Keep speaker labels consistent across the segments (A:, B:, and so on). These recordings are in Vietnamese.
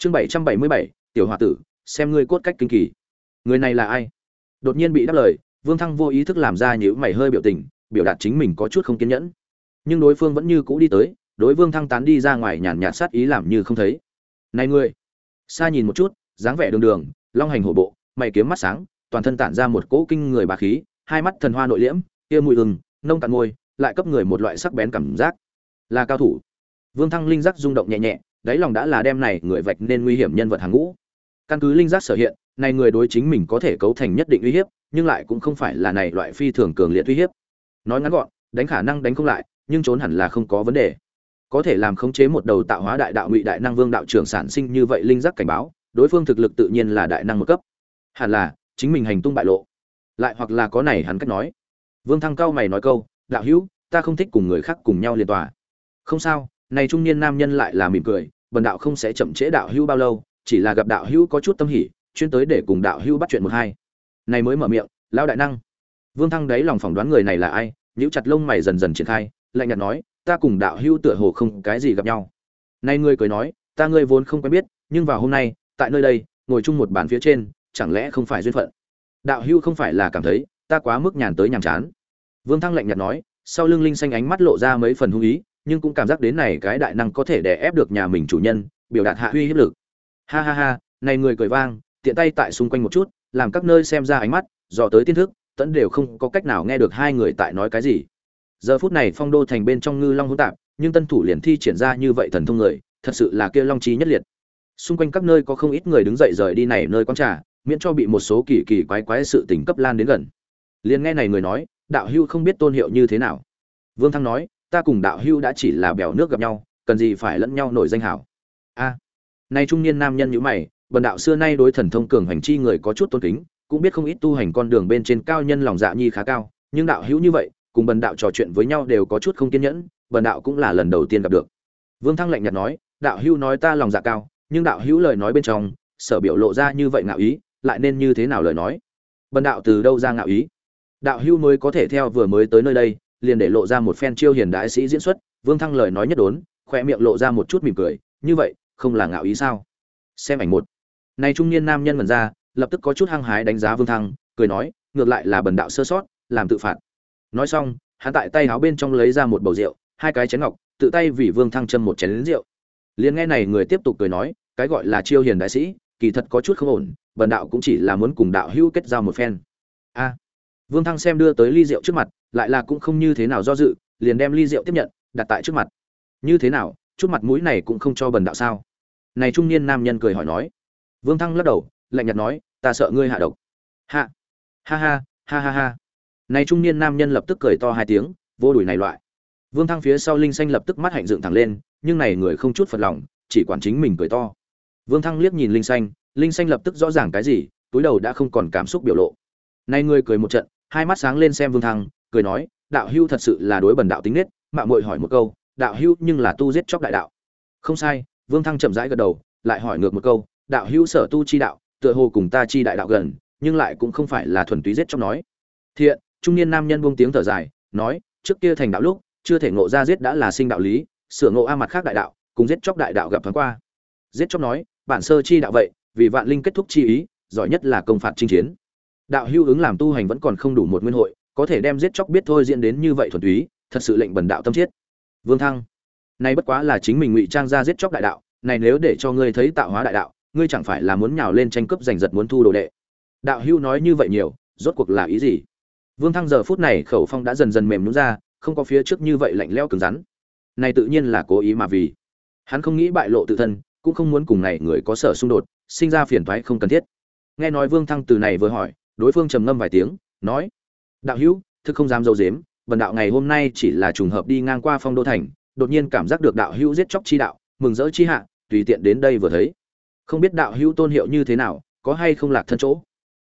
A: chương bảy trăm bảy mươi bảy, tiểu h o a tử, xem ngươi cốt cách kinh kỳ. Người này là ai? Đột nhiên bị đáp lời, vương thăng vô ý thức làm ra những mảy hơi biểu tình, biểu đạt chính mình có chút không kiên nhẫn. Nhưng đối phương vẫn như cũ đi tới, đối vương thăng tán đi ra ngoài nhàn nhạt sát ý làm như không thấy. Này ngươi! Xa nhìn một chút, dáng vẻ đường đường, long hành hổ bộ, mày kiếm mắt sáng, toàn thân tản ra một cỗ kinh người bà khí, hai mắt thần hoa nội liễm kia mùi hừng, nông cạn môi lại cấp người một loại sắc bén cảm giác. Là cao thủ. Vương thăng linh giác rung động nhẹ nhẹ đáy lòng đã là đem này người vạch nên nguy hiểm nhân vật hàng ngũ. Căn cứ linh giác sở hiện, này người đối chính mình có thể cấu thành nhất định uy hiếp, nhưng lại cũng không phải là này loại phi thường cường liệt uy hiếp. Nói ngắn gọn, đánh khả năng đánh không lại, nhưng trốn hẳn là không có vấn đề. Có thể làm khống chế một đầu tạo hóa đại đạo ngụy đại năng vương đạo trưởng sản sinh như vậy linh giác cảnh báo, đối phương thực lực tự nhiên là đại năng một cấp. Hẳn là, chính mình hành tung bại lộ. Lại hoặc là có này hắn cách nói. Vương thăng cao mày nói câu, đạo hữu, ta không thích cùng người khác cùng nhau liên tòa. Không sao này trung niên nam nhân lại là mỉm cười, bần đạo không sẽ chậm trễ đạo hữu bao lâu, chỉ là gặp đạo hữu có chút tâm hỉ, chuyên tới để cùng đạo hữu bắt chuyện một hai. Này mới mở miệng lao đại năng. Vương thăng đấy lòng phỏng đoán người này là ai, nhíu chặt lông mày dần dần triển khai, lạnh nhạt nói, ta cùng đạo hữu tựa hồ không cái gì gặp nhau. Nay ngươi cười nói, ta ngươi vốn không quen biết, nhưng vào hôm nay, tại nơi đây, ngồi chung một bàn phía trên, chẳng lẽ không phải duyên phận? Đạo hữu không phải là cảm thấy, ta quá mức nhàn tới nhàm chán. Vương thăng lạnh nhạt nói, sau lưng linh xanh ánh mắt lộ ra mấy phần hung ý nhưng cũng cảm giác đến này cái đại năng có thể đè ép được nhà mình chủ nhân, biểu đạt hạ uy hiếp lực. Ha ha ha, này người cười vang, tiện tay tại xung quanh một chút, làm các nơi xem ra ánh mắt, dò tới tiên thức tẫn đều không có cách nào nghe được hai người tại nói cái gì. Giờ phút này phong đô thành bên trong ngư long hỗn tạp, nhưng tân thủ liền thi triển ra như vậy thần thông người, thật sự là kia long trí nhất liệt. Xung quanh các nơi có không ít người đứng dậy rời đi này nơi quán trà, miễn cho bị một số kỳ kỳ quái quái sự tình cấp lan đến gần. Liền nghe này người nói, đạo hưu không biết tôn hiệu như thế nào. Vương thăng nói ta cùng đạo hưu đã chỉ là bèo nước gặp nhau cần gì phải lẫn nhau nổi danh hảo? A. À, này trung niên nam nhân như mày bần đạo xưa nay đối thần thông cường hành chi người có chút tôn kính cũng biết không ít tu hành con đường bên trên cao nhân lòng dạ nhi khá cao nhưng đạo hữu như vậy cùng bần đạo trò chuyện với nhau đều có chút không kiên nhẫn bần đạo cũng là lần đầu tiên gặp được. Vương thăng lạnh nhạt nói đạo hữu nói ta lòng dạ cao nhưng đạo hữu lời nói bên trong sở biểu lộ ra như vậy ngạo ý lại nên như thế nào lời nói? Bần đạo từ đâu ra ngạo ý? Đạo hữu mới có thể theo vừa mới tới nơi đây liền để lộ ra một phen chiêu hiền đại sĩ diễn xuất, vương thăng lời nói nhất đốn khoe miệng lộ ra một chút mỉm cười, như vậy, không là ngạo ý sao? Xem ảnh một. Này trung niên nam nhân mần ra, lập tức có chút hăng hái đánh giá vương thăng, cười nói, ngược lại là bần đạo sơ sót, làm tự phạt. Nói xong, hắn tại tay áo bên trong lấy ra một bầu rượu, hai cái chén ngọc, tự tay vì vương thăng châm một chén lính rượu. Liền nghe này người tiếp tục cười nói, cái gọi là chiêu hiền đại sĩ, kỳ thật có chút không ổn, bần đạo cũng chỉ là muốn cùng đạo hữu kết giao một phen. A. Vương thăng xem đưa tới ly rượu trước mặt lại là cũng không như thế nào do dự, liền đem ly rượu tiếp nhận, đặt tại trước mặt. Như thế nào, chút mặt mũi này cũng không cho bần đạo sao? Này trung niên nam nhân cười hỏi nói. Vương thăng lắc đầu, lạnh nhạt nói, ta sợ ngươi hạ độc. Hạ. Ha ha ha ha ha. Này trung niên nam nhân lập tức cười to hai tiếng, vô đuổi này loại. Vương thăng phía sau linh xanh lập tức mắt hạnh dựng thẳng lên, nhưng này người không chút phật lòng, chỉ quản chính mình cười to. Vương thăng liếc nhìn linh xanh linh xanh lập tức rõ ràng cái gì, túi đầu đã không còn cảm xúc biểu lộ. Này người cười một trận, hai mắt sáng lên xem vương thăng cười nói, đạo hưu thật sự là đối bần đạo tính nết mạ muội hỏi một câu, đạo hưu nhưng là tu giết chóc đại đạo. Không sai. Vương thăng chậm rãi gật đầu, lại hỏi ngược một câu, đạo hưu sở tu chi đạo, tựa hồ cùng ta chi đại đạo gần, nhưng lại cũng không phải là thuần túy giết chóc nói. Thiện, trung niên nam nhân buông tiếng thở dài, nói, trước kia thành đạo lúc, chưa thể ngộ ra giết đã là sinh đạo lý, sửa ngộ a mặt khác đại đạo, cùng giết chóc đại đạo gặp thoáng qua. Giết chóc nói, bản sơ chi đạo vậy, vì vạn linh kết thúc chi ý, giỏi nhất là công phạt chinh chiến. Đạo hưu ứng làm tu hành vẫn còn không đủ một nguyên hội có thể đem giết chóc biết thôi diễn đến như vậy thuần túy, thật sự lệnh bần đạo tâm thiết. Vương thăng nay bất quá là chính mình ngụy trang ra giết chóc đại đạo, này nếu để cho ngươi thấy tạo hóa đại đạo, ngươi chẳng phải là muốn nhào lên tranh cướp giành giật muốn thu đồ đệ. Đạo hưu nói như vậy nhiều, rốt cuộc là ý gì? Vương thăng giờ phút này khẩu phong đã dần dần mềm nhún ra, không có phía trước như vậy lạnh lẽo cứng rắn. Này tự nhiên là cố ý mà vì. Hắn không nghĩ bại lộ tự thân, cũng không muốn cùng này người có sở xung đột, sinh ra phiền toái không cần thiết. Nghe nói vương thăng từ này vừa hỏi, đối phương trầm ngâm vài tiếng, nói đạo hữu, thực không dám dâu dếm, vần đạo ngày hôm nay chỉ là trùng hợp đi ngang qua phong đô thành, đột nhiên cảm giác được đạo hữu giết chóc chi đạo, mừng rỡ chi hạ, tùy tiện đến đây vừa thấy. Không biết đạo hữu tôn hiệu như thế nào, có hay không lạc thân chỗ?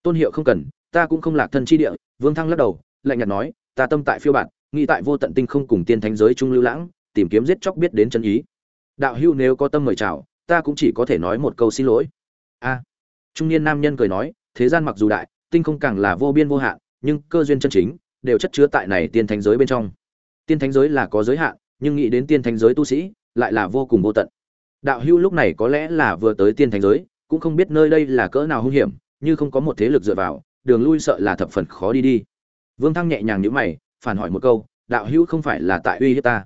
A: Tôn hiệu không cần, ta cũng không lạc thân chi địa, vương thăng lắc đầu, lạnh nhạt nói, ta tâm tại phiêu bạn nghĩ tại vô tận tinh không cùng tiên thánh giới trung lưu lãng, tìm kiếm giết chóc biết đến chân ý. Đạo hữu nếu có tâm mời chào, ta cũng chỉ có thể nói một câu xin lỗi. A. Trung niên nam nhân cười nói, thế gian mặc dù đại, tinh không càng là vô biên vô hạn nhưng cơ duyên chân chính đều chất chứa tại này tiên thánh giới bên trong. Tiên thánh giới là có giới hạn, nhưng nghĩ đến tiên thánh giới tu sĩ, lại là vô cùng vô tận. Đạo hưu lúc này có lẽ là vừa tới tiên thánh giới, cũng không biết nơi đây là cỡ nào hung hiểm, như không có một thế lực dựa vào, đường lui sợ là thập phần khó đi đi. Vương thăng nhẹ nhàng nhíu mày, phản hỏi một câu, đạo hưu không phải là tại uy hiếp ta?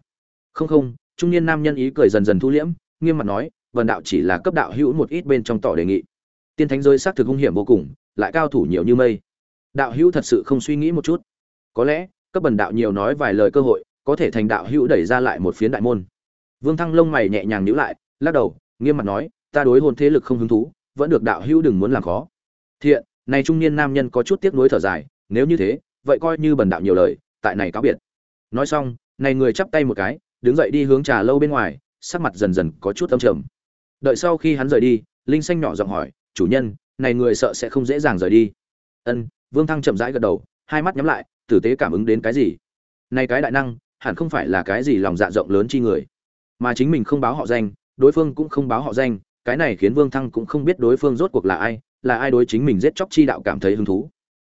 A: Không không. Trung niên nam nhân ý cười dần dần thu liễm, nghiêm mặt nói, vần đạo chỉ là cấp đạo hữu một ít bên trong tỏ đề nghị. Tiên thánh giới xác thực hung hiểm vô cùng, lại cao thủ nhiều như mây đạo hữu thật sự không suy nghĩ một chút. Có lẽ cấp bần đạo nhiều nói vài lời cơ hội, có thể thành đạo hữu đẩy ra lại một phiến đại môn. Vương thăng lông mày nhẹ nhàng nhíu lại, lắc đầu, nghiêm mặt nói, ta đối hôn thế lực không hứng thú, vẫn được đạo hữu đừng muốn làm khó. Thiện, này trung niên nam nhân có chút tiếc nuối thở dài, nếu như thế, vậy coi như bần đạo nhiều lời, tại này cáo biệt. Nói xong, này người chắp tay một cái, đứng dậy đi hướng trà lâu bên ngoài, sắc mặt dần dần có chút âm trầm. Đợi sau khi hắn rời đi, linh xanh nhỏ giọng hỏi, chủ nhân, này người sợ sẽ không dễ dàng rời đi. Ân vương thăng chậm rãi gật đầu, hai mắt nhắm lại, tử tế cảm ứng đến cái gì? Này cái đại năng, hẳn không phải là cái gì lòng dạ rộng lớn chi người. Mà chính mình không báo họ danh, đối phương cũng không báo họ danh, cái này khiến vương thăng cũng không biết đối phương rốt cuộc là ai là ai đối chính mình giết chóc chi đạo cảm thấy hứng thú.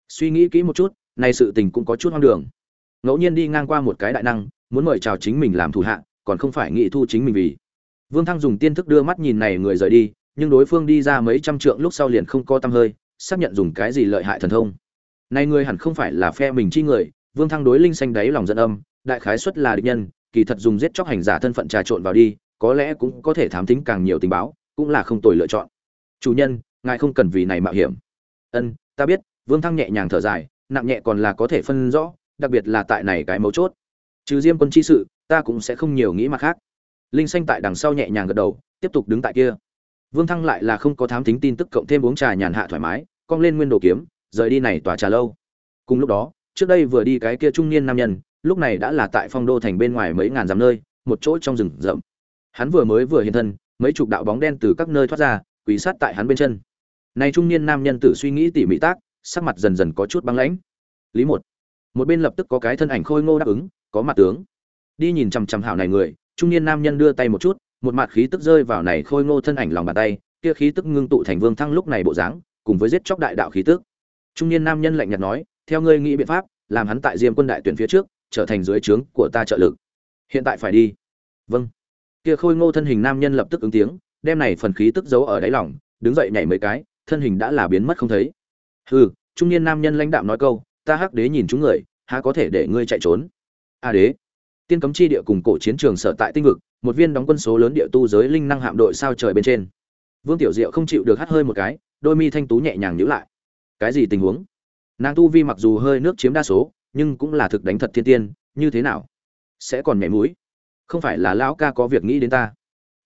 A: Suy nghĩ kỹ một chút, này sự tình cũng có chút hoang đường. Ngẫu nhiên đi ngang qua một cái đại năng, muốn mời chào chính mình làm thủ hạ, còn không phải nghị thu chính mình vì. Vương thăng dùng tiên thức đưa mắt nhìn này người rời đi, nhưng đối phương đi ra mấy trăm trượng lúc sau liền không có tăm hơi, xác nhận dùng cái gì lợi hại thần thông này người hẳn không phải là phe mình chi người, vương thăng đối linh xanh đáy lòng giận âm, đại khái suất là địch nhân, kỳ thật dùng giết chóc hành giả thân phận trà trộn vào đi, có lẽ cũng có thể thám tính càng nhiều tình báo, cũng là không tồi lựa chọn. Chủ nhân, ngài không cần vì này mạo hiểm. Ân, ta biết, vương thăng nhẹ nhàng thở dài, nặng nhẹ còn là có thể phân rõ, đặc biệt là tại này cái mấu chốt. Trừ diêm quân chi sự, ta cũng sẽ không nhiều nghĩ mà khác. Linh xanh tại đằng sau nhẹ nhàng gật đầu, tiếp tục đứng tại kia. Vương thăng lại là không có thám tính tin tức cộng thêm uống trà nhàn hạ thoải mái, cong lên nguyên đồ kiếm rời đi này tòa trà lâu. Cùng lúc đó, trước đây vừa đi cái kia trung niên nam nhân, lúc này đã là tại phong đô thành bên ngoài mấy ngàn dặm nơi, một chỗ trong rừng rậm. Hắn vừa mới vừa hiện thân, mấy chục đạo bóng đen từ các nơi thoát ra, quỳ sát tại hắn bên chân. Này trung niên nam nhân tử suy nghĩ tỉ mỉ tác, sắc mặt dần dần có chút băng lãnh. Lý một. Một bên lập tức có cái thân ảnh khôi ngô đáp ứng, có mặt tướng. Đi nhìn chằm chằm hảo này người, trung niên nam nhân đưa tay một chút, một mặt khí tức rơi vào này khôi ngô thân ảnh lòng bàn tay, kia khí tức ngưng tụ thành vương thăng lúc này bộ dáng, cùng với giết chóc đại đạo khí tức trung niên nam nhân lạnh nhạt nói, theo ngươi nghĩ biện pháp, làm hắn tại diêm quân đại tuyển phía trước, trở thành dưới trướng của ta trợ lực. Hiện tại phải đi. Vâng. Kia khôi ngô thân hình nam nhân lập tức ứng tiếng, đem này phần khí tức giấu ở đáy lòng, đứng dậy nhảy mấy cái, thân hình đã là biến mất không thấy. Hừ, trung niên nam nhân lãnh đạm nói câu, ta hắc đế nhìn chúng người, há có thể để ngươi chạy trốn? A đế. Tiên cấm chi địa cùng cổ chiến trường sở tại tinh vực, một viên đóng quân số lớn địa tu giới linh năng hạm đội sao trời bên trên. Vương tiểu diệu không chịu được hắt hơi một cái, đôi mi thanh tú nhẹ nhàng nhíu lại cái gì tình huống? Nàng tu vi mặc dù hơi nước chiếm đa số, nhưng cũng là thực đánh thật thiên tiên, như thế nào? Sẽ còn nhảy mũi? Không phải là lão ca có việc nghĩ đến ta?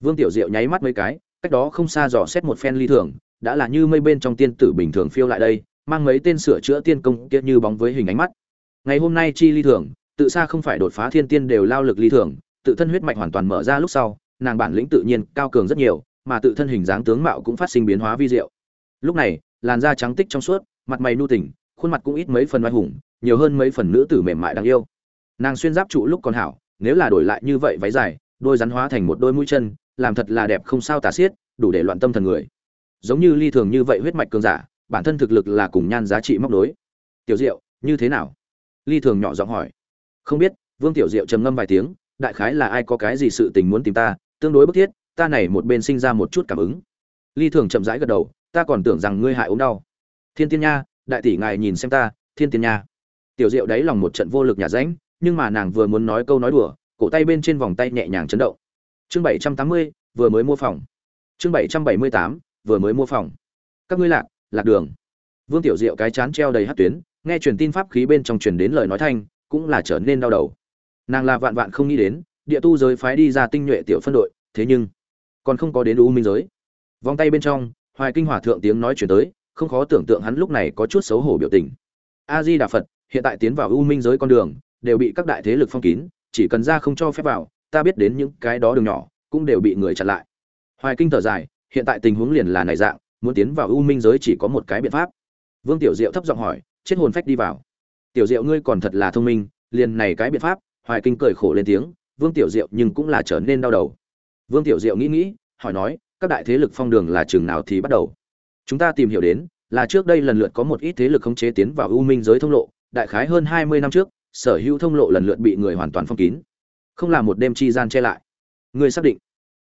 A: Vương tiểu diệu nháy mắt mấy cái, cách đó không xa dò xét một phen ly thường, đã là như mây bên trong tiên tử bình thường phiêu lại đây, mang mấy tên sửa chữa tiên công kia như bóng với hình ánh mắt. Ngày hôm nay chi ly thường, tự xa không phải đột phá thiên tiên đều lao lực ly thường, tự thân huyết mạch hoàn toàn mở ra lúc sau, nàng bản lĩnh tự nhiên cao cường rất nhiều, mà tự thân hình dáng tướng mạo cũng phát sinh biến hóa vi diệu. Lúc này làn da trắng tích trong suốt, mặt mày nu tỉnh, khuôn mặt cũng ít mấy phần oai hùng, nhiều hơn mấy phần nữ tử mềm mại đáng yêu. Nàng xuyên giáp trụ lúc còn hảo, nếu là đổi lại như vậy váy dài, đôi rắn hóa thành một đôi mũi chân, làm thật là đẹp không sao tả xiết, đủ để loạn tâm thần người. Giống như ly thường như vậy huyết mạch cường giả, bản thân thực lực là cùng nhan giá trị móc đối tiểu diệu, như thế nào? Ly thường nhỏ giọng hỏi. Không biết, vương tiểu diệu trầm ngâm vài tiếng, đại khái là ai có cái gì sự tình muốn tìm ta, tương đối bức thiết, ta này một bên sinh ra một chút cảm ứng ly thường chậm rãi gật đầu, ta còn tưởng rằng ngươi hại ốm đau. Thiên tiên nha, đại tỷ ngài nhìn xem ta, thiên tiên nha. Tiểu diệu đáy lòng một trận vô lực nhà ránh nhưng mà nàng vừa muốn nói câu nói đùa, cổ tay bên trên vòng tay nhẹ nhàng chấn động. Chương bảy trăm tám mươi, vừa mới mua phòng chương bảy trăm bảy mươi tám, vừa mới mua phòng các ngươi lạc lạc đường. Vương tiểu diệu cái chán treo đầy hát tuyến, nghe truyền tin pháp khí bên trong truyền đến lời nói thanh, cũng là trở nên đau đầu. Nàng là vạn vạn không nghĩ đến, địa tu giới phái đi ra tinh nhuệ tiểu phân đội, thế nhưng còn không có đến u minh giới vòng tay bên trong, hoài kinh hòa thượng tiếng nói chuyển tới, không khó tưởng tượng hắn lúc này có chút xấu hổ biểu tình. A di đà phật, hiện tại tiến vào u minh giới con đường, đều bị các đại thế lực phong kín, chỉ cần ra không cho phép vào, ta biết đến những cái đó đường nhỏ, cũng đều bị người chặn lại. Hoài kinh thở dài, hiện tại tình huống liền là này dạng, muốn tiến vào u minh giới chỉ có một cái biện pháp. Vương tiểu diệu thấp giọng hỏi, chết hồn phách đi vào. Tiểu diệu ngươi còn thật là thông minh, liền này cái biện pháp. Hoài kinh cười khổ lên tiếng, vương tiểu diệu nhưng cũng là trở nên đau đầu. Vương tiểu diệu nghĩ nghĩ, hỏi nói các đại thế lực phong đường là trường nào thì bắt đầu. Chúng ta tìm hiểu đến, là trước đây lần lượt có một ít thế lực khống chế tiến vào u minh giới thông lộ, đại khái hơn hai mươi năm trước, sở hữu thông lộ lần lượt bị người hoàn toàn phong kín. Không là một đêm chi gian che lại. Ngươi xác định.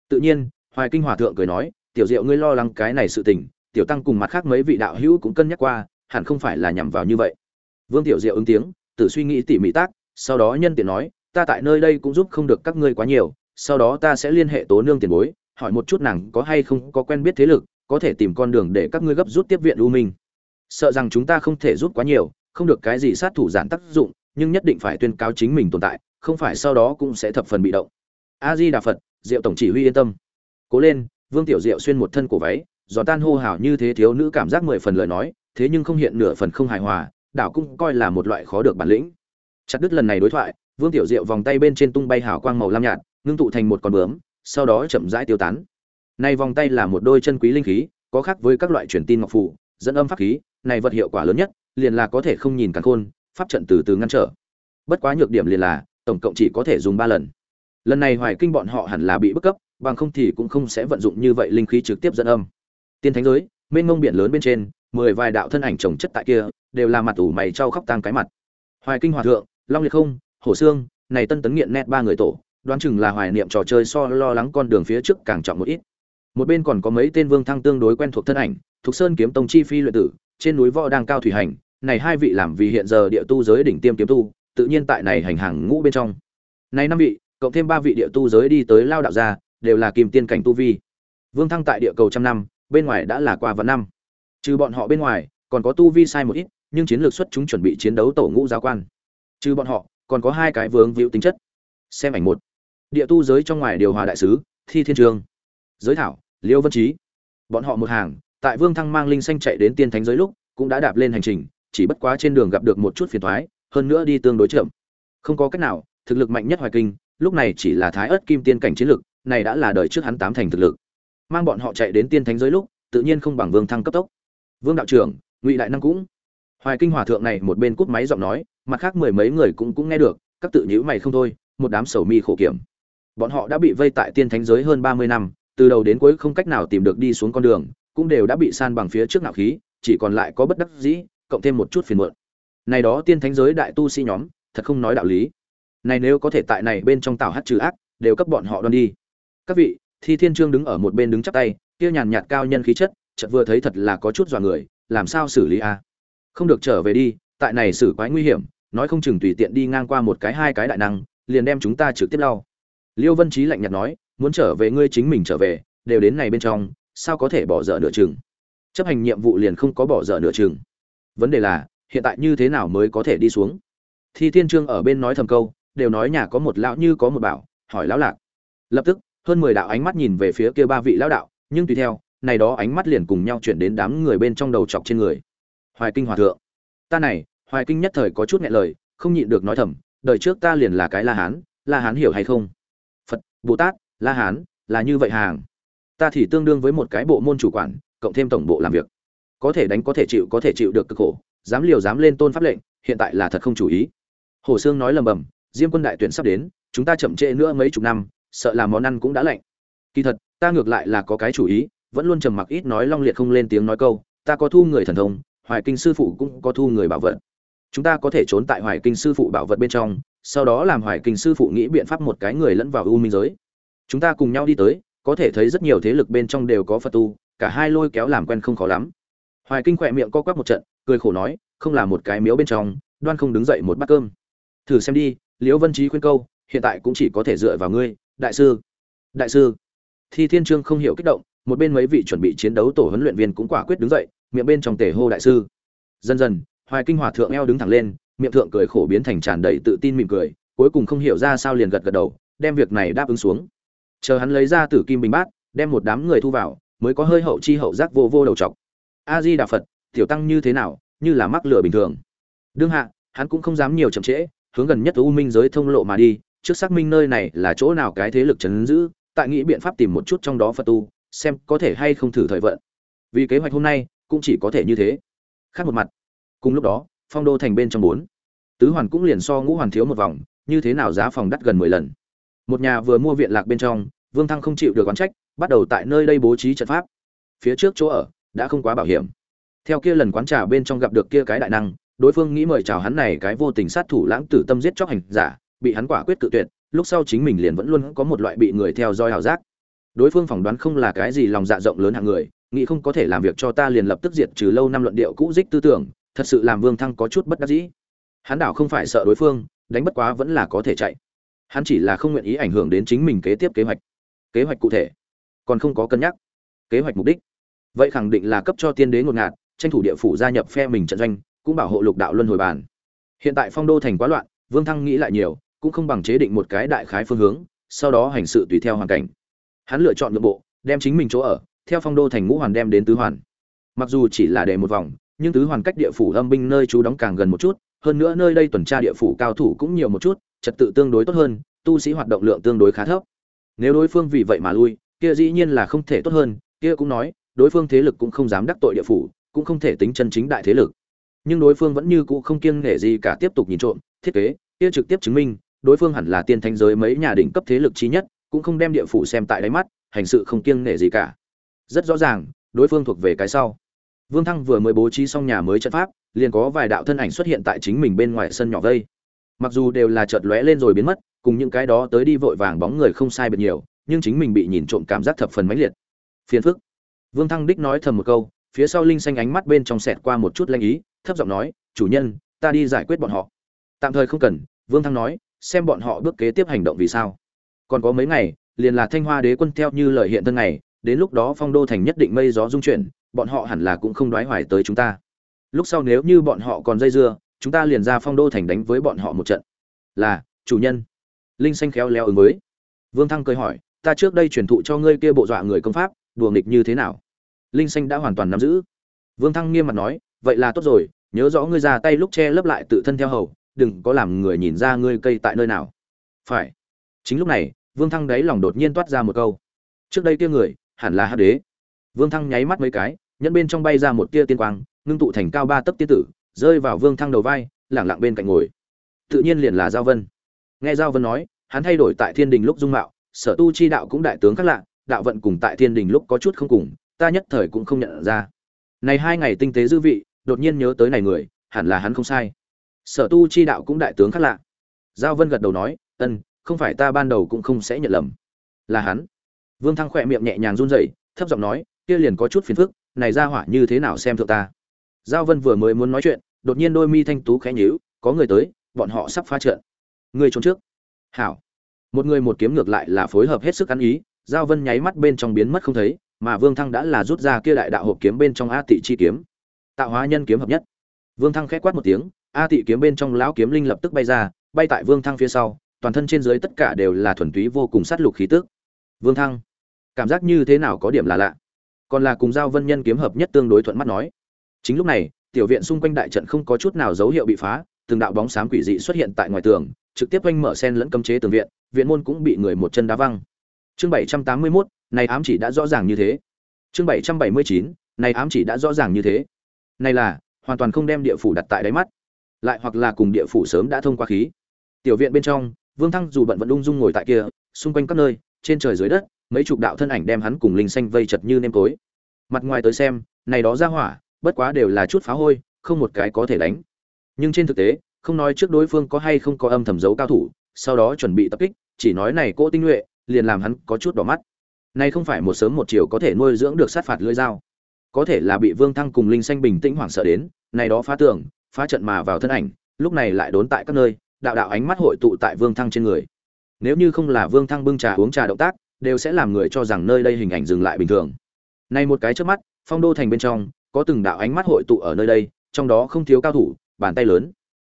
A: Tự nhiên, hoài kinh hòa thượng cười nói, tiểu diệu ngươi lo lắng cái này sự tình, tiểu tăng cùng mặt khác mấy vị đạo hữu cũng cân nhắc qua, hẳn không phải là nhằm vào như vậy. Vương tiểu diệu ứng tiếng tự suy nghĩ tỉ mỉ tác, sau đó nhân tiện nói, ta tại nơi đây cũng giúp không được các ngươi quá nhiều, sau đó ta sẽ liên hệ tố nương tiền bối hỏi một chút nàng có hay không có quen biết thế lực, có thể tìm con đường để các ngươi gấp rút tiếp viện u minh. Sợ rằng chúng ta không thể giúp quá nhiều, không được cái gì sát thủ giản tác dụng, nhưng nhất định phải tuyên cáo chính mình tồn tại, không phải sau đó cũng sẽ thập phần bị động. A di đà phật diệu tổng chỉ huy yên tâm. Cố lên, vương tiểu diệu xuyên một thân cổ váy giòn tan hô hào như thế thiếu nữ cảm giác mười phần lời nói, thế nhưng không hiện nửa phần không hài hòa, đảo cũng coi là một loại khó được bản lĩnh. Chặt đứt lần này đối thoại, vương tiểu diệu vòng tay bên trên tung bay hào quang màu lam nhạt, ngưng tụ thành một con bướm sau đó chậm rãi tiêu tán. Này vòng tay là một đôi chân quý linh khí, có khác với các loại truyền tin ngọc phụ dẫn âm pháp khí, này vật hiệu quả lớn nhất, liền là có thể không nhìn cả khôn, pháp trận từ từ ngăn trở. Bất quá nhược điểm liền là, tổng cộng chỉ có thể dùng ba lần. Lần này hoài kinh bọn họ hẳn là bị bức cấp, bằng không thì cũng không sẽ vận dụng như vậy linh khí trực tiếp dẫn âm. Tiên thánh giới, mênh mông biển lớn bên trên, mười vài đạo thân ảnh trồng chất tại kia, đều là mặt ủ mày trao khóc tang cái mặt. Hoài kinh hòa thượng, long liệt không, hổ xương này tân tấn nghiện nét ba người tổ đoán chừng là hoài niệm trò chơi so lo lắng con đường phía trước càng trọng một ít. Một bên còn có mấy tên vương thăng tương đối quen thuộc thân ảnh thuộc sơn kiếm tông chi phi luyện tử, trên núi võ đang cao thủy hành, này hai vị làm vì hiện giờ địa tu giới đỉnh tiêm kiếm tu, tự nhiên tại này hành hàng ngũ bên trong. Này năm vị, cộng thêm ba vị địa tu giới đi tới lao đạo gia, đều là kim tiên cảnh tu vi. Vương thăng tại địa cầu trăm năm, bên ngoài đã là qua vạn năm. Trừ bọn họ bên ngoài, còn có tu vi sai một ít, nhưng chiến lược xuất chúng chuẩn bị chiến đấu tổ ngũ giáo quan. Trừ bọn họ, còn có hai cái vướng víu tính chất. Xem ảnh một địa tu giới trong ngoài điều hòa đại sứ, thi thiên trường. Giới thảo, liêu vân trí bọn họ một hàng, tại vương thăng mang linh xanh chạy đến tiên thánh giới lúc, cũng đã đạp lên hành trình, chỉ bất quá trên đường gặp được một chút phiền thoái hơn nữa đi tương đối chậm. Không có cách nào, thực lực mạnh nhất hoài kinh, lúc này chỉ là thái ớt kim tiên cảnh chiến lực, này đã là đời trước hắn tám thành thực lực. Mang bọn họ chạy đến tiên thánh giới lúc, tự nhiên không bằng vương thăng cấp tốc. Vương đạo trưởng, ngụy đại năng cũng. Hoài kinh hòa thượng này một bên cút máy giọng nói, mặt khác mười mấy người cũng cũng nghe được, các tự nhữ mày không thôi, một đám sầu mi khổ kiểm bọn họ đã bị vây tại tiên thánh giới hơn ba mươi năm, từ đầu đến cuối không cách nào tìm được đi xuống con đường, cũng đều đã bị san bằng phía trước nạo khí, chỉ còn lại có bất đắc dĩ, cộng thêm một chút phiền muộn. Này đó tiên thánh giới đại tu sĩ nhóm, thật không nói đạo lý. Này nếu có thể tại này bên trong tạo hát trừ ác, đều cấp bọn họ đoan đi. Các vị, thi thiên trương đứng ở một bên đứng chắp tay, kia nhàn nhạt cao nhân khí chất, chợt vừa thấy thật là có chút dọa người, làm sao xử lý a? Không được trở về đi, tại này xử quái nguy hiểm, nói không chừng tùy tiện đi ngang qua một cái hai cái đại năng, liền đem chúng ta trực tiếp lau liêu vân trí lạnh nhạt nói, muốn trở về ngươi chính mình trở về, đều đến này bên trong, sao có thể bỏ dở nửa chừng? Chấp hành nhiệm vụ liền không có bỏ dở nửa chừng. Vấn đề là, hiện tại như thế nào mới có thể đi xuống? Thi thiên trương ở bên nói thầm câu, đều nói nhà có một lão như có một bảo, hỏi lão lạc. Lập tức, hơn mười đạo ánh mắt nhìn về phía kia ba vị lão đạo, nhưng tùy theo, này đó ánh mắt liền cùng nhau chuyển đến đám người bên trong đầu chọc trên người. Hoài kinh hòa thượng, ta này, hoài kinh nhất thời có chút nghẹn lời, không nhịn được nói thầm, đời trước ta liền là cái la hán la hán hiểu hay không? Bồ tát la hán, là như vậy hàng. Ta thì tương đương với một cái bộ môn chủ quản, cộng thêm tổng bộ làm việc. Có thể đánh có thể chịu, có thể chịu được cực khổ, dám liều dám lên tôn pháp lệnh, hiện tại là thật không chủ ý. Hồ sương nói lầm bầm, diêm quân đại tuyển sắp đến, chúng ta chậm trễ nữa mấy chục năm, sợ là món ăn cũng đã lạnh. Kỳ thật, ta ngược lại là có cái chủ ý, vẫn luôn trầm mặc ít nói long liệt không lên tiếng nói câu, ta có thu người thần thông, hoài kinh sư phụ cũng có thu người bảo vật. Chúng ta có thể trốn tại hoài kinh sư phụ bảo vật bên trong sau đó làm hoài kinh sư phụ nghĩ biện pháp một cái người lẫn vào u minh giới. Chúng ta cùng nhau đi tới, có thể thấy rất nhiều thế lực bên trong đều có phật tu, cả hai lôi kéo làm quen không khó lắm. Hoài kinh khỏe miệng co quắp một trận, cười khổ nói, không là một cái miếu bên trong, đoan không đứng dậy một bát cơm. Thử xem đi, liễu vân trí khuyên câu, hiện tại cũng chỉ có thể dựa vào ngươi, đại sư. Đại sư. Thi thiên trương không hiểu kích động, một bên mấy vị chuẩn bị chiến đấu tổ huấn luyện viên cũng quả quyết đứng dậy, miệng bên trong tể hô đại sư. Dần dần, hoài kinh hòa thượng eo đứng thẳng lên miệng thượng cười khổ biến thành tràn đầy tự tin mỉm cười, cuối cùng không hiểu ra sao liền gật gật đầu, đem việc này đáp ứng xuống. Chờ hắn lấy ra tử kim bình bát, đem một đám người thu vào, mới có hơi hậu chi hậu giác vô vô đầu chọc. A di đà phật tiểu tăng như thế nào, như là mắc lửa bình thường. Đương hạ, hắn cũng không dám nhiều chậm trễ, hướng gần nhất u minh giới thông lộ mà đi, trước xác minh nơi này là chỗ nào cái thế lực chấn giữ, tại nghĩ biện pháp tìm một chút trong đó phật tu, xem có thể hay không thử thời vận. Vì kế hoạch hôm nay, cũng chỉ có thể như thế. Khác một mặt, cùng lúc đó phong đô thành bên trong bốn. Tứ hoàn cũng liền so ngũ hoàn thiếu một vòng, như thế nào giá phòng đắt gần mười lần. Một nhà vừa mua viện lạc bên trong, vương thăng không chịu được oán trách, bắt đầu tại nơi đây bố trí trận pháp. Phía trước chỗ ở, đã không quá bảo hiểm. Theo kia lần quán trà bên trong gặp được kia cái đại năng, đối phương nghĩ mời chào hắn này cái vô tình sát thủ lãng tử tâm giết chóc hành giả, bị hắn quả quyết tự tuyệt, lúc sau chính mình liền vẫn luôn có một loại bị người theo dõi hào giác. Đối phương phỏng đoán không là cái gì lòng dạ rộng lớn hạng người, nghĩ không có thể làm việc cho ta liền lập tức diệt trừ lâu năm luận điệu cũ dích tư tưởng thật sự làm vương thăng có chút bất đắc dĩ. Hắn đảo không phải sợ đối phương, đánh bất quá vẫn là có thể chạy. Hắn chỉ là không nguyện ý ảnh hưởng đến chính mình kế tiếp kế hoạch. Kế hoạch cụ thể, còn không có cân nhắc. Kế hoạch mục đích. Vậy khẳng định là cấp cho tiên đế ngột ngạt, tranh thủ địa phủ gia nhập phe mình trận doanh, cũng bảo hộ lục đạo luân hồi bàn. Hiện tại phong đô thành quá loạn, vương thăng nghĩ lại nhiều, cũng không bằng chế định một cái đại khái phương hướng, sau đó hành sự tùy theo hoàn cảnh. Hắn lựa chọn nội bộ, đem chính mình chỗ ở, theo phong đô thành ngũ hoàn đem đến tứ hoàn. Mặc dù chỉ là để một vòng nhưng tứ hoàn cách địa phủ âm binh nơi trú đóng càng gần một chút, hơn nữa nơi đây tuần tra địa phủ cao thủ cũng nhiều một chút, trật tự tương đối tốt hơn, tu sĩ hoạt động lượng tương đối khá thấp. Nếu đối phương vì vậy mà lui, kia dĩ nhiên là không thể tốt hơn, kia cũng nói, đối phương thế lực cũng không dám đắc tội địa phủ, cũng không thể tính chân chính đại thế lực. Nhưng đối phương vẫn như cũ không kiêng nể gì cả tiếp tục nhìn trộm, thiết kế, kia trực tiếp chứng minh, đối phương hẳn là tiên thánh giới mấy nhà đỉnh cấp thế lực chí nhất, cũng không đem địa phủ xem tại đáy mắt, hành sự không kiêng nể gì cả. Rất rõ ràng, đối phương thuộc về cái sau vương thăng vừa mới bố trí xong nhà mới trận pháp, liền có vài đạo thân ảnh xuất hiện tại chính mình bên ngoài sân nhỏ vây. Mặc dù đều là chợt lóe lên rồi biến mất, cùng những cái đó tới đi vội vàng bóng người không sai biệt nhiều, nhưng chính mình bị nhìn trộm cảm giác thập phần mãnh liệt. Phiền phức. Vương thăng đích nói thầm một câu, phía sau linh xanh ánh mắt bên trong xẹt qua một chút lanh ý, thấp giọng nói, chủ nhân, ta đi giải quyết bọn họ. Tạm thời không cần, vương thăng nói, xem bọn họ bước kế tiếp hành động vì sao. Còn có mấy ngày, liền là thanh hoa đế quân theo như lời hiện thân này đến lúc đó phong đô thành nhất định mây gió dung chuyển bọn họ hẳn là cũng không đoái hoài tới chúng ta. Lúc sau nếu như bọn họ còn dây dưa, chúng ta liền ra phong đô thành đánh với bọn họ một trận. Là, chủ nhân. Linh xanh khéo léo ứng với. Vương thăng cười hỏi, ta trước đây truyền thụ cho ngươi kia bộ dọa người công pháp, đùa nghịch như thế nào? Linh xanh đã hoàn toàn nắm giữ. Vương thăng nghiêm mặt nói, vậy là tốt rồi, nhớ rõ ngươi ra tay lúc che lấp lại tự thân theo hầu, đừng có làm người nhìn ra ngươi cây tại nơi nào. Phải. Chính lúc này, vương thăng đáy lòng đột nhiên toát ra một câu. Trước đây kia người, hẳn là hắc đế vương thăng nháy mắt mấy cái, nhẫn bên trong bay ra một tia tiên quang, ngưng tụ thành cao ba tấc tiên tử, rơi vào vương thăng đầu vai, lẳng lặng bên cạnh ngồi. Tự nhiên liền là giao vân. Nghe giao vân nói, hắn thay đổi tại thiên đình lúc dung mạo, sở tu chi đạo cũng đại tướng khác lạ, đạo vận cùng tại thiên đình lúc có chút không cùng, ta nhất thời cũng không nhận ra. Này hai ngày tinh tế dư vị, đột nhiên nhớ tới này người, hẳn là hắn không sai. Sở tu chi đạo cũng đại tướng khác lạ. Giao vân gật đầu nói, ân, không phải ta ban đầu cũng không sẽ nhận lầm. Là hắn. Vương thăng khỏe miệng nhẹ nhàng run rẩy, thấp giọng nói kia liền có chút phiền phức, này ra hỏa như thế nào xem thượng ta? Giao vân vừa mới muốn nói chuyện, đột nhiên đôi mi thanh tú khẽ nhíu, có người tới, bọn họ sắp phá trận. Người trốn trước. Hảo. Một người một kiếm ngược lại là phối hợp hết sức ăn ý, giao vân nháy mắt bên trong biến mất không thấy, mà vương thăng đã là rút ra kia đại đạo hộp kiếm bên trong a tị chi kiếm. Tạo hóa nhân kiếm hợp nhất. Vương thăng khẽ quát một tiếng, a tị kiếm bên trong lão kiếm linh lập tức bay ra, bay tại vương thăng phía sau, toàn thân trên dưới tất cả đều là thuần túy vô cùng sát lục khí tức. Vương thăng, cảm giác như thế nào có điểm là lạ? Còn là cùng giao vân nhân kiếm hợp nhất tương đối thuận mắt nói. Chính lúc này tiểu viện xung quanh đại trận không có chút nào dấu hiệu bị phá từng đạo bóng xám quỷ dị xuất hiện tại ngoài tường trực tiếp oanh mở sen lẫn cấm chế tường viện viện môn cũng bị người một chân đá văng. Chương bảy trăm tám mươi 781, này ám chỉ đã rõ ràng như thế. Chương bảy trăm bảy mươi chín này ám chỉ đã rõ ràng như thế. Này là hoàn toàn không đem địa phủ đặt tại đáy mắt. Lại hoặc là cùng địa phủ sớm đã thông qua khí. Tiểu viện bên trong vương thăng dù bận vẫn ung dung ngồi tại kia xung quanh các nơi trên trời dưới đất mấy chục đạo thân ảnh đem hắn cùng linh xanh vây chật như nêm tối. Mặt ngoài tới xem, này đó ra hỏa, bất quá đều là chút phá hôi, không một cái có thể đánh. Nhưng trên thực tế, không nói trước đối phương có hay không có âm thầm giấu cao thủ, sau đó chuẩn bị tập kích, chỉ nói này cỗ tinh nhuệ, liền làm hắn có chút đỏ mắt. Này không phải một sớm một chiều có thể nuôi dưỡng được sát phạt lưỡi dao. Có thể là bị vương thăng cùng linh xanh bình tĩnh hoảng sợ đến, này đó phá tường, phá trận mà vào thân ảnh, lúc này lại đốn tại các nơi, đạo đạo ánh mắt hội tụ tại vương thăng trên người. Nếu như không là vương thăng bưng trà uống trà động tác đều sẽ làm người cho rằng nơi đây hình ảnh dừng lại bình thường. Này một cái trước mắt, phong đô thành bên trong, có từng đạo ánh mắt hội tụ ở nơi đây, trong đó không thiếu cao thủ, bàn tay lớn.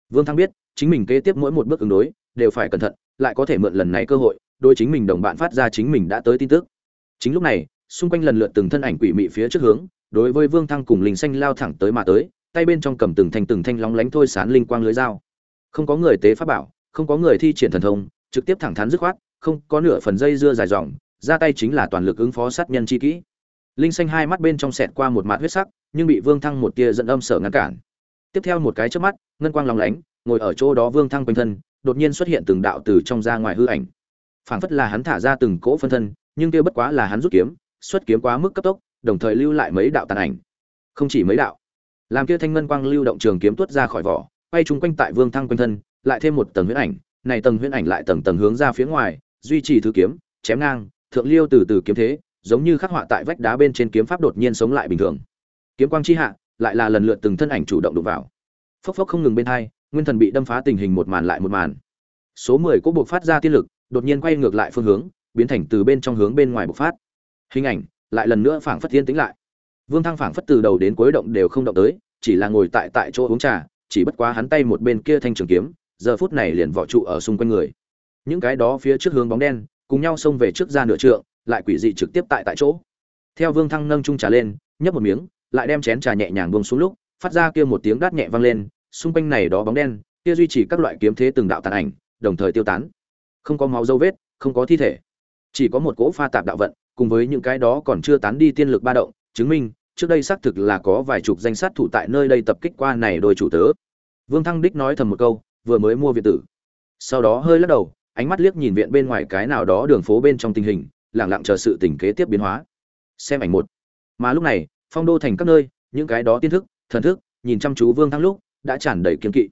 A: Vương thăng biết, chính mình kế tiếp mỗi một bước ứng đối, đều phải cẩn thận, lại có thể mượn lần này cơ hội, đối chính mình đồng bạn phát ra chính mình đã tới tin tức. Chính lúc này, xung quanh lần lượt từng thân ảnh quỷ mị phía trước hướng, đối với vương thăng cùng linh xanh lao thẳng tới mà tới, tay bên trong cầm từng thanh từng thanh lóng lánh thôi sán linh quang lưới dao. Không có người tế pháp bảo, không có người thi triển thần thông, trực tiếp thẳng thắn dứt khoát không có nửa phần dây dưa dài dòng, ra tay chính là toàn lực ứng phó sát nhân chi kỹ. Linh xanh hai mắt bên trong sẹt qua một mạt huyết sắc, nhưng bị vương thăng một tia dẫn âm sở ngăn cản. Tiếp theo một cái trước mắt, ngân quang lòng lánh, ngồi ở chỗ đó vương thăng quanh thân, đột nhiên xuất hiện từng đạo từ trong ra ngoài hư ảnh. Phảng phất là hắn thả ra từng cỗ phân thân, nhưng kia bất quá là hắn rút kiếm, xuất kiếm quá mức cấp tốc, đồng thời lưu lại mấy đạo tàn ảnh. Không chỉ mấy đạo, làm kia thanh ngân quang lưu động trường kiếm tuốt ra khỏi vỏ, quay chung quanh tại vương thăng quanh thân, lại thêm một tầng huyễn ảnh, này tầng huyễn ảnh lại tầng tầng hướng ra phía ngoài duy trì thứ kiếm, chém ngang, thượng liêu từ từ kiếm thế, giống như khắc họa tại vách đá bên trên kiếm pháp đột nhiên sống lại bình thường. Kiếm quang chi hạ, lại là lần lượt từng thân ảnh chủ động đụng vào. Phốc phốc không ngừng bên hai, nguyên thần bị đâm phá tình hình một màn lại một màn. Số mười có buộc phát ra tiên lực, đột nhiên quay ngược lại phương hướng, biến thành từ bên trong hướng bên ngoài bộc phát. Hình ảnh lại lần nữa phảng phất thiên tĩnh lại. Vương thăng phảng phất từ đầu đến cuối động đều không động tới, chỉ là ngồi tại tại chỗ uống trà, chỉ bất quá hắn tay một bên kia thanh trường kiếm, giờ phút này liền vỏ trụ ở xung quanh người những cái đó phía trước hướng bóng đen, cùng nhau xông về trước ra nửa trượng, lại quỷ dị trực tiếp tại tại chỗ. Theo vương thăng nâng chung trà lên, nhấp một miếng, lại đem chén trà nhẹ nhàng buông xuống lúc, phát ra kia một tiếng đát nhẹ vang lên, xung quanh này đó bóng đen, kia duy trì các loại kiếm thế từng đạo tàn ảnh, đồng thời tiêu tán. Không có máu dấu vết, không có thi thể. Chỉ có một cỗ pha tạp đạo vận, cùng với những cái đó còn chưa tán đi tiên lực ba động, chứng minh, trước đây xác thực là có vài chục danh sát thủ tại nơi đây tập kích qua này đôi chủ tớ. Vương thăng đích nói thầm một câu, vừa mới mua viện tử. Sau đó hơi lắc đầu ánh mắt liếc nhìn viện bên ngoài cái nào đó đường phố bên trong tình hình lẳng lặng chờ sự tình kế tiếp biến hóa. Xem ảnh một. Mà lúc này, phong đô thành các nơi, những cái đó tiên thức, thần thức, nhìn chăm chú vương thăng lúc, đã tràn đầy kiên kỵ.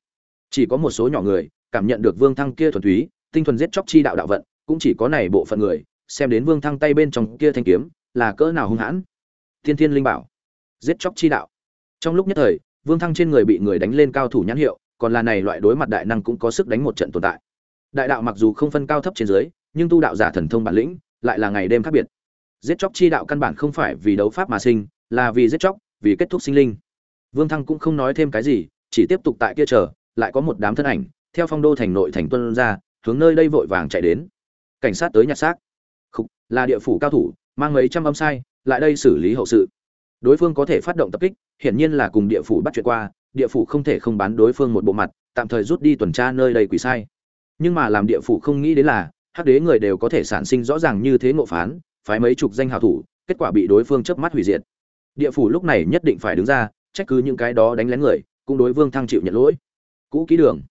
A: Chỉ có một số nhỏ người, cảm nhận được vương thăng kia thuần túy, tinh thuần giết chóc chi đạo đạo vận, cũng chỉ có này bộ phận người, xem đến vương thăng tay bên trong kia thanh kiếm, là cỡ nào hung hãn. Thiên thiên linh bảo. Giết chóc chi đạo. Trong lúc nhất thời, vương thăng trên người bị người đánh lên cao thủ nhãn hiệu, còn là này loại đối mặt đại năng cũng có sức đánh một trận tồn tại đại đạo mặc dù không phân cao thấp trên dưới nhưng tu đạo giả thần thông bản lĩnh lại là ngày đêm khác biệt. Giết chóc chi đạo căn bản không phải vì đấu pháp mà sinh là vì giết chóc vì kết thúc sinh linh. Vương thăng cũng không nói thêm cái gì chỉ tiếp tục tại kia chờ lại có một đám thân ảnh theo phong đô thành nội thành tuân ra hướng nơi đây vội vàng chạy đến. Cảnh sát tới nhặt xác. Khúc, là địa phủ cao thủ mang mấy trăm âm sai lại đây xử lý hậu sự. Đối phương có thể phát động tập kích hiển nhiên là cùng địa phủ bắt chuyện qua địa phủ không thể không bán đối phương một bộ mặt tạm thời rút đi tuần tra nơi đầy quỷ sai nhưng mà làm địa phủ không nghĩ đến là, hắc đế người đều có thể sản sinh rõ ràng như thế ngộ phán, phái mấy chục danh hào thủ, kết quả bị đối phương chớp mắt hủy diệt. Địa phủ lúc này nhất định phải đứng ra, trách cứ những cái đó đánh lén người, cũng đối vương thăng chịu nhận lỗi. Cũ kỹ đường.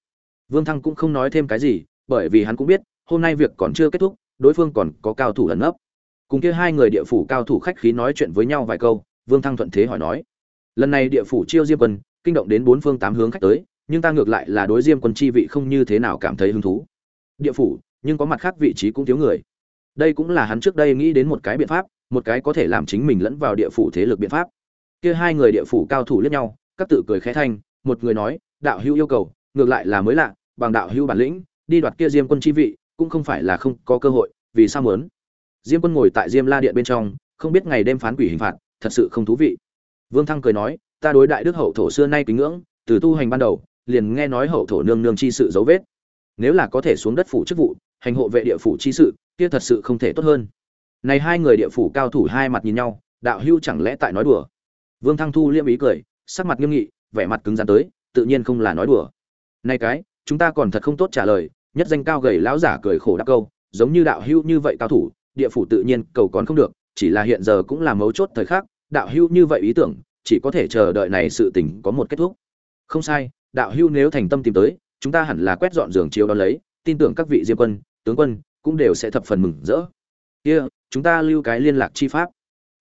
A: Vương thăng cũng không nói thêm cái gì, bởi vì hắn cũng biết, hôm nay việc còn chưa kết thúc, đối phương còn có cao thủ ẩn nấp. Cùng kia hai người địa phủ cao thủ khách khí nói chuyện với nhau vài câu, vương thăng thuận thế hỏi nói. Lần này địa phủ chiêu diêm quân, kinh động đến bốn phương tám hướng khách tới nhưng ta ngược lại là đối diêm quân chi vị không như thế nào cảm thấy hứng thú. Địa phủ, nhưng có mặt khác vị trí cũng thiếu người. Đây cũng là hắn trước đây nghĩ đến một cái biện pháp, một cái có thể làm chính mình lẫn vào địa phủ thế lực biện pháp. Kia hai người địa phủ cao thủ liếc nhau, các tự cười khẽ thanh, một người nói, đạo hữu yêu cầu, ngược lại là mới lạ, bằng đạo hữu bản lĩnh, đi đoạt kia diêm quân chi vị, cũng không phải là không có cơ hội, vì sao muốn? Diêm quân ngồi tại diêm la điện bên trong, không biết ngày đêm phán quỷ hình phạt, thật sự không thú vị. Vương thăng cười nói, ta đối đại đức hậu thổ xưa nay kính ngưỡng, từ tu hành ban đầu liền nghe nói hậu thổ nương nương chi sự dấu vết. Nếu là có thể xuống đất phủ chức vụ, hành hộ vệ địa phủ chi sự, kia thật sự không thể tốt hơn. Này hai người địa phủ cao thủ hai mặt nhìn nhau, đạo hưu chẳng lẽ tại nói đùa? Vương thăng thu liêm ý cười, sắc mặt nghiêm nghị, vẻ mặt cứng rắn tới, tự nhiên không là nói đùa. Này cái, chúng ta còn thật không tốt trả lời, nhất danh cao gầy lão giả cười khổ đáp câu, giống như đạo hưu như vậy cao thủ, địa phủ tự nhiên cầu còn không được, chỉ là hiện giờ cũng là mấu chốt thời khắc, đạo hưu như vậy ý tưởng, chỉ có thể chờ đợi này sự tình có một kết thúc. Không sai đạo hưu nếu thành tâm tìm tới, chúng ta hẳn là quét dọn giường chiếu đó lấy, tin tưởng các vị diêm quân, tướng quân cũng đều sẽ thập phần mừng rỡ. Kia, chúng ta lưu cái liên lạc chi pháp.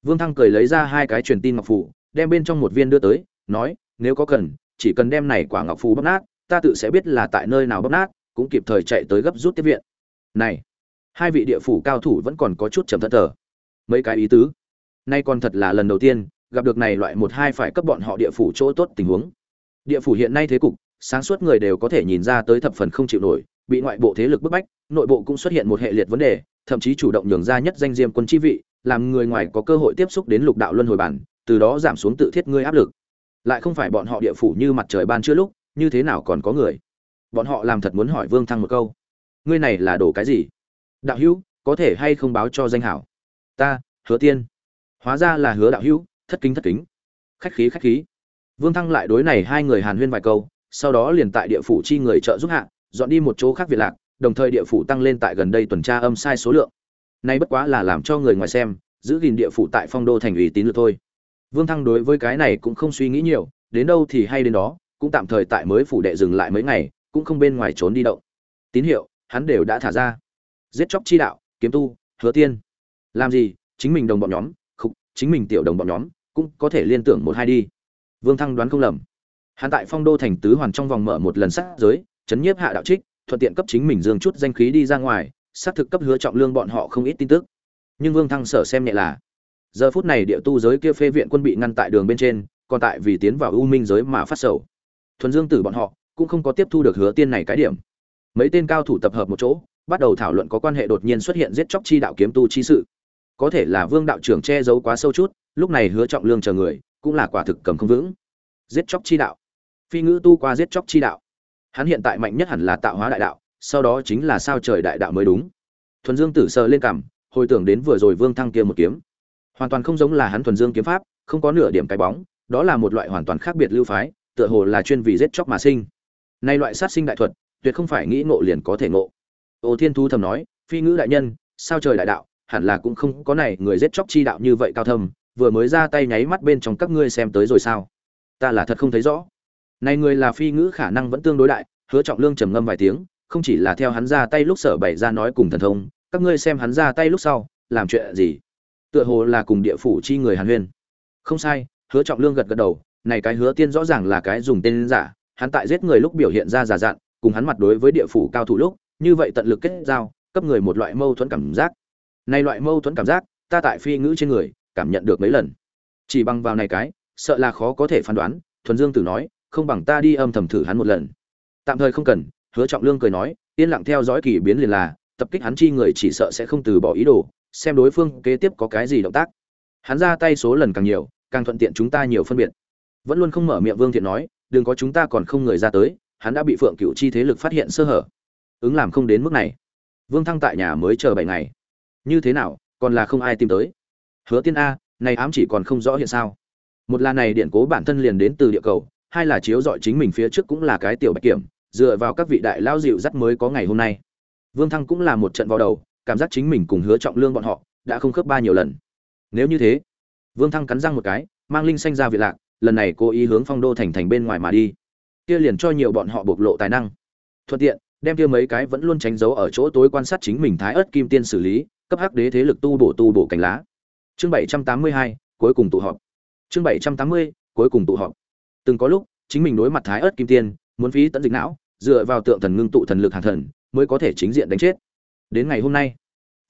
A: Vương thăng cười lấy ra hai cái truyền tin ngọc phủ đem bên trong một viên đưa tới, nói, nếu có cần, chỉ cần đem này quả ngọc phù bóc nát, ta tự sẽ biết là tại nơi nào bóc nát, cũng kịp thời chạy tới gấp rút tiếp viện. Này, hai vị địa phủ cao thủ vẫn còn có chút chầm thất thờ. Mấy cái ý tứ. Nay còn thật là lần đầu tiên, gặp được này loại một hai phải cấp bọn họ địa phủ chỗ tốt tình huống địa phủ hiện nay thế cục, sáng suốt người đều có thể nhìn ra tới thập phần không chịu nổi, bị ngoại bộ thế lực bức bách, nội bộ cũng xuất hiện một hệ liệt vấn đề, thậm chí chủ động nhường ra nhất danh diêm quân chi vị, làm người ngoài có cơ hội tiếp xúc đến lục đạo luân hồi bản, từ đó giảm xuống tự thiết ngươi áp lực. Lại không phải bọn họ địa phủ như mặt trời ban chưa lúc, như thế nào còn có người? Bọn họ làm thật muốn hỏi vương thăng một câu. Ngươi này là đổ cái gì? Đạo hữu, có thể hay không báo cho danh hảo? Ta, hứa tiên. Hóa ra là hứa đạo hữu, thất kính thất kính. Khách khí khách khí vương thăng lại đối này hai người hàn huyên vài câu, sau đó liền tại địa phủ chi người trợ giúp hạ, dọn đi một chỗ khác việt lạc, đồng thời địa phủ tăng lên tại gần đây tuần tra âm sai số lượng. Nay bất quá là làm cho người ngoài xem, giữ gìn địa phủ tại phong đô thành ủy tín lược thôi. Vương thăng đối với cái này cũng không suy nghĩ nhiều, đến đâu thì hay đến đó, cũng tạm thời tại mới phủ đệ dừng lại mấy ngày, cũng không bên ngoài trốn đi động. Tín hiệu, hắn đều đã thả ra. Giết chóc chi đạo, kiếm tu, hứa tiên. Làm gì, chính mình đồng bọn nhóm, khục, chính mình tiểu đồng bọn nhóm, cũng có thể liên tưởng một hai đi vương thăng đoán không lầm. Hắn tại phong đô thành tứ hoàn trong vòng mở một lần sát giới, chấn nhiếp hạ đạo trích, thuận tiện cấp chính mình dương chút danh khí đi ra ngoài, xác thực cấp hứa trọng lương bọn họ không ít tin tức. Nhưng vương thăng sở xem nhẹ là, giờ phút này địa tu giới kia phê viện quân bị ngăn tại đường bên trên, còn tại vì tiến vào u minh giới mà phát sầu. Thuần dương tử bọn họ cũng không có tiếp thu được hứa tiên này cái điểm. Mấy tên cao thủ tập hợp một chỗ, bắt đầu thảo luận có quan hệ đột nhiên xuất hiện giết chóc chi đạo kiếm tu chi sự. Có thể là vương đạo trưởng che giấu quá sâu chút, lúc này hứa trọng lương chờ người cũng là quả thực cầm không vững. Giết chóc chi đạo. Phi ngữ tu qua giết chóc chi đạo. Hắn hiện tại mạnh nhất hẳn là tạo hóa đại đạo, sau đó chính là sao trời đại đạo mới đúng. Thuần dương tử sờ lên cằm, hồi tưởng đến vừa rồi vương thăng kia một kiếm. Hoàn toàn không giống là hắn thuần dương kiếm pháp, không có nửa điểm cái bóng, đó là một loại hoàn toàn khác biệt lưu phái, tựa hồ là chuyên vì giết chóc mà sinh. Nay loại sát sinh đại thuật, tuyệt không phải nghĩ ngộ liền có thể ngộ. Ô thiên thu thầm nói, phi ngữ đại nhân, sao trời đại đạo, hẳn là cũng không có này người giết chóc chi đạo như vậy cao thâm vừa mới ra tay nháy mắt bên trong các ngươi xem tới rồi sao? Ta là thật không thấy rõ. Này người là phi ngữ khả năng vẫn tương đối đại, hứa trọng lương trầm ngâm vài tiếng, không chỉ là theo hắn ra tay lúc sở bày ra nói cùng thần thông, các ngươi xem hắn ra tay lúc sau, làm chuyện gì? Tựa hồ là cùng địa phủ chi người hàn huyên. Không sai, hứa trọng lương gật gật đầu, này cái hứa tiên rõ ràng là cái dùng tên giả, hắn tại giết người lúc biểu hiện ra giả dặn cùng hắn mặt đối với địa phủ cao thủ lúc, như vậy tận lực kết giao, cấp người một loại mâu thuẫn cảm giác. Này loại mâu thuẫn cảm giác, ta tại phi ngữ trên người cảm nhận được mấy lần. Chỉ bằng vào này cái, sợ là khó có thể phán đoán, thuần dương tử nói, không bằng ta đi âm thầm thử hắn một lần. Tạm thời không cần, hứa trọng lương cười nói, yên lặng theo dõi kỳ biến liền là, tập kích hắn chi người chỉ sợ sẽ không từ bỏ ý đồ, xem đối phương kế tiếp có cái gì động tác. Hắn ra tay số lần càng nhiều, càng thuận tiện chúng ta nhiều phân biệt. Vẫn luôn không mở miệng vương thiện nói, đừng có chúng ta còn không người ra tới, hắn đã bị phượng cựu chi thế lực phát hiện sơ hở. Ứng làm không đến mức này. Vương thăng tại nhà mới chờ bảy ngày. Như thế nào, còn là không ai tìm tới hứa tiên a, này ám chỉ còn không rõ hiện sao. Một là này điện cố bản thân liền đến từ địa cầu, hai là chiếu dọi chính mình phía trước cũng là cái tiểu bạch kiểm, dựa vào các vị đại lao dịu dắt mới có ngày hôm nay. Vương thăng cũng là một trận vào đầu, cảm giác chính mình cùng hứa trọng lương bọn họ đã không khớp ba nhiều lần. Nếu như thế, vương thăng cắn răng một cái, mang linh xanh ra việt lạc, lần này cố ý hướng phong đô thành thành bên ngoài mà đi. Kia liền cho nhiều bọn họ bộc lộ tài năng. Thuận tiện, đem kia mấy cái vẫn luôn tránh giấu ở chỗ tối quan sát chính mình thái ớt kim tiên xử lý, cấp hắc đế thế lực tu bổ tu bổ cánh lá chương bảy trăm tám mươi hai, cuối cùng tụ họp. Chương bảy trăm tám mươi, cuối cùng tụ họp. Từng có lúc, chính mình đối mặt thái ớt kim tiên, muốn phí tận dịch não, dựa vào tượng thần ngưng tụ thần lực hàng thần, mới có thể chính diện đánh chết. Đến ngày hôm nay,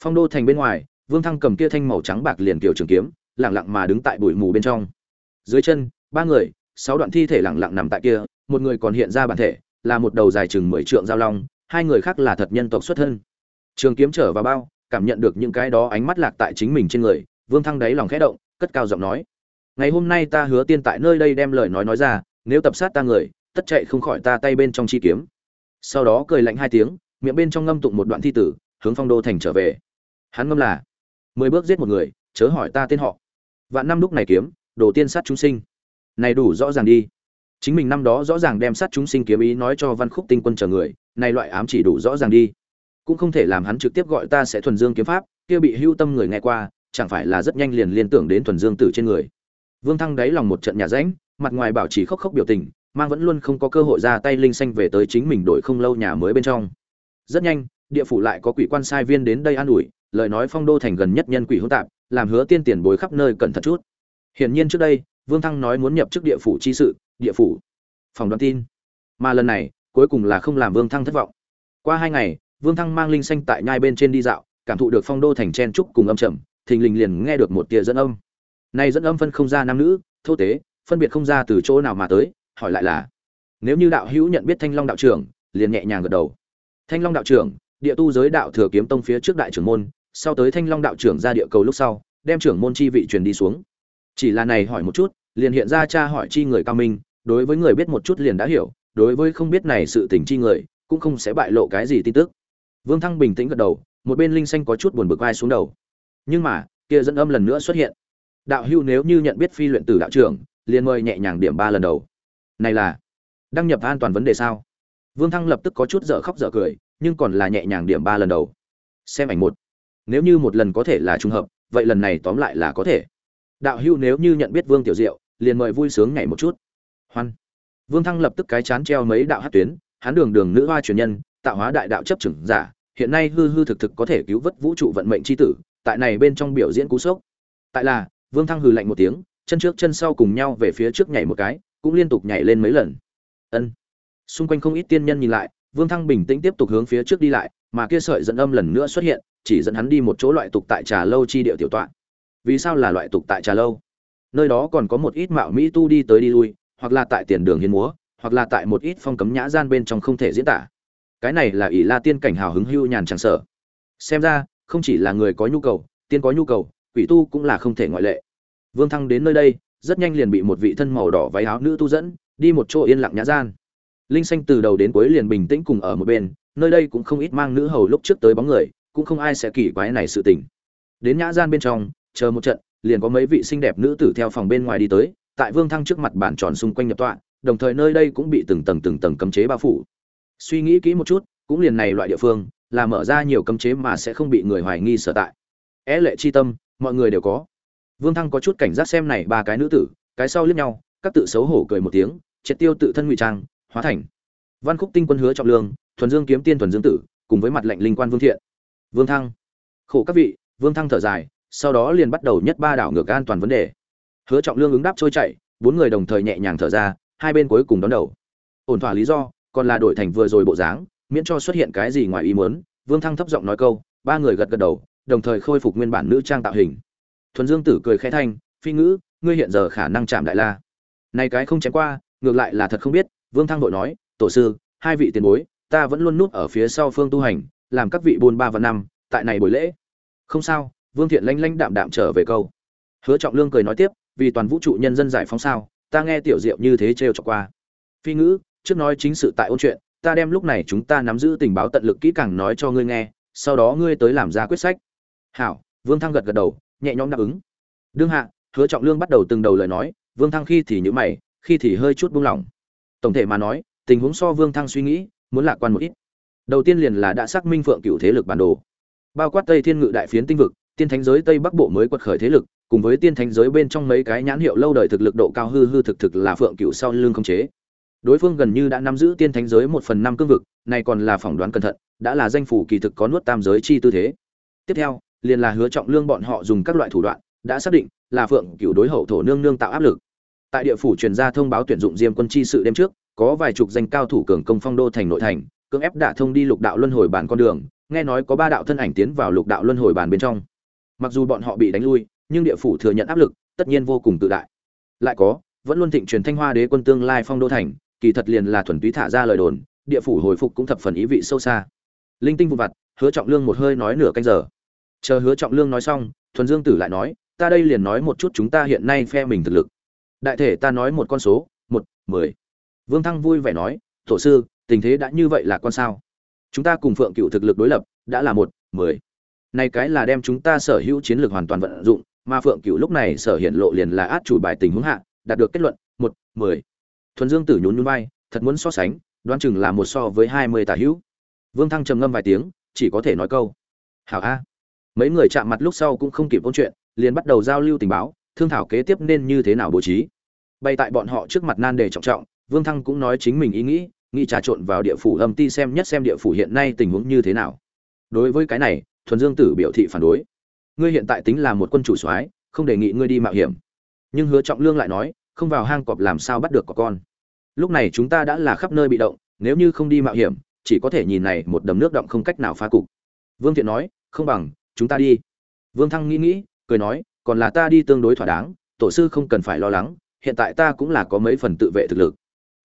A: phong đô thành bên ngoài, vương thăng cầm kia thanh màu trắng bạc liền kiểu trường kiếm lẳng lặng mà đứng tại bụi mù bên trong. Dưới chân, ba người, sáu đoạn thi thể lẳng lặng nằm tại kia, một người còn hiện ra bản thể, là một đầu dài chừng mười trượng giao long, hai người khác là thật nhân tộc xuất thân. Trường kiếm trở vào bao, cảm nhận được những cái đó ánh mắt lạc tại chính mình trên người vương thăng đáy lòng khẽ động, cất cao giọng nói, ngày hôm nay ta hứa tiên tại nơi đây đem lời nói nói ra, nếu tập sát ta người, tất chạy không khỏi ta tay bên trong chi kiếm. Sau đó cười lạnh hai tiếng, miệng bên trong ngâm tụng một đoạn thi tử, hướng phong đô thành trở về. Hắn ngâm là, mười bước giết một người, chớ hỏi ta tên họ. Vạn năm lúc này kiếm, đồ tiên sát chúng sinh. Này đủ rõ ràng đi. Chính mình năm đó rõ ràng đem sát chúng sinh kiếm ý nói cho văn khúc tinh quân chờ người, này loại ám chỉ đủ rõ ràng đi. Cũng không thể làm hắn trực tiếp gọi ta sẽ thuần dương kiếm pháp, kia bị hưu tâm người nghe qua chẳng phải là rất nhanh liền liên tưởng đến thuần dương tử trên người. Vương thăng đáy lòng một trận nhà rãnh, mặt ngoài bảo trì khóc khóc biểu tình, mang vẫn luôn không có cơ hội ra tay linh xanh về tới chính mình đổi không lâu nhà mới bên trong. Rất nhanh, địa phủ lại có quỷ quan sai viên đến đây an ủi, lời nói phong đô thành gần nhất nhân quỷ hỗn tạp, làm hứa tiên tiền bối khắp nơi cẩn thận chút. Hiển nhiên trước đây, vương thăng nói muốn nhập chức địa phủ chi sự, địa phủ. Phòng đoán tin. Mà lần này, cuối cùng là không làm vương thăng thất vọng. Qua hai ngày, vương thăng mang linh xanh tại nhai bên trên đi dạo, cảm thụ được phong đô thành chen trúc cùng âm trầm thình lình liền nghe được một tia dẫn âm. Này dẫn âm phân không ra nam nữ, thô tế, phân biệt không ra từ chỗ nào mà tới, hỏi lại là, nếu như đạo hữu nhận biết thanh long đạo trưởng, liền nhẹ nhàng gật đầu. Thanh long đạo trưởng, địa tu giới đạo thừa kiếm tông phía trước đại trưởng môn, sau tới thanh long đạo trưởng ra địa cầu lúc sau, đem trưởng môn chi vị truyền đi xuống. Chỉ là này hỏi một chút, liền hiện ra cha hỏi chi người cao minh, đối với người biết một chút liền đã hiểu, đối với không biết này sự tình chi người, cũng không sẽ bại lộ cái gì tin tức. Vương thăng bình tĩnh gật đầu, một bên linh xanh có chút buồn bực vai xuống đầu nhưng mà, kia dẫn âm lần nữa xuất hiện. Đạo hưu nếu như nhận biết phi luyện tử đạo trưởng, liền mời nhẹ nhàng điểm ba lần đầu. Này là, đăng nhập an toàn vấn đề sao? Vương thăng lập tức có chút dở khóc dở cười, nhưng còn là nhẹ nhàng điểm ba lần đầu. Xem ảnh một. Nếu như một lần có thể là trùng hợp, vậy lần này tóm lại là có thể. Đạo hưu nếu như nhận biết vương tiểu diệu, liền mời vui sướng nhảy một chút. Hoan. Vương thăng lập tức cái chán treo mấy đạo hát tuyến hắn đường đường nữ hoa truyền nhân, tạo hóa đại đạo chấp trưởng giả, hiện nay hư hư thực thực có thể cứu vớt vũ trụ vận mệnh c h i tử tại này bên trong biểu diễn cú sốc. Tại là, vương thăng hừ lạnh một tiếng, chân trước chân sau cùng nhau về phía trước nhảy một cái, cũng liên tục nhảy lên mấy lần. Ân. Xung quanh không ít tiên nhân nhìn lại, vương thăng bình tĩnh tiếp tục hướng phía trước đi lại, mà kia sợi dẫn âm lần nữa xuất hiện, chỉ dẫn hắn đi một chỗ loại tục tại trà lâu chi điệu tiểu tọa. Vì sao là loại tục tại trà lâu? Nơi đó còn có một ít mạo mỹ tu đi tới đi lui, hoặc là tại tiền đường hiến múa, hoặc là tại một ít phong cấm nhã gian bên trong không thể diễn tả. Cái này là ỷ la tiên cảnh hào hứng hưu nhàn tràng sở xem ra không chỉ là người có nhu cầu, tiên có nhu cầu, quỷ tu cũng là không thể ngoại lệ. Vương thăng đến nơi đây, rất nhanh liền bị một vị thân màu đỏ váy áo nữ tu dẫn, đi một chỗ yên lặng nhã gian. Linh xanh từ đầu đến cuối liền bình tĩnh cùng ở một bên, nơi đây cũng không ít mang nữ hầu lúc trước tới bóng người, cũng không ai sẽ kỳ quái này sự tình. Đến nhã gian bên trong, chờ một trận, liền có mấy vị xinh đẹp nữ tử theo phòng bên ngoài đi tới, tại vương thăng trước mặt bàn tròn xung quanh nhập tọa, đồng thời nơi đây cũng bị từng tầng từng tầng cấm chế bao phủ. Suy nghĩ kỹ một chút, cũng liền này loại địa phương là mở ra nhiều cấm chế mà sẽ không bị người hoài nghi sở tại. É lệ chi tâm, mọi người đều có. Vương thăng có chút cảnh giác xem này ba cái nữ tử, cái sau liếc nhau, các tự xấu hổ cười một tiếng, triệt tiêu tự thân ngụy trang, hóa thành. Văn khúc tinh quân hứa trọng lương, thuần dương kiếm tiên thuần dương tử, cùng với mặt lệnh linh quan vương thiện. Vương thăng. Khổ các vị, vương thăng thở dài, sau đó liền bắt đầu nhất ba đảo ngược an toàn vấn đề. Hứa trọng lương ứng đáp trôi chảy, bốn người đồng thời nhẹ nhàng thở ra, hai bên cuối cùng đón đầu. Ổn thỏa lý do, còn là đổi thành vừa rồi bộ dáng miễn cho xuất hiện cái gì ngoài ý muốn, vương thăng thấp giọng nói câu, ba người gật gật đầu, đồng thời khôi phục nguyên bản nữ trang tạo hình. Thuần dương tử cười khẽ thanh, phi ngữ, ngươi hiện giờ khả năng chạm đại la. Này cái không chém qua, ngược lại là thật không biết, vương thăng đội nói, tổ sư, hai vị tiền bối, ta vẫn luôn núp ở phía sau phương tu hành, làm các vị buôn ba và năm, tại này buổi lễ. Không sao. Vương thiện lanh lanh đạm đạm trở về câu. Hứa trọng lương cười nói tiếp, vì toàn vũ trụ nhân dân giải phóng sao, ta nghe tiểu diệu như thế trêu cho qua. Phi ngữ, trước nói chính sự tại ôn chuyện ta đem lúc này chúng ta nắm giữ tình báo tận lực kỹ càng nói cho ngươi nghe, sau đó ngươi tới làm ra quyết sách. Hảo. Vương thăng gật gật đầu, nhẹ nhõm đáp ứng. Đương hạ. Hứa trọng lương bắt đầu từng đầu lời nói, vương thăng khi thì nhữ mày, khi thì hơi chút buông lỏng. Tổng thể mà nói, tình huống so vương thăng suy nghĩ, muốn lạc quan một ít. Đầu tiên liền là đã xác minh phượng cựu thế lực bản đồ. Bao quát tây thiên ngự đại phiến tinh vực, tiên thánh giới tây bắc bộ mới quật khởi thế lực, cùng với tiên thánh giới bên trong mấy cái nhãn hiệu lâu đời thực lực độ cao hư hư thực thực là phượng cựu sau lưng không chế đối phương gần như đã nắm giữ tiên thánh giới một phần năm cương vực, này còn là phỏng đoán cẩn thận, đã là danh phủ kỳ thực có nuốt tam giới chi tư thế. Tiếp theo, liền là hứa trọng lương bọn họ dùng các loại thủ đoạn, đã xác định là phượng cựu đối hậu thổ nương nương tạo áp lực. Tại địa phủ truyền ra thông báo tuyển dụng diêm quân chi sự đêm trước, có vài chục danh cao thủ cường công phong đô thành nội thành, cưỡng ép đả thông đi lục đạo luân hồi bản con đường, nghe nói có ba đạo thân ảnh tiến vào lục đạo luân hồi bản bên trong. Mặc dù bọn họ bị đánh lui, nhưng địa phủ thừa nhận áp lực, tất nhiên vô cùng tự đại. Lại có, vẫn luôn thịnh truyền thanh hoa đế quân tương lai phong đô thành kỳ thật liền là thuần túy thả ra lời đồn, địa phủ hồi phục cũng thập phần ý vị sâu xa. Linh tinh vụ vặt, hứa trọng lương một hơi nói nửa canh giờ. Chờ hứa trọng lương nói xong, thuần dương tử lại nói, ta đây liền nói một chút chúng ta hiện nay phe mình thực lực. Đại thể ta nói một con số, một, mười. Vương thăng vui vẻ nói, tổ sư, tình thế đã như vậy là con sao? Chúng ta cùng phượng cựu thực lực đối lập, đã là một, mười. Này cái là đem chúng ta sở hữu chiến lược hoàn toàn vận dụng, mà phượng cựu lúc này sở hiện lộ liền là át chủ bài tình huống hạ, đạt được kết luận, một, mười thuần dương tử nhún nhún vai, thật muốn so sánh, đoán chừng là một so với hai mươi tà hữu. Vương thăng trầm ngâm vài tiếng, chỉ có thể nói câu. Hảo a. Mấy người chạm mặt lúc sau cũng không kịp ôn chuyện, liền bắt đầu giao lưu tình báo, thương thảo kế tiếp nên như thế nào bố trí. Bay tại bọn họ trước mặt nan đề trọng trọng, vương thăng cũng nói chính mình ý nghĩ nghĩ trà trộn vào địa phủ âm ti xem nhất xem địa phủ hiện nay tình huống như thế nào. Đối với cái này, thuần dương tử biểu thị phản đối. Ngươi hiện tại tính là một quân chủ soái, không đề nghị ngươi đi mạo hiểm. Nhưng hứa trọng lương lại nói, không vào hang cọp làm sao bắt được có con lúc này chúng ta đã là khắp nơi bị động, nếu như không đi mạo hiểm, chỉ có thể nhìn này một đầm nước động không cách nào phá cục. Vương thiện nói, không bằng, chúng ta đi. Vương thăng nghĩ nghĩ, cười nói, còn là ta đi tương đối thỏa đáng, tổ sư không cần phải lo lắng, hiện tại ta cũng là có mấy phần tự vệ thực lực.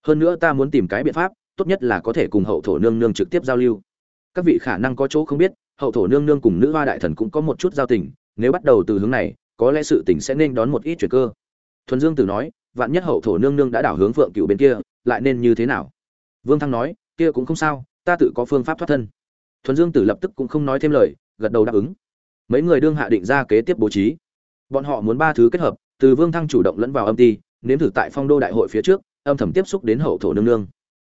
A: Hơn nữa ta muốn tìm cái biện pháp, tốt nhất là có thể cùng hậu thổ nương nương trực tiếp giao lưu. Các vị khả năng có chỗ không biết, hậu thổ nương nương cùng nữ hoa đại thần cũng có một chút giao tình, nếu bắt đầu từ hướng này, có lẽ sự tình sẽ nên đón một ít chuyện cơ. Thuần dương tử nói vạn nhất hậu thổ nương nương đã đảo hướng phượng cựu bên kia, lại nên như thế nào? Vương thăng nói, kia cũng không sao, ta tự có phương pháp thoát thân. Thuần dương tử lập tức cũng không nói thêm lời, gật đầu đáp ứng. Mấy người đương hạ định ra kế tiếp bố trí. Bọn họ muốn ba thứ kết hợp, từ vương thăng chủ động lẫn vào âm ty nếm thử tại phong đô đại hội phía trước, âm thầm tiếp xúc đến hậu thổ nương nương.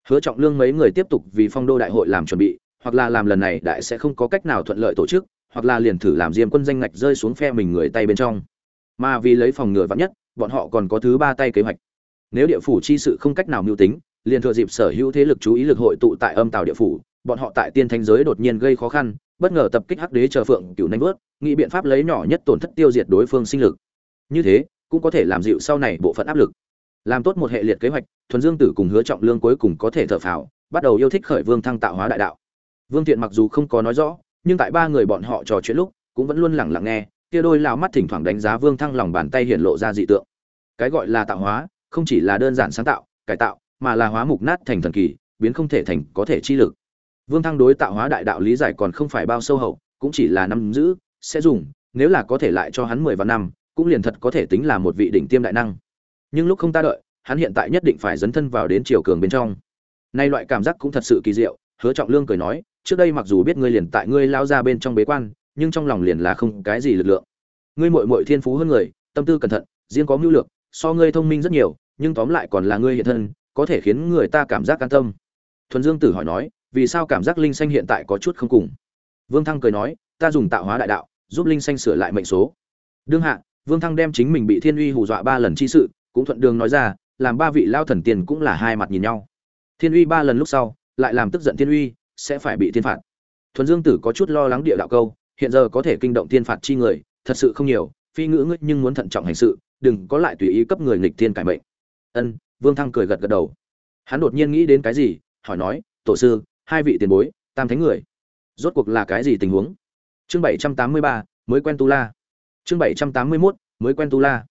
A: Hứa trọng lương mấy người tiếp tục vì phong đô đại hội làm chuẩn bị, hoặc là làm lần này đại sẽ không có cách nào thuận lợi tổ chức, hoặc là liền thử làm diêm quân danh ngạch rơi xuống phe mình người tay bên trong. Mà vì lấy phòng ngừa vắn nhất bọn họ còn có thứ ba tay kế hoạch. Nếu địa phủ chi sự không cách nào mưu tính, liền thừa dịp sở hữu thế lực chú ý lực hội tụ tại âm tàu địa phủ, bọn họ tại tiên thanh giới đột nhiên gây khó khăn, bất ngờ tập kích hắc đế chờ phượng cửu nanh vớt, nghĩ biện pháp lấy nhỏ nhất tổn thất tiêu diệt đối phương sinh lực. Như thế, cũng có thể làm dịu sau này bộ phận áp lực. Làm tốt một hệ liệt kế hoạch, thuần dương tử cùng hứa trọng lương cuối cùng có thể thở phào, bắt đầu yêu thích khởi vương thăng tạo hóa đại đạo. Vương thiện mặc dù không có nói rõ, nhưng tại ba người bọn họ trò chuyện lúc, cũng vẫn luôn lẳng lặng nghe kia đôi lão mắt thỉnh thoảng đánh giá vương thăng lòng bàn tay hiện lộ ra dị tượng. Cái gọi là tạo hóa, không chỉ là đơn giản sáng tạo, cải tạo, mà là hóa mục nát thành thần kỳ, biến không thể thành có thể chi lực. Vương thăng đối tạo hóa đại đạo lý giải còn không phải bao sâu hậu, cũng chỉ là năm giữ, sẽ dùng, nếu là có thể lại cho hắn mười vạn năm, cũng liền thật có thể tính là một vị đỉnh tiêm đại năng. Nhưng lúc không ta đợi, hắn hiện tại nhất định phải dấn thân vào đến chiều cường bên trong. Nay loại cảm giác cũng thật sự kỳ diệu, hứa trọng lương cười nói, trước đây mặc dù biết ngươi liền tại ngươi lao ra bên trong bế quan nhưng trong lòng liền là không cái gì lực lượng. Ngươi muội muội thiên phú hơn người, tâm tư cẩn thận, riêng có mưu lược, so ngươi thông minh rất nhiều, nhưng tóm lại còn là ngươi hiện thân, có thể khiến người ta cảm giác an tâm. Thuần dương tử hỏi nói, vì sao cảm giác linh xanh hiện tại có chút không cùng? Vương thăng cười nói, ta dùng tạo hóa đại đạo, giúp linh xanh sửa lại mệnh số. Đương hạ, vương thăng đem chính mình bị thiên uy hù dọa ba lần chi sự, cũng thuận đường nói ra, làm ba vị lao thần tiền cũng là hai mặt nhìn nhau. Thiên uy ba lần lúc sau, lại làm tức giận thiên uy, sẽ phải bị thiên phạt. Thuần dương tử có chút lo lắng địa đạo câu hiện giờ có thể kinh động thiên phạt chi người, thật sự không nhiều, phi ngữ ngươi nhưng muốn thận trọng hành sự, đừng có lại tùy ý cấp người nghịch thiên cải mệnh. Ân, vương thăng cười gật gật đầu. Hắn đột nhiên nghĩ đến cái gì, hỏi nói, tổ sư, hai vị tiền bối, tam thánh người, rốt cuộc là cái gì tình huống? Chương bảy trăm tám mươi ba, mới quen tu la. Chương bảy trăm tám mươi mốt, mới quen tu la.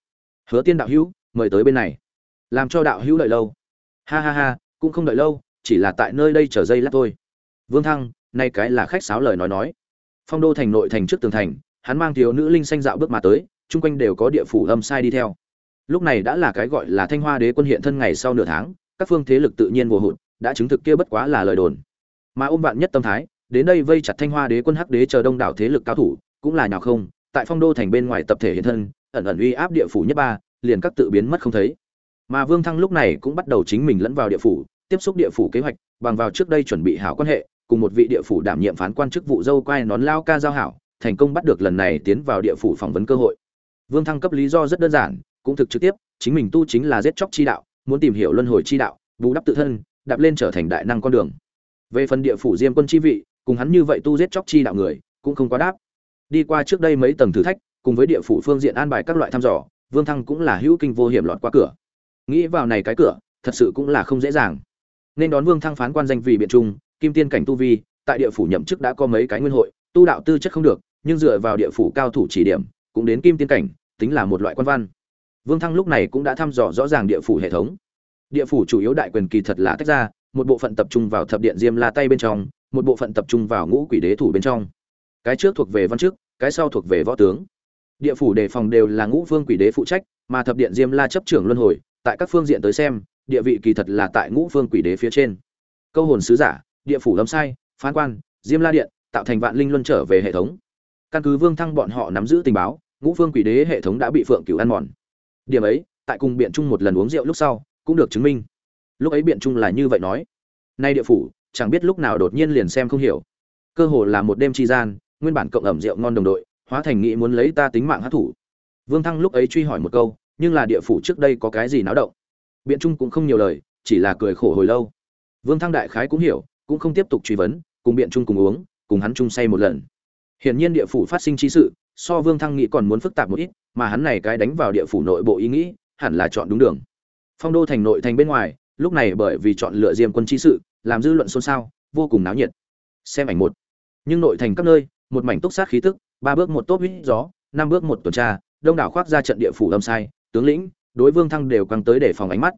A: Hứa tiên đạo hữu, mời tới bên này. Làm cho đạo hữu đợi lâu. Ha ha ha, cũng không đợi lâu, chỉ là tại nơi đây chờ giây lát thôi. Vương thăng, nay cái là khách sáo lời nói nói phong đô thành nội thành trước tường thành, hắn mang thiếu nữ linh xanh dạo bước mà tới, chung quanh đều có địa phủ âm sai đi theo. Lúc này đã là cái gọi là thanh hoa đế quân hiện thân ngày sau nửa tháng, các phương thế lực tự nhiên vô hụt, đã chứng thực kia bất quá là lời đồn. Mà ôm bạn nhất tâm thái, đến đây vây chặt thanh hoa đế quân hắc đế chờ đông đảo thế lực cao thủ, cũng là nhào không, tại phong đô thành bên ngoài tập thể hiện thân, ẩn ẩn uy áp địa phủ nhất ba, liền các tự biến mất không thấy. Mà vương thăng lúc này cũng bắt đầu chính mình lẫn vào địa phủ, tiếp xúc địa phủ kế hoạch, bằng vào trước đây chuẩn bị hảo quan hệ cùng một vị địa phủ đảm nhiệm phán quan chức vụ dâu quai nón lao ca giao hảo, thành công bắt được lần này tiến vào địa phủ phỏng vấn cơ hội. Vương thăng cấp lý do rất đơn giản, cũng thực trực tiếp, chính mình tu chính là giết chóc chi đạo, muốn tìm hiểu luân hồi chi đạo, bù đắp tự thân, đạp lên trở thành đại năng con đường. Về phần địa phủ diêm quân chi vị, cùng hắn như vậy tu giết chóc chi đạo người, cũng không quá đáp. Đi qua trước đây mấy tầng thử thách, cùng với địa phủ phương diện an bài các loại thăm dò, vương thăng cũng là hữu kinh vô hiểm lọt qua cửa. Nghĩ vào này cái cửa, thật sự cũng là không dễ dàng. Nên đón vương thăng phán quan danh vị biện trung kim tiên cảnh tu vi, tại địa phủ nhậm chức đã có mấy cái nguyên hội, tu đạo tư chất không được, nhưng dựa vào địa phủ cao thủ chỉ điểm, cũng đến kim tiên cảnh, tính là một loại quan văn. Vương thăng lúc này cũng đã thăm dò rõ ràng địa phủ hệ thống. Địa phủ chủ yếu đại quyền kỳ thật là tách ra, một bộ phận tập trung vào thập điện diêm la tay bên trong, một bộ phận tập trung vào ngũ quỷ đế thủ bên trong. Cái trước thuộc về văn chức, cái sau thuộc về võ tướng. Địa phủ đề phòng đều là ngũ vương quỷ đế phụ trách, mà thập điện diêm la chấp trưởng luân hồi, tại các phương diện tới xem, địa vị kỳ thật là tại ngũ vương quỷ đế phía trên. Câu hồn sứ giả địa phủ lâm sai, phán quan, diêm la điện, tạo thành vạn linh luân trở về hệ thống. Căn cứ vương thăng bọn họ nắm giữ tình báo, ngũ phương quỷ đế hệ thống đã bị phượng cửu ăn mòn. Điểm ấy, tại cùng biện trung một lần uống rượu lúc sau, cũng được chứng minh. Lúc ấy biện trung là như vậy nói. Nay địa phủ, chẳng biết lúc nào đột nhiên liền xem không hiểu. Cơ hồ là một đêm tri gian, nguyên bản cộng ẩm rượu ngon đồng đội, hóa thành nghĩ muốn lấy ta tính mạng hát thủ vương thăng lúc ấy truy hỏi một câu, nhưng là địa phủ trước đây có cái gì náo động? Biện trung cũng không nhiều lời, chỉ là cười khổ hồi lâu. Vương thăng đại khái cũng hiểu cũng không tiếp tục truy vấn, cùng biện chung cùng uống, cùng hắn chung say một lần. Hiển nhiên địa phủ phát sinh trí sự, so vương thăng nghĩ còn muốn phức tạp một ít, mà hắn này cái đánh vào địa phủ nội bộ ý nghĩ, hẳn là chọn đúng đường. Phong đô thành nội thành bên ngoài, lúc này bởi vì chọn lựa diêm quân trí sự, làm dư luận xôn xao, vô cùng náo nhiệt. Xem ảnh một. Nhưng nội thành các nơi, một mảnh túc sát khí tức, ba bước một tốt huýt gió, năm bước một tuần tra, đông đảo khoác ra trận địa phủ âm sai, tướng lĩnh, đối vương thăng đều căng tới để phòng ánh mắt.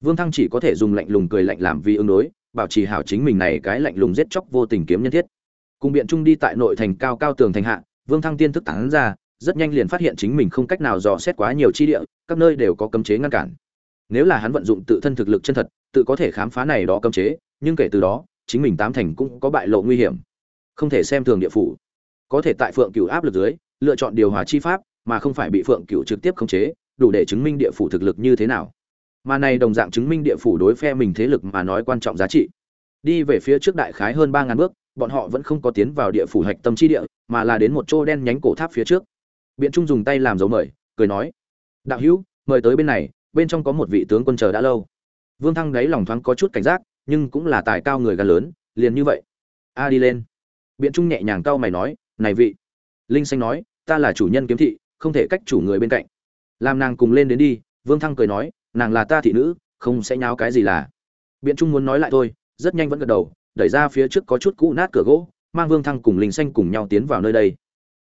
A: Vương thăng chỉ có thể dùng lạnh lùng cười lạnh làm vì ứng đối bảo trì hảo chính mình này cái lạnh lùng giết chóc vô tình kiếm nhân thiết. Cùng biện trung đi tại nội thành cao cao tường thành hạ, vương thăng tiên thức tán ra, rất nhanh liền phát hiện chính mình không cách nào dò xét quá nhiều chi địa, các nơi đều có cấm chế ngăn cản. Nếu là hắn vận dụng tự thân thực lực chân thật, tự có thể khám phá này đó cấm chế, nhưng kể từ đó, chính mình tám thành cũng có bại lộ nguy hiểm. Không thể xem thường địa phủ. Có thể tại phượng cửu áp lực dưới, lựa chọn điều hòa chi pháp, mà không phải bị phượng cửu trực tiếp khống chế, đủ để chứng minh địa phủ thực lực như thế nào mà này đồng dạng chứng minh địa phủ đối phe mình thế lực mà nói quan trọng giá trị. Đi về phía trước đại khái hơn ba ngàn bước, bọn họ vẫn không có tiến vào địa phủ hạch tâm chi địa, mà là đến một chỗ đen nhánh cổ tháp phía trước. Biện trung dùng tay làm dấu mời, cười nói, đạo hữu, mời tới bên này, bên trong có một vị tướng quân chờ đã lâu. Vương thăng đáy lòng thoáng có chút cảnh giác, nhưng cũng là tài cao người gan lớn, liền như vậy. A, đi lên. Biện trung nhẹ nhàng cau mày nói, này vị. Linh xanh nói, ta là chủ nhân kiếm thị, không thể cách chủ người bên cạnh. Làm nàng cùng lên đến đi, vương thăng cười nói nàng là ta thị nữ không sẽ nháo cái gì là. Biện trung muốn nói lại thôi rất nhanh vẫn gật đầu đẩy ra phía trước có chút cũ nát cửa gỗ mang vương thăng cùng linh xanh cùng nhau tiến vào nơi đây.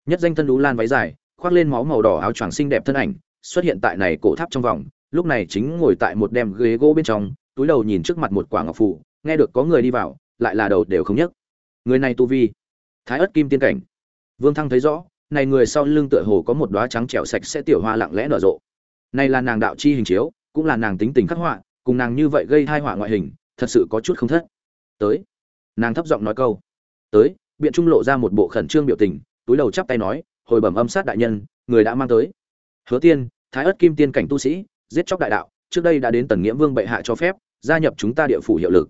A: Nhất danh thân đú lan váy dài khoác lên máu màu đỏ áo choàng xinh đẹp thân ảnh xuất hiện tại này cổ tháp trong vòng lúc này chính ngồi tại một đem ghế gỗ bên trong túi đầu nhìn trước mặt một quả ngọc phủ, nghe được có người đi vào lại là đầu đều không nhấc. Người này tu vi thái ất kim tiên cảnh. Vương thăng thấy rõ này người sau lưng tựa hồ có một đóa trắng trẻo sạch sẽ tiểu hoa lặng lẽ nở rộ. Này là nàng đạo chi hình chiếu cũng là nàng tính tình khắc họa, cùng nàng như vậy gây thai họa ngoại hình, thật sự có chút không thất. Tới. Nàng thấp giọng nói câu. Tới, biện trung lộ ra một bộ khẩn trương biểu tình, túi đầu chắp tay nói, hồi bẩm âm sát đại nhân, người đã mang tới. Hứa tiên, thái ất kim tiên cảnh tu sĩ, giết chóc đại đạo, trước đây đã đến tần nghiễm vương bệ hạ cho phép, gia nhập chúng ta địa phủ hiệu lực.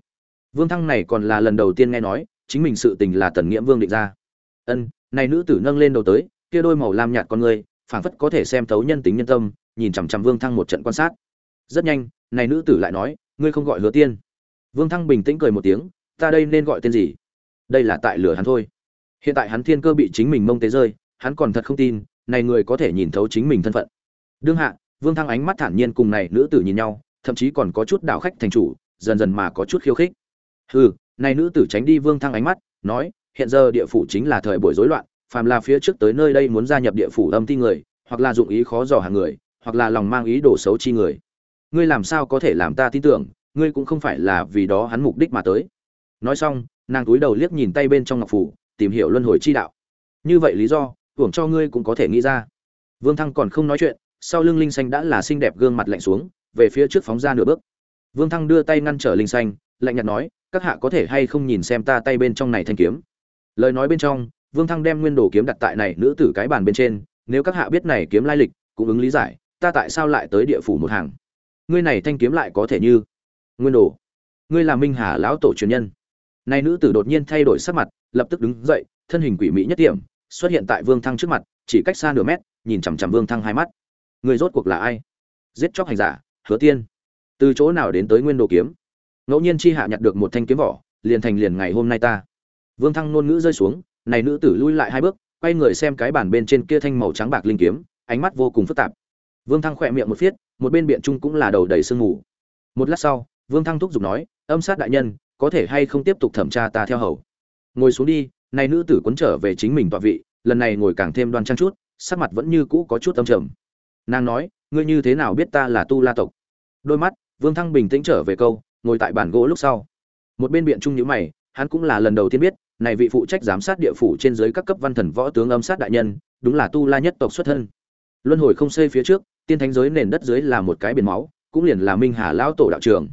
A: Vương thăng này còn là lần đầu tiên nghe nói, chính mình sự tình là tần nghiễm vương định ra. Ân, này nữ tử nâng lên đầu tới, kia đôi màu lam nhạt con người, phảng phất có thể xem thấu nhân tính nhân tâm, nhìn chằm chằm vương thăng một trận quan sát rất nhanh, này nữ tử lại nói, ngươi không gọi hứa tiên. Vương thăng bình tĩnh cười một tiếng, ta đây nên gọi tên gì? Đây là tại lửa hắn thôi. Hiện tại hắn thiên cơ bị chính mình mông tế rơi, hắn còn thật không tin, này người có thể nhìn thấu chính mình thân phận. Đương hạ, vương thăng ánh mắt thản nhiên cùng này nữ tử nhìn nhau, thậm chí còn có chút đảo khách thành chủ, dần dần mà có chút khiêu khích. Hừ, này nữ tử tránh đi vương thăng ánh mắt, nói, hiện giờ địa phủ chính là thời buổi rối loạn, phàm là phía trước tới nơi đây muốn gia nhập địa phủ âm ti người, hoặc là dụng ý khó dò hàng người, hoặc là lòng mang ý đồ xấu chi người ngươi làm sao có thể làm ta tin tưởng, ngươi cũng không phải là vì đó hắn mục đích mà tới. Nói xong, nàng túi đầu liếc nhìn tay bên trong ngọc phủ, tìm hiểu luân hồi chi đạo. Như vậy lý do, hưởng cho ngươi cũng có thể nghĩ ra. Vương thăng còn không nói chuyện, sau lưng linh xanh đã là xinh đẹp gương mặt lạnh xuống, về phía trước phóng ra nửa bước. Vương thăng đưa tay ngăn trở linh xanh, lạnh nhạt nói, các hạ có thể hay không nhìn xem ta tay bên trong này thanh kiếm? Lời nói bên trong, vương thăng đem nguyên đồ kiếm đặt tại này nữ tử cái bàn bên trên, nếu các hạ biết này kiếm lai lịch, cũng ứng lý giải, ta tại sao lại tới địa phủ một hàng? Ngươi này thanh kiếm lại có thể như nguyên đồ. Ngươi là minh hà lão tổ truyền nhân. Này nữ tử đột nhiên thay đổi sắc mặt, lập tức đứng dậy, thân hình quỷ mỹ nhất điểm xuất hiện tại vương thăng trước mặt, chỉ cách xa nửa mét, nhìn chằm chằm vương thăng hai mắt. Người rốt cuộc là ai? Giết chóc hành giả, hứa tiên. Từ chỗ nào đến tới nguyên đồ kiếm? Ngẫu nhiên chi hạ nhặt được một thanh kiếm vỏ, liền thành liền ngày hôm nay ta. Vương thăng ngôn ngữ rơi xuống, này nữ tử lui lại hai bước, quay người xem cái bàn bên trên kia thanh màu trắng bạc linh kiếm, ánh mắt vô cùng phức tạp vương thăng khỏe miệng một phiết, một bên biện trung cũng là đầu đầy sương mù. Một lát sau, vương thăng thúc giục nói, âm sát đại nhân, có thể hay không tiếp tục thẩm tra ta theo hầu? Ngồi xuống đi này nữ tử quấn trở về chính mình tọa vị, lần này ngồi càng thêm đoan trang chút, sắc mặt vẫn như cũ có chút âm trầm. Nàng nói, ngươi như thế nào biết ta là tu la tộc? Đôi mắt, vương thăng bình tĩnh trở về câu, ngồi tại bàn gỗ lúc sau. Một bên biện trung nhíu mày, hắn cũng là lần đầu tiên biết, này vị phụ trách giám sát địa phủ trên dưới các cấp văn thần võ tướng âm sát đại nhân, đúng là tu la nhất tộc xuất thân. Luân hồi không xây phía trước tiên thánh giới nền đất dưới là một cái biển máu, cũng liền là minh hà lão tổ đạo trường.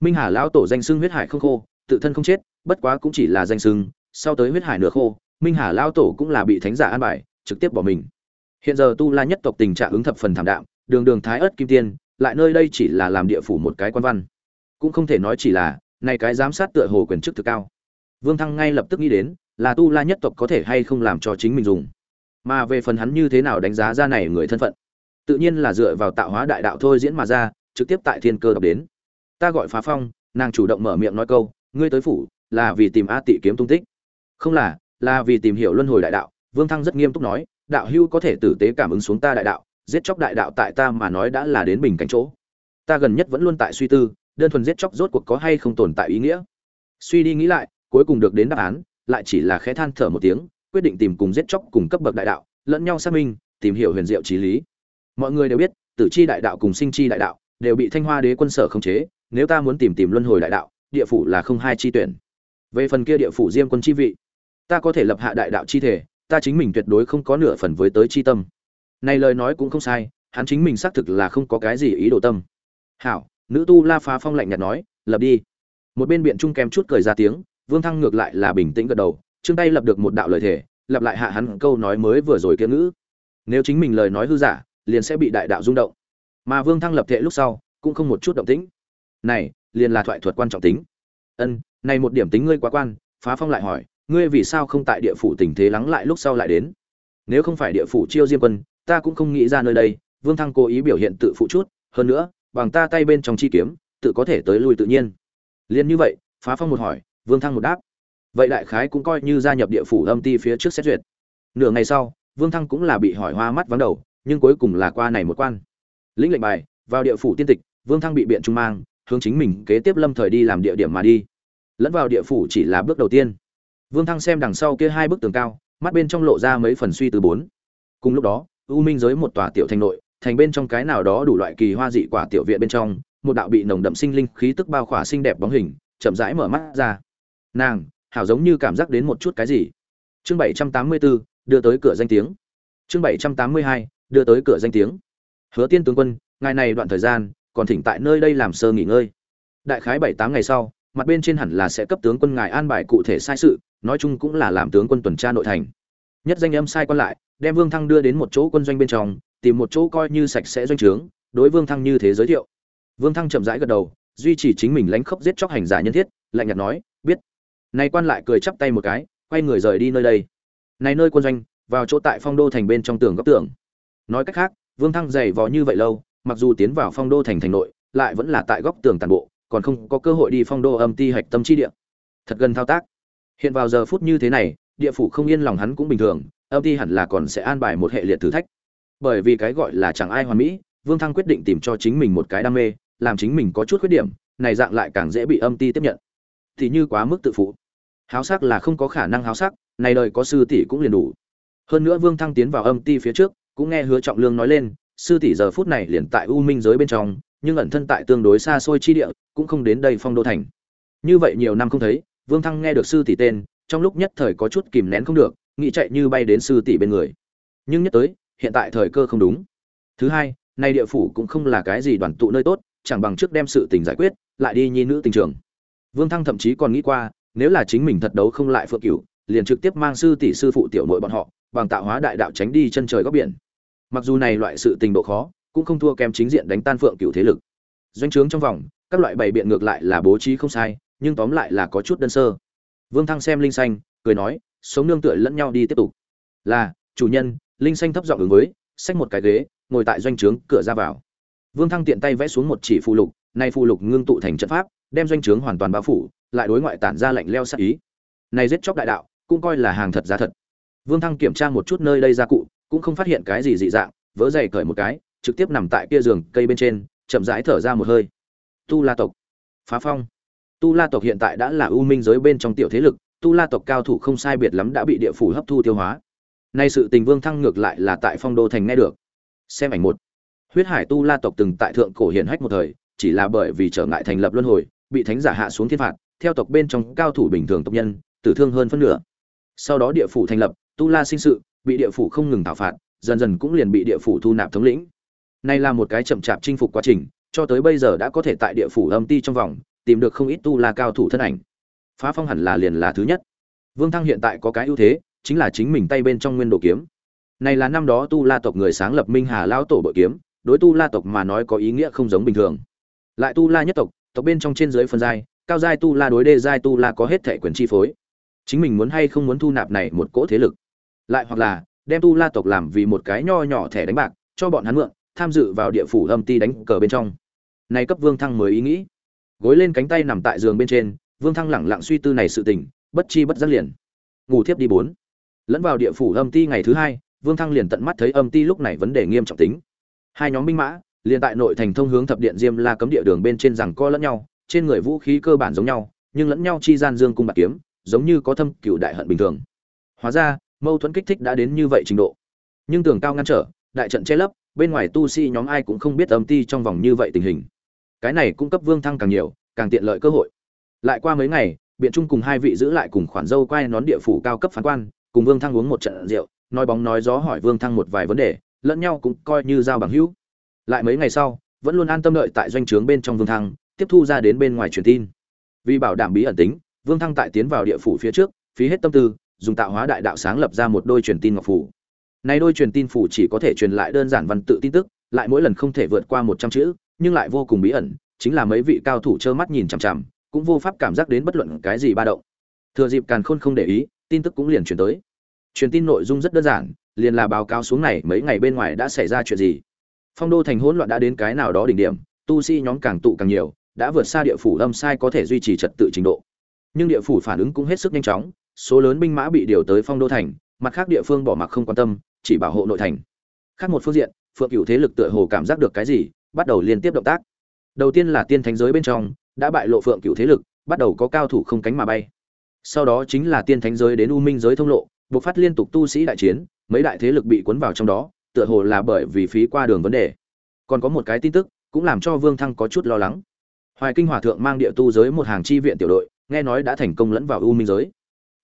A: Minh hà lão tổ danh xưng huyết hải không khô, tự thân không chết, bất quá cũng chỉ là danh xưng, sau tới huyết hải nửa khô, minh hà lão tổ cũng là bị thánh giả an bài, trực tiếp bỏ mình. Hiện giờ tu la nhất tộc tình trạng ứng thập phần thảm đạm, đường đường thái ớt kim tiên, lại nơi đây chỉ là làm địa phủ một cái quan văn. Cũng không thể nói chỉ là, này cái giám sát tựa hồ quyền chức thực cao. Vương thăng ngay lập tức nghĩ đến, là tu la nhất tộc có thể hay không làm cho chính mình dùng. Mà về phần hắn như thế nào đánh giá ra này người thân phận tự nhiên là dựa vào tạo hóa đại đạo thôi diễn mà ra, trực tiếp tại thiên cơ đọc đến. Ta gọi phá phong, nàng chủ động mở miệng nói câu, ngươi tới phủ, là vì tìm a tị kiếm tung tích. Không là là vì tìm hiểu luân hồi đại đạo. Vương thăng rất nghiêm túc nói, đạo hưu có thể tử tế cảm ứng xuống ta đại đạo, giết chóc đại đạo tại ta mà nói đã là đến bình cảnh chỗ. Ta gần nhất vẫn luôn tại suy tư, đơn thuần giết chóc rốt cuộc có hay không tồn tại ý nghĩa. Suy đi nghĩ lại, cuối cùng được đến đáp án, lại chỉ là khẽ than thở một tiếng, quyết định tìm cùng giết chóc cùng cấp bậc đại đạo, lẫn nhau xác minh, tìm hiểu huyền diệu trí lý mọi người đều biết, tử chi đại đạo cùng sinh chi đại đạo đều bị thanh hoa đế quân sở khống chế, nếu ta muốn tìm tìm luân hồi đại đạo, địa phủ là không hai chi tuyển. Về phần kia địa phủ diêm quân chi vị, ta có thể lập hạ đại đạo chi thể, ta chính mình tuyệt đối không có nửa phần với tới chi tâm. Này lời nói cũng không sai, hắn chính mình xác thực là không có cái gì ý đồ tâm. Hảo, nữ tu la phá phong lạnh nhạt nói, lập đi. Một bên biện trung kèm chút cười ra tiếng, vương thăng ngược lại là bình tĩnh gật đầu, trương tay lập được một đạo lời thể, lặp lại hạ hắn câu nói mới vừa rồi kia ngữ. Nếu chính mình lời nói hư giả liền sẽ bị đại đạo rung động. Mà vương thăng lập thể lúc sau, cũng không một chút động tĩnh. Này, liền là thoại thuật quan trọng tính. Ân, này một điểm tính ngươi quá quan, phá phong lại hỏi, ngươi vì sao không tại địa phủ tình thế lắng lại lúc sau lại đến? Nếu không phải địa phủ chiêu diêm quân, ta cũng không nghĩ ra nơi đây, vương thăng cố ý biểu hiện tự phụ chút, hơn nữa, bằng ta tay bên trong chi kiếm, tự có thể tới lui tự nhiên. Liền như vậy, phá phong một hỏi, vương thăng một đáp. Vậy đại khái cũng coi như gia nhập địa phủ âm ti phía trước xét duyệt. Nửa ngày sau, vương thăng cũng là bị hỏi hoa mắt vắng đầu nhưng cuối cùng là qua này một quan. Lĩnh lệnh bài, vào địa phủ tiên tịch, vương thăng bị biện trung mang, hướng chính mình kế tiếp lâm thời đi làm địa điểm mà đi. Lẫn vào địa phủ chỉ là bước đầu tiên. Vương thăng xem đằng sau kia hai bức tường cao, mắt bên trong lộ ra mấy phần suy từ bốn. Cùng lúc đó, u minh giới một tòa tiểu thành nội, thành bên trong cái nào đó đủ loại kỳ hoa dị quả tiểu viện bên trong, một đạo bị nồng đậm sinh linh khí tức bao khỏa xinh đẹp bóng hình, chậm rãi mở mắt ra. Nàng, hảo giống như cảm giác đến một chút cái gì? Chương bảy trăm tám mươi bốn, đưa tới cửa danh tiếng. Chương bảy trăm tám mươi hai đưa tới cửa danh tiếng. Hứa tiên tướng quân, ngài này đoạn thời gian, còn thỉnh tại nơi đây làm sơ nghỉ ngơi. Đại khái bảy tám ngày sau, mặt bên trên hẳn là sẽ cấp tướng quân ngài an bài cụ thể sai sự, nói chung cũng là làm tướng quân tuần tra nội thành. Nhất danh âm sai quan lại, đem vương thăng đưa đến một chỗ quân doanh bên trong, tìm một chỗ coi như sạch sẽ doanh trướng, đối vương thăng như thế giới thiệu. Vương thăng chậm rãi gật đầu, duy trì chính mình lánh khóc giết chóc hành giả nhân thiết, lạnh nhạt nói, biết. Nay quan lại cười chắp tay một cái, quay người rời đi nơi đây. Này nơi quân doanh, vào chỗ tại phong đô thành bên trong tường góc tường nói cách khác, vương thăng dày vò như vậy lâu, mặc dù tiến vào phong đô thành thành nội, lại vẫn là tại góc tường tàn bộ, còn không có cơ hội đi phong đô âm ti hạch tâm chi địa. Thật gần thao tác. Hiện vào giờ phút như thế này, địa phủ không yên lòng hắn cũng bình thường, âm ti hẳn là còn sẽ an bài một hệ liệt thử thách. Bởi vì cái gọi là chẳng ai hoàn mỹ, vương thăng quyết định tìm cho chính mình một cái đam mê, làm chính mình có chút khuyết điểm, này dạng lại càng dễ bị âm ti tiếp nhận. Thì như quá mức tự phụ. Háo sắc là không có khả năng háo sắc, này đời có sư tỷ cũng liền đủ. Hơn nữa vương thăng tiến vào âm ti phía trước cũng nghe hứa trọng lương nói lên, sư tỷ giờ phút này liền tại u minh giới bên trong, nhưng ẩn thân tại tương đối xa xôi chi địa, cũng không đến đây phong đô thành. Như vậy nhiều năm không thấy, vương thăng nghe được sư tỷ tên, trong lúc nhất thời có chút kìm nén không được, nghĩ chạy như bay đến sư tỷ bên người. Nhưng nhất tới, hiện tại thời cơ không đúng. Thứ hai, nay địa phủ cũng không là cái gì đoàn tụ nơi tốt, chẳng bằng trước đem sự tình giải quyết, lại đi nhi nữ tình trường. Vương thăng thậm chí còn nghĩ qua, nếu là chính mình thật đấu không lại phượng cửu, liền trực tiếp mang sư tỷ sư phụ tiểu nội bọn họ, bằng tạo hóa đại đạo tránh đi chân trời góc biển mặc dù này loại sự tình độ khó, cũng không thua kém chính diện đánh tan phượng cựu thế lực. Doanh trướng trong vòng, các loại bày biện ngược lại là bố trí không sai, nhưng tóm lại là có chút đơn sơ. Vương thăng xem linh xanh, cười nói, sống nương tựa lẫn nhau đi tiếp tục. Là, chủ nhân. Linh xanh thấp giọng ứng với, xách một cái ghế, ngồi tại doanh trướng cửa ra vào. Vương thăng tiện tay vẽ xuống một chỉ phụ lục nay phụ lục ngưng tụ thành trận pháp, đem doanh trướng hoàn toàn bao phủ, lại đối ngoại tản ra lạnh leo sát ý. Này giết chóc đại đạo, cũng coi là hàng thật giá thật. Vương thăng kiểm tra một chút nơi đây gia cụ cũng không phát hiện cái gì dị dạng vỡ giày cởi một cái, trực tiếp nằm tại kia giường cây bên trên, chậm rãi thở ra một hơi. Tu la tộc, phá phong. Tu la tộc hiện tại đã là ưu minh giới bên trong tiểu thế lực, tu la tộc cao thủ không sai biệt lắm đã bị địa phủ hấp thu tiêu hóa. Nay sự tình vương thăng ngược lại là tại phong đô thành nghe được. Xem ảnh một. Huyết hải tu la tộc từng tại thượng cổ hiển hách một thời, chỉ là bởi vì trở ngại thành lập luân hồi, bị thánh giả hạ xuống thiên phạt, theo tộc bên trong cao thủ bình thường tộc nhân, tử thương hơn phân nửa. Sau đó địa phủ thành lập, tu la sinh sự bị địa phủ không ngừng thảo phạt, dần dần cũng liền bị địa phủ thu nạp thống lĩnh. Nay là một cái chậm chạp chinh phục quá trình, cho tới bây giờ đã có thể tại địa phủ âm ti trong vòng, tìm được không ít tu la cao thủ thân ảnh. Phá phong hẳn là liền là thứ nhất. Vương thăng hiện tại có cái ưu thế, chính là chính mình tay bên trong nguyên đồ kiếm. Này là năm đó tu la tộc người sáng lập minh hà Lão tổ bội kiếm, đối tu la tộc mà nói có ý nghĩa không giống bình thường. Lại tu la nhất tộc tộc bên trong trên dưới phân giai, cao giai tu la đối đê giai tu la có hết thể quyền chi phối. Chính mình muốn hay không muốn thu nạp này một cỗ thế lực? Lại hoặc là, đem tu la tộc làm vì một cái nho nhỏ thẻ đánh bạc, cho bọn hắn mượn, tham dự vào địa phủ âm ti đánh cờ bên trong. Này cấp vương thăng mới ý nghĩ. Gối lên cánh tay nằm tại giường bên trên, vương thăng lẳng lặng suy tư này sự tình, bất chi bất giác liền. Ngủ thiếp đi bốn. Lẫn vào địa phủ âm ti ngày thứ hai, vương thăng liền tận mắt thấy âm ti lúc này vấn đề nghiêm trọng tính. Hai nhóm binh mã, liền tại nội thành thông hướng thập điện diêm la cấm địa đường bên trên rằng co lẫn nhau, trên người vũ khí cơ bản giống nhau, nhưng lẫn nhau chi gian dương cung bạc kiếm, giống như có thâm cựu đại hận bình thường. Hóa ra mâu thuẫn kích thích đã đến như vậy trình độ. Nhưng tường cao ngăn trở, đại trận che lấp, bên ngoài tu sĩ nhóm ai cũng không biết âm ti trong vòng như vậy tình hình. Cái này cung cấp vương thăng càng nhiều, càng tiện lợi cơ hội. Lại qua mấy ngày, biện trung cùng hai vị giữ lại cùng khoản dâu quay nón địa phủ cao cấp phán quan, cùng vương thăng uống một trận rượu, nói bóng nói gió hỏi vương thăng một vài vấn đề, lẫn nhau cũng coi như giao bằng hữu. Lại mấy ngày sau, vẫn luôn an tâm lợi tại doanh trướng bên trong vương thăng, tiếp thu ra đến bên ngoài truyền tin. Vì bảo đảm bí ẩn tính, vương thăng tại tiến vào địa phủ phía trước, phí hết tâm tư dùng tạo hóa đại đạo sáng lập ra một đôi truyền tin ngọc phủ. Này đôi truyền tin phủ chỉ có thể truyền lại đơn giản văn tự tin tức, lại mỗi lần không thể vượt qua một trăm chữ, nhưng lại vô cùng bí ẩn, chính là mấy vị cao thủ trơ mắt nhìn chằm chằm, cũng vô pháp cảm giác đến bất luận cái gì ba động. Thừa dịp càn khôn không để ý, tin tức cũng liền truyền tới. Truyền tin nội dung rất đơn giản, liền là báo cáo xuống này mấy ngày bên ngoài đã xảy ra chuyện gì. Phong đô thành hỗn loạn đã đến cái nào đó đỉnh điểm, tu sĩ nhóm càng tụ càng nhiều, đã vượt xa địa phủ âm sai có thể duy trì trật tự trình độ. Nhưng địa phủ phản ứng cũng hết sức nhanh chóng số lớn binh mã bị điều tới phong đô thành, mặt khác địa phương bỏ mặc không quan tâm, chỉ bảo hộ nội thành. Khác một phương diện, phượng Cựu thế lực tựa hồ cảm giác được cái gì, bắt đầu liên tiếp động tác. Đầu tiên là tiên thánh giới bên trong, đã bại lộ phượng Cựu thế lực, bắt đầu có cao thủ không cánh mà bay. Sau đó chính là tiên thánh giới đến u minh giới thông lộ buộc phát liên tục tu sĩ đại chiến, mấy đại thế lực bị cuốn vào trong đó, tựa hồ là bởi vì phí qua đường vấn đề. Còn có một cái tin tức, cũng làm cho vương thăng có chút lo lắng. Hoài kinh hòa thượng mang địa tu giới một hàng chi viện tiểu đội, nghe nói đã thành công lẫn vào u minh giới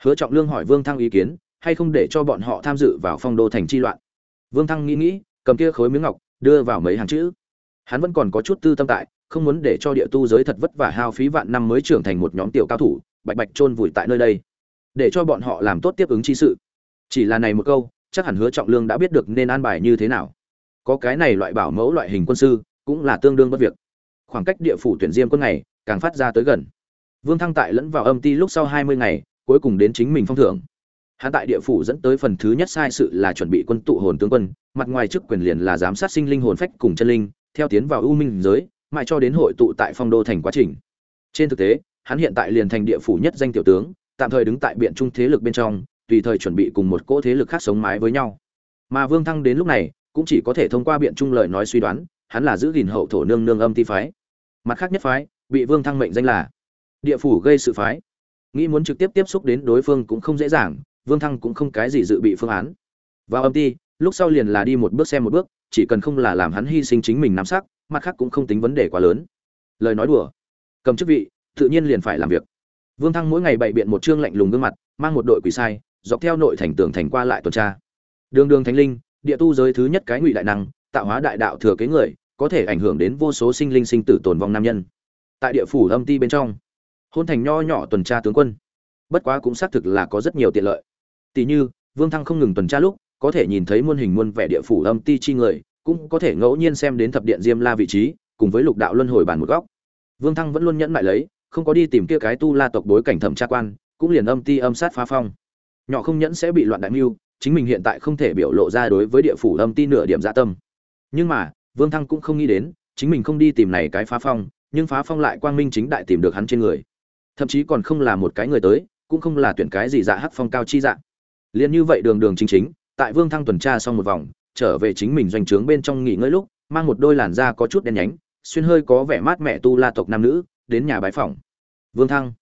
A: hứa trọng lương hỏi vương thăng ý kiến, hay không để cho bọn họ tham dự vào phong đô thành chi loạn. Vương thăng nghĩ nghĩ, cầm kia khối miếng ngọc, đưa vào mấy hàng chữ. Hắn vẫn còn có chút tư tâm tại, không muốn để cho địa tu giới thật vất vả hao phí vạn năm mới trưởng thành một nhóm tiểu cao thủ, bạch bạch chôn vùi tại nơi đây. Để cho bọn họ làm tốt tiếp ứng chi sự. Chỉ là này một câu, chắc hẳn hứa trọng lương đã biết được nên an bài như thế nào. Có cái này loại bảo mẫu loại hình quân sư, cũng là tương đương bất việc. Khoảng cách địa phủ tuyển diêm quân này càng phát ra tới gần. Vương thăng tại lẫn vào âm ti lúc sau hai mươi ngày cuối cùng đến chính mình phong thưởng. Hắn tại địa phủ dẫn tới phần thứ nhất sai sự là chuẩn bị quân tụ hồn tướng quân, mặt ngoài chức quyền liền là giám sát sinh linh hồn phách cùng chân linh, theo tiến vào ưu minh giới, mãi cho đến hội tụ tại phong đô thành quá trình. Trên thực tế, hắn hiện tại liền thành địa phủ nhất danh tiểu tướng, tạm thời đứng tại biện trung thế lực bên trong, tùy thời chuẩn bị cùng một cỗ thế lực khác sống mái với nhau. Mà vương thăng đến lúc này, cũng chỉ có thể thông qua biện trung lời nói suy đoán, hắn là giữ gìn hậu thổ nương nương âm ti phái. Mặt khác nhất phái, bị vương thăng mệnh danh là địa phủ gây sự phái nghĩ muốn trực tiếp tiếp xúc đến đối phương cũng không dễ dàng, vương thăng cũng không cái gì dự bị phương án. Vào âm ti, lúc sau liền là đi một bước xem một bước, chỉ cần không là làm hắn hy sinh chính mình nắm sắc, mặt khác cũng không tính vấn đề quá lớn. Lời nói đùa. Cầm chức vị, tự nhiên liền phải làm việc. Vương thăng mỗi ngày bày biện một chương lạnh lùng gương mặt, mang một đội quỷ sai, dọc theo nội thành tường thành qua lại tuần tra. Đường đường thánh linh, địa tu giới thứ nhất cái ngụy đại năng, tạo hóa đại đạo thừa kế người, có thể ảnh hưởng đến vô số sinh linh sinh tử tồn vong nam nhân. Tại địa phủ âm ti bên trong hôn thành nho nhỏ tuần tra tướng quân. Bất quá cũng xác thực là có rất nhiều tiện lợi. Tỷ như, vương thăng không ngừng tuần tra lúc, có thể nhìn thấy muôn hình muôn vẻ địa phủ âm ti chi người, cũng có thể ngẫu nhiên xem đến thập điện diêm la vị trí, cùng với lục đạo luân hồi bản một góc. Vương thăng vẫn luôn nhẫn lại lấy, không có đi tìm kia cái tu la tộc bối cảnh thẩm tra quan, cũng liền âm ti âm sát phá phong. Nhỏ không nhẫn sẽ bị loạn đại mưu, chính mình hiện tại không thể biểu lộ ra đối với địa phủ âm ti nửa điểm dạ tâm. Nhưng mà, vương thăng cũng không nghĩ đến, chính mình không đi tìm này cái phá phong, nhưng phá phong lại quang minh chính đại tìm được hắn trên người thậm chí còn không là một cái người tới, cũng không là tuyển cái gì dạ hắc phong cao chi dạ. Liền như vậy đường đường chính chính, tại vương thăng tuần tra xong một vòng, trở về chính mình doanh trướng bên trong nghỉ ngơi lúc, mang một đôi làn da có chút đen nhánh, xuyên hơi có vẻ mát mẹ tu la tộc nam nữ, đến nhà bái phòng vương thăng.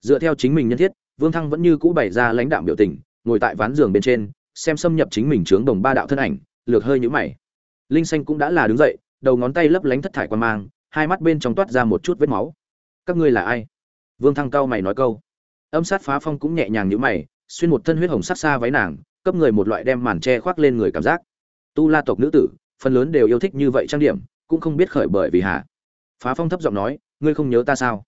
A: Dựa theo chính mình nhân thiết, vương thăng vẫn như cũ bày ra lãnh đạo biểu tình, ngồi tại ván giường bên trên, xem xâm nhập chính mình trướng đồng ba đạo thân ảnh, lược hơi nhũ mày. Linh xanh cũng đã là đứng dậy, đầu ngón tay lấp lánh thất thải quan mang, hai mắt bên trong toát ra một chút vết máu. Các ngươi là ai? Vương thăng cao mày nói câu. Âm sát phá phong cũng nhẹ nhàng như mày, xuyên một thân huyết hồng sát xa váy nàng, cấp người một loại đem màn che khoác lên người cảm giác. Tu la tộc nữ tử, phần lớn đều yêu thích như vậy trang điểm, cũng không biết khởi bởi vì hả? Phá phong thấp giọng nói, ngươi không nhớ ta sao?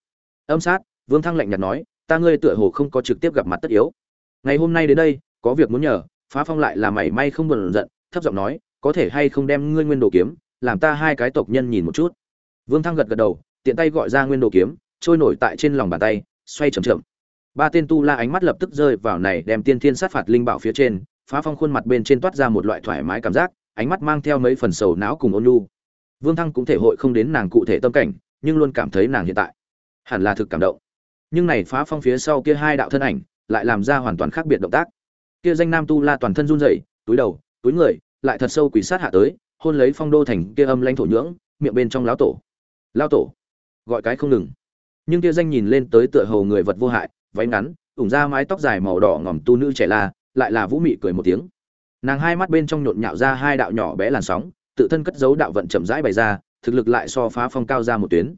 A: Âm sát, vương thăng lạnh nhạt nói, ta ngươi tựa hồ không có trực tiếp gặp mặt tất yếu. Ngày hôm nay đến đây, có việc muốn nhờ, phá phong lại là mảy may không buồn giận, thấp giọng nói, có thể hay không đem ngươi nguyên đồ kiếm, làm ta hai cái tộc nhân nhìn một chút. Vương thăng gật gật đầu, tiện tay gọi ra nguyên đồ kiếm trôi nổi tại trên lòng bàn tay, xoay chậm chậm. Ba tên tu la ánh mắt lập tức rơi vào này đem tiên thiên sát phạt linh bảo phía trên, phá phong khuôn mặt bên trên toát ra một loại thoải mái cảm giác, ánh mắt mang theo mấy phần sầu não cùng ôn nhu. Vương thăng cũng thể hội không đến nàng cụ thể tâm cảnh, nhưng luôn cảm thấy nàng hiện tại hẳn là thực cảm động. Nhưng này phá phong phía sau kia hai đạo thân ảnh lại làm ra hoàn toàn khác biệt động tác. Kia danh nam tu la toàn thân run rẩy, túi đầu, túi người, lại thật sâu quỷ sát hạ tới, hôn lấy phong đô thành kia âm lãnh thổ nhưỡng, miệng bên trong lão tổ. Lão tổ! gọi cái không ngừng nhưng kia danh nhìn lên tới tựa hồ người vật vô hại, váy ngắn, ủng ra mái tóc dài màu đỏ ngòm tu nữ trẻ la, lại là vũ mị cười một tiếng. Nàng hai mắt bên trong nhộn nhạo ra hai đạo nhỏ bé làn sóng, tự thân cất giấu đạo vận chậm rãi bày ra, thực lực lại so phá phong cao ra một tuyến.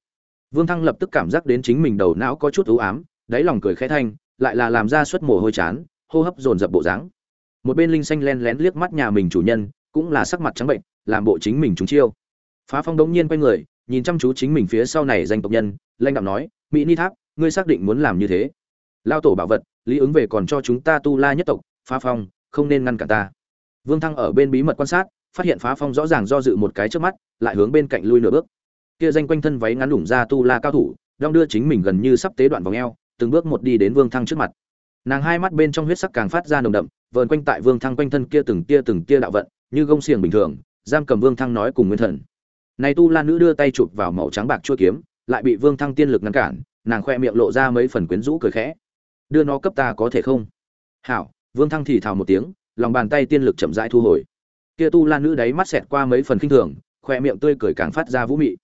A: Vương thăng lập tức cảm giác đến chính mình đầu não có chút ưu ám, đáy lòng cười khẽ thanh, lại là làm ra suất mồ hôi chán, hô hấp dồn dập bộ dáng. Một bên linh xanh len lén liếc mắt nhà mình chủ nhân, cũng là sắc mặt trắng bệnh, làm bộ chính mình trúng chiêu. Phá phong đống nhiên quay người, nhìn chăm chú chính mình phía sau này danh tộc nhân lanh đạo nói, mỹ ni tháp, ngươi xác định muốn làm như thế? Lao tổ bảo vật, lý ứng về còn cho chúng ta tu la nhất tộc, phá phong, không nên ngăn cả ta. Vương thăng ở bên bí mật quan sát, phát hiện phá phong rõ ràng do dự một cái trước mắt, lại hướng bên cạnh lui nửa bước. Kia danh quanh thân váy ngắn lủng ra tu la cao thủ, đong đưa chính mình gần như sắp tế đoạn vòng eo, từng bước một đi đến vương thăng trước mặt. Nàng hai mắt bên trong huyết sắc càng phát ra nồng đậm, vờn quanh tại vương thăng quanh thân kia từng tia từng tia đạo vận, như gông xiềng bình thường, giam cầm vương thăng nói cùng nguyên thần. Này tu la nữ đưa tay chụp vào màu trắng bạc chua kiếm lại bị vương thăng tiên lực ngăn cản, nàng khoe miệng lộ ra mấy phần quyến rũ cười khẽ. Đưa nó cấp ta có thể không? Hảo, vương thăng thì thào một tiếng, lòng bàn tay tiên lực chậm rãi thu hồi. Kia tu la nữ đáy mắt xẹt qua mấy phần kinh thường, khoe miệng tươi cười càng phát ra vũ mị.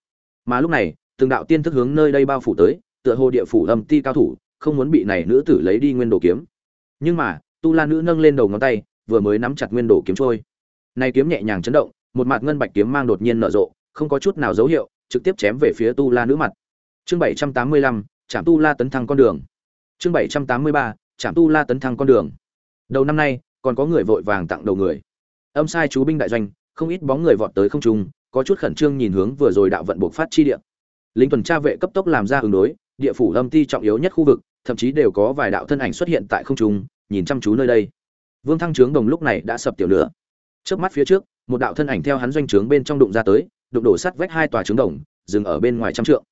A: Mà lúc này, từng đạo tiên thức hướng nơi đây bao phủ tới, tựa hồ địa phủ âm ti cao thủ, không muốn bị này nữ tử lấy đi nguyên đồ kiếm. Nhưng mà, tu la nữ nâng lên đầu ngón tay, vừa mới nắm chặt nguyên đồ kiếm trôi. Này kiếm nhẹ nhàng chấn động, một mặt ngân bạch kiếm mang đột nhiên nở rộ, không có chút nào dấu hiệu trực tiếp chém về phía tu la nữ mặt. Chương bảy trăm tám mươi lăm trạm tu la tấn thăng con đường. Chương bảy trăm tám mươi ba trạm tu la tấn thăng con đường. Đầu năm nay, còn có người vội vàng tặng đầu người. Âm sai chú binh đại doanh, không ít bóng người vọt tới không trung, có chút khẩn trương nhìn hướng vừa rồi đạo vận buộc phát chi địa. Lính tuần tra vệ cấp tốc làm ra ứng đối, địa phủ âm ti trọng yếu nhất khu vực, thậm chí đều có vài đạo thân ảnh xuất hiện tại không trung, nhìn chăm chú nơi đây. Vương thăng trướng đồng lúc này đã sập tiểu lửa. Trước mắt phía trước, một đạo thân ảnh theo hắn doanh trướng bên trong đụng ra tới đụng đổ sắt vách hai tòa trứng đồng, dừng ở bên ngoài trăm trượng.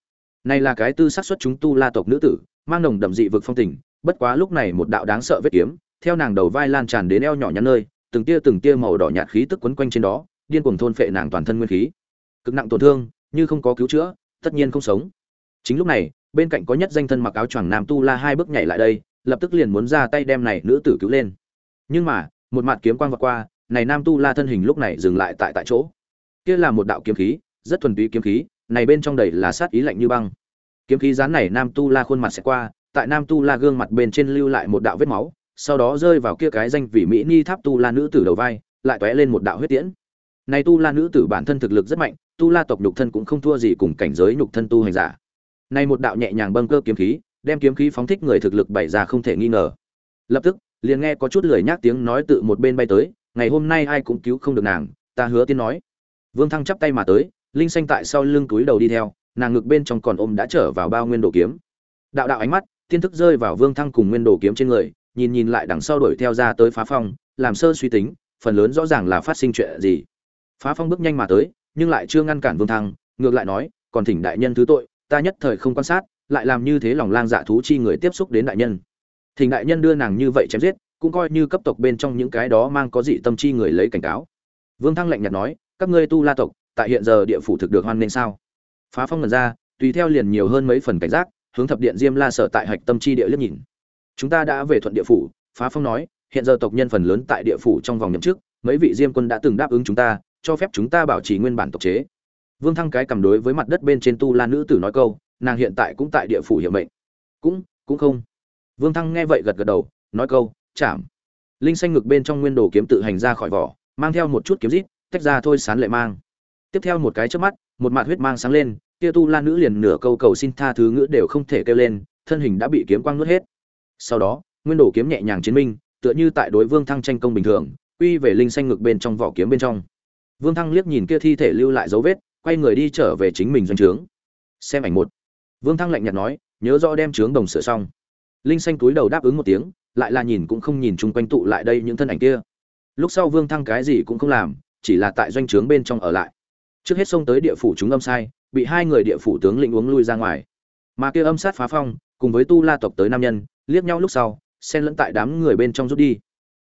A: Này là cái tư sát xuất chúng tu la tộc nữ tử, mang nồng đậm dị vực phong tình, bất quá lúc này một đạo đáng sợ vết kiếm, theo nàng đầu vai lan tràn đến eo nhỏ nhắn nơi, từng tia từng tia màu đỏ nhạt khí tức quấn quanh trên đó, điên cuồng thôn phệ nàng toàn thân nguyên khí. Cực nặng tổn thương, như không có cứu chữa, tất nhiên không sống. Chính lúc này, bên cạnh có nhất danh thân mặc áo choàng nam tu la hai bước nhảy lại đây, lập tức liền muốn ra tay đem này nữ tử cứu lên. Nhưng mà, một mặt kiếm quang vượt qua, này nam tu la thân hình lúc này dừng lại tại tại chỗ kia là một đạo kiếm khí, rất thuần túy kiếm khí, này bên trong đầy là sát ý lạnh như băng. Kiếm khí dán này nam tu la khuôn mặt sẽ qua, tại nam tu la gương mặt bên trên lưu lại một đạo vết máu, sau đó rơi vào kia cái danh vị mỹ ni tháp tu la nữ tử đầu vai, lại tóe lên một đạo huyết tiễn. Này tu la nữ tử bản thân thực lực rất mạnh, tu la tộc nhục thân cũng không thua gì cùng cảnh giới nhục thân tu hành giả. Này một đạo nhẹ nhàng bâng cơ kiếm khí, đem kiếm khí phóng thích người thực lực bày ra không thể nghi ngờ. Lập tức, liền nghe có chút lười nhác tiếng nói tự một bên bay tới, ngày hôm nay ai cũng cứu không được nàng, ta hứa tiên nói vương thăng chắp tay mà tới, linh xanh tại sau lưng túi đầu đi theo, nàng ngực bên trong còn ôm đã trở vào bao nguyên đồ kiếm. Đạo đạo ánh mắt, tiên thức rơi vào vương thăng cùng nguyên đồ kiếm trên người, nhìn nhìn lại đằng sau đuổi theo ra tới phá phong, làm sơ suy tính, phần lớn rõ ràng là phát sinh chuyện gì. Phá phong bước nhanh mà tới, nhưng lại chưa ngăn cản vương thăng, ngược lại nói, còn thỉnh đại nhân thứ tội, ta nhất thời không quan sát, lại làm như thế lòng lang dạ thú chi người tiếp xúc đến đại nhân. Thỉnh đại nhân đưa nàng như vậy chém giết, cũng coi như cấp tộc bên trong những cái đó mang có dị tâm chi người lấy cảnh cáo. Vương thăng lạnh nhạt nói các ngươi tu la tộc, tại hiện giờ địa phủ thực được hoan nên sao? Phá phong lần ra, tùy theo liền nhiều hơn mấy phần cảnh giác, hướng thập điện diêm la sở tại hạch tâm chi địa liếc nhìn. Chúng ta đã về thuận địa phủ, phá phong nói, hiện giờ tộc nhân phần lớn tại địa phủ trong vòng nhậm chức, mấy vị diêm quân đã từng đáp ứng chúng ta, cho phép chúng ta bảo trì nguyên bản tộc chế. Vương thăng cái cầm đối với mặt đất bên trên tu la nữ tử nói câu, nàng hiện tại cũng tại địa phủ hiệu mệnh. Cũng cũng không. Vương thăng nghe vậy gật gật đầu, nói câu chạm linh xanh ngực bên trong nguyên đồ kiếm tự hành ra khỏi vỏ, mang theo một chút kiếm rít tách ra thôi sán lệ mang. Tiếp theo một cái trước mắt, một mạt huyết mang sáng lên, kia tu la nữ liền nửa câu cầu xin tha thứ ngữ đều không thể kêu lên, thân hình đã bị kiếm quang nuốt hết. Sau đó, nguyên đồ kiếm nhẹ nhàng chiến minh, tựa như tại đối vương thăng tranh công bình thường, quy về linh xanh ngực bên trong vỏ kiếm bên trong. Vương thăng liếc nhìn kia thi thể lưu lại dấu vết, quay người đi trở về chính mình doanh trướng. Xem ảnh một. Vương thăng lạnh nhạt nói, nhớ rõ đem trướng đồng sửa xong. Linh xanh túi đầu đáp ứng một tiếng, lại là nhìn cũng không nhìn chung quanh tụ lại đây những thân ảnh kia. Lúc sau vương thăng cái gì cũng không làm chỉ là tại doanh trướng bên trong ở lại. Trước hết xông tới địa phủ chúng âm sai, bị hai người địa phủ tướng lĩnh uống lui ra ngoài. Mà kia âm sát phá phong, cùng với tu la tộc tới nam nhân, liếc nhau lúc sau, xen lẫn tại đám người bên trong rút đi.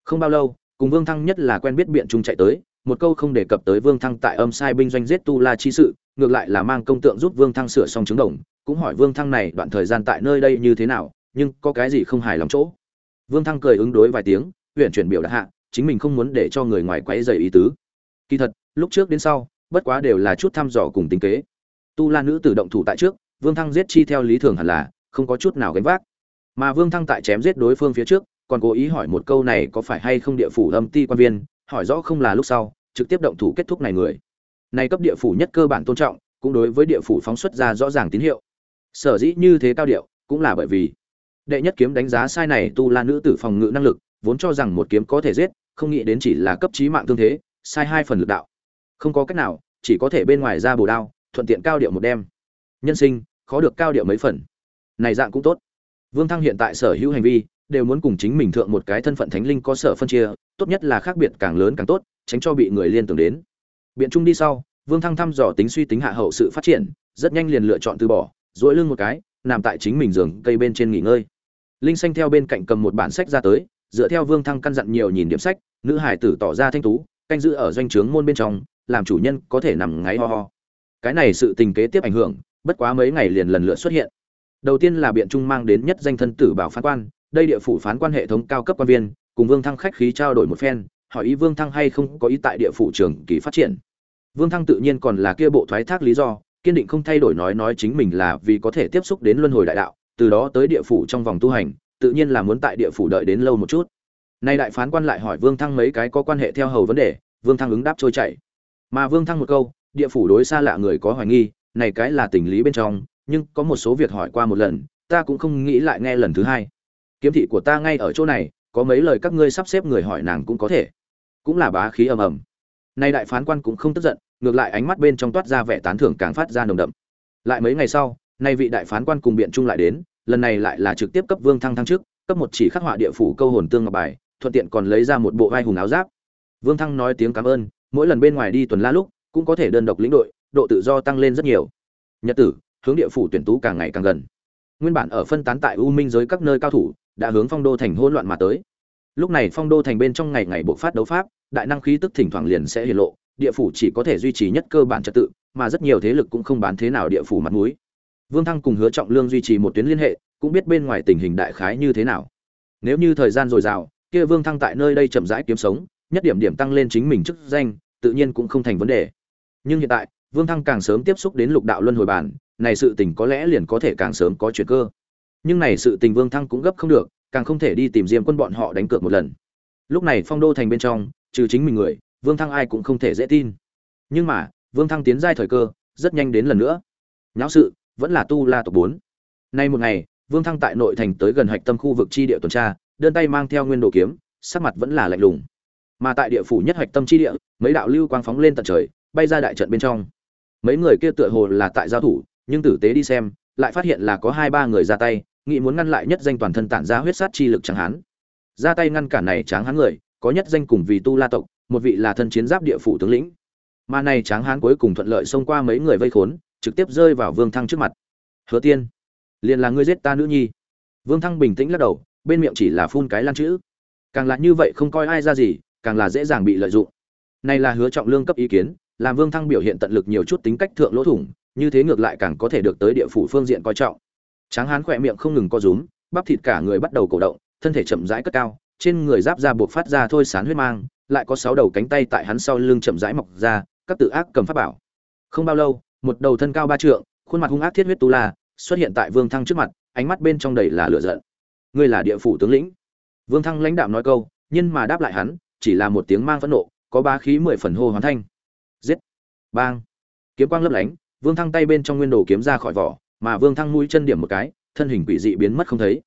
A: Không bao lâu, cùng vương thăng nhất là quen biết biện trung chạy tới, một câu không đề cập tới vương thăng tại âm sai binh doanh giết tu la chi sự, ngược lại là mang công tượng giúp vương thăng sửa xong chứng đồng, cũng hỏi vương thăng này đoạn thời gian tại nơi đây như thế nào, nhưng có cái gì không hài lòng chỗ? Vương thăng cười ứng đối vài tiếng huyện chuyển biểu đạt hạ, chính mình không muốn để cho người ngoài quấy dày ý tứ kỳ thật, lúc trước đến sau, bất quá đều là chút thăm dò cùng tính kế. Tu la nữ tử động thủ tại trước, vương thăng giết chi theo lý thường hẳn là, không có chút nào gánh vác. Mà vương thăng tại chém giết đối phương phía trước, còn cố ý hỏi một câu này có phải hay không địa phủ âm ti quan viên, hỏi rõ không là lúc sau, trực tiếp động thủ kết thúc này người. Này cấp địa phủ nhất cơ bản tôn trọng, cũng đối với địa phủ phóng xuất ra rõ ràng tín hiệu. Sở dĩ như thế cao điệu, cũng là bởi vì đệ nhất kiếm đánh giá sai này tu la nữ tử phòng ngự năng lực, vốn cho rằng một kiếm có thể giết, không nghĩ đến chỉ là cấp trí mạng thương thế sai hai phần lực đạo. Không có cách nào, chỉ có thể bên ngoài ra bồ đao, thuận tiện cao điệu một đêm nhân sinh, khó được cao điệu mấy phần. Này dạng cũng tốt. Vương thăng hiện tại sở hữu hành vi, đều muốn cùng chính mình thượng một cái thân phận thánh linh có sở phân chia, tốt nhất là khác biệt càng lớn càng tốt, tránh cho bị người liên tưởng đến. Biện trung đi sau, vương thăng thăm dò tính suy tính hạ hậu sự phát triển, rất nhanh liền lựa chọn từ bỏ dỗi lưng một cái, nằm tại chính mình giường cây bên trên nghỉ ngơi. Linh xanh theo bên cạnh cầm một bản sách ra tới, dựa theo vương thăng căn dặn nhiều nhìn điểm sách, nữ hải tử tỏ ra thanh tú canh giữ ở doanh trướng môn bên trong, làm chủ nhân có thể nằm ngáy ho ho. Cái này sự tình kế tiếp ảnh hưởng, bất quá mấy ngày liền lần lượt xuất hiện. Đầu tiên là biện trung mang đến nhất danh thân tử bảo phán quan, đây địa phủ phán quan hệ thống cao cấp quan viên, cùng vương thăng khách khí trao đổi một phen, hỏi ý vương thăng hay không có ý tại địa phủ trường kỳ phát triển. Vương thăng tự nhiên còn là kia bộ thoái thác lý do, kiên định không thay đổi nói nói chính mình là vì có thể tiếp xúc đến luân hồi đại đạo, từ đó tới địa phủ trong vòng tu hành, tự nhiên là muốn tại địa phủ đợi đến lâu một chút nay đại phán quan lại hỏi vương thăng mấy cái có quan hệ theo hầu vấn đề, vương thăng ứng đáp trôi chảy. Mà vương thăng một câu, địa phủ đối xa lạ người có hoài nghi, này cái là tình lý bên trong, nhưng có một số việc hỏi qua một lần, ta cũng không nghĩ lại nghe lần thứ hai. Kiếm thị của ta ngay ở chỗ này, có mấy lời các ngươi sắp xếp người hỏi nàng cũng có thể. Cũng là bá khí ầm ầm. Nay đại phán quan cũng không tức giận, ngược lại ánh mắt bên trong toát ra vẻ tán thưởng càng phát ra nồng đậm. Lại mấy ngày sau, nay vị đại phán quan cùng biện trung lại đến, lần này lại là trực tiếp cấp vương thăng thăng trước cấp một chỉ khắc họa địa phủ câu hồn tương ngọc bài thuận tiện còn lấy ra một bộ vai hùng áo giáp. Vương thăng nói tiếng cảm ơn, mỗi lần bên ngoài đi tuần la lúc, cũng có thể đơn độc lĩnh đội, độ tự do tăng lên rất nhiều. Nhật tử, hướng địa phủ tuyển tú càng ngày càng gần. Nguyên bản ở phân tán tại u minh giới các nơi cao thủ, đã hướng phong đô thành hỗn loạn mà tới. Lúc này phong đô thành bên trong ngày ngày bộ phát đấu pháp, đại năng khí tức thỉnh thoảng liền sẽ hiện lộ, địa phủ chỉ có thể duy trì nhất cơ bản trật tự, mà rất nhiều thế lực cũng không bán thế nào địa phủ mặt mũi. Vương thăng cùng hứa trọng lương duy trì một tuyến liên hệ, cũng biết bên ngoài tình hình đại khái như thế nào. Nếu như thời gian dồi dào kia vương thăng tại nơi đây chậm rãi kiếm sống, nhất điểm điểm tăng lên chính mình chức danh, tự nhiên cũng không thành vấn đề. Nhưng hiện tại, vương thăng càng sớm tiếp xúc đến lục đạo luân hồi bản, này sự tình có lẽ liền có thể càng sớm có chuyện cơ. Nhưng này sự tình vương thăng cũng gấp không được, càng không thể đi tìm diêm quân bọn họ đánh cược một lần. Lúc này phong đô thành bên trong, trừ chính mình người, vương thăng ai cũng không thể dễ tin. Nhưng mà, vương thăng tiến giai thời cơ, rất nhanh đến lần nữa. Nháo sự, vẫn là tu la tộc bốn. Nay một ngày, vương thăng tại nội thành tới gần hạch tâm khu vực chi địa tuần tra đơn tay mang theo nguyên đồ kiếm, sắc mặt vẫn là lạnh lùng. Mà tại địa phủ nhất hạch tâm chi địa, mấy đạo lưu quang phóng lên tận trời, bay ra đại trận bên trong. Mấy người kia tựa hồ là tại giao thủ, nhưng tử tế đi xem, lại phát hiện là có hai ba người ra tay, nghĩ muốn ngăn lại nhất danh toàn thân tản ra huyết sát chi lực tráng hán ra tay ngăn cản này tráng hán người, có nhất danh cùng vì tu la tộc, một vị là thân chiến giáp địa phủ tướng lĩnh. Mà này tráng hán cuối cùng thuận lợi xông qua mấy người vây khốn, trực tiếp rơi vào vương thăng trước mặt. Hứa tiên, liền là ngươi giết ta nữ nhi. Vương thăng bình tĩnh lắc đầu bên miệng chỉ là phun cái lan chữ. Càng là như vậy không coi ai ra gì, càng là dễ dàng bị lợi dụng. Này là hứa trọng lương cấp ý kiến, làm vương thăng biểu hiện tận lực nhiều chút tính cách thượng lỗ thủng, như thế ngược lại càng có thể được tới địa phủ phương diện coi trọng. Tráng hán khỏe miệng không ngừng co rúm, bắp thịt cả người bắt đầu cổ động, thân thể chậm rãi cất cao, trên người giáp ra buộc phát ra thôi sán huyết mang, lại có sáu đầu cánh tay tại hắn sau lưng chậm rãi mọc ra, các tự ác cầm pháp bảo. Không bao lâu, một đầu thân cao ba trượng, khuôn mặt hung ác thiết huyết tu la, xuất hiện tại vương thăng trước mặt, ánh mắt bên trong đầy là lửa giận ngươi là địa phủ tướng lĩnh. Vương thăng lãnh đạm nói câu, nhưng mà đáp lại hắn, chỉ là một tiếng mang phẫn nộ, có ba khí mười phần hô hoán thanh. Giết! Bang! Kiếm quang lấp lánh, vương thăng tay bên trong nguyên đồ kiếm ra khỏi vỏ, mà vương thăng mũi chân điểm một cái, thân hình quỷ dị biến mất không thấy.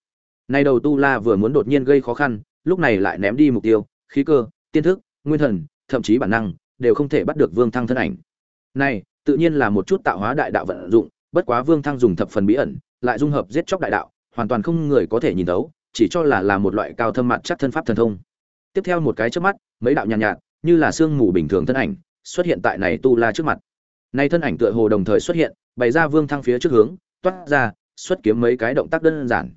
A: Nay đầu tu la vừa muốn đột nhiên gây khó khăn, lúc này lại ném đi mục tiêu, khí cơ, tiên thức, nguyên thần, thậm chí bản năng, đều không thể bắt được vương thăng thân ảnh. Này, tự nhiên là một chút tạo hóa đại đạo vận dụng, bất quá vương thăng dùng thập phần bí ẩn, lại dung hợp giết chóc đại đạo hoàn toàn không người có thể nhìn thấu chỉ cho là là một loại cao thâm mặt chắc thân pháp thần thông. Tiếp theo một cái trước mắt mấy đạo nhàn nhạt, nhạt như là sương mù bình thường thân ảnh xuất hiện tại này tu la trước mặt. Nay thân ảnh tựa hồ đồng thời xuất hiện bày ra vương thăng phía trước hướng toát ra xuất kiếm mấy cái động tác đơn giản.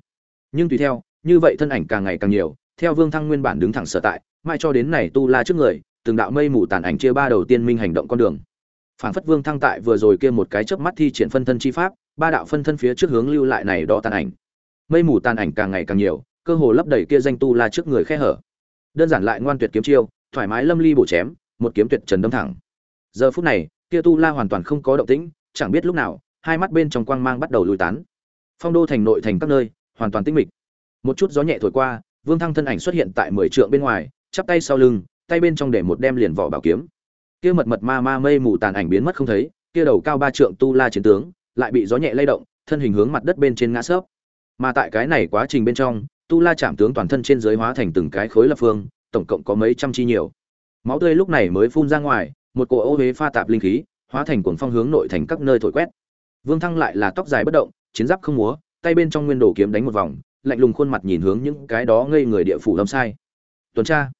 A: Nhưng tùy theo như vậy thân ảnh càng ngày càng nhiều theo vương thăng nguyên bản đứng thẳng sở tại mãi cho đến này tu la trước người từng đạo mây mù tàn ảnh chia ba đầu tiên minh hành động con đường. Phản phất vương thăng tại vừa rồi kia một cái chớp mắt thi triển phân thân chi pháp ba đạo phân thân phía trước hướng lưu lại này đó tàn ảnh mây mù tàn ảnh càng ngày càng nhiều, cơ hồ lấp đầy kia danh tu la trước người khe hở. Đơn giản lại ngoan tuyệt kiếm chiêu, thoải mái lâm ly bổ chém, một kiếm tuyệt trần đâm thẳng. Giờ phút này, kia tu la hoàn toàn không có động tĩnh, chẳng biết lúc nào, hai mắt bên trong quang mang bắt đầu lùi tán. Phong đô thành nội thành các nơi, hoàn toàn tĩnh mịch. Một chút gió nhẹ thổi qua, vương thăng thân ảnh xuất hiện tại mười trượng bên ngoài, chắp tay sau lưng, tay bên trong để một đem liền vỏ bảo kiếm. Kia mật mật ma ma mây mù tàn ảnh biến mất không thấy, kia đầu cao ba trượng tu la chiến tướng, lại bị gió nhẹ lay động, thân hình hướng mặt đất bên trên ngã sấp mà tại cái này quá trình bên trong, tu la chạm tướng toàn thân trên dưới hóa thành từng cái khối lập phương, tổng cộng có mấy trăm chi nhiều. Máu tươi lúc này mới phun ra ngoài, một cỗ ô huế pha tạp linh khí, hóa thành cuồng phong hướng nội thành các nơi thổi quét. Vương thăng lại là tóc dài bất động, chiến giáp không múa, tay bên trong nguyên đồ kiếm đánh một vòng, lạnh lùng khuôn mặt nhìn hướng những cái đó ngây người địa phủ âm sai. Tuần tra.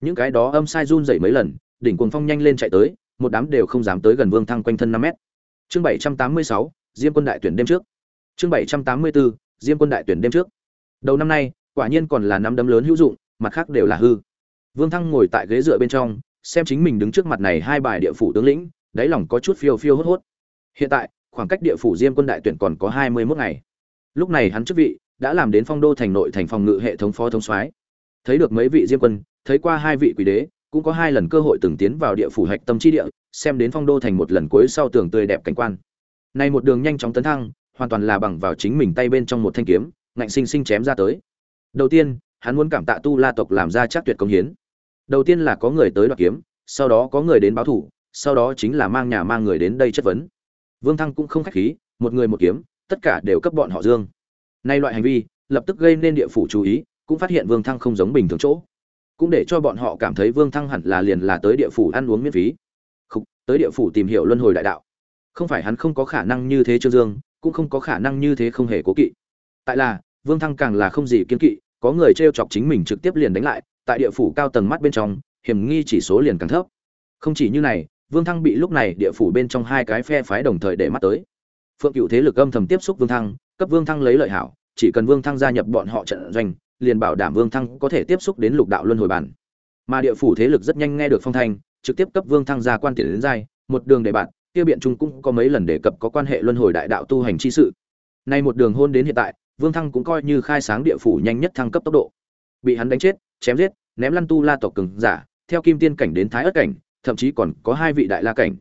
A: Những cái đó âm sai run rẩy mấy lần, đỉnh cuồng phong nhanh lên chạy tới, một đám đều không dám tới gần vương thăng quanh thân năm mét. Chương bảy trăm tám mươi sáu, diêm quân đại tuyển đêm trước. Chương bảy trăm tám mươi bốn diêm quân đại tuyển đêm trước. Đầu năm nay, quả nhiên còn là năm đấm lớn hữu dụng, mặt khác đều là hư. Vương thăng ngồi tại ghế dựa bên trong, xem chính mình đứng trước mặt này hai bài địa phủ tướng lĩnh, đáy lòng có chút phiêu phiêu hốt hốt. Hiện tại, khoảng cách địa phủ diêm quân đại tuyển còn có hai mươi mốt ngày. Lúc này hắn chức vị đã làm đến phong đô thành nội thành phòng ngự hệ thống phó thống soái. Thấy được mấy vị diêm quân, thấy qua hai vị quỷ đế, cũng có hai lần cơ hội từng tiến vào địa phủ hạch tâm chi địa, xem đến phong đô thành một lần cuối sau tường tươi đẹp cảnh quan. Nay một đường nhanh chóng tấn thăng hoàn toàn là bằng vào chính mình tay bên trong một thanh kiếm, ngạnh sinh sinh chém ra tới. Đầu tiên, hắn muốn cảm tạ tu la tộc làm ra chắc tuyệt công hiến. Đầu tiên là có người tới đoạt kiếm, sau đó có người đến báo thủ sau đó chính là mang nhà mang người đến đây chất vấn. Vương thăng cũng không khách khí, một người một kiếm, tất cả đều cấp bọn họ dương. Nay loại hành vi, lập tức gây nên địa phủ chú ý, cũng phát hiện vương thăng không giống bình thường chỗ. Cũng để cho bọn họ cảm thấy vương thăng hẳn là liền là tới địa phủ ăn uống miễn phí. Không tới địa phủ tìm hiểu luân hồi đại đạo. Không phải hắn không có khả năng như thế trương dương cũng không có khả năng như thế không hề cố kỵ. Tại là, vương thăng càng là không gì kiên kỵ, có người t r e o chọc chính mình trực tiếp liền đánh lại, tại địa phủ cao tầng mắt bên trong, hiểm nghi chỉ số liền càng thấp. Không chỉ như này, vương thăng bị lúc này địa phủ bên trong hai cái phe phái đồng thời để mắt tới. Phượng cựu thế lực âm thầm tiếp xúc vương thăng, cấp vương thăng lấy lợi hảo, chỉ cần vương thăng gia nhập bọn họ trận doanh, liền bảo đảm vương thăng có thể tiếp xúc đến lục đạo luân hồi bản. Mà địa phủ thế lực rất nhanh nghe được phong thanh, trực tiếp cấp vương thăng gia quan tiền đến giai, một đường để bạn kia biện trung cũng có mấy lần đề cập có quan hệ luân hồi đại đạo tu hành chi sự. Nay một đường hôn đến hiện tại, vương thăng cũng coi như khai sáng địa phủ nhanh nhất thăng cấp tốc độ. Bị hắn đánh chết, chém giết, ném lăn tu la tộc cường giả, theo kim tiên cảnh đến thái ất cảnh, thậm chí còn có hai vị đại la cảnh.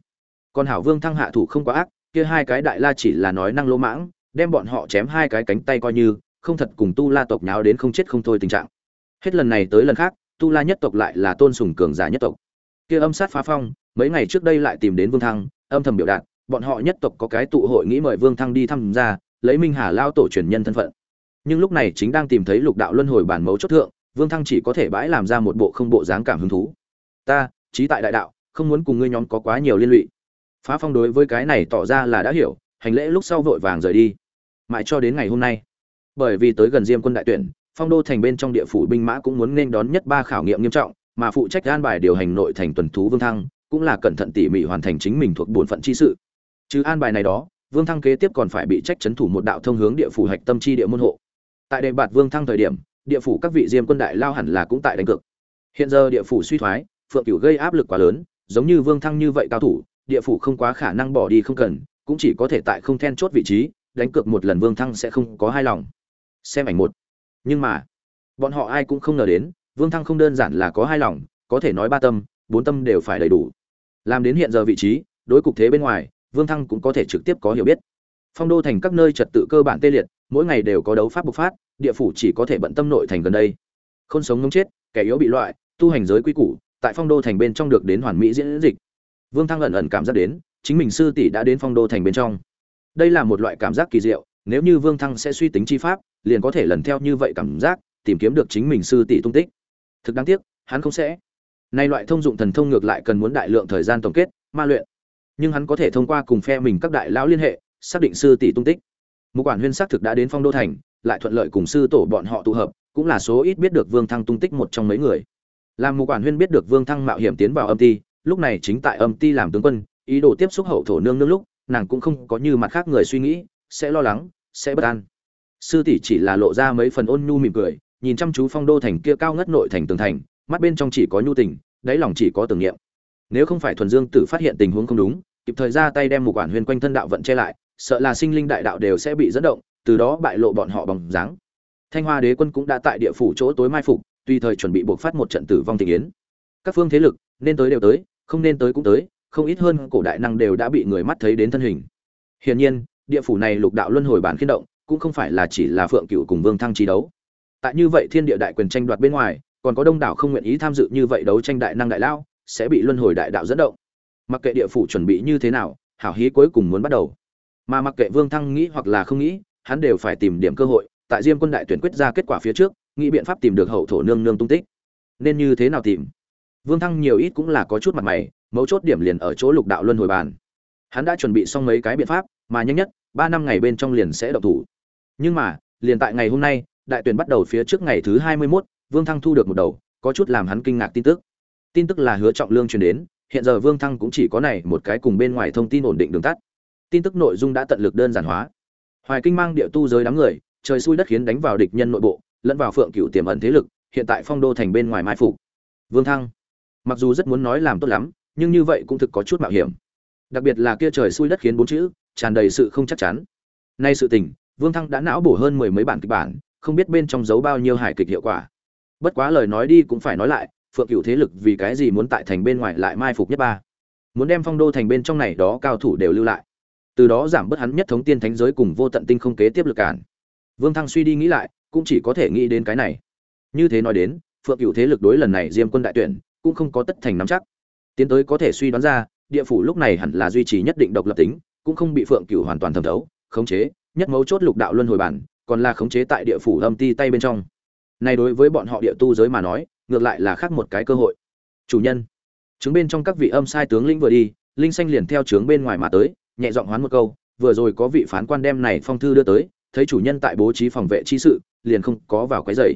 A: Còn hảo vương thăng hạ thủ không quá ác, kia hai cái đại la chỉ là nói năng lỗ mãng, đem bọn họ chém hai cái cánh tay coi như, không thật cùng tu la tộc nháo đến không chết không thôi tình trạng. Hết lần này tới lần khác, tu la nhất tộc lại là tôn sùng cường giả nhất tộc. Kia âm sát phá phong, mấy ngày trước đây lại tìm đến vương thăng âm thầm biểu đạt, bọn họ nhất tộc có cái tụ hội nghĩ mời vương thăng đi tham gia lấy minh hà lao tổ truyền nhân thân phận. Nhưng lúc này chính đang tìm thấy lục đạo luân hồi bản mấu chốt thượng, vương thăng chỉ có thể bãi làm ra một bộ không bộ dáng cảm hứng thú. Ta, trí tại đại đạo, không muốn cùng ngươi nhóm có quá nhiều liên lụy. Phá phong đối với cái này tỏ ra là đã hiểu, hành lễ lúc sau vội vàng rời đi. Mãi cho đến ngày hôm nay, bởi vì tới gần diêm quân đại tuyển, phong đô thành bên trong địa phủ binh mã cũng muốn nên đón nhất ba khảo nghiệm nghiêm trọng, mà phụ trách an bài điều hành nội thành tuần thú vương thăng cũng là cẩn thận tỉ mỉ hoàn thành chính mình thuộc bổn phận chi sự. Chứ an bài này đó, vương thăng kế tiếp còn phải bị trách chấn thủ một đạo thông hướng địa phủ hạch tâm chi địa môn hộ. Tại đề bạt vương thăng thời điểm, địa phủ các vị diêm quân đại lao hẳn là cũng tại đánh cược. Hiện giờ địa phủ suy thoái, phượng cửu gây áp lực quá lớn, giống như vương thăng như vậy cao thủ, địa phủ không quá khả năng bỏ đi không cần, cũng chỉ có thể tại không then chốt vị trí, đánh cược một lần vương thăng sẽ không có hai lòng. Xem ảnh một. Nhưng mà, bọn họ ai cũng không ngờ đến, vương thăng không đơn giản là có hai lòng, có thể nói ba tâm, bốn tâm đều phải đầy đủ làm đến hiện giờ vị trí, đối cục thế bên ngoài, vương thăng cũng có thể trực tiếp có hiểu biết. Phong đô thành các nơi trật tự cơ bản tê liệt, mỗi ngày đều có đấu pháp bộc phát, địa phủ chỉ có thể bận tâm nội thành gần đây. Không sống ngấm chết, kẻ yếu bị loại, tu hành giới quy củ, tại phong đô thành bên trong được đến hoàn mỹ diễn dịch. Vương thăng ẩn ẩn cảm giác đến, chính mình sư tỷ đã đến phong đô thành bên trong. Đây là một loại cảm giác kỳ diệu, nếu như vương thăng sẽ suy tính chi pháp, liền có thể lần theo như vậy cảm giác, tìm kiếm được chính mình sư tỷ tung tích. Thực đáng tiếc, hắn không sẽ nay loại thông dụng thần thông ngược lại cần muốn đại lượng thời gian tổng kết, ma luyện. Nhưng hắn có thể thông qua cùng phe mình các đại lão liên hệ, xác định sư tỷ tung tích. Mục quản huyên xác thực đã đến phong đô thành, lại thuận lợi cùng sư tổ bọn họ tụ hợp, cũng là số ít biết được vương thăng tung tích một trong mấy người. Làm Mục quản huyên biết được vương thăng mạo hiểm tiến vào âm ti, lúc này chính tại âm ti làm tướng quân, ý đồ tiếp xúc hậu thổ nương nương lúc, nàng cũng không có như mặt khác người suy nghĩ, sẽ lo lắng, sẽ bất an. Sư tỷ chỉ là lộ ra mấy phần ôn nhu mỉm cười, nhìn chăm chú phong đô thành kia cao ngất nội thành tường thành mắt bên trong chỉ có nhu tình, đáy lòng chỉ có tưởng niệm. Nếu không phải thuần dương tử phát hiện tình huống không đúng, kịp thời ra tay đem một quản huyền quanh thân đạo vận che lại, sợ là sinh linh đại đạo đều sẽ bị dẫn động, từ đó bại lộ bọn họ bằng dáng. Thanh hoa đế quân cũng đã tại địa phủ chỗ tối mai phục tùy thời chuẩn bị buộc phát một trận tử vong tình yến. Các phương thế lực, nên tới đều tới, không nên tới cũng tới, không ít hơn cổ đại năng đều đã bị người mắt thấy đến thân hình. Hiển nhiên, địa phủ này lục đạo luân hồi bản khiên động, cũng không phải là chỉ là phượng cựu cùng vương thăng trí đấu. Tại như vậy thiên địa đại quyền tranh đoạt bên ngoài còn có đông đảo không nguyện ý tham dự như vậy đấu tranh đại năng đại lao sẽ bị luân hồi đại đạo dẫn động. Mặc kệ địa phủ chuẩn bị như thế nào, hảo hí cuối cùng muốn bắt đầu. Mà mặc kệ vương thăng nghĩ hoặc là không nghĩ, hắn đều phải tìm điểm cơ hội, tại diêm quân đại tuyển quyết ra kết quả phía trước, nghĩ biện pháp tìm được hậu thổ nương nương tung tích. Nên như thế nào tìm? Vương thăng nhiều ít cũng là có chút mặt mày, mấu chốt điểm liền ở chỗ lục đạo luân hồi bàn. Hắn đã chuẩn bị xong mấy cái biện pháp, mà nhanh nhất, ba năm ngày bên trong liền sẽ độc thủ. Nhưng mà, liền tại ngày hôm nay, đại tuyển bắt đầu phía trước ngày thứ hai mươi mốt vương thăng thu được một đầu, có chút làm hắn kinh ngạc tin tức. Tin tức là hứa trọng lương truyền đến, hiện giờ vương thăng cũng chỉ có này một cái cùng bên ngoài thông tin ổn định đường tắt. Tin tức nội dung đã tận lực đơn giản hóa. Hoài kinh mang địa tu giới đám người, trời xui đất khiến đánh vào địch nhân nội bộ, lẫn vào phượng cửu tiềm ẩn thế lực, hiện tại phong đô thành bên ngoài mai phục. Vương thăng, mặc dù rất muốn nói làm tốt lắm, nhưng như vậy cũng thực có chút mạo hiểm. Đặc biệt là kia trời xui đất khiến bốn chữ, tràn đầy sự không chắc chắn. Nay sự tình, vương thăng đã não bổ hơn mười mấy bản kịch bản, không biết bên trong giấu bao nhiêu hài kịch hiệu quả bất quá lời nói đi cũng phải nói lại, phượng cựu thế lực vì cái gì muốn tại thành bên ngoài lại mai phục nhất ba? Muốn đem phong đô thành bên trong này đó cao thủ đều lưu lại. Từ đó giảm bớt hắn nhất thống tiên thánh giới cùng vô tận tinh không kế tiếp lực cản. Vương thăng suy đi nghĩ lại, cũng chỉ có thể nghĩ đến cái này. Như thế nói đến, phượng cựu thế lực đối lần này diêm quân đại tuyển, cũng không có tất thành nắm chắc. Tiến tới có thể suy đoán ra, địa phủ lúc này hẳn là duy trì nhất định độc lập tính, cũng không bị phượng cựu hoàn toàn thẩm thấu, khống chế, nhất mấu chốt lục đạo luân hồi bản, còn là khống chế tại địa phủ âm ti tay bên trong này đối với bọn họ địa tu giới mà nói, ngược lại là khác một cái cơ hội. Chủ nhân chứng bên trong các vị âm sai tướng lĩnh vừa đi, linh xanh liền theo trướng bên ngoài mà tới, nhẹ giọng hoán một câu, vừa rồi có vị phán quan đem này phong thư đưa tới, thấy chủ nhân tại bố trí phòng vệ chi sự, liền không có vào quấy rầy.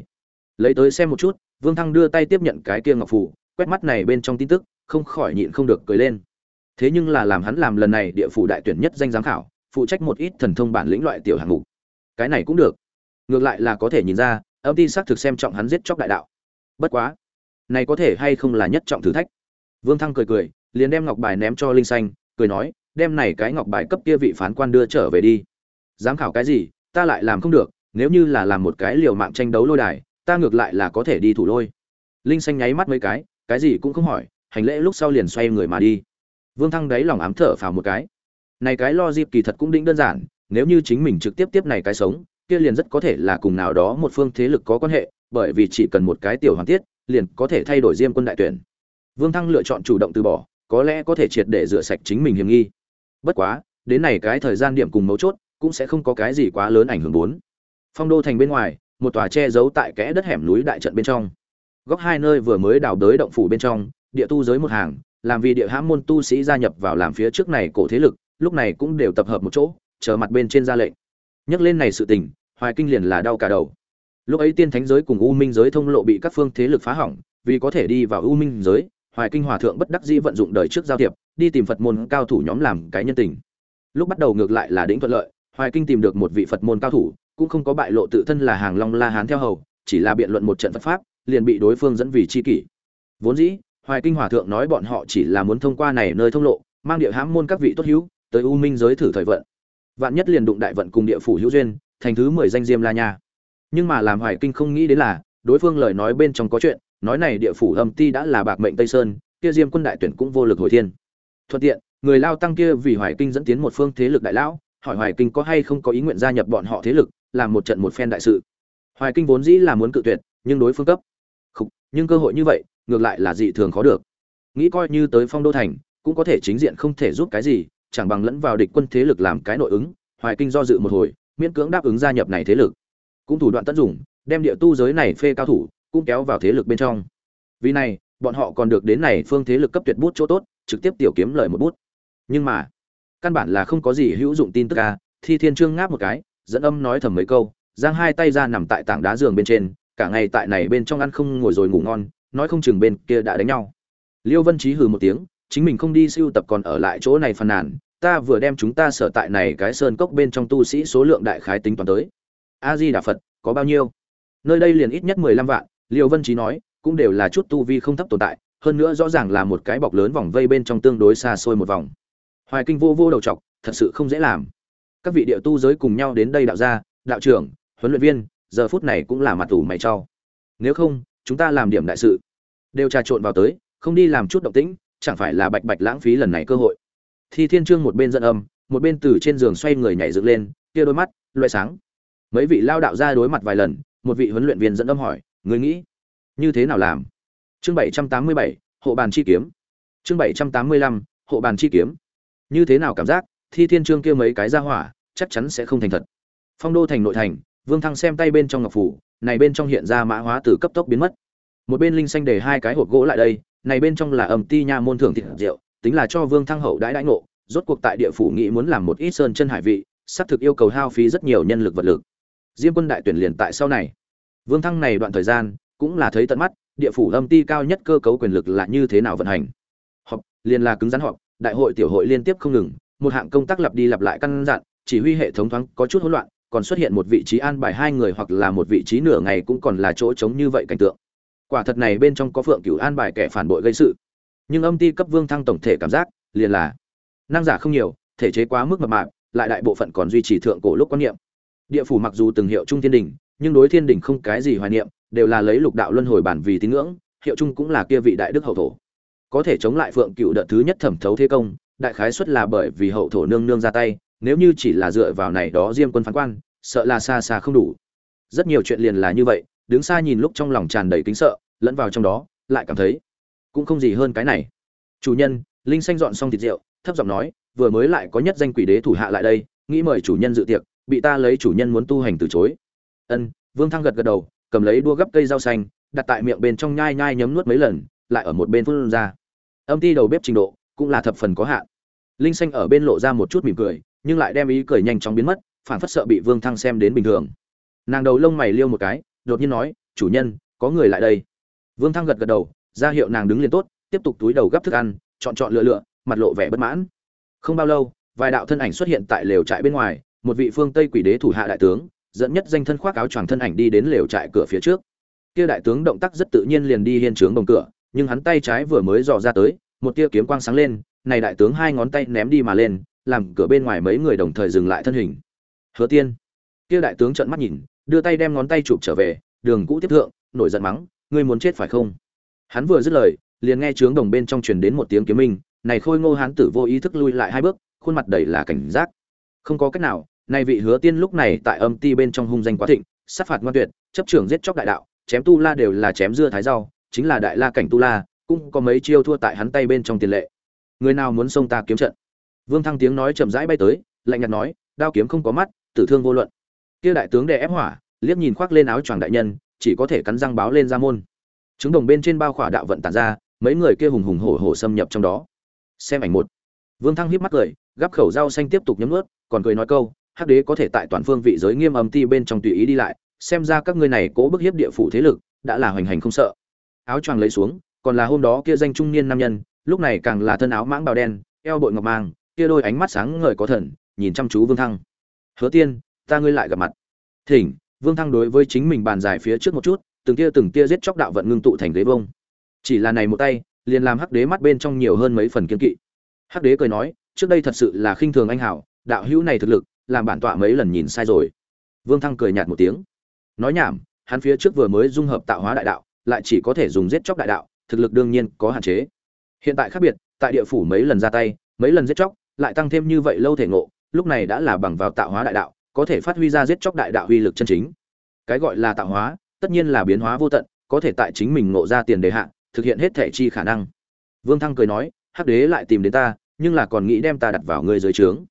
A: Lấy tới xem một chút, vương thăng đưa tay tiếp nhận cái kia ngọc phủ quét mắt này bên trong tin tức, không khỏi nhịn không được cười lên. Thế nhưng là làm hắn làm lần này địa phủ đại tuyển nhất danh giám khảo, phụ trách một ít thần thông bản lĩnh loại tiểu hạng mục. Cái này cũng được. Ngược lại là có thể nhìn ra âm ty xác thực xem trọng hắn giết chóc đại đạo. Bất quá, này có thể hay không là nhất trọng thử thách? Vương thăng cười cười, liền đem ngọc bài ném cho linh xanh, cười nói, đem này cái ngọc bài cấp kia vị phán quan đưa trở về đi. Giám khảo cái gì, ta lại làm không được, nếu như là làm một cái liều mạng tranh đấu lôi đài, ta ngược lại là có thể đi thủ lôi. Linh xanh nháy mắt mấy cái cái gì cũng không hỏi, hành lễ lúc sau liền xoay người mà đi. Vương thăng đấy lòng ám thở phào một cái. Này cái lo dịp kỳ thật cũng đĩnh đơn giản, nếu như chính mình trực tiếp tiếp này cái sống kia liền rất có thể là cùng nào đó một phương thế lực có quan hệ, bởi vì chỉ cần một cái tiểu hoàn tiết, liền có thể thay đổi diêm quân đại tuyển. Vương thăng lựa chọn chủ động từ bỏ, có lẽ có thể triệt để rửa sạch chính mình hiểm nghi. Bất quá, đến này cái thời gian điểm cùng mấu chốt, cũng sẽ không có cái gì quá lớn ảnh hưởng bốn. Phong đô thành bên ngoài, một tòa che giấu tại kẽ đất hẻm núi đại trận bên trong. Góc hai nơi vừa mới đào đới động phủ bên trong, địa tu giới một hàng, làm vì địa hãm môn tu sĩ gia nhập vào làm phía trước này cổ thế lực, lúc này cũng đều tập hợp một chỗ, chờ mặt bên trên ra lệnh. Nhắc lên này sự tình hoài kinh liền là đau cả đầu. Lúc ấy tiên thánh giới cùng u minh giới thông lộ bị các phương thế lực phá hỏng, vì có thể đi vào u minh giới, hoài kinh hòa thượng bất đắc dĩ vận dụng đời trước giao thiệp, đi tìm phật môn cao thủ nhóm làm cái nhân tình. Lúc bắt đầu ngược lại là đỉnh thuận lợi, hoài kinh tìm được một vị phật môn cao thủ, cũng không có bại lộ tự thân là hàng long la hán theo hầu, chỉ là biện luận một trận phật pháp, liền bị đối phương dẫn vì chi kỷ. Vốn dĩ, hoài kinh hòa thượng nói bọn họ chỉ là muốn thông qua này nơi thông lộ, mang địa hãm môn các vị tốt hữu, tới u minh giới thử thời vận. Vạn nhất liền đụng đại vận cùng địa phủ hữu duyên thành thứ mười danh diêm la nha. Nhưng mà làm hoài kinh không nghĩ đến là đối phương lời nói bên trong có chuyện nói này địa phủ âm ti đã là bạc mệnh tây sơn kia diêm quân đại tuyển cũng vô lực hồi thiên. Thuận tiện người lao tăng kia vì hoài kinh dẫn tiến một phương thế lực đại lão hỏi hoài kinh có hay không có ý nguyện gia nhập bọn họ thế lực làm một trận một phen đại sự. Hoài kinh vốn dĩ là muốn cự tuyệt nhưng đối phương cấp. Khục, nhưng cơ hội như vậy ngược lại là dị thường khó được. Nghĩ coi như tới phong đô thành cũng có thể chính diện không thể giúp cái gì chẳng bằng lẫn vào địch quân thế lực làm cái nội ứng hoài kinh do dự một hồi miễn cưỡng đáp ứng gia nhập này thế lực. Cũng thủ đoạn tận dụng, đem địa tu giới này phê cao thủ, cũng kéo vào thế lực bên trong. Vì này, bọn họ còn được đến này phương thế lực cấp tuyệt bút chỗ tốt, trực tiếp tiểu kiếm lời một bút. Nhưng mà, căn bản là không có gì hữu dụng tin tức ca thi thiên trương ngáp một cái, dẫn âm nói thầm mấy câu, giang hai tay ra nằm tại tảng đá giường bên trên, cả ngày tại này bên trong ăn không ngồi rồi ngủ ngon, nói không chừng bên kia đã đánh nhau. Liêu vân trí hừ một tiếng, chính mình không đi siêu tập còn ở lại chỗ này phàn nàn ta vừa đem chúng ta sở tại này cái sơn cốc bên trong tu sĩ số lượng đại khái tính toán tới. A di đà phật có bao nhiêu? Nơi đây liền ít nhất mười lăm vạn, liêu vân trí nói, cũng đều là chút tu vi không thấp tồn tại, hơn nữa rõ ràng là một cái bọc lớn vòng vây bên trong tương đối xa xôi một vòng. Hoài kinh vô vô đầu trọc thật sự không dễ làm. Các vị địa tu giới cùng nhau đến đây đạo gia, đạo trưởng, huấn luyện viên, giờ phút này cũng là mặt tủ mày trao nếu không, chúng ta làm điểm đại sự. Đều trà trộn vào tới, không đi làm chút động tĩnh, chẳng phải là bạch bạch lãng phí lần này cơ hội thi thiên trương một bên giận âm, một bên từ trên giường xoay người nhảy dựng lên, kia đôi mắt loại sáng. Mấy vị lao đạo ra đối mặt vài lần, một vị huấn luyện viên dẫn âm hỏi người nghĩ như thế nào làm? Chương bảy trăm tám mươi bảy, hộ bàn chi kiếm. Chương bảy trăm tám mươi lăm, hộ bàn chi kiếm. Như thế nào cảm giác, thi thiên trương kia mấy cái ra hỏa, chắc chắn sẽ không thành thật. Phong đô thành nội thành, vương thăng xem tay bên trong ngọc phủ, này bên trong hiện ra mã hóa từ cấp tốc biến mất. Một bên linh xanh để hai cái hộp gỗ lại đây, này bên trong là ẩm ti nha môn thưởng thịt rượu tính là cho vương thăng hậu đãi đãi ngộ, rốt cuộc tại địa phủ nghĩ muốn làm một ít sơn chân hải vị sắp thực yêu cầu hao phí rất nhiều nhân lực vật lực. Diêm quân đại tuyển liền tại sau này. Vương thăng này đoạn thời gian, cũng là thấy tận mắt, địa phủ âm ti cao nhất cơ cấu quyền lực là như thế nào vận hành. Họp, liền là cứng rắn họp, đại hội tiểu hội liên tiếp không ngừng, một hạng công tác lặp đi lặp lại căn dặn, chỉ huy hệ thống thoáng có chút hỗn loạn, còn xuất hiện một vị trí an bài hai người hoặc là một vị trí nửa ngày cũng còn là chỗ trống như vậy cảnh tượng. Quả thật này bên trong có phượng cửu an bài kẻ phản bội gây sự nhưng âm ti cấp vương thăng tổng thể cảm giác, liền là, năng giả không nhiều, thể chế quá mức mập mạp, lại đại bộ phận còn duy trì thượng cổ lúc quan niệm. Địa phủ mặc dù từng hiệu trung thiên đình nhưng đối thiên đình không cái gì hoài niệm, đều là lấy lục đạo luân hồi bản vì tín ngưỡng, hiệu trung cũng là kia vị đại đức hậu thổ. Có thể chống lại phượng cựu đợt thứ nhất thẩm thấu thế công, đại khái xuất là bởi vì hậu thổ nương nương ra tay, nếu như chỉ là dựa vào này đó diêm quân phán quan, sợ là xa xa không đủ. Rất nhiều chuyện liền là như vậy, đứng xa nhìn lúc trong lòng tràn đầy kính sợ, lẫn vào trong đó, lại cảm thấy cũng không gì hơn cái này. Chủ nhân, linh xanh dọn xong thịt rượu, thấp giọng nói, vừa mới lại có nhất danh quỷ đế thủ hạ lại đây, nghĩ mời chủ nhân dự tiệc, bị ta lấy chủ nhân muốn tu hành từ chối. Ân, vương thăng gật gật đầu, cầm lấy đua gấp cây rau xanh, đặt tại miệng bên trong nhai nhai nhấm nuốt mấy lần, lại ở một bên phun ra. Âm ti đầu bếp trình độ cũng là thập phần có hạn. Linh xanh ở bên lộ ra một chút mỉm cười, nhưng lại đem ý cười nhanh chóng biến mất, phản phất sợ bị vương thăng xem đến bình thường. Nàng đầu lông mày liêu một cái, đột nhiên nói, chủ nhân, có người lại đây. Vương thăng gật gật đầu ra hiệu nàng đứng liền tốt, tiếp tục túi đầu gấp thức ăn, chọn chọn lựa lựa, mặt lộ vẻ bất mãn. Không bao lâu, vài đạo thân ảnh xuất hiện tại lều trại bên ngoài, một vị phương tây quỷ đế thủ hạ đại tướng, dẫn nhất danh thân khoác áo choàng thân ảnh đi đến lều trại cửa phía trước. Kia đại tướng động tác rất tự nhiên liền đi hiên trướng đồng cửa, nhưng hắn tay trái vừa mới dò ra tới, một tia kiếm quang sáng lên, này đại tướng hai ngón tay ném đi mà lên, làm cửa bên ngoài mấy người đồng thời dừng lại thân hình. Hứa tiên. Kia đại tướng trợn mắt nhìn, đưa tay đem ngón tay chụp trở về, đường cũ tiếp thượng, nổi giận mắng, ngươi muốn chết phải không? Hắn vừa dứt lời, liền nghe trướng đồng bên trong truyền đến một tiếng kiếm minh, này khôi ngô hán tử vô ý thức lui lại hai bước, khuôn mặt đầy là cảnh giác. Không có cách nào này vị hứa tiên lúc này tại âm ti bên trong hung danh quá thịnh, sát phạt ngoan tuyệt, chấp trưởng giết chóc đại đạo, chém tu la đều là chém dưa thái rau, chính là đại la cảnh tu la, cũng có mấy chiêu thua tại hắn tay bên trong tiền lệ. Người nào muốn xông ta kiếm trận? Vương thăng tiếng nói chậm rãi bay tới, lạnh nhạt nói, đao kiếm không có mắt, tử thương vô luận. Kia đại tướng đè ép hỏa, liếc nhìn khoác lên áo choàng đại nhân, chỉ có thể cắn răng báo lên ra môn trứng đồng bên trên bao khỏa đạo vận tản ra, mấy người kia hùng hùng hổ hổ xâm nhập trong đó. Xem ảnh một. Vương thăng hiếp mắt cười, gắp khẩu rau xanh tiếp tục nhấm nuốt, còn cười nói câu, hắc đế có thể tại toàn phương vị giới nghiêm âm ti bên trong tùy ý đi lại, xem ra các ngươi này cố bức hiếp địa phủ thế lực, đã là hoành hành không sợ. Áo choàng lấy xuống, còn là hôm đó kia danh trung niên nam nhân, lúc này càng là thân áo mãng bào đen, eo bội ngọc mang, kia đôi ánh mắt sáng ngời có thần, nhìn chăm chú vương thăng. Hứa tiên, ta ngươi lại gặp mặt. Thỉnh, vương thăng đối với chính mình bàn dài phía trước một chút từng tia từng tia giết chóc đạo vận ngưng tụ thành ghế bông chỉ là này một tay, liền làm hắc đế mắt bên trong nhiều hơn mấy phần kiên kỵ. Hắc đế cười nói, trước đây thật sự là khinh thường anh hảo, đạo hữu này thực lực, làm bản tọa mấy lần nhìn sai rồi. Vương thăng cười nhạt một tiếng. Nói nhảm, hắn phía trước vừa mới dung hợp tạo hóa đại đạo, lại chỉ có thể dùng giết chóc đại đạo, thực lực đương nhiên có hạn chế. Hiện tại khác biệt, tại địa phủ mấy lần ra tay, mấy lần giết chóc, lại tăng thêm như vậy lâu thể ngộ, lúc này đã là bằng vào tạo hóa đại đạo, có thể phát huy ra giết chóc đại đạo uy lực chân chính. Cái gọi là tạo hóa tất nhiên là biến hóa vô tận, có thể tại chính mình ngộ ra tiền đề hạ, thực hiện hết thể chi khả năng. Vương thăng cười nói, hắc đế lại tìm đến ta, nhưng là còn nghĩ đem ta đặt vào ngươi dưới trướng.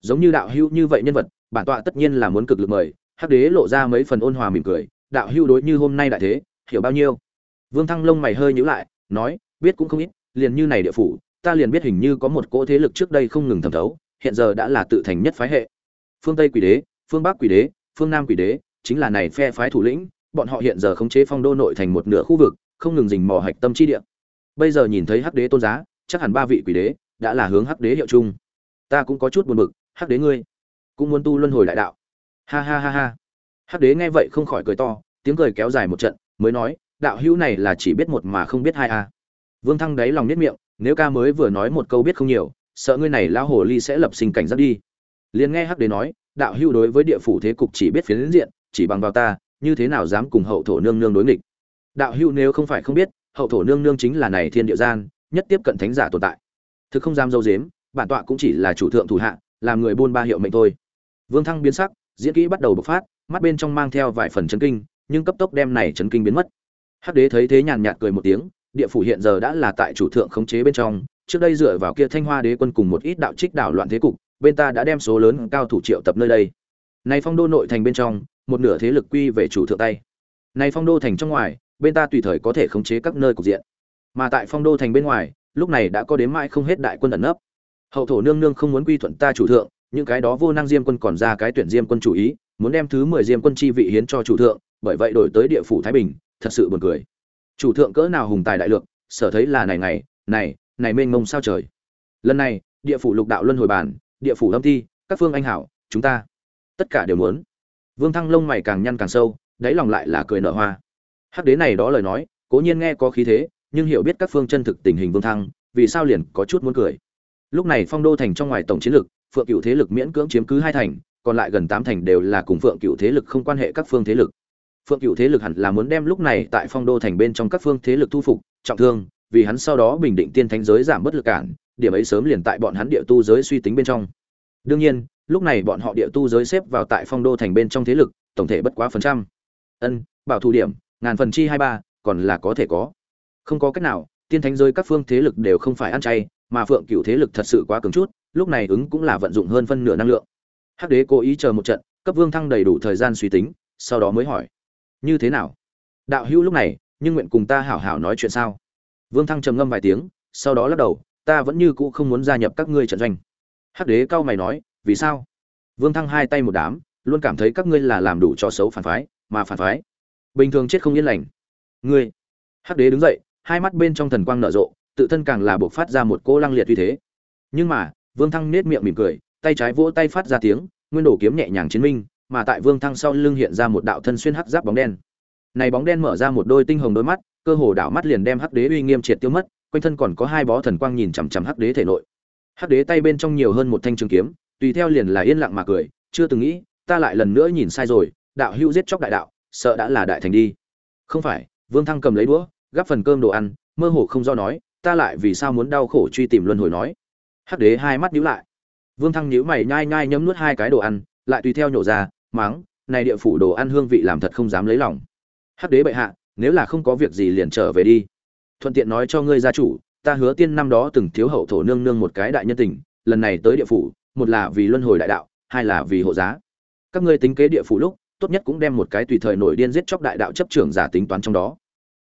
A: Giống như đạo hữu như vậy nhân vật, bản tọa tất nhiên là muốn cực lực mời, hắc đế lộ ra mấy phần ôn hòa mỉm cười, đạo hữu đối như hôm nay đại thế, hiểu bao nhiêu? Vương thăng lông mày hơi nhíu lại, nói, biết cũng không ít, liền như này địa phủ, ta liền biết hình như có một cỗ thế lực trước đây không ngừng thẩm thấu, hiện giờ đã là tự thành nhất phái hệ. Phương tây quỷ đế, phương bắc quỷ đế, phương nam quỷ đế, chính là này phe phái thủ lĩnh bọn họ hiện giờ khống chế phong đô nội thành một nửa khu vực, không ngừng dình mò hạch tâm chi địa. Bây giờ nhìn thấy hắc đế tôn giá, chắc hẳn ba vị quỷ đế đã là hướng hắc đế hiệu chung. Ta cũng có chút buồn bực, hắc đế ngươi cũng muốn tu luân hồi đại đạo. Ha ha ha ha. Hắc đế nghe vậy không khỏi cười to, tiếng cười kéo dài một trận, mới nói, đạo hữu này là chỉ biết một mà không biết hai a. Vương thăng đáy lòng niết miệng, nếu ca mới vừa nói một câu biết không nhiều, sợ ngươi này lão hồ ly sẽ lập sinh cảnh giác đi. Liền nghe hắc đế nói, đạo hữu đối với địa phủ thế cục chỉ biết phiến diện, chỉ bằng vào ta như thế nào dám cùng hậu thổ nương nương đối nghịch? Đạo hữu nếu không phải không biết, hậu thổ nương nương chính là này thiên địa gian, nhất tiếp cận thánh giả tồn tại. Thực không dám dâu dếm, bản tọa cũng chỉ là chủ thượng thủ hạ, làm người buôn ba hiệu mệnh thôi. Vương thăng biến sắc, diễn kỹ bắt đầu bộc phát, mắt bên trong mang theo vài phần chấn kinh, nhưng cấp tốc đem này chấn kinh biến mất. Hắc đế thấy thế nhàn nhạt cười một tiếng, địa phủ hiện giờ đã là tại chủ thượng khống chế bên trong, trước đây dựa vào kia thanh hoa đế quân cùng một ít đạo trích đảo loạn thế cục, bên ta đã đem số lớn cao thủ triệu tập nơi đây. Này phong đô nội thành bên trong một nửa thế lực quy về chủ thượng tay. Này phong đô thành trong ngoài, bên ta tùy thời có thể khống chế các nơi cục diện. Mà tại phong đô thành bên ngoài, lúc này đã có đến mãi không hết đại quân ẩn nấp. Hậu thổ nương nương không muốn quy thuận ta chủ thượng, những cái đó vô năng diêm quân còn ra cái tuyển diêm quân chủ ý, muốn đem thứ mười diêm quân chi vị hiến cho chủ thượng, bởi vậy đổi tới địa phủ thái bình, thật sự buồn cười. Chủ thượng cỡ nào hùng tài đại lượng sở thấy là này ngày, này này mênh mông sao trời. Lần này, địa phủ lục đạo luân hồi bản, địa phủ lâm thi, các phương anh hảo, chúng ta, tất cả đều muốn vương thăng lông mày càng nhăn càng sâu, đáy lòng lại là cười nở hoa. Hắc đế này đó lời nói, cố nhiên nghe có khí thế, nhưng hiểu biết các phương chân thực tình hình vương thăng, vì sao liền có chút muốn cười. Lúc này phong đô thành trong ngoài tổng chiến lực phượng cửu thế lực miễn cưỡng chiếm cứ hai thành, còn lại gần tám thành đều là cùng phượng cửu thế lực không quan hệ các phương thế lực. Phượng cửu thế lực hẳn là muốn đem lúc này tại phong đô thành bên trong các phương thế lực thu phục, trọng thương, vì hắn sau đó bình định tiên thánh giới giảm bất lực cản, điểm ấy sớm liền tại bọn hắn địa tu giới suy tính bên trong. Đương nhiên lúc này bọn họ địa tu giới xếp vào tại phong đô thành bên trong thế lực, tổng thể bất quá phần trăm. Ân, bảo thủ điểm, ngàn phần chi hai ba, còn là có thể có. Không có cách nào, tiên thánh giới các phương thế lực đều không phải ăn chay, mà phượng cựu thế lực thật sự quá cứng chút, lúc này ứng cũng là vận dụng hơn phân nửa năng lượng. Hắc đế cố ý chờ một trận, cấp vương thăng đầy đủ thời gian suy tính, sau đó mới hỏi. Như thế nào? Đạo hữu lúc này, nhưng nguyện cùng ta hảo hảo nói chuyện sao? Vương thăng trầm ngâm vài tiếng, sau đó lắc đầu, ta vẫn như cũ không muốn gia nhập các ngươi trận doanh. Hắc đế cao mày nói vì sao? Vương thăng hai tay một đám, luôn cảm thấy các ngươi là làm đủ cho xấu phản phái, mà phản phái. Bình thường chết không yên lành. Ngươi. Hắc đế đứng dậy, hai mắt bên trong thần quang nở rộ, tự thân càng là buộc phát ra một cô lăng liệt uy thế. Nhưng mà, vương thăng nết miệng mỉm cười, tay trái vỗ tay phát ra tiếng, nguyên đổ kiếm nhẹ nhàng chiến minh, mà tại vương thăng sau lưng hiện ra một đạo thân xuyên hắc giáp bóng đen. Này bóng đen mở ra một đôi tinh hồng đôi mắt, cơ hồ đảo mắt liền đem hắc đế uy nghiêm triệt tiêu mất, quanh thân còn có hai bó thần quang nhìn chằm chằm hắc đế thể nội. Hắc đế tay bên trong nhiều hơn một thanh trường kiếm tùy theo liền là yên lặng mà cười, chưa từng nghĩ, ta lại lần nữa nhìn sai rồi, đạo hữu giết chóc đại đạo, sợ đã là đại thành đi. Không phải, vương thăng cầm lấy đũa, gắp phần cơm đồ ăn, mơ hồ không do nói, ta lại vì sao muốn đau khổ truy tìm luân hồi nói. Hắc đế hai mắt nhíu lại. Vương thăng nhíu mày nhai nhai nhấm nuốt hai cái đồ ăn, lại tùy theo nhổ ra, máng, này địa phủ đồ ăn hương vị làm thật không dám lấy lòng. Hắc đế bệ hạ, nếu là không có việc gì liền trở về đi. Thuận tiện nói cho ngươi gia chủ, ta hứa tiên năm đó từng thiếu hậu thổ nương nương một cái đại nhân tình, lần này tới địa phủ một là vì luân hồi đại đạo, hai là vì hộ giá. Các ngươi tính kế địa phủ lúc, tốt nhất cũng đem một cái tùy thời nổi điên giết chóc đại đạo chấp trưởng giả tính toán trong đó.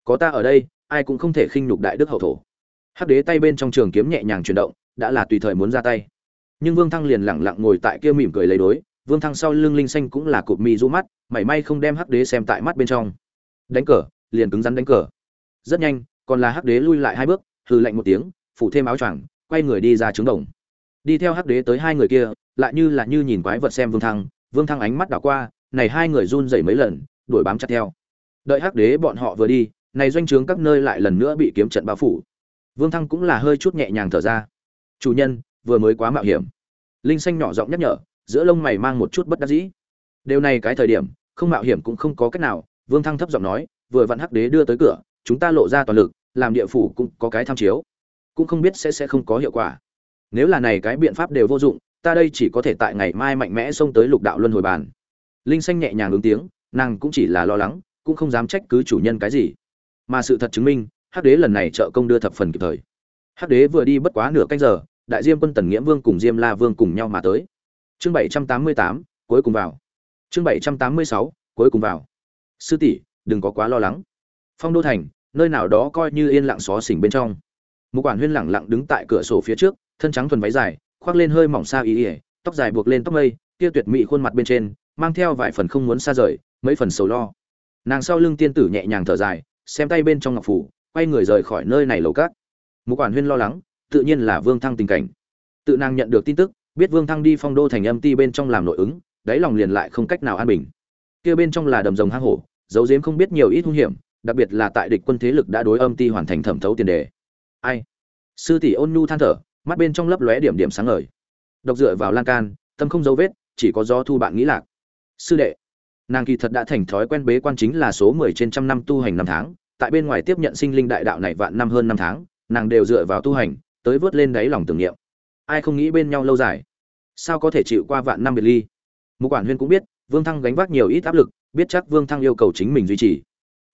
A: Có ta ở đây, ai cũng không thể khinh nhục đại đức hậu thổ. Hắc đế tay bên trong trường kiếm nhẹ nhàng chuyển động, đã là tùy thời muốn ra tay. Nhưng vương thăng liền lẳng lặng ngồi tại kia mỉm cười lấy đối, vương thăng sau lưng linh xanh cũng là cụp mi rũ mắt, mảy may không đem hắc đế xem tại mắt bên trong. Đánh cờ, liền cứng rắn đánh cờ. Rất nhanh, còn là hắc đế lui lại hai bước, hừ lạnh một tiếng, phủ thêm áo choàng, quay người đi ra trứng đồng đi theo hắc đế tới hai người kia, lại như là như nhìn quái vật xem vương thăng vương thăng ánh mắt đảo qua, này hai người run rẩy mấy lần, đuổi bám chặt theo. Đợi hắc đế bọn họ vừa đi, này doanh trướng các nơi lại lần nữa bị kiếm trận bao phủ. Vương thăng cũng là hơi chút nhẹ nhàng thở ra. Chủ nhân, vừa mới quá mạo hiểm. Linh xanh nhỏ giọng nhắc nhở, giữa lông mày mang một chút bất đắc dĩ. Điều này cái thời điểm, không mạo hiểm cũng không có cách nào, vương thăng thấp giọng nói, vừa vặn hắc đế đưa tới cửa, chúng ta lộ ra toàn lực, làm địa phủ cũng có cái tham chiếu. Cũng không biết sẽ sẽ không có hiệu quả nếu là này cái biện pháp đều vô dụng, ta đây chỉ có thể tại ngày mai mạnh mẽ xông tới lục đạo luân hồi bàn. Linh xanh nhẹ nhàng ứng tiếng, nàng cũng chỉ là lo lắng, cũng không dám trách cứ chủ nhân cái gì. Mà sự thật chứng minh, hắc đế lần này trợ công đưa thập phần kịp thời. Hắc đế vừa đi bất quá nửa canh giờ, đại diêm quân tần nghĩa vương cùng diêm la vương cùng nhau mà tới. Chương bảy trăm tám mươi tám, cuối cùng vào. Chương bảy trăm tám mươi sáu, cuối cùng vào. Sư tỷ, đừng có quá lo lắng. Phong đô thành, nơi nào đó coi như yên lặng xó xỉnh bên trong. Một quản huyên lẳng lặng đứng tại cửa sổ phía trước thân trắng thuần váy dài, khoác lên hơi mỏng xa ý ỉa tóc dài buộc lên tóc mây kia tuyệt mỹ khuôn mặt bên trên, mang theo vài phần không muốn xa rời, mấy phần sầu lo. Nàng sau lưng tiên tử nhẹ nhàng thở dài, xem tay bên trong ngọc phủ, quay người rời khỏi nơi này lầu cát một quản huyên lo lắng, tự nhiên là vương thăng tình cảnh. Tự nàng nhận được tin tức, biết vương thăng đi phong đô thành âm ti bên trong làm nội ứng, đáy lòng liền lại không cách nào an bình. Kia bên trong là đầm rồng hang hổ dấu diếm không biết nhiều ít hung hiểm, đặc biệt là tại địch quân thế lực đã đối âm ti hoàn thành thẩm thấu tiền đề. Ai? Sư tỷ ôn nhu than thở mắt bên trong lấp lóe điểm điểm sáng ngời. Độc dựa vào lan can, tâm không dấu vết, chỉ có do thu bạn nghĩ lạc. Sư đệ, nàng kỳ thật đã thành thói quen bế quan chính là số mười trên trăm năm tu hành năm tháng, tại bên ngoài tiếp nhận sinh linh đại đạo này vạn năm hơn năm tháng, nàng đều dựa vào tu hành, tới vớt lên đáy lòng tưởng niệm. Ai không nghĩ bên nhau lâu dài? Sao có thể chịu qua vạn năm biệt ly? Mục quản huyên cũng biết, vương thăng gánh vác nhiều ít áp lực, biết chắc vương thăng yêu cầu chính mình duy trì.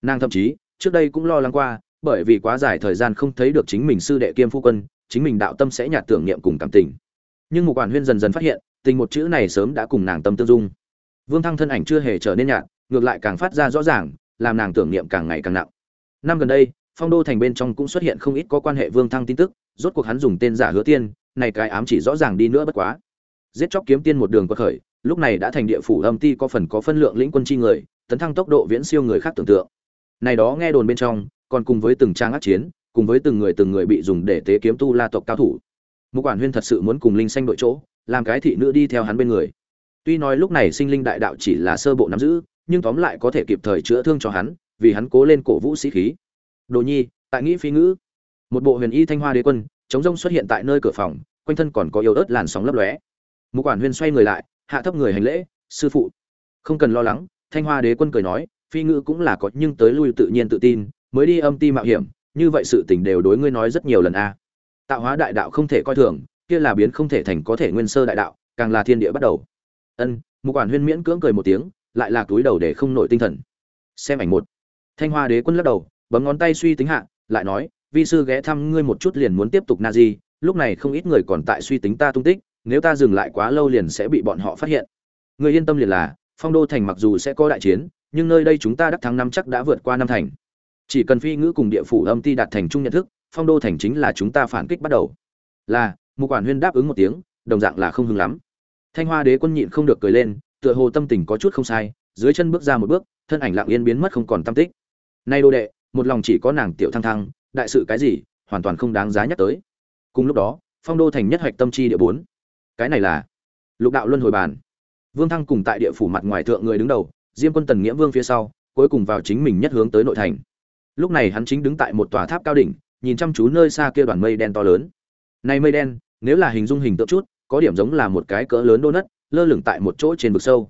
A: Nàng thậm chí, trước đây cũng lo lắng qua, bởi vì quá dài thời gian không thấy được chính mình sư đệ kiêm phu quân chính mình đạo tâm sẽ nhạt tưởng niệm cùng cảm tình. Nhưng mục quản huyên dần dần phát hiện, tình một chữ này sớm đã cùng nàng tâm tương dung. Vương thăng thân ảnh chưa hề trở nên nhạt, ngược lại càng phát ra rõ ràng, làm nàng tưởng niệm càng ngày càng nặng. Năm gần đây, phong đô thành bên trong cũng xuất hiện không ít có quan hệ vương thăng tin tức, rốt cuộc hắn dùng tên giả hứa tiên, này cái ám chỉ rõ ràng đi nữa bất quá. Giết chóc kiếm tiên một đường quật khởi, lúc này đã thành địa phủ âm ti có phần có phân lượng lĩnh quân chi người, tấn thăng tốc độ viễn siêu người khác tưởng tượng. Này đó nghe đồn bên trong, còn cùng với từng trang ác chiến cùng với từng người từng người bị dùng để tế kiếm tu la tộc cao thủ. Mục quản huyên thật sự muốn cùng linh xanh đội chỗ, làm cái thị nữ đi theo hắn bên người. Tuy nói lúc này sinh linh đại đạo chỉ là sơ bộ nắm giữ, nhưng tóm lại có thể kịp thời chữa thương cho hắn, vì hắn cố lên cổ vũ sĩ khí. Đồ nhi, tại nghĩ phi ngữ. Một bộ huyền y thanh hoa đế quân, chống rông xuất hiện tại nơi cửa phòng, quanh thân còn có yếu ớt làn sóng lấp lóe. Mục quản huyên xoay người lại, hạ thấp người hành lễ, sư phụ. Không cần lo lắng, thanh hoa đế quân cười nói, phi ngữ cũng là có, nhưng tới lui tự nhiên tự tin, mới đi âm ti mạo hiểm như vậy sự tình đều đối ngươi nói rất nhiều lần a. Tạo hóa đại đạo không thể coi thường, kia là biến không thể thành có thể nguyên sơ đại đạo, càng là thiên địa bắt đầu. Ân, mục quản huyên miễn cưỡng cười một tiếng, lại là túi đầu để không nổi tinh thần. Xem ảnh một. Thanh hoa đế quân lắc đầu, bấm ngón tay suy tính hạ, lại nói, vi sư ghé thăm ngươi một chút liền muốn tiếp tục na di, lúc này không ít người còn tại suy tính ta tung tích, nếu ta dừng lại quá lâu liền sẽ bị bọn họ phát hiện. Người yên tâm liền là, phong đô thành mặc dù sẽ có đại chiến, nhưng nơi đây chúng ta đắc thắng năm chắc đã vượt qua năm thành chỉ cần phi ngữ cùng địa phủ âm ti đạt thành chung nhận thức, phong đô thành chính là chúng ta phản kích bắt đầu. Là, mục quản huyên đáp ứng một tiếng, đồng dạng là không hứng lắm. Thanh hoa đế quân nhịn không được cười lên, tựa hồ tâm tình có chút không sai, dưới chân bước ra một bước, thân ảnh lặng yên biến mất không còn tâm tích. Nay đô đệ, một lòng chỉ có nàng tiểu thăng thăng, đại sự cái gì, hoàn toàn không đáng giá nhắc tới. Cùng lúc đó, phong đô thành nhất hoạch tâm chi địa bốn. Cái này là lục đạo luân hồi bàn. Vương thăng cùng tại địa phủ mặt ngoài thượng người đứng đầu, diêm quân tần nghĩa vương phía sau, cuối cùng vào chính mình nhất hướng tới nội thành lúc này hắn chính đứng tại một tòa tháp cao đỉnh, nhìn chăm chú nơi xa kia đoàn mây đen to lớn. Này mây đen, nếu là hình dung hình tượng chút, có điểm giống là một cái cỡ lớn đô nất, lơ lửng tại một chỗ trên vực sâu.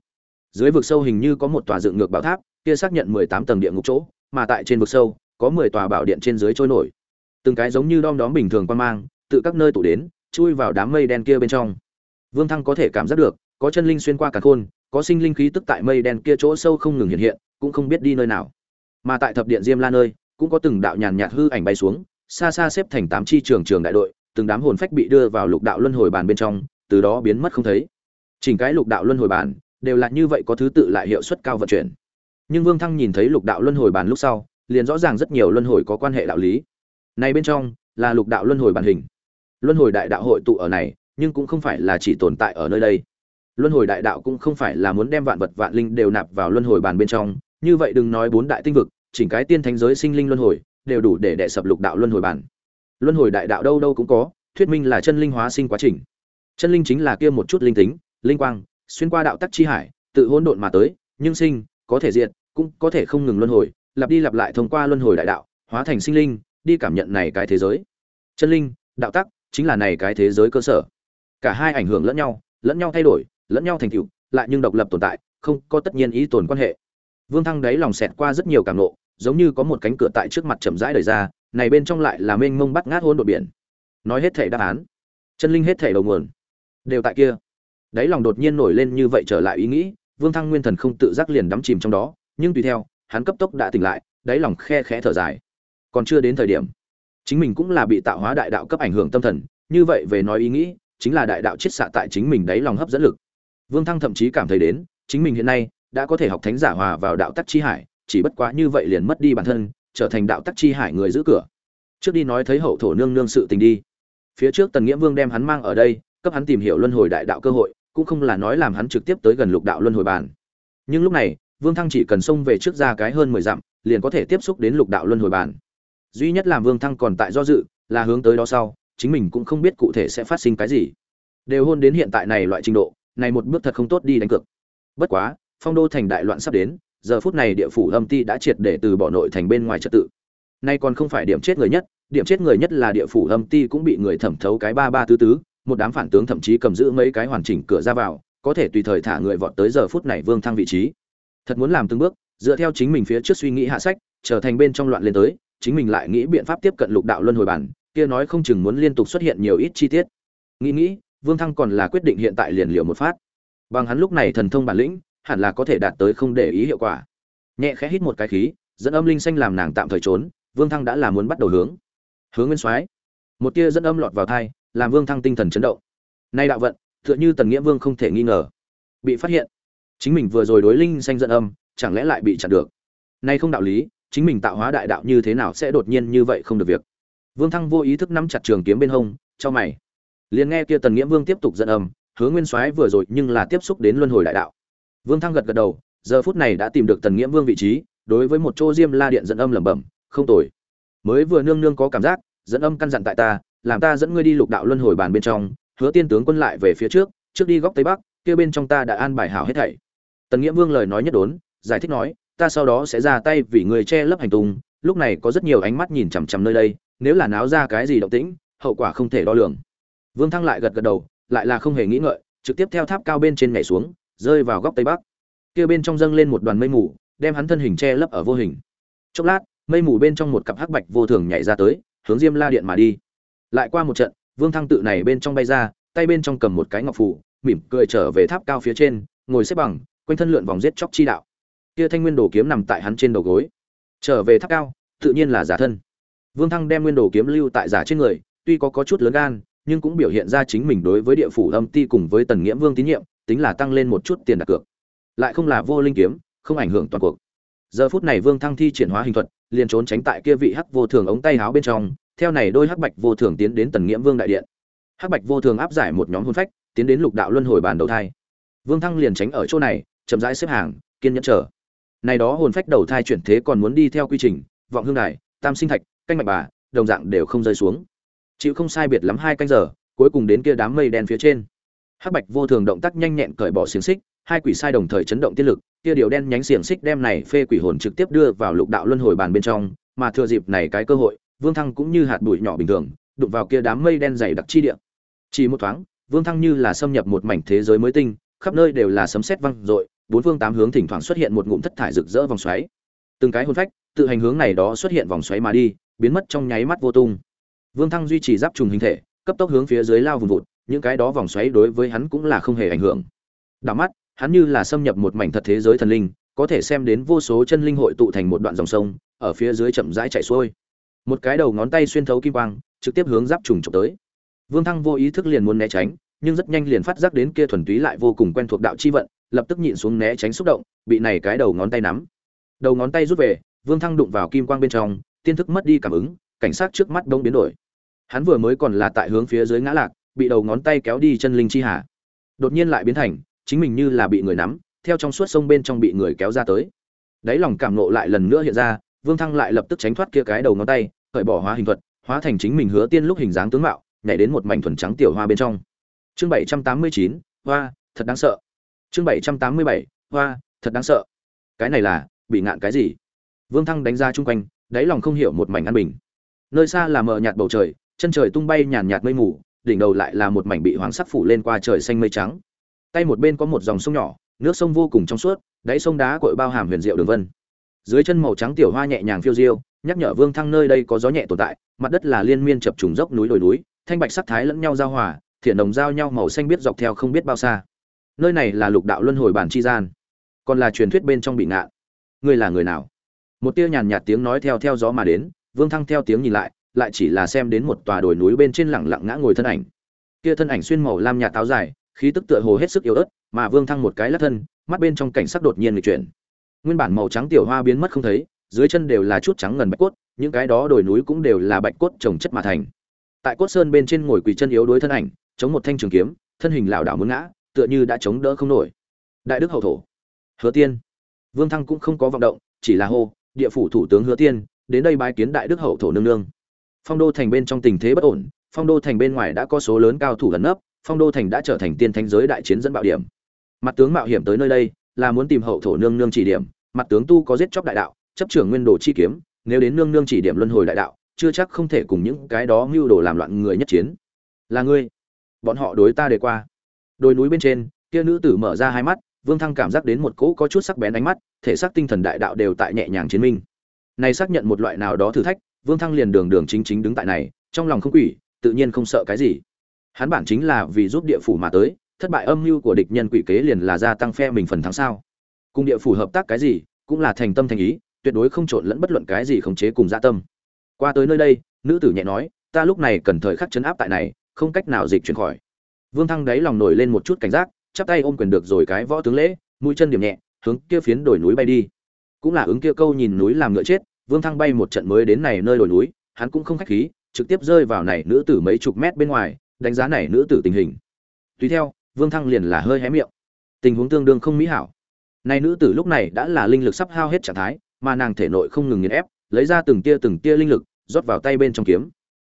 A: Dưới vực sâu hình như có một tòa dựng ngược bảo tháp, kia xác nhận mười tám tầng địa ngục chỗ, mà tại trên vực sâu, có mười tòa bảo điện trên dưới trôi nổi. Từng cái giống như đom đóm bình thường quan mang, tự các nơi tụ đến, chui vào đám mây đen kia bên trong. Vương thăng có thể cảm giác được, có chân linh xuyên qua cả khôn, có sinh linh khí tức tại mây đen kia chỗ sâu không ngừng hiện hiện, cũng không biết đi nơi nào mà tại thập điện diêm la nơi, cũng có từng đạo nhàn nhạt hư ảnh bay xuống, xa xa xếp thành tám chi trường trường đại đội, từng đám hồn phách bị đưa vào lục đạo luân hồi bàn bên trong, từ đó biến mất không thấy. Chỉnh cái lục đạo luân hồi bàn, đều là như vậy có thứ tự lại hiệu suất cao vận chuyển. Nhưng vương thăng nhìn thấy lục đạo luân hồi bàn lúc sau, liền rõ ràng rất nhiều luân hồi có quan hệ đạo lý. Này bên trong, là lục đạo luân hồi bản hình. Luân hồi đại đạo hội tụ ở này, nhưng cũng không phải là chỉ tồn tại ở nơi đây. Luân hồi đại đạo cũng không phải là muốn đem vạn vật vạn linh đều nạp vào luân hồi bàn bên trong, như vậy đừng nói bốn đại tinh vực chỉnh cái tiên thánh giới sinh linh luân hồi, đều đủ để đệ sập lục đạo luân hồi bản. Luân hồi đại đạo đâu đâu cũng có, thuyết minh là chân linh hóa sinh quá trình. Chân linh chính là kia một chút linh tính, linh quang, xuyên qua đạo tắc chi hải, tự hỗn độn mà tới, nhưng sinh, có thể diệt, cũng có thể không ngừng luân hồi, lặp đi lặp lại thông qua luân hồi đại đạo, hóa thành sinh linh, đi cảm nhận này cái thế giới. Chân linh, đạo tắc, chính là này cái thế giới cơ sở. Cả hai ảnh hưởng lẫn nhau lẫn nhau thay đổi, lẫn nhau thành tựu, lại nhưng độc lập tồn tại, không có tất nhiên ý tồn quan hệ. Vương thăng đấy lòng xẹt qua rất nhiều cảm nộ giống như có một cánh cửa tại trước mặt chậm rãi đời ra, này bên trong lại là mênh mông bắt ngát hôn đột biển. Nói hết thể đáp án, chân linh hết thể đầu nguồn, đều tại kia. Đáy lòng đột nhiên nổi lên như vậy trở lại ý nghĩ, vương thăng nguyên thần không tự giác liền đắm chìm trong đó, nhưng tùy theo, hắn cấp tốc đã tỉnh lại, đáy lòng khe khẽ thở dài. Còn chưa đến thời điểm, chính mình cũng là bị tạo hóa đại đạo cấp ảnh hưởng tâm thần, như vậy về nói ý nghĩ, chính là đại đạo chiết xạ tại chính mình đáy lòng hấp dẫn lực. Vương thăng thậm chí cảm thấy đến, chính mình hiện nay đã có thể học thánh giả hòa vào đạo tắc chi hải chỉ bất quá như vậy liền mất đi bản thân, trở thành đạo tắc chi hải người giữ cửa. Trước đi nói thấy hậu thổ nương nương sự tình đi. Phía trước tần nghĩa vương đem hắn mang ở đây, cấp hắn tìm hiểu luân hồi đại đạo cơ hội, cũng không là nói làm hắn trực tiếp tới gần lục đạo luân hồi bàn. Nhưng lúc này, vương thăng chỉ cần xông về trước ra cái hơn mười dặm, liền có thể tiếp xúc đến lục đạo luân hồi bàn. Duy nhất làm vương thăng còn tại do dự, là hướng tới đó sau, chính mình cũng không biết cụ thể sẽ phát sinh cái gì. Đều hôn đến hiện tại này loại trình độ, này một bước thật không tốt đi đánh cược. Bất quá, phong đô thành đại loạn sắp đến giờ phút này địa phủ âm ti đã triệt để từ bỏ nội thành bên ngoài trật tự. Nay còn không phải điểm chết người nhất, điểm chết người nhất là địa phủ âm ti cũng bị người thẩm thấu cái ba ba tứ tứ, một đám phản tướng thậm chí cầm giữ mấy cái hoàn chỉnh cửa ra vào, có thể tùy thời thả người vọt tới giờ phút này vương thăng vị trí. Thật muốn làm từng bước, dựa theo chính mình phía trước suy nghĩ hạ sách, trở thành bên trong loạn lên tới, chính mình lại nghĩ biện pháp tiếp cận lục đạo luân hồi bản, kia nói không chừng muốn liên tục xuất hiện nhiều ít chi tiết. Nghĩ nghĩ, vương thăng còn là quyết định hiện tại liền liều một phát. Bằng hắn lúc này thần thông bản lĩnh hẳn là có thể đạt tới không để ý hiệu quả. Nhẹ khẽ hít một cái khí, dẫn âm linh xanh làm nàng tạm thời trốn, vương thăng đã là muốn bắt đầu hướng. Hướng nguyên soái. Một tia dẫn âm lọt vào thai làm vương thăng tinh thần chấn động. Nay đạo vận, tựa như tần nghĩa vương không thể nghi ngờ. Bị phát hiện. Chính mình vừa rồi đối linh xanh dẫn âm, chẳng lẽ lại bị chặn được? Nay không đạo lý, chính mình tạo hóa đại đạo như thế nào sẽ đột nhiên như vậy không được việc? Vương thăng vô ý thức nắm chặt trường kiếm bên hông, cho mày. Liền nghe kia tần nghĩa vương tiếp tục dẫn âm, hướng nguyên soái vừa rồi nhưng là tiếp xúc đến luân hồi đại đạo vương thăng gật gật đầu, giờ phút này đã tìm được tần Nghiễm vương vị trí, đối với một chỗ diêm la điện dẫn âm lẩm bẩm, không tồi. Mới vừa nương nương có cảm giác dẫn âm căn dặn tại ta, làm ta dẫn ngươi đi lục đạo luân hồi bàn bên trong, hứa tiên tướng quân lại về phía trước trước đi góc tây bắc, kia bên trong ta đã an bài hảo hết thảy. Tần Nghiễm vương lời nói nhất đốn, giải thích nói, ta sau đó sẽ ra tay vì người che lấp hành tung, lúc này có rất nhiều ánh mắt nhìn chằm chằm nơi đây, nếu là náo ra cái gì động tĩnh, hậu quả không thể đo lường. Vương thăng lại gật gật đầu, lại là không hề nghĩ ngợi, trực tiếp theo tháp cao bên trên nhảy xuống rơi vào góc tây bắc. Kia bên trong dâng lên một đoàn mây mù, đem hắn thân hình che lấp ở vô hình. Chốc lát, mây mù bên trong một cặp hắc bạch vô thường nhảy ra tới, hướng diêm la điện mà đi. Lại qua một trận, vương thăng tự này bên trong bay ra, tay bên trong cầm một cái ngọc phủ mỉm cười trở về tháp cao phía trên, ngồi xếp bằng, quanh thân lượn vòng giết chóc chi đạo. Kia thanh nguyên đồ kiếm nằm tại hắn trên đầu gối. Trở về tháp cao, tự nhiên là giả thân. Vương thăng đem nguyên đồ kiếm lưu tại giả trên người, tuy có có chút lớn gan, nhưng cũng biểu hiện ra chính mình đối với địa phủ âm ti cùng với tần nghiễm vương tín nhiệm tính là tăng lên một chút tiền đặt cược. Lại không là vô linh kiếm, không ảnh hưởng toàn cuộc. Giờ phút này vương thăng thi triển hóa hình thuật, liền trốn tránh tại kia vị hắc vô thường ống tay háo bên trong, theo này đôi hắc bạch vô thường tiến đến tần nghĩa vương đại điện. Hắc bạch vô thường áp giải một nhóm hôn phách, tiến đến lục đạo luân hồi bàn đầu thai. Vương thăng liền tránh ở chỗ này, chậm rãi xếp hàng, kiên nhẫn chờ. Này đó hồn phách đầu thai chuyển thế còn muốn đi theo quy trình, vọng hương đài, tam sinh thạch, canh mạch bà, đồng dạng đều không rơi xuống. Chịu không sai biệt lắm hai canh giờ, cuối cùng đến kia đám mây đen phía trên hắc bạch vô thường động tác nhanh nhẹn cởi bỏ xiềng xích, hai quỷ sai đồng thời chấn động tiên lực, kia điều đen nhánh xiềng xích đem này phê quỷ hồn trực tiếp đưa vào lục đạo luân hồi bàn bên trong, mà thừa dịp này cái cơ hội, vương thăng cũng như hạt bụi nhỏ bình thường, đụng vào kia đám mây đen dày đặc chi địa. Chỉ một thoáng, vương thăng như là xâm nhập một mảnh thế giới mới tinh, khắp nơi đều là sấm sét vang dội, bốn phương tám hướng thỉnh thoảng xuất hiện một ngụm thất thải rực rỡ vòng xoáy. Từng cái hồn phách, tự hành hướng này đó xuất hiện vòng xoáy mà đi, biến mất trong nháy mắt vô tung. Vương thăng duy trì giáp trùng hình thể, cấp tốc hướng phía dưới lao vùng vụt những cái đó vòng xoáy đối với hắn cũng là không hề ảnh hưởng. Đảo mắt, hắn như là xâm nhập một mảnh thật thế giới thần linh, có thể xem đến vô số chân linh hội tụ thành một đoạn dòng sông, ở phía dưới chậm rãi chảy xuôi. Một cái đầu ngón tay xuyên thấu kim quang, trực tiếp hướng giáp trùng trộm tới. Vương thăng vô ý thức liền muốn né tránh, nhưng rất nhanh liền phát giác đến kia thuần túy lại vô cùng quen thuộc đạo chi vận, lập tức nhịn xuống né tránh xúc động, bị này cái đầu ngón tay nắm. Đầu ngón tay rút về, vương thăng đụng vào kim quang bên trong, tiên thức mất đi cảm ứng, cảnh sát trước mắt đông biến đổi. Hắn vừa mới còn là tại hướng phía dưới ngã lạc bị đầu ngón tay kéo đi chân linh chi hà. Đột nhiên lại biến thành, chính mình như là bị người nắm, theo trong suốt sông bên trong bị người kéo ra tới. Đáy lòng cảm nộ lại lần nữa hiện ra, vương thăng lại lập tức tránh thoát kia cái đầu ngón tay, cởi bỏ hóa hình thuật, hóa thành chính mình hứa tiên lúc hình dáng tướng mạo, nhảy đến một mảnh thuần trắng tiểu hoa bên trong. Chương bảy trăm tám mươi chín, hoa, thật đáng sợ. Chương bảy trăm tám mươi bảy, hoa, thật đáng sợ. Cái này là, bị ngạn cái gì? Vương thăng đánh ra chung quanh, đáy lòng không hiểu một mảnh an bình. Nơi xa là mờ nhạt bầu trời, chân trời tung bay nhàn nhạt mây mù đỉnh đầu lại là một mảnh bị hoàng sắc phủ lên qua trời xanh mây trắng. Tay một bên có một dòng sông nhỏ, nước sông vô cùng trong suốt, đáy sông đá cội bao hàm huyền diệu đường vân. Dưới chân màu trắng tiểu hoa nhẹ nhàng phiêu diêu, nhắc nhở vương thăng nơi đây có gió nhẹ tồn tại, mặt đất là liên miên chập trùng dốc núi đồi núi, thanh bạch sắc thái lẫn nhau giao hòa, thiện đồng giao nhau màu xanh biết dọc theo không biết bao xa. Nơi này là lục đạo luân hồi bản chi gian, còn là truyền thuyết bên trong bị ngạn. Ngươi là người nào? Một tia nhàn nhạt tiếng nói theo theo gió mà đến, vương thăng theo tiếng nhìn lại lại chỉ là xem đến một tòa đồi núi bên trên lẳng lặng ngã ngồi thân ảnh. Kia thân ảnh xuyên màu lam nhạt táo dài, khí tức tựa hồ hết sức yếu ớt, mà vương thăng một cái lắc thân, mắt bên trong cảnh sắc đột nhiên lịch chuyển. Nguyên bản màu trắng tiểu hoa biến mất không thấy, dưới chân đều là chút trắng ngần bạch cốt, những cái đó đồi núi cũng đều là bạch cốt trồng chất mà thành. Tại cốt sơn bên trên ngồi quỳ chân yếu đuối thân ảnh, chống một thanh trường kiếm, thân hình lảo đảo muốn ngã, tựa như đã chống đỡ không nổi. Đại đức hậu thổ. Hứa tiên. Vương thăng cũng không có vọng động, chỉ là hô, địa phủ thủ tướng hứa tiên, đến đây bái kiến đại đức hậu thổ nương nương phong đô thành bên trong tình thế bất ổn phong đô thành bên ngoài đã có số lớn cao thủ lấn nấp, phong đô thành đã trở thành tiên thánh giới đại chiến dẫn bạo điểm. Mặt tướng mạo hiểm tới nơi đây là muốn tìm hậu thổ nương nương chỉ điểm mặt tướng tu có giết chóc đại đạo chấp trưởng nguyên đồ chi kiếm nếu đến nương nương chỉ điểm luân hồi đại đạo chưa chắc không thể cùng những cái đó mưu đồ làm loạn người nhất chiến. Là ngươi. Bọn họ đối ta đề qua. Đồi núi bên trên kia nữ tử mở ra hai mắt vương thăng cảm giác đến một cỗ có chút sắc bén ánh mắt thể xác tinh thần đại đạo đều tại nhẹ nhàng chiến minh. Này xác nhận một loại nào đó thử thách vương thăng liền đường đường chính chính đứng tại này, trong lòng không quỷ, tự nhiên không sợ cái gì. Hắn bản chính là vì giúp địa phủ mà tới, thất bại âm mưu của địch nhân quỷ kế liền là gia tăng phe mình phần thắng sao? Cùng địa phủ hợp tác cái gì, cũng là thành tâm thành ý, tuyệt đối không trộn lẫn bất luận cái gì khống chế cùng dạ tâm. Qua tới nơi đây, nữ tử nhẹ nói, ta lúc này cần thời khắc chấn áp tại này, không cách nào dịch chuyển khỏi. Vương thăng đáy lòng nổi lên một chút cảnh giác, chắp tay ôm quyền được rồi cái võ tướng lễ, mũi chân điểm nhẹ, hướng kia phiến đồi núi bay đi. Cũng là ứng kia câu nhìn núi làm ngựa chết vương thăng bay một trận mới đến này nơi đồi núi, hắn cũng không khách khí, trực tiếp rơi vào này nữ tử mấy chục mét bên ngoài, đánh giá này nữ tử tình hình. Tùy theo, vương thăng liền là hơi hé miệng. Tình huống tương đương không mỹ hảo. Này nữ tử lúc này đã là linh lực sắp hao hết trạng thái, mà nàng thể nội không ngừng nghiền ép, lấy ra từng tia từng tia linh lực, rót vào tay bên trong kiếm.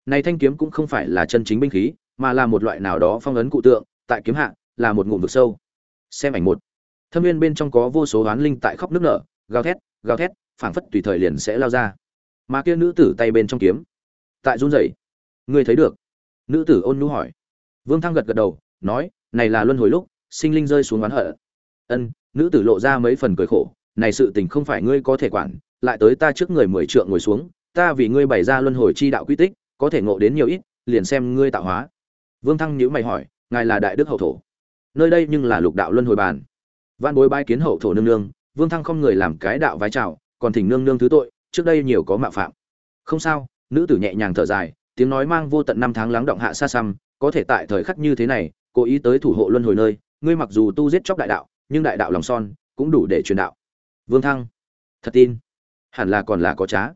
A: Này thanh kiếm cũng không phải là chân chính binh khí, mà là một loại nào đó phong ấn cụ tượng, tại kiếm hạ, là một ngụm vực sâu. Xem ảnh một. Thâm viên bên trong có vô số oán linh tại khóc nước nở, gào thét gào thét phảng phất tùy thời liền sẽ lao ra. Mà kia nữ tử tay bên trong kiếm, tại run rẩy. Ngươi thấy được? Nữ tử ôn nhu hỏi. Vương thăng gật gật đầu, nói, này là luân hồi lúc, sinh linh rơi xuống oán hận. Ân, nữ tử lộ ra mấy phần cười khổ, này sự tình không phải ngươi có thể quản, lại tới ta trước người mười trượng ngồi xuống, ta vì ngươi bày ra luân hồi chi đạo quy tích, có thể ngộ đến nhiều ít, liền xem ngươi tạo hóa. Vương thăng nhữ mày hỏi, ngài là đại đức hậu thổ? Nơi đây nhưng là lục đạo luân hồi bàn. Văn bối bái kiến hậu thổ nương nương, vương thăng không người làm cái đạo vái chào còn thỉnh nương nương thứ tội, trước đây nhiều có mạo phạm. Không sao, nữ tử nhẹ nhàng thở dài, tiếng nói mang vô tận năm tháng lắng động hạ xa xăm, có thể tại thời khắc như thế này, cố ý tới thủ hộ luân hồi nơi, ngươi mặc dù tu giết chóc đại đạo, nhưng đại đạo lòng son, cũng đủ để truyền đạo. Vương thăng, thật tin. Hẳn là còn là có trá.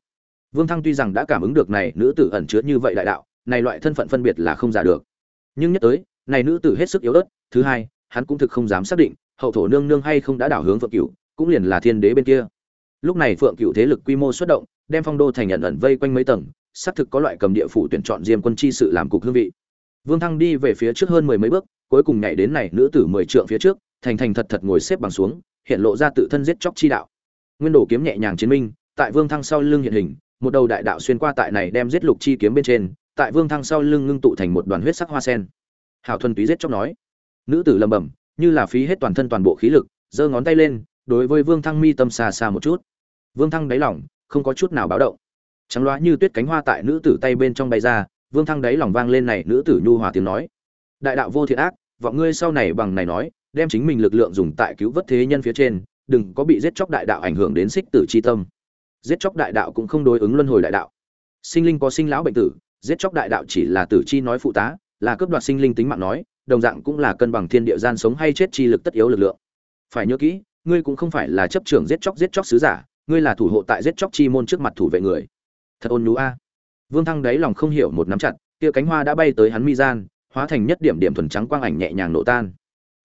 A: Vương thăng tuy rằng đã cảm ứng được này nữ tử ẩn chứa như vậy đại đạo, này loại thân phận phân biệt là không giả được. Nhưng nhất tới, này nữ tử hết sức yếu ớt, thứ hai, hắn cũng thực không dám xác định, hậu thổ nương nương hay không đã đảo hướng phượng cửu, cũng liền là thiên đế bên kia lúc này phượng cựu thế lực quy mô xuất động, đem phong đô thành nhận ẩn vây quanh mấy tầng, xác thực có loại cầm địa phủ tuyển chọn diêm quân chi sự làm cục hương vị. Vương thăng đi về phía trước hơn mười mấy bước, cuối cùng nhảy đến này nữ tử mười trượng phía trước, thành thành thật thật ngồi xếp bằng xuống, hiện lộ ra tự thân giết chóc chi đạo. Nguyên đồ kiếm nhẹ nhàng chiến minh, tại vương thăng sau lưng hiện hình, một đầu đại đạo xuyên qua tại này đem giết lục chi kiếm bên trên, tại vương thăng sau lưng ngưng tụ thành một đoàn huyết sắc hoa sen. Hào thuần túy giết chóc nói. Nữ tử lầm bầm như là phí hết toàn thân toàn bộ khí lực, giơ ngón tay lên, đối với vương thăng mi tâm xa xa một chút vương thăng đáy lỏng không có chút nào báo động. Trắng loá như tuyết cánh hoa tại nữ tử tay bên trong bay ra, vương thăng đáy lòng vang lên này nữ tử nhu hòa tiếng nói. Đại đạo vô thiện ác, vọng ngươi sau này bằng này nói, đem chính mình lực lượng dùng tại cứu vớt thế nhân phía trên, đừng có bị giết chóc đại đạo ảnh hưởng đến xích tử chi tâm. Giết chóc đại đạo cũng không đối ứng luân hồi đại đạo. Sinh linh có sinh lão bệnh tử, giết chóc đại đạo chỉ là tử chi nói phụ tá, là cướp đoạt sinh linh tính mạng nói, đồng dạng cũng là cân bằng thiên địa gian sống hay chết chi lực tất yếu lực lượng. Phải nhớ kỹ, ngươi cũng không phải là chấp trưởng giết chóc giết chóc sứ giả ngươi là thủ hộ tại giết chóc chi môn trước mặt thủ vệ người. Thật ôn nhú a. Vương thăng đáy lòng không hiểu một nắm chặt, kia cánh hoa đã bay tới hắn mi gian, hóa thành nhất điểm điểm thuần trắng quang ảnh nhẹ nhàng nổ tan.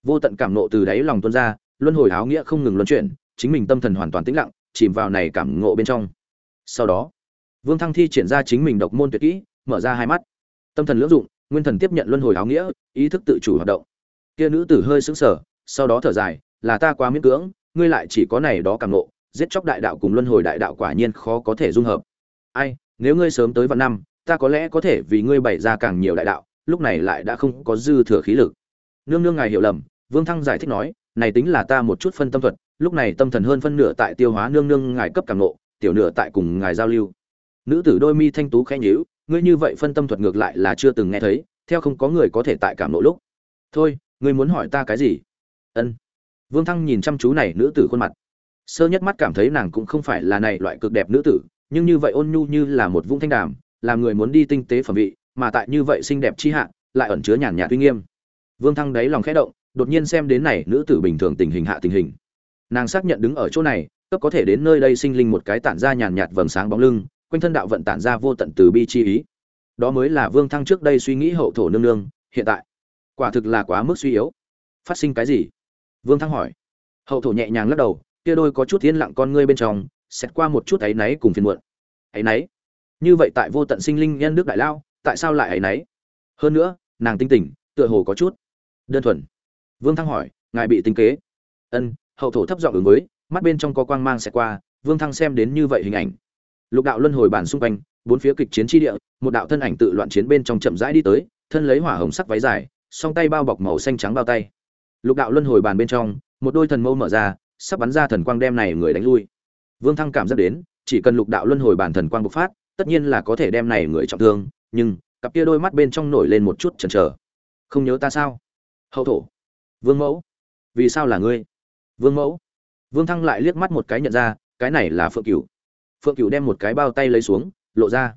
A: Vô tận cảm nộ từ đáy lòng tuôn ra, luân hồi áo nghĩa không ngừng luân chuyển, chính mình tâm thần hoàn toàn tĩnh lặng, chìm vào này cảm ngộ bên trong. Sau đó, vương thăng thi triển ra chính mình độc môn tuyệt kỹ, mở ra hai mắt. Tâm thần lưỡng dụng, nguyên thần tiếp nhận luân hồi áo nghĩa, ý thức tự chủ hoạt động. Kia nữ tử hơi sững sờ, sau đó thở dài, là ta quá miễn cưỡng, ngươi lại chỉ có này đó cảm nộ giết chóc đại đạo cùng luân hồi đại đạo quả nhiên khó có thể dung hợp. Ai, nếu ngươi sớm tới vạn năm, ta có lẽ có thể vì ngươi bày ra càng nhiều đại đạo, lúc này lại đã không có dư thừa khí lực. Nương nương ngài hiểu lầm, vương thăng giải thích nói, này tính là ta một chút phân tâm thuật, lúc này tâm thần hơn phân nửa tại tiêu hóa nương nương ngài cấp cảm nộ tiểu nửa tại cùng ngài giao lưu. Nữ tử đôi mi thanh tú khẽ nhíu, ngươi như vậy phân tâm thuật ngược lại là chưa từng nghe thấy, theo không có người có thể tại cảm nộ lúc. Thôi, ngươi muốn hỏi ta cái gì? Ân. Vương thăng nhìn chăm chú này nữ tử khuôn mặt sơ nhất mắt cảm thấy nàng cũng không phải là này loại cực đẹp nữ tử, nhưng như vậy ôn nhu như là một vũng thanh đàm làm người muốn đi tinh tế phẩm vị, mà tại như vậy xinh đẹp chi hạ, lại ẩn chứa nhàn nhạt uy nghiêm. Vương thăng đáy lòng khẽ động, đột nhiên xem đến này nữ tử bình thường tình hình hạ tình hình. Nàng xác nhận đứng ở chỗ này, cấp có thể đến nơi đây sinh linh một cái tản ra nhàn nhạt vầng sáng bóng lưng, quanh thân đạo vận tản ra vô tận từ bi chi ý. Đó mới là vương thăng trước đây suy nghĩ hậu thổ nương nương, hiện tại. Quả thực là quá mức suy yếu. Phát sinh cái gì? Vương thăng hỏi. Hậu thổ nhẹ nhàng lắc đầu kia đôi có chút thiên lặng con ngươi bên trong xét qua một chút áy náy cùng phiền muộn. Áy náy? Như vậy tại vô tận sinh linh nhân nước đại lao, tại sao lại áy náy? Hơn nữa, nàng tinh tỉnh tựa hồ có chút đơn thuần. Vương thăng hỏi, ngài bị tính kế? Ân, hậu thổ thấp giọng ứng với, mắt bên trong có quang mang sẽ qua, vương thăng xem đến như vậy hình ảnh. Lục đạo luân hồi bản xung quanh, bốn phía kịch chiến tri địa, một đạo thân ảnh tự loạn chiến bên trong chậm rãi đi tới, thân lấy hỏa hồng sắc váy dài, song tay bao bọc màu xanh trắng bao tay. Lục đạo luân hồi bàn bên trong, một đôi thần mâu mở ra sắp bắn ra thần quang đem này người đánh lui. Vương thăng cảm giác đến, chỉ cần lục đạo luân hồi bản thần quang bộc phát, tất nhiên là có thể đem này người trọng thương, nhưng, cặp kia đôi mắt bên trong nổi lên một chút chần chờ. Không nhớ ta sao? Hậu thổ. Vương mẫu. Vì sao là ngươi? Vương mẫu. Vương thăng lại liếc mắt một cái nhận ra, cái này là phượng cửu. Phượng cửu đem một cái bao tay lấy xuống, lộ ra.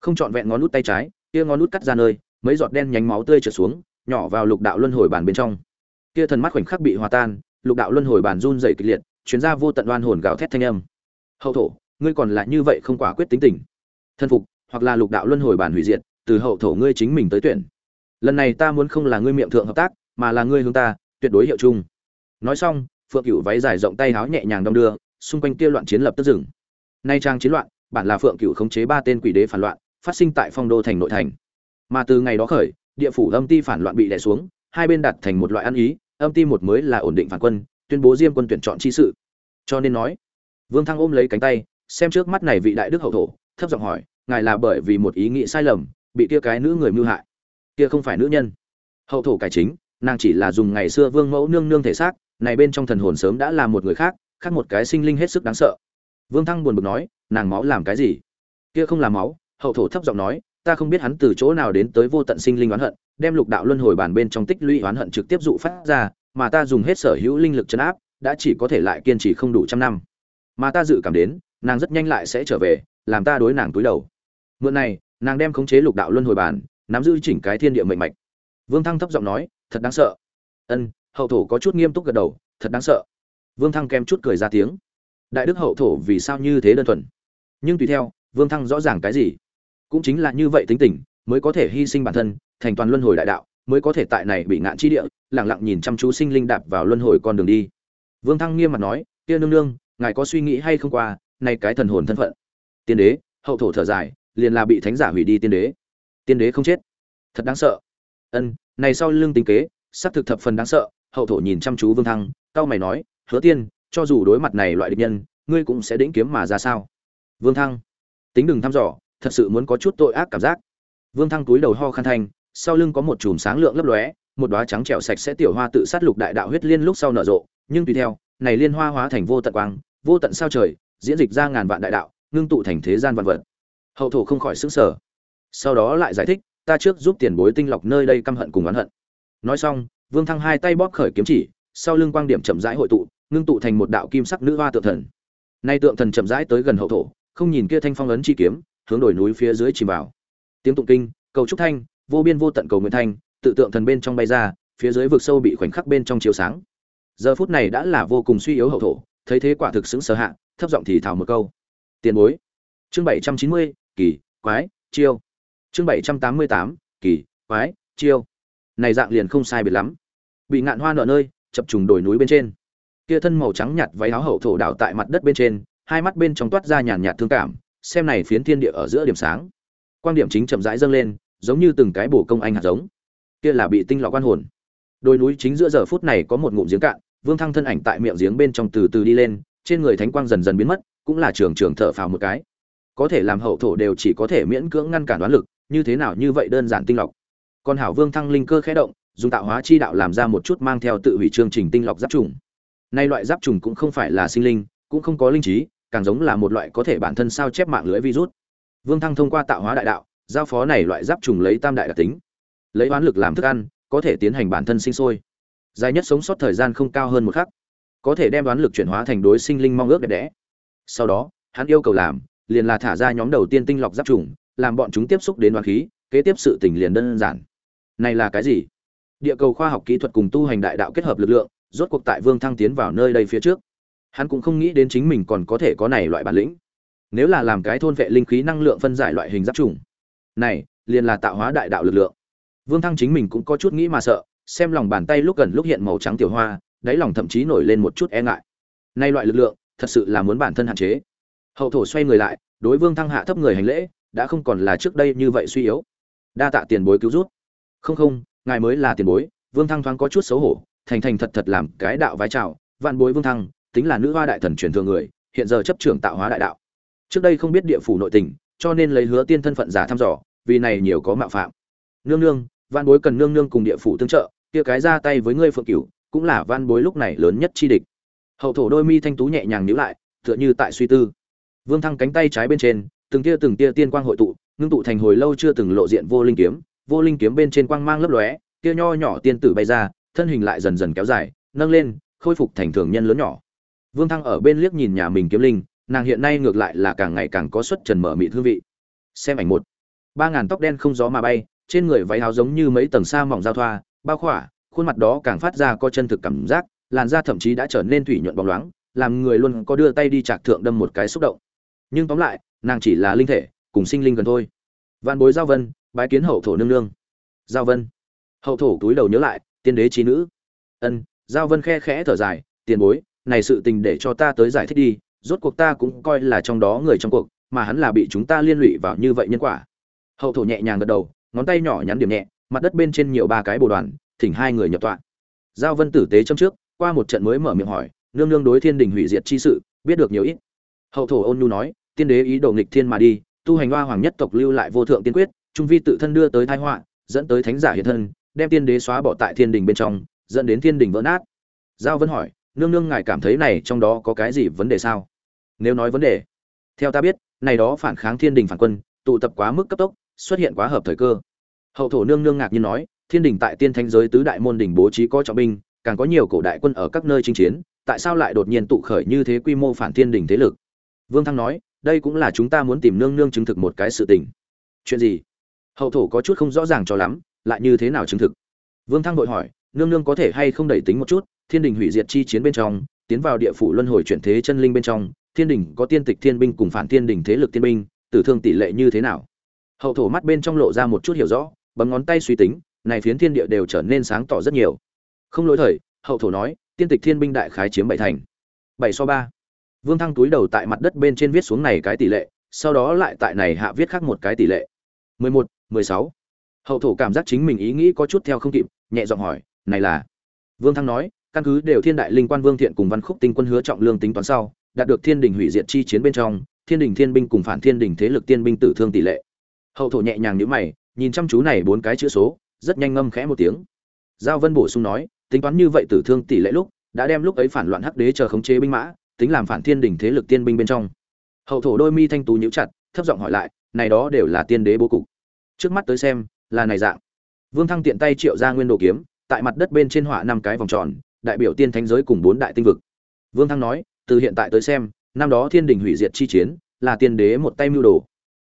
A: Không trọn vẹn ngón nút tay trái, kia ngón nút cắt ra nơi, mấy giọt đen nhánh máu tươi trượt xuống, nhỏ vào lục đạo luân hồi bàn bên trong. Kia thần mắt khoảnh khắc bị hòa tan lục đạo luân hồi bàn run dày kịch liệt chuyến ra vô tận oan hồn gào thét thanh âm. Hậu thổ, ngươi còn lại như vậy không quả quyết tính tình. Thân phục, hoặc là lục đạo luân hồi bàn hủy diệt, từ hậu thổ ngươi chính mình tới tuyển. Lần này ta muốn không là ngươi miệng thượng hợp tác, mà là ngươi hướng ta, tuyệt đối hiệu chung. Nói xong, phượng cửu váy dài rộng tay háo nhẹ nhàng đong đưa, xung quanh kia loạn chiến lập tức dừng. Nay trang chiến loạn, bản là phượng cửu khống chế ba tên quỷ đế phản loạn, phát sinh tại phong đô thành nội thành. Mà từ ngày đó khởi, địa phủ âm ti phản loạn bị đè xuống, hai bên đặt thành một loại ăn ý âm ti một mới là ổn định phản quân, tuyên bố diêm quân tuyển chọn chi sự. Cho nên nói, vương thăng ôm lấy cánh tay, xem trước mắt này vị đại đức hậu thổ, thấp giọng hỏi, ngài là bởi vì một ý nghĩ sai lầm, bị kia cái nữ người mưu hại? Kia không phải nữ nhân. Hậu thổ cải chính, nàng chỉ là dùng ngày xưa vương mẫu nương nương thể xác, này bên trong thần hồn sớm đã là một người khác khác một cái sinh linh hết sức đáng sợ. Vương thăng buồn bực nói, nàng máu làm cái gì? Kia không là máu, hậu thổ thấp giọng nói, ta không biết hắn từ chỗ nào đến tới vô tận sinh linh oán hận đem lục đạo luân hồi bàn bên trong tích lũy oán hận trực tiếp dụ phát ra, mà ta dùng hết sở hữu linh lực chấn áp, đã chỉ có thể lại kiên trì không đủ trăm năm. Mà ta dự cảm đến, nàng rất nhanh lại sẽ trở về, làm ta đối nàng túi đầu. Mượn này, nàng đem khống chế lục đạo luân hồi bàn nắm giữ chỉnh cái thiên địa mệnh mạch. Vương thăng thấp giọng nói, thật đáng sợ. Ân, hậu thổ có chút nghiêm túc gật đầu, thật đáng sợ. Vương thăng kèm chút cười ra tiếng. Đại đức hậu thổ vì sao như thế đơn thuần? Nhưng tùy theo, vương thăng rõ ràng cái gì? Cũng chính là như vậy tính tình, mới có thể hy sinh bản thân thành toàn luân hồi đại đạo, mới có thể tại này bị ngạn chi địa lẳng lặng nhìn chăm chú sinh linh đạp vào luân hồi con đường đi. Vương thăng nghiêm mặt nói, kia nương nương, ngài có suy nghĩ hay không qua, nay cái thần hồn thân phận? Tiên đế, hậu thổ thở dài, liền là bị thánh giả hủy đi tiên đế. Tiên đế không chết. Thật đáng sợ. Ân, này sau lưng tính kế, xác thực thập phần đáng sợ, hậu thổ nhìn chăm chú vương thăng, cao mày nói, hứa tiên, cho dù đối mặt này loại địch nhân, ngươi cũng sẽ đĩnh kiếm mà ra sao? Vương thăng, tính đừng thăm dò, thật sự muốn có chút tội ác cảm giác. Vương thăng túi đầu ho khăn thanh sau lưng có một chùm sáng lượng lấp lóe, một đóa trắng trẻo sạch sẽ tiểu hoa tự sát lục đại đạo huyết liên lúc sau nở rộ, nhưng tùy theo, này liên hoa hóa thành vô tận quang, vô tận sao trời, diễn dịch ra ngàn vạn đại đạo, ngưng tụ thành thế gian vạn vật. Hậu thổ không khỏi sững sờ. Sau đó lại giải thích, ta trước giúp tiền bối tinh lọc nơi đây căm hận cùng oán hận. Nói xong, vương thăng hai tay bóp khởi kiếm chỉ, sau lưng quang điểm chậm rãi hội tụ, ngưng tụ thành một đạo kim sắc nữ hoa tượng thần. Nay tượng thần chậm rãi tới gần hậu thổ, không nhìn kia thanh phong ấn chi kiếm, hướng đổi núi phía dưới chìm vào. Tiếng tụng kinh, cầu trúc thanh vô biên vô tận cầu nguyện thanh, tự tượng thần bên trong bay ra, phía dưới vực sâu bị khoảnh khắc bên trong chiếu sáng. Giờ phút này đã là vô cùng suy yếu hậu thổ, thấy thế quả thực xứng sở hạ, thấp giọng thì thào một câu. Tiền bối. Chương bảy trăm chín mươi, kỳ, quái, chiêu. Chương bảy trăm tám mươi tám, kỳ, quái, chiêu. Này dạng liền không sai biệt lắm. Bị ngạn hoa nở nơi, chập trùng đồi núi bên trên. Kia thân màu trắng nhạt váy áo hậu thổ đảo tại mặt đất bên trên, hai mắt bên trong toát ra nhàn nhạt thương cảm, xem này phiến thiên địa ở giữa điểm sáng. Quan điểm chính chậm rãi dâng lên giống như từng cái bổ công anh hạt giống. Kia là bị tinh lọc quan hồn. Đồi núi chính giữa giờ phút này có một ngụm giếng cạn, vương thăng thân ảnh tại miệng giếng bên trong từ từ đi lên, trên người thánh quang dần dần biến mất, cũng là trường trường thở phào một cái. Có thể làm hậu thổ đều chỉ có thể miễn cưỡng ngăn cản đoán lực, như thế nào như vậy đơn giản tinh lọc. Còn hảo vương thăng linh cơ khẽ động, dùng tạo hóa chi đạo làm ra một chút mang theo tự hủy chương trình tinh lọc giáp trùng. Nay loại giáp trùng cũng không phải là sinh linh, cũng không có linh trí, càng giống là một loại có thể bản thân sao chép mạng lưới virus. Vương thăng thông qua tạo hóa đại đạo giao phó này loại giáp trùng lấy tam đại đặc tính. Lấy oán lực làm thức ăn, có thể tiến hành bản thân sinh sôi. Dài nhất sống sót thời gian không cao hơn một khắc. Có thể đem đoán lực chuyển hóa thành đối sinh linh mong ước đẹp đẽ. Sau đó, hắn yêu cầu làm, liền là thả ra nhóm đầu tiên tinh lọc giáp trùng, làm bọn chúng tiếp xúc đến đoán khí, kế tiếp sự tình liền đơn giản. Này là cái gì? Địa cầu khoa học kỹ thuật cùng tu hành đại đạo kết hợp lực lượng, rốt cuộc tại vương thăng tiến vào nơi đây phía trước. Hắn cũng không nghĩ đến chính mình còn có thể có này loại bản lĩnh. Nếu là làm cái thôn vệ linh khí năng lượng phân giải loại hình giáp trùng này, liền là tạo hóa đại đạo lực lượng. Vương thăng chính mình cũng có chút nghĩ mà sợ, xem lòng bàn tay lúc gần lúc hiện màu trắng tiểu hoa, đáy lòng thậm chí nổi lên một chút e ngại. Nay loại lực lượng, thật sự là muốn bản thân hạn chế. Hậu thổ xoay người lại, đối vương thăng hạ thấp người hành lễ, đã không còn là trước đây như vậy suy yếu. Đa tạ tiền bối cứu rút không không, ngài mới là tiền bối, vương thăng thoáng có chút xấu hổ, thành thành thật thật làm cái đạo vái chào. Vạn bối vương thăng, tính là nữ hoa đại thần truyền thừa người, hiện giờ chấp trưởng tạo hóa đại đạo. Trước đây không biết địa phủ nội tình, cho nên lấy hứa tiên thân phận giả thăm dò vì này nhiều có mạo phạm. Nương nương văn bối cần nương nương cùng địa phủ tương trợ, kia cái ra tay với ngươi phượng cửu, cũng là văn bối lúc này lớn nhất chi địch. Hậu thổ đôi mi thanh tú nhẹ nhàng nhíu lại, tựa như tại suy tư. Vương thăng cánh tay trái bên trên, từng tia từng tia tiên quang hội tụ, ngưng tụ thành hồi lâu chưa từng lộ diện vô linh kiếm, vô linh kiếm bên trên quang mang lấp lóe kia nho nhỏ tiên tử bay ra, thân hình lại dần dần kéo dài, nâng lên, khôi phục thành thường nhân lớn nhỏ. Vương thăng ở bên liếc nhìn nhà mình kiếm linh, nàng hiện nay ngược lại là càng ngày càng có xuất trần mở mị hương vị. Xem ảnh một ba ngàn tóc đen không gió mà bay, trên người váy áo giống như mấy tầng sa mỏng giao thoa, bao khỏa, khuôn mặt đó càng phát ra có chân thực cảm giác, làn da thậm chí đã trở nên thủy nhuận bóng loáng, làm người luôn có đưa tay đi chạc thượng đâm một cái xúc động. Nhưng tóm lại, nàng chỉ là linh thể, cùng sinh linh gần thôi. Vạn bối giao vân, bái kiến hậu thổ nương nương. Giao vân. Hậu thổ túi đầu nhớ lại, tiên đế trí nữ. Ân, giao vân khe khẽ thở dài, tiền bối, này sự tình để cho ta tới giải thích đi, rốt cuộc ta cũng coi là trong đó người trong cuộc, mà hắn là bị chúng ta liên lụy vào như vậy nhân quả hậu thổ nhẹ nhàng gật đầu, ngón tay nhỏ nhắn điểm nhẹ, mặt đất bên trên nhiều ba cái bồ đoàn, thỉnh hai người nhập tọa. Giao vân tử tế trong trước, qua một trận mới mở miệng hỏi, nương nương đối thiên đình hủy diệt chi sự, biết được nhiều ít? Hậu thổ ôn nhu nói, tiên đế ý đồ nghịch thiên mà đi, tu hành hoa hoàng nhất tộc lưu lại vô thượng tiên quyết, trung vi tự thân đưa tới thái họa, dẫn tới thánh giả hiện thân, đem tiên đế xóa bỏ tại thiên đình bên trong, dẫn đến thiên đình vỡ nát. Giao vân hỏi, nương nương ngài cảm thấy này trong đó có cái gì vấn đề sao? Nếu nói vấn đề, theo ta biết, này đó phản kháng thiên đình phản quân, tụ tập quá mức cấp tốc xuất hiện quá hợp thời cơ. Hậu thổ nương nương ngạc nhiên nói, thiên đình tại tiên thanh giới tứ đại môn đỉnh bố trí có trọng binh, càng có nhiều cổ đại quân ở các nơi chinh chiến, tại sao lại đột nhiên tụ khởi như thế quy mô phản thiên đình thế lực? Vương thăng nói, đây cũng là chúng ta muốn tìm nương nương chứng thực một cái sự tình. Chuyện gì? Hậu thổ có chút không rõ ràng cho lắm, lại như thế nào chứng thực? Vương thăng vội hỏi, nương nương có thể hay không đẩy tính một chút, thiên đình hủy diệt chi chiến bên trong, tiến vào địa phủ luân hồi chuyển thế chân linh bên trong, thiên đình có tiên tịch thiên binh cùng phản thiên đình thế lực thiên binh, tử thương tỷ lệ như thế nào? Hậu thổ mắt bên trong lộ ra một chút hiểu rõ, bấm ngón tay suy tính, này phiến thiên địa đều trở nên sáng tỏ rất nhiều. Không lỗi thời, hậu thổ nói, tiên tịch thiên binh đại khái chiếm bảy thành. Bảy so ba. Vương thăng túi đầu tại mặt đất bên trên viết xuống này cái tỷ lệ, sau đó lại tại này hạ viết khác một cái tỷ lệ. Mười một, mười sáu. Hậu thổ cảm giác chính mình ý nghĩ có chút theo không kịp, nhẹ giọng hỏi, này là? Vương thăng nói, căn cứ đều thiên đại linh quan vương thiện cùng văn khúc tinh quân hứa trọng lương tính toán sau, đạt được thiên đình hủy diệt chi chiến bên trong, thiên đình thiên binh cùng phản thiên đình thế lực tiên binh tử thương tỷ lệ hậu thổ nhẹ nhàng nhíu mày, nhìn chăm chú này bốn cái chữ số, rất nhanh ngâm khẽ một tiếng. Giao vân bổ sung nói, tính toán như vậy tử thương tỷ lệ lúc, đã đem lúc ấy phản loạn hắc đế chờ khống chế binh mã, tính làm phản thiên đình thế lực tiên binh bên trong. Hậu thổ đôi mi thanh tú nhíu chặt, thấp giọng hỏi lại, này đó đều là tiên đế bố cục. Trước mắt tới xem, là này dạng. Vương thăng tiện tay triệu ra nguyên đồ kiếm, tại mặt đất bên trên họa năm cái vòng tròn, đại biểu tiên thánh giới cùng bốn đại tinh vực. Vương thăng nói, từ hiện tại tới xem, năm đó thiên đình hủy diệt chi chiến, là tiên đế một tay mưu đồ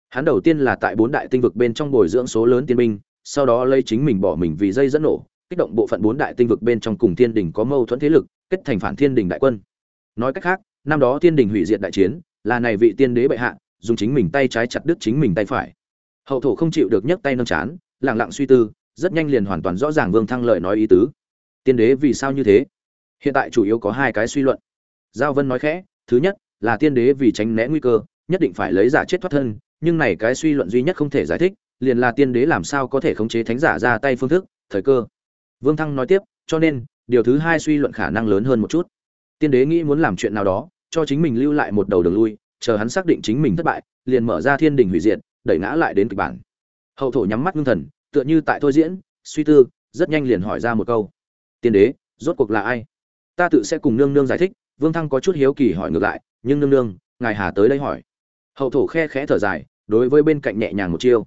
A: hắn đầu tiên là tại bốn đại tinh vực bên trong bồi dưỡng số lớn tiên binh, sau đó lấy chính mình bỏ mình vì dây dẫn nổ, kích động bộ phận bốn đại tinh vực bên trong cùng thiên đình có mâu thuẫn thế lực, kết thành phản thiên đình đại quân. Nói cách khác, năm đó thiên đình hủy diệt đại chiến, là này vị tiên đế bệ hạ, dùng chính mình tay trái chặt đứt chính mình tay phải. Hậu thổ không chịu được nhấc tay nâng chán lẳng lặng suy tư, rất nhanh liền hoàn toàn rõ ràng vương thăng lợi nói ý tứ. Tiên đế vì sao như thế? Hiện tại chủ yếu có hai cái suy luận. Giao vân nói khẽ, thứ nhất, là tiên đế vì tránh né nguy cơ, nhất định phải lấy giả chết thoát thân nhưng này cái suy luận duy nhất không thể giải thích, liền là tiên đế làm sao có thể khống chế thánh giả ra tay phương thức, thời cơ. Vương thăng nói tiếp, cho nên, điều thứ hai suy luận khả năng lớn hơn một chút. Tiên đế nghĩ muốn làm chuyện nào đó, cho chính mình lưu lại một đầu đường lui, chờ hắn xác định chính mình thất bại, liền mở ra thiên đình hủy diệt, đẩy ngã lại đến kịch bản. Hậu thổ nhắm mắt ngưng thần, tựa như tại thôi diễn, suy tư, rất nhanh liền hỏi ra một câu. Tiên đế, rốt cuộc là ai? Ta tự sẽ cùng nương nương giải thích, vương thăng có chút hiếu kỳ hỏi ngược lại, nhưng nương nương, ngài hà tới đây hỏi. Hậu thổ khe khẽ thở dài đối với bên cạnh nhẹ nhàng một chiêu.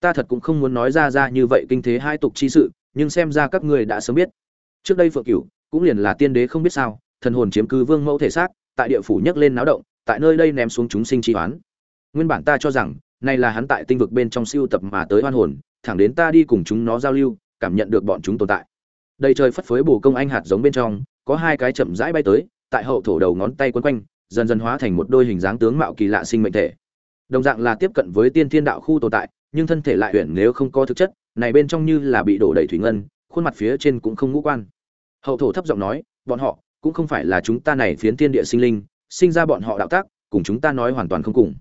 A: Ta thật cũng không muốn nói ra ra như vậy kinh thế hai tục chi sự, nhưng xem ra các ngươi đã sớm biết. Trước đây phượng cửu cũng liền là tiên đế không biết sao, thần hồn chiếm cứ vương mẫu thể xác, tại địa phủ nhấc lên náo động, tại nơi đây ném xuống chúng sinh chi hoán nguyên bản ta cho rằng này là hắn tại tinh vực bên trong siêu tập mà tới oan hồn, thẳng đến ta đi cùng chúng nó giao lưu, cảm nhận được bọn chúng tồn tại. Đầy trời phất phới bổ công anh hạt giống bên trong, có hai cái chậm rãi bay tới, tại hậu thổ đầu ngón tay quấn quanh, dần dần hóa thành một đôi hình dáng tướng mạo kỳ lạ sinh mệnh thể đồng dạng là tiếp cận với tiên thiên đạo khu tồn tại, nhưng thân thể lại huyền nếu không có thực chất, này bên trong như là bị đổ đầy thủy ngân, khuôn mặt phía trên cũng không ngũ quan. Hậu thổ thấp giọng nói, bọn họ cũng không phải là chúng ta này phiến tiên địa sinh linh, sinh ra bọn họ đạo tác, cùng chúng ta nói hoàn toàn không cùng.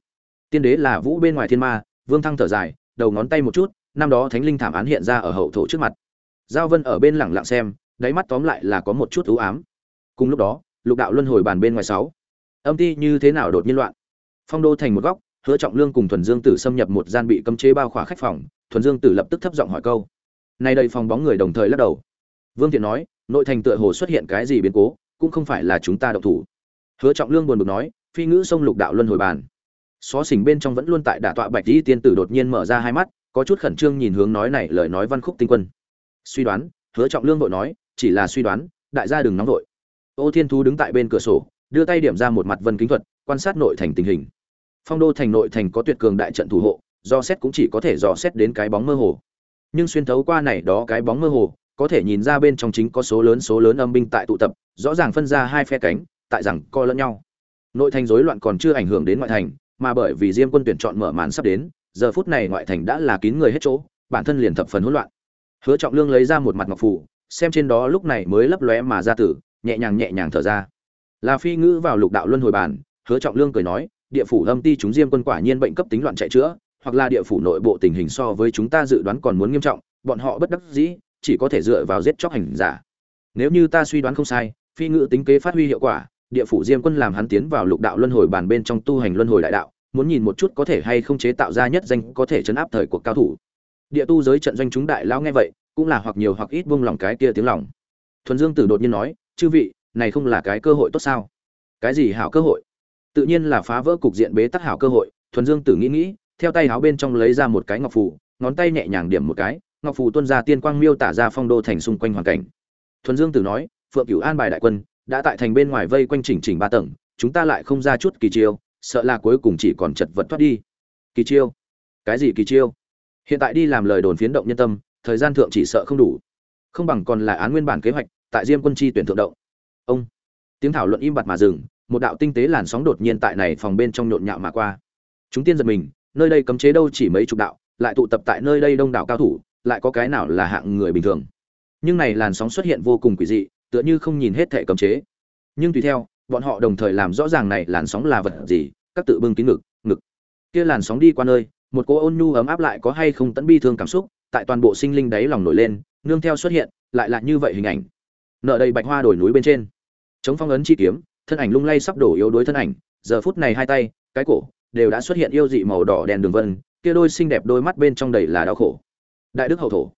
A: Tiên đế là vũ bên ngoài thiên ma, vương thăng thở dài, đầu ngón tay một chút, năm đó thánh linh thảm án hiện ra ở hậu thổ trước mặt. Giao vân ở bên lẳng lặng xem, đáy mắt tóm lại là có một chút ưu ám. Cùng lúc đó, lục đạo luân hồi bàn bên ngoài sáu. Âm ti như thế nào đột nhiên loạn? Phong đô thành một góc hứa trọng lương cùng thuần dương tử xâm nhập một gian bị cấm chế bao khỏa khách phòng, thuần dương tử lập tức thấp giọng hỏi câu. Nay đây phòng bóng người đồng thời lắc đầu. Vương thiện nói, nội thành tựa hồ xuất hiện cái gì biến cố, cũng không phải là chúng ta độc thủ. Hứa trọng lương buồn bực nói, phi ngữ sông lục đạo luân hồi bàn. Xó xỉnh bên trong vẫn luôn tại đả tọa bạch dĩ tiên tử đột nhiên mở ra hai mắt, có chút khẩn trương nhìn hướng nói này lời nói văn khúc tinh quân. Suy đoán, hứa trọng lương vội nói, chỉ là suy đoán, đại gia đừng nóng vội. Ô thiên thú đứng tại bên cửa sổ, đưa tay điểm ra một mặt vân kính thuật, quan sát nội thành tình hình phong đô thành nội thành có tuyệt cường đại trận thủ hộ, do xét cũng chỉ có thể dò xét đến cái bóng mơ hồ. Nhưng xuyên thấu qua này đó cái bóng mơ hồ, có thể nhìn ra bên trong chính có số lớn số lớn âm binh tại tụ tập, rõ ràng phân ra hai phe cánh, tại rằng co lẫn nhau. Nội thành rối loạn còn chưa ảnh hưởng đến ngoại thành, mà bởi vì diêm quân tuyển chọn mở màn sắp đến, giờ phút này ngoại thành đã là kín người hết chỗ, bản thân liền thập phần hỗn loạn. Hứa trọng lương lấy ra một mặt ngọc phủ, xem trên đó lúc này mới lấp lóe mà ra tử, nhẹ nhàng nhẹ nhàng thở ra. Là phi ngữ vào lục đạo luân hồi bàn, hứa trọng lương cười nói địa phủ âm ti chúng diêm quân quả nhiên bệnh cấp tính loạn chạy chữa, hoặc là địa phủ nội bộ tình hình so với chúng ta dự đoán còn muốn nghiêm trọng, bọn họ bất đắc dĩ, chỉ có thể dựa vào giết chóc hành giả. Nếu như ta suy đoán không sai, phi ngữ tính kế phát huy hiệu quả, địa phủ diêm quân làm hắn tiến vào lục đạo luân hồi bàn bên trong tu hành luân hồi đại đạo, muốn nhìn một chút có thể hay không chế tạo ra nhất danh có thể chấn áp thời cuộc cao thủ. Địa tu giới trận doanh chúng đại lão nghe vậy, cũng là hoặc nhiều hoặc ít buông lòng cái kia tiếng lòng. Thuần dương tử đột nhiên nói, chư vị, này không là cái cơ hội tốt sao? Cái gì hảo cơ hội? Tự nhiên là phá vỡ cục diện bế tắc hảo cơ hội, thuần dương tử nghĩ nghĩ, theo tay háo bên trong lấy ra một cái ngọc phù, ngón tay nhẹ nhàng điểm một cái, ngọc phù tuôn ra tiên quang miêu tả ra phong đô thành xung quanh hoàn cảnh. Thuần dương tử nói, phượng cửu an bài đại quân, đã tại thành bên ngoài vây quanh chỉnh chỉnh ba tầng, chúng ta lại không ra chút kỳ chiêu, sợ là cuối cùng chỉ còn chật vật thoát đi. Kỳ chiêu? Cái gì kỳ chiêu? Hiện tại đi làm lời đồn phiến động nhân tâm, thời gian thượng chỉ sợ không đủ. Không bằng còn là án nguyên bản kế hoạch, tại diêm quân chi tuyển thượng động. Ông! Tiếng thảo luận im bặt mà dừng một đạo tinh tế làn sóng đột nhiên tại này phòng bên trong nhộn nhạo mà qua. Chúng tiên giật mình, nơi đây cấm chế đâu chỉ mấy chục đạo, lại tụ tập tại nơi đây đông đảo cao thủ, lại có cái nào là hạng người bình thường. Nhưng này làn sóng xuất hiện vô cùng quỷ dị, tựa như không nhìn hết thể cấm chế. Nhưng tùy theo, bọn họ đồng thời làm rõ ràng này làn sóng là vật gì, các tự bưng tín ngực ngực. Kia làn sóng đi qua nơi, một cô ôn nhu ấm áp lại có hay không tẫn bi thương cảm xúc, tại toàn bộ sinh linh đáy lòng nổi lên, nương theo xuất hiện, lại là như vậy hình ảnh. Nợ đầy bạch hoa đổi núi bên trên. Chống phong ấn chi kiếm thân ảnh lung lay sắp đổ yếu đuối thân ảnh, giờ phút này hai tay, cái cổ, đều đã xuất hiện yêu dị màu đỏ đèn đường vân, kia đôi xinh đẹp đôi mắt bên trong đầy là đau khổ. Đại đức hậu thổ.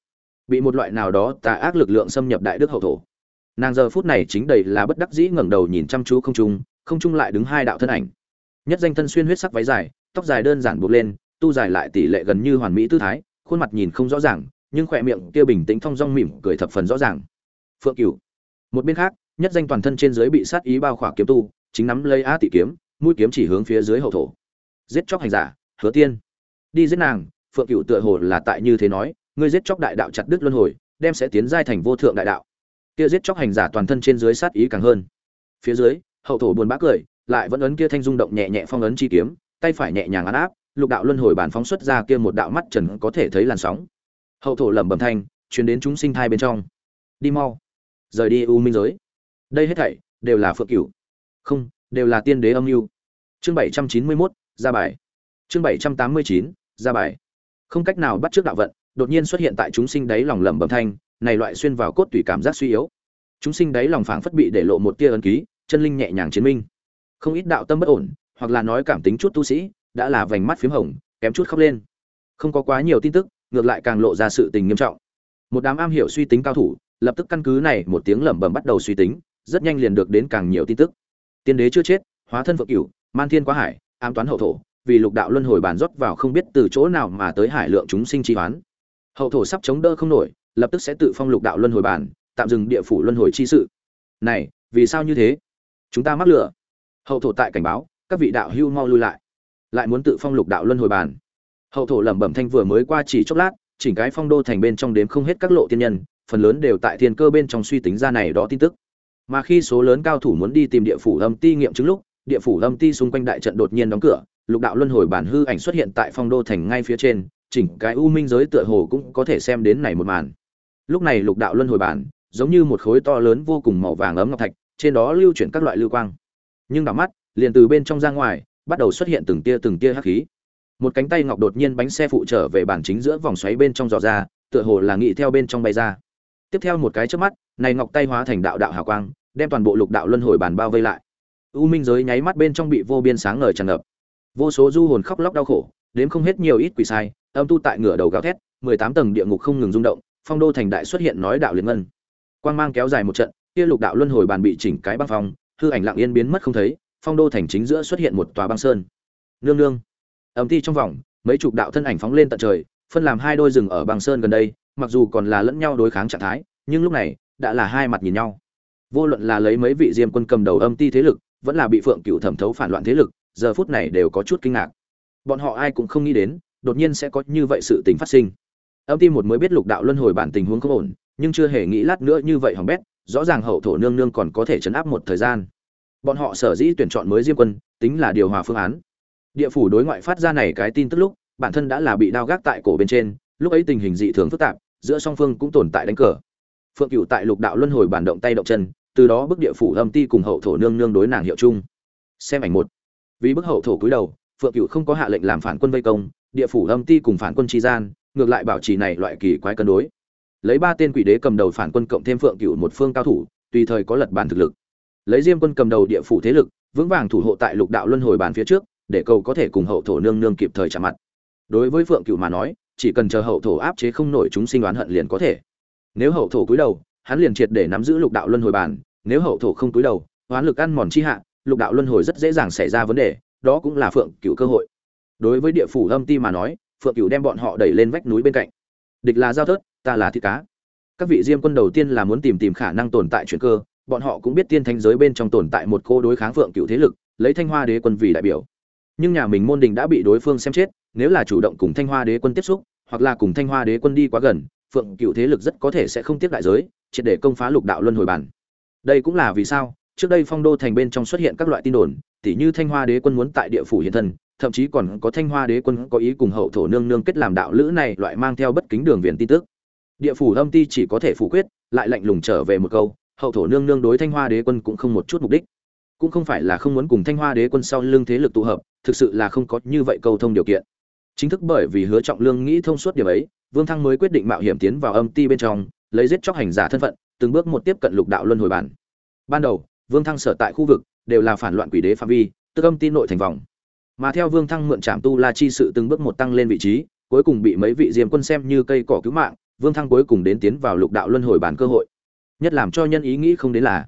A: Bị một loại nào đó tà ác lực lượng xâm nhập đại đức hậu thổ. Nàng giờ phút này chính đầy là bất đắc dĩ ngẩng đầu nhìn chăm chú không trung không trung lại đứng hai đạo thân ảnh. Nhất danh thân xuyên huyết sắc váy dài, tóc dài đơn giản buộc lên, tu dài lại tỷ lệ gần như hoàn mỹ tư thái, khuôn mặt nhìn không rõ ràng, nhưng khỏe miệng kia bình tĩnh thong dong mỉm cười thập phần rõ ràng. Phượng cửu. Một bên khác nhất danh toàn thân trên dưới bị sát ý bao khỏa kiếm tu, chính nắm lấy a tị kiếm, mũi kiếm chỉ hướng phía dưới hậu thổ. Giết chóc hành giả, hứa tiên. Đi giết nàng, phượng cửu tựa hồ là tại như thế nói, ngươi giết chóc đại đạo chặt đứt luân hồi, đem sẽ tiến giai thành vô thượng đại đạo. Kia giết chóc hành giả toàn thân trên dưới sát ý càng hơn. Phía dưới, hậu thổ buồn bã cười, lại vẫn ấn kia thanh rung động nhẹ nhẹ phong ấn chi kiếm, tay phải nhẹ nhàng ấn áp, lục đạo luân hồi bản phóng xuất ra kia một đạo mắt trần có thể thấy làn sóng. Hậu thổ lẩm bẩm thanh, truyền đến chúng sinh thai bên trong. Đi mau. Rời đi u minh giới đây hết thảy đều là phượng cửu. Không đều là tiên đế âm mưu. Chương bảy trăm chín mươi 791, ra bài. Chương bảy trăm tám mươi chín ra bài. Không cách nào bắt trước đạo vận đột nhiên xuất hiện tại chúng sinh đáy lòng lẩm bẩm thanh này loại xuyên vào cốt tủy cảm giác suy yếu. Chúng sinh đáy lòng phảng phất bị để lộ một tia ấn ký chân linh nhẹ nhàng chiến minh. Không ít đạo tâm bất ổn hoặc là nói cảm tính chút tu sĩ đã là vành mắt phím hồng kém chút khóc lên. Không có quá nhiều tin tức ngược lại càng lộ ra sự tình nghiêm trọng. Một đám am hiểu suy tính cao thủ lập tức căn cứ này một tiếng lẩm bẩm bắt đầu suy tính rất nhanh liền được đến càng nhiều tin tức. Tiên đế chưa chết, hóa thân phượng cửu, man thiên quá hải, ám toán hậu thổ, vì lục đạo luân hồi bàn rót vào không biết từ chỗ nào mà tới hải lượng chúng sinh chi hoán. Hậu thổ sắp chống đỡ không nổi, lập tức sẽ tự phong lục đạo luân hồi bàn tạm dừng địa phủ luân hồi chi sự. Này, vì sao như thế? Chúng ta mắc lửa hậu thổ tại cảnh báo, các vị đạo hưu mau lui lại. Lại muốn tự phong lục đạo luân hồi bàn hậu thổ lẩm bẩm thanh vừa mới qua chỉ chốc lát, chỉnh cái phong đô thành bên trong đếm không hết các lộ tiên nhân, phần lớn đều tại thiên cơ bên trong suy tính ra này đó tin tức mà khi số lớn cao thủ muốn đi tìm địa phủ âm ti nghiệm chứng lúc, địa phủ âm ti xung quanh đại trận đột nhiên đóng cửa, lục đạo luân hồi bản hư ảnh xuất hiện tại phong đô thành ngay phía trên, chỉnh cái u minh giới tựa hồ cũng có thể xem đến này một màn. Lúc này lục đạo luân hồi bản, giống như một khối to lớn vô cùng màu vàng ấm ngọc thạch, trên đó lưu chuyển các loại lưu quang. Nhưng đảo mắt, liền từ bên trong ra ngoài, bắt đầu xuất hiện từng tia từng tia hắc khí. Một cánh tay ngọc đột nhiên bánh xe phụ trở về bản chính giữa vòng xoáy bên trong dò ra, tựa hồ là nghị theo bên trong bay ra. Tiếp theo một cái trước mắt này ngọc tay hóa thành đạo đạo hào quang, đem toàn bộ lục đạo luân hồi bàn bao vây lại. U minh giới nháy mắt bên trong bị vô biên sáng ngời tràn ngập. Vô số du hồn khóc lóc đau khổ, đến không hết nhiều ít quỷ sai, âm tu tại ngửa đầu gào thét, mười tám tầng địa ngục không ngừng rung động, phong đô thành đại xuất hiện nói đạo liên ngân. Quang mang kéo dài một trận, kia lục đạo luân hồi bàn bị chỉnh cái băng phong, hư ảnh lặng yên biến mất không thấy, phong đô thành chính giữa xuất hiện một tòa băng sơn. Nương nương. Ấm ti trong vòng, mấy chục đạo thân ảnh phóng lên tận trời, phân làm hai đôi rừng ở băng sơn gần đây, mặc dù còn là lẫn nhau đối kháng trạng thái, nhưng lúc này đã là hai mặt nhìn nhau. Vô luận là lấy mấy vị diêm quân cầm đầu âm ti thế lực, vẫn là bị phượng cựu thẩm thấu phản loạn thế lực, giờ phút này đều có chút kinh ngạc. Bọn họ ai cũng không nghĩ đến, đột nhiên sẽ có như vậy sự tình phát sinh. Âm ti một mới biết lục đạo luân hồi bản tình huống không ổn, nhưng chưa hề nghĩ lát nữa như vậy hỏng bét, rõ ràng hậu thổ nương nương còn có thể chấn áp một thời gian. Bọn họ sở dĩ tuyển chọn mới diêm quân, tính là điều hòa phương án. Địa phủ đối ngoại phát ra này cái tin tức lúc, bản thân đã là bị đao gác tại cổ bên trên, lúc ấy tình hình dị thường phức tạp, giữa song phương cũng tồn tại đánh cờ phượng cựu tại lục đạo luân hồi bản động tay động chân, từ đó bức địa phủ âm ti cùng hậu thổ nương nương đối nàng hiệu chung. Xem ảnh một. Vì bức hậu thổ cúi đầu, phượng cựu không có hạ lệnh làm phản quân vây công, địa phủ âm ti cùng phản quân tri gian, ngược lại bảo trì này loại kỳ quái cân đối. Lấy ba tên quỷ đế cầm đầu phản quân cộng thêm phượng cựu một phương cao thủ, tùy thời có lật bàn thực lực. Lấy diêm quân cầm đầu địa phủ thế lực, vững vàng thủ hộ tại lục đạo luân hồi bàn phía trước, để cầu có thể cùng hậu thổ nương nương kịp thời trả mặt. Đối với phượng cựu mà nói, chỉ cần chờ hậu thổ áp chế không nổi chúng sinh đoán hận liền có thể nếu hậu thổ cúi đầu, hắn liền triệt để nắm giữ lục đạo luân hồi bàn nếu hậu thổ không cúi đầu hoán lực ăn mòn chi hạ, lục đạo luân hồi rất dễ dàng xảy ra vấn đề, đó cũng là phượng cựu cơ hội. Đối với địa phủ âm ti mà nói, phượng cựu đem bọn họ đẩy lên vách núi bên cạnh. Địch là giao thớt, ta là thịt cá. Các vị diêm quân đầu tiên là muốn tìm tìm khả năng tồn tại chuyện cơ, bọn họ cũng biết tiên thanh giới bên trong tồn tại một cô đối kháng phượng cựu thế lực, lấy thanh hoa đế quân vì đại biểu. Nhưng nhà mình môn đình đã bị đối phương xem chết, nếu là chủ động cùng thanh hoa đế quân tiếp xúc, hoặc là cùng thanh hoa đế quân đi quá gần phượng cựu thế lực rất có thể sẽ không tiếp đại giới, triệt để công phá lục đạo luân hồi bản. Đây cũng là vì sao, trước đây phong đô thành bên trong xuất hiện các loại tin đồn, tỉ như thanh hoa đế quân muốn tại địa phủ hiện thân, thậm chí còn có thanh hoa đế quân có ý cùng hậu thổ nương nương kết làm đạo lữ này loại mang theo bất kính đường viền tin tức. Địa phủ âm ti chỉ có thể phủ quyết, lại lạnh lùng trở về một câu, hậu thổ nương nương đối thanh hoa đế quân cũng không một chút mục đích. Cũng không phải là không muốn cùng thanh hoa đế quân sau lưng thế lực tụ hợp, thực sự là không có như vậy câu thông điều kiện. Chính thức bởi vì hứa trọng lương nghĩ thông suốt điều ấy vương thăng mới quyết định mạo hiểm tiến vào âm ti bên trong, lấy giết chóc hành giả thân phận, từng bước một tiếp cận lục đạo luân hồi bản. Ban đầu, vương thăng sở tại khu vực, đều là phản loạn quỷ đế phạm vi, tức âm ti nội thành vòng. Mà theo vương thăng mượn trạm tu la chi sự từng bước một tăng lên vị trí, cuối cùng bị mấy vị diêm quân xem như cây cỏ cứu mạng, vương thăng cuối cùng đến tiến vào lục đạo luân hồi bản cơ hội. Nhất làm cho nhân ý nghĩ không đến là,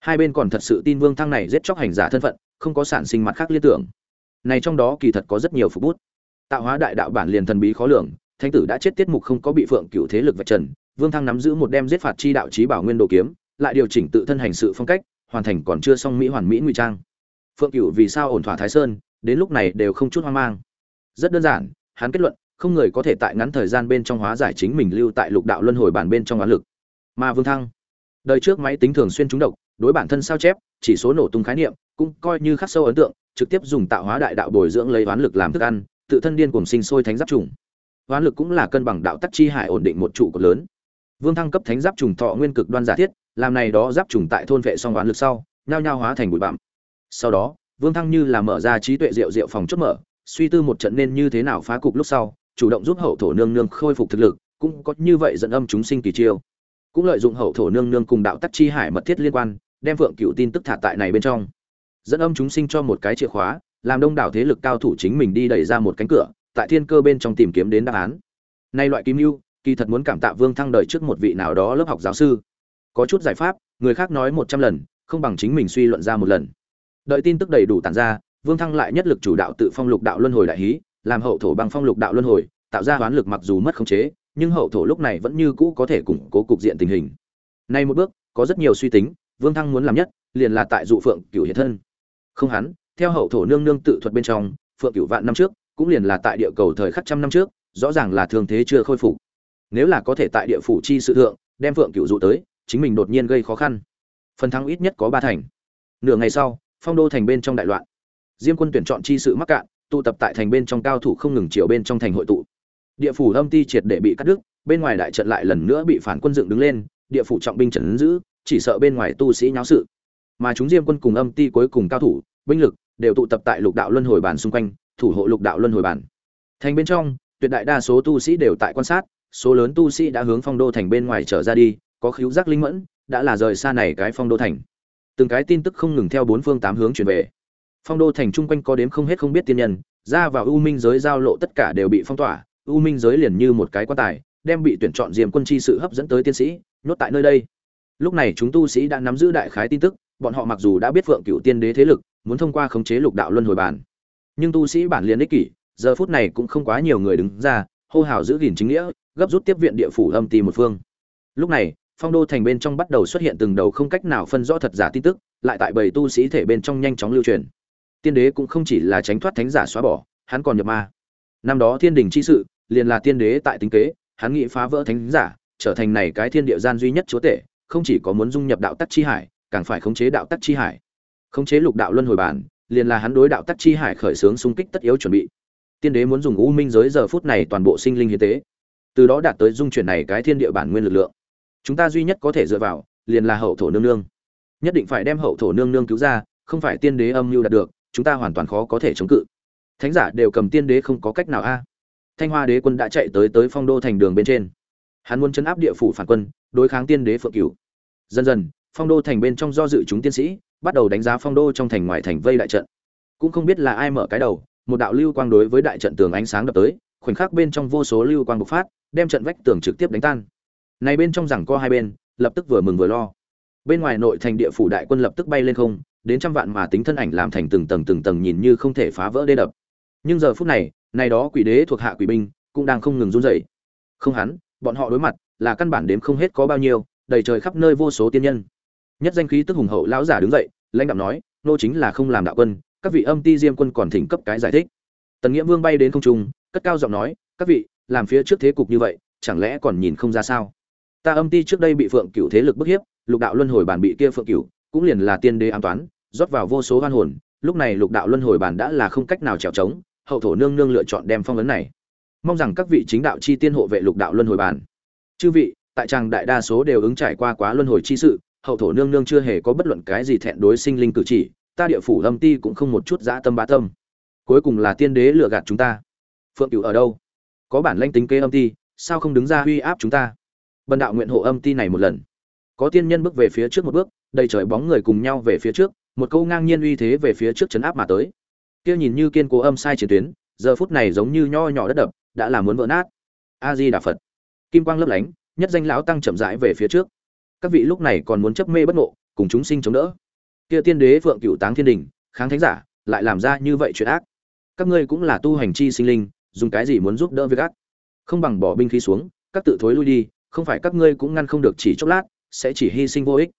A: hai bên còn thật sự tin vương thăng này giết chóc hành giả thân phận, không có sản sinh mặt khác liên tưởng. Này trong đó kỳ thật có rất nhiều phục bút. Tạo hóa đại đạo bản liền thần bí khó lường thánh tử đã chết tiết mục không có bị phượng cựu thế lực vạch trần, vương thăng nắm giữ một đem giết phạt chi đạo trí bảo nguyên đồ kiếm, lại điều chỉnh tự thân hành sự phong cách, hoàn thành còn chưa xong mỹ hoàn mỹ ngụy trang. Phượng cựu vì sao ổn thỏa thái sơn, đến lúc này đều không chút hoang mang. Rất đơn giản, hắn kết luận, không người có thể tại ngắn thời gian bên trong hóa giải chính mình lưu tại lục đạo luân hồi bản bên trong oán lực. Mà vương thăng, đời trước máy tính thường xuyên trúng độc, đối bản thân sao chép, chỉ số nổ tung khái niệm, cũng coi như khắc sâu ấn tượng, trực tiếp dùng tạo hóa đại đạo bồi dưỡng lấy oán lực làm thức ăn, tự thân điên cùng sinh sôi thánh giáp trùng hoán lực cũng là cân bằng đạo tắc chi hải ổn định một trụ cột lớn. Vương thăng cấp thánh giáp trùng thọ nguyên cực đoan giả thiết, làm này đó giáp trùng tại thôn vệ xong hoán lực sau, nhao nhao hóa thành bụi bặm. Sau đó, vương thăng như là mở ra trí tuệ rượu rượu phòng chốt mở, suy tư một trận nên như thế nào phá cục lúc sau, chủ động giúp hậu thổ nương nương khôi phục thực lực, cũng có như vậy dẫn âm chúng sinh kỳ chiêu. Cũng lợi dụng hậu thổ nương nương cùng đạo tắc chi hải mật thiết liên quan, đem vượng cựu tin tức thả tại này bên trong. Dẫn âm chúng sinh cho một cái chìa khóa, làm đông đảo thế lực cao thủ chính mình đi đẩy ra một cánh cửa tại thiên cơ bên trong tìm kiếm đến đáp án. Nay loại kim lưu kỳ thật muốn cảm tạ vương thăng đời trước một vị nào đó lớp học giáo sư. Có chút giải pháp, người khác nói một trăm lần, không bằng chính mình suy luận ra một lần. Đợi tin tức đầy đủ tản ra, vương thăng lại nhất lực chủ đạo tự phong lục đạo luân hồi đại hí, làm hậu thổ bằng phong lục đạo luân hồi, tạo ra hoán lực mặc dù mất khống chế, nhưng hậu thổ lúc này vẫn như cũ có thể củng cố cục diện tình hình. Nay một bước, có rất nhiều suy tính, vương thăng muốn làm nhất, liền là tại dụ phượng cửu hiện thân. Không hắn, theo hậu thổ nương nương tự thuật bên trong, phượng cửu vạn năm trước cũng liền là tại địa cầu thời khắc trăm năm trước, rõ ràng là thương thế chưa khôi phục. Nếu là có thể tại địa phủ chi sự thượng, đem phượng cửu dụ tới, chính mình đột nhiên gây khó khăn. Phần thắng ít nhất có ba thành. Nửa ngày sau, phong đô thành bên trong đại loạn. Diêm quân tuyển chọn chi sự mắc cạn, tụ tập tại thành bên trong cao thủ không ngừng chiều bên trong thành hội tụ. Địa phủ âm ti triệt để bị cắt đứt, bên ngoài đại trận lại lần nữa bị phản quân dựng đứng lên, địa phủ trọng binh trần giữ, chỉ sợ bên ngoài tu sĩ nháo sự. Mà chúng diêm quân cùng âm ti cuối cùng cao thủ, binh lực, đều tụ tập tại lục đạo luân hồi bàn xung quanh thủ hộ lục đạo luân hồi bản. Thành bên trong, tuyệt đại đa số tu sĩ đều tại quan sát, số lớn tu sĩ đã hướng phong đô thành bên ngoài trở ra đi, có khíu giác linh mẫn, đã là rời xa này cái phong đô thành. Từng cái tin tức không ngừng theo bốn phương tám hướng truyền về. Phong đô thành chung quanh có đếm không hết không biết tiên nhân, ra vào u minh giới giao lộ tất cả đều bị phong tỏa, u minh giới liền như một cái quan tài, đem bị tuyển chọn diệm quân chi sự hấp dẫn tới tiên sĩ, nhốt tại nơi đây. Lúc này chúng tu sĩ đã nắm giữ đại khái tin tức, bọn họ mặc dù đã biết vượng cựu tiên đế thế lực, muốn thông qua khống chế lục đạo luân hồi bản nhưng tu sĩ bản liền ích kỷ, giờ phút này cũng không quá nhiều người đứng ra, hô hào giữ gìn chính nghĩa, gấp rút tiếp viện địa phủ âm ti một phương. Lúc này, phong đô thành bên trong bắt đầu xuất hiện từng đầu không cách nào phân rõ thật giả tin tức, lại tại bầy tu sĩ thể bên trong nhanh chóng lưu truyền. Tiên đế cũng không chỉ là tránh thoát thánh giả xóa bỏ, hắn còn nhập ma. Năm đó thiên đình chi sự, liền là tiên đế tại tính kế, hắn nghĩ phá vỡ thánh giả, trở thành này cái thiên địa gian duy nhất chúa tể, không chỉ có muốn dung nhập đạo tắc chi hải, càng phải khống chế đạo tắc chi hải. Khống chế lục đạo luân hồi bản liền là hắn đối đạo tắc chi hải khởi xướng xung kích tất yếu chuẩn bị. Tiên đế muốn dùng u minh giới giờ phút này toàn bộ sinh linh hiến tế, từ đó đạt tới dung chuyển này cái thiên địa bản nguyên lực lượng. Chúng ta duy nhất có thể dựa vào, liền là hậu thổ nương nương. Nhất định phải đem hậu thổ nương nương cứu ra, không phải tiên đế âm mưu đạt được, chúng ta hoàn toàn khó có thể chống cự. Thánh giả đều cầm tiên đế không có cách nào a. Thanh hoa đế quân đã chạy tới tới phong đô thành đường bên trên. Hắn muốn chấn áp địa phủ phản quân, đối kháng tiên đế phượng cửu. Dần dần, phong đô thành bên trong do dự chúng tiên sĩ bắt đầu đánh giá phong đô trong thành ngoài thành vây đại trận. Cũng không biết là ai mở cái đầu, một đạo lưu quang đối với đại trận tường ánh sáng đập tới, khoảnh khắc bên trong vô số lưu quang bộc phát, đem trận vách tường trực tiếp đánh tan. Này bên trong rằng co hai bên, lập tức vừa mừng vừa lo. Bên ngoài nội thành địa phủ đại quân lập tức bay lên không, đến trăm vạn mà tính thân ảnh làm thành từng tầng từng tầng nhìn như không thể phá vỡ đê đập. Nhưng giờ phút này này đó quỷ đế thuộc hạ quỷ binh, cũng đang không ngừng run rẩy. Không hắn, bọn họ đối mặt, là căn bản đếm không hết có bao nhiêu, đầy trời khắp nơi vô số tiên nhân. Nhất danh khí tức hùng hậu lão giả đứng dậy lãnh đạo nói, nô chính là không làm đạo quân, các vị âm ti diêm quân còn thỉnh cấp cái giải thích. Tần nghĩa vương bay đến không trung, cất cao giọng nói, các vị, làm phía trước thế cục như vậy, chẳng lẽ còn nhìn không ra sao? Ta âm ti trước đây bị phượng cửu thế lực bức hiếp, lục đạo luân hồi bản bị kia phượng cửu, cũng liền là tiên đế an toán, rót vào vô số hoan hồn, lúc này lục đạo luân hồi bản đã là không cách nào trèo trống, hậu thổ nương nương lựa chọn đem phong ấn này. Mong rằng các vị chính đạo chi tiên hộ vệ lục đạo luân hồi bản. Chư vị, tại tràng đại đa số đều ứng trải qua quá luân hồi chi sự hậu thổ nương nương chưa hề có bất luận cái gì thẹn đối sinh linh cử chỉ, ta địa phủ âm ti cũng không một chút dã tâm bá tâm. Cuối cùng là tiên đế lừa gạt chúng ta. Phượng cửu ở đâu? Có bản lanh tính kế âm ti, sao không đứng ra uy áp chúng ta? Bần đạo nguyện hộ âm ti này một lần. Có tiên nhân bước về phía trước một bước, đầy trời bóng người cùng nhau về phía trước, một câu ngang nhiên uy thế về phía trước chấn áp mà tới. Kia nhìn như kiên cố âm sai chiến tuyến, giờ phút này giống như nho nhỏ đất đập, đã là muốn vỡ nát. A di đà phật. Kim quang lấp lánh, nhất danh lão tăng chậm rãi về phía trước các vị lúc này còn muốn chấp mê bất ngộ, cùng chúng sinh chống đỡ. Kia tiên đế phượng cựu táng thiên đình, kháng thánh giả, lại làm ra như vậy chuyện ác. Các ngươi cũng là tu hành chi sinh linh, dùng cái gì muốn giúp đỡ việc ác? Không bằng bỏ binh khí xuống, các tự thối lui đi, không phải các ngươi cũng ngăn không được chỉ chốc lát, sẽ chỉ hy sinh vô ích.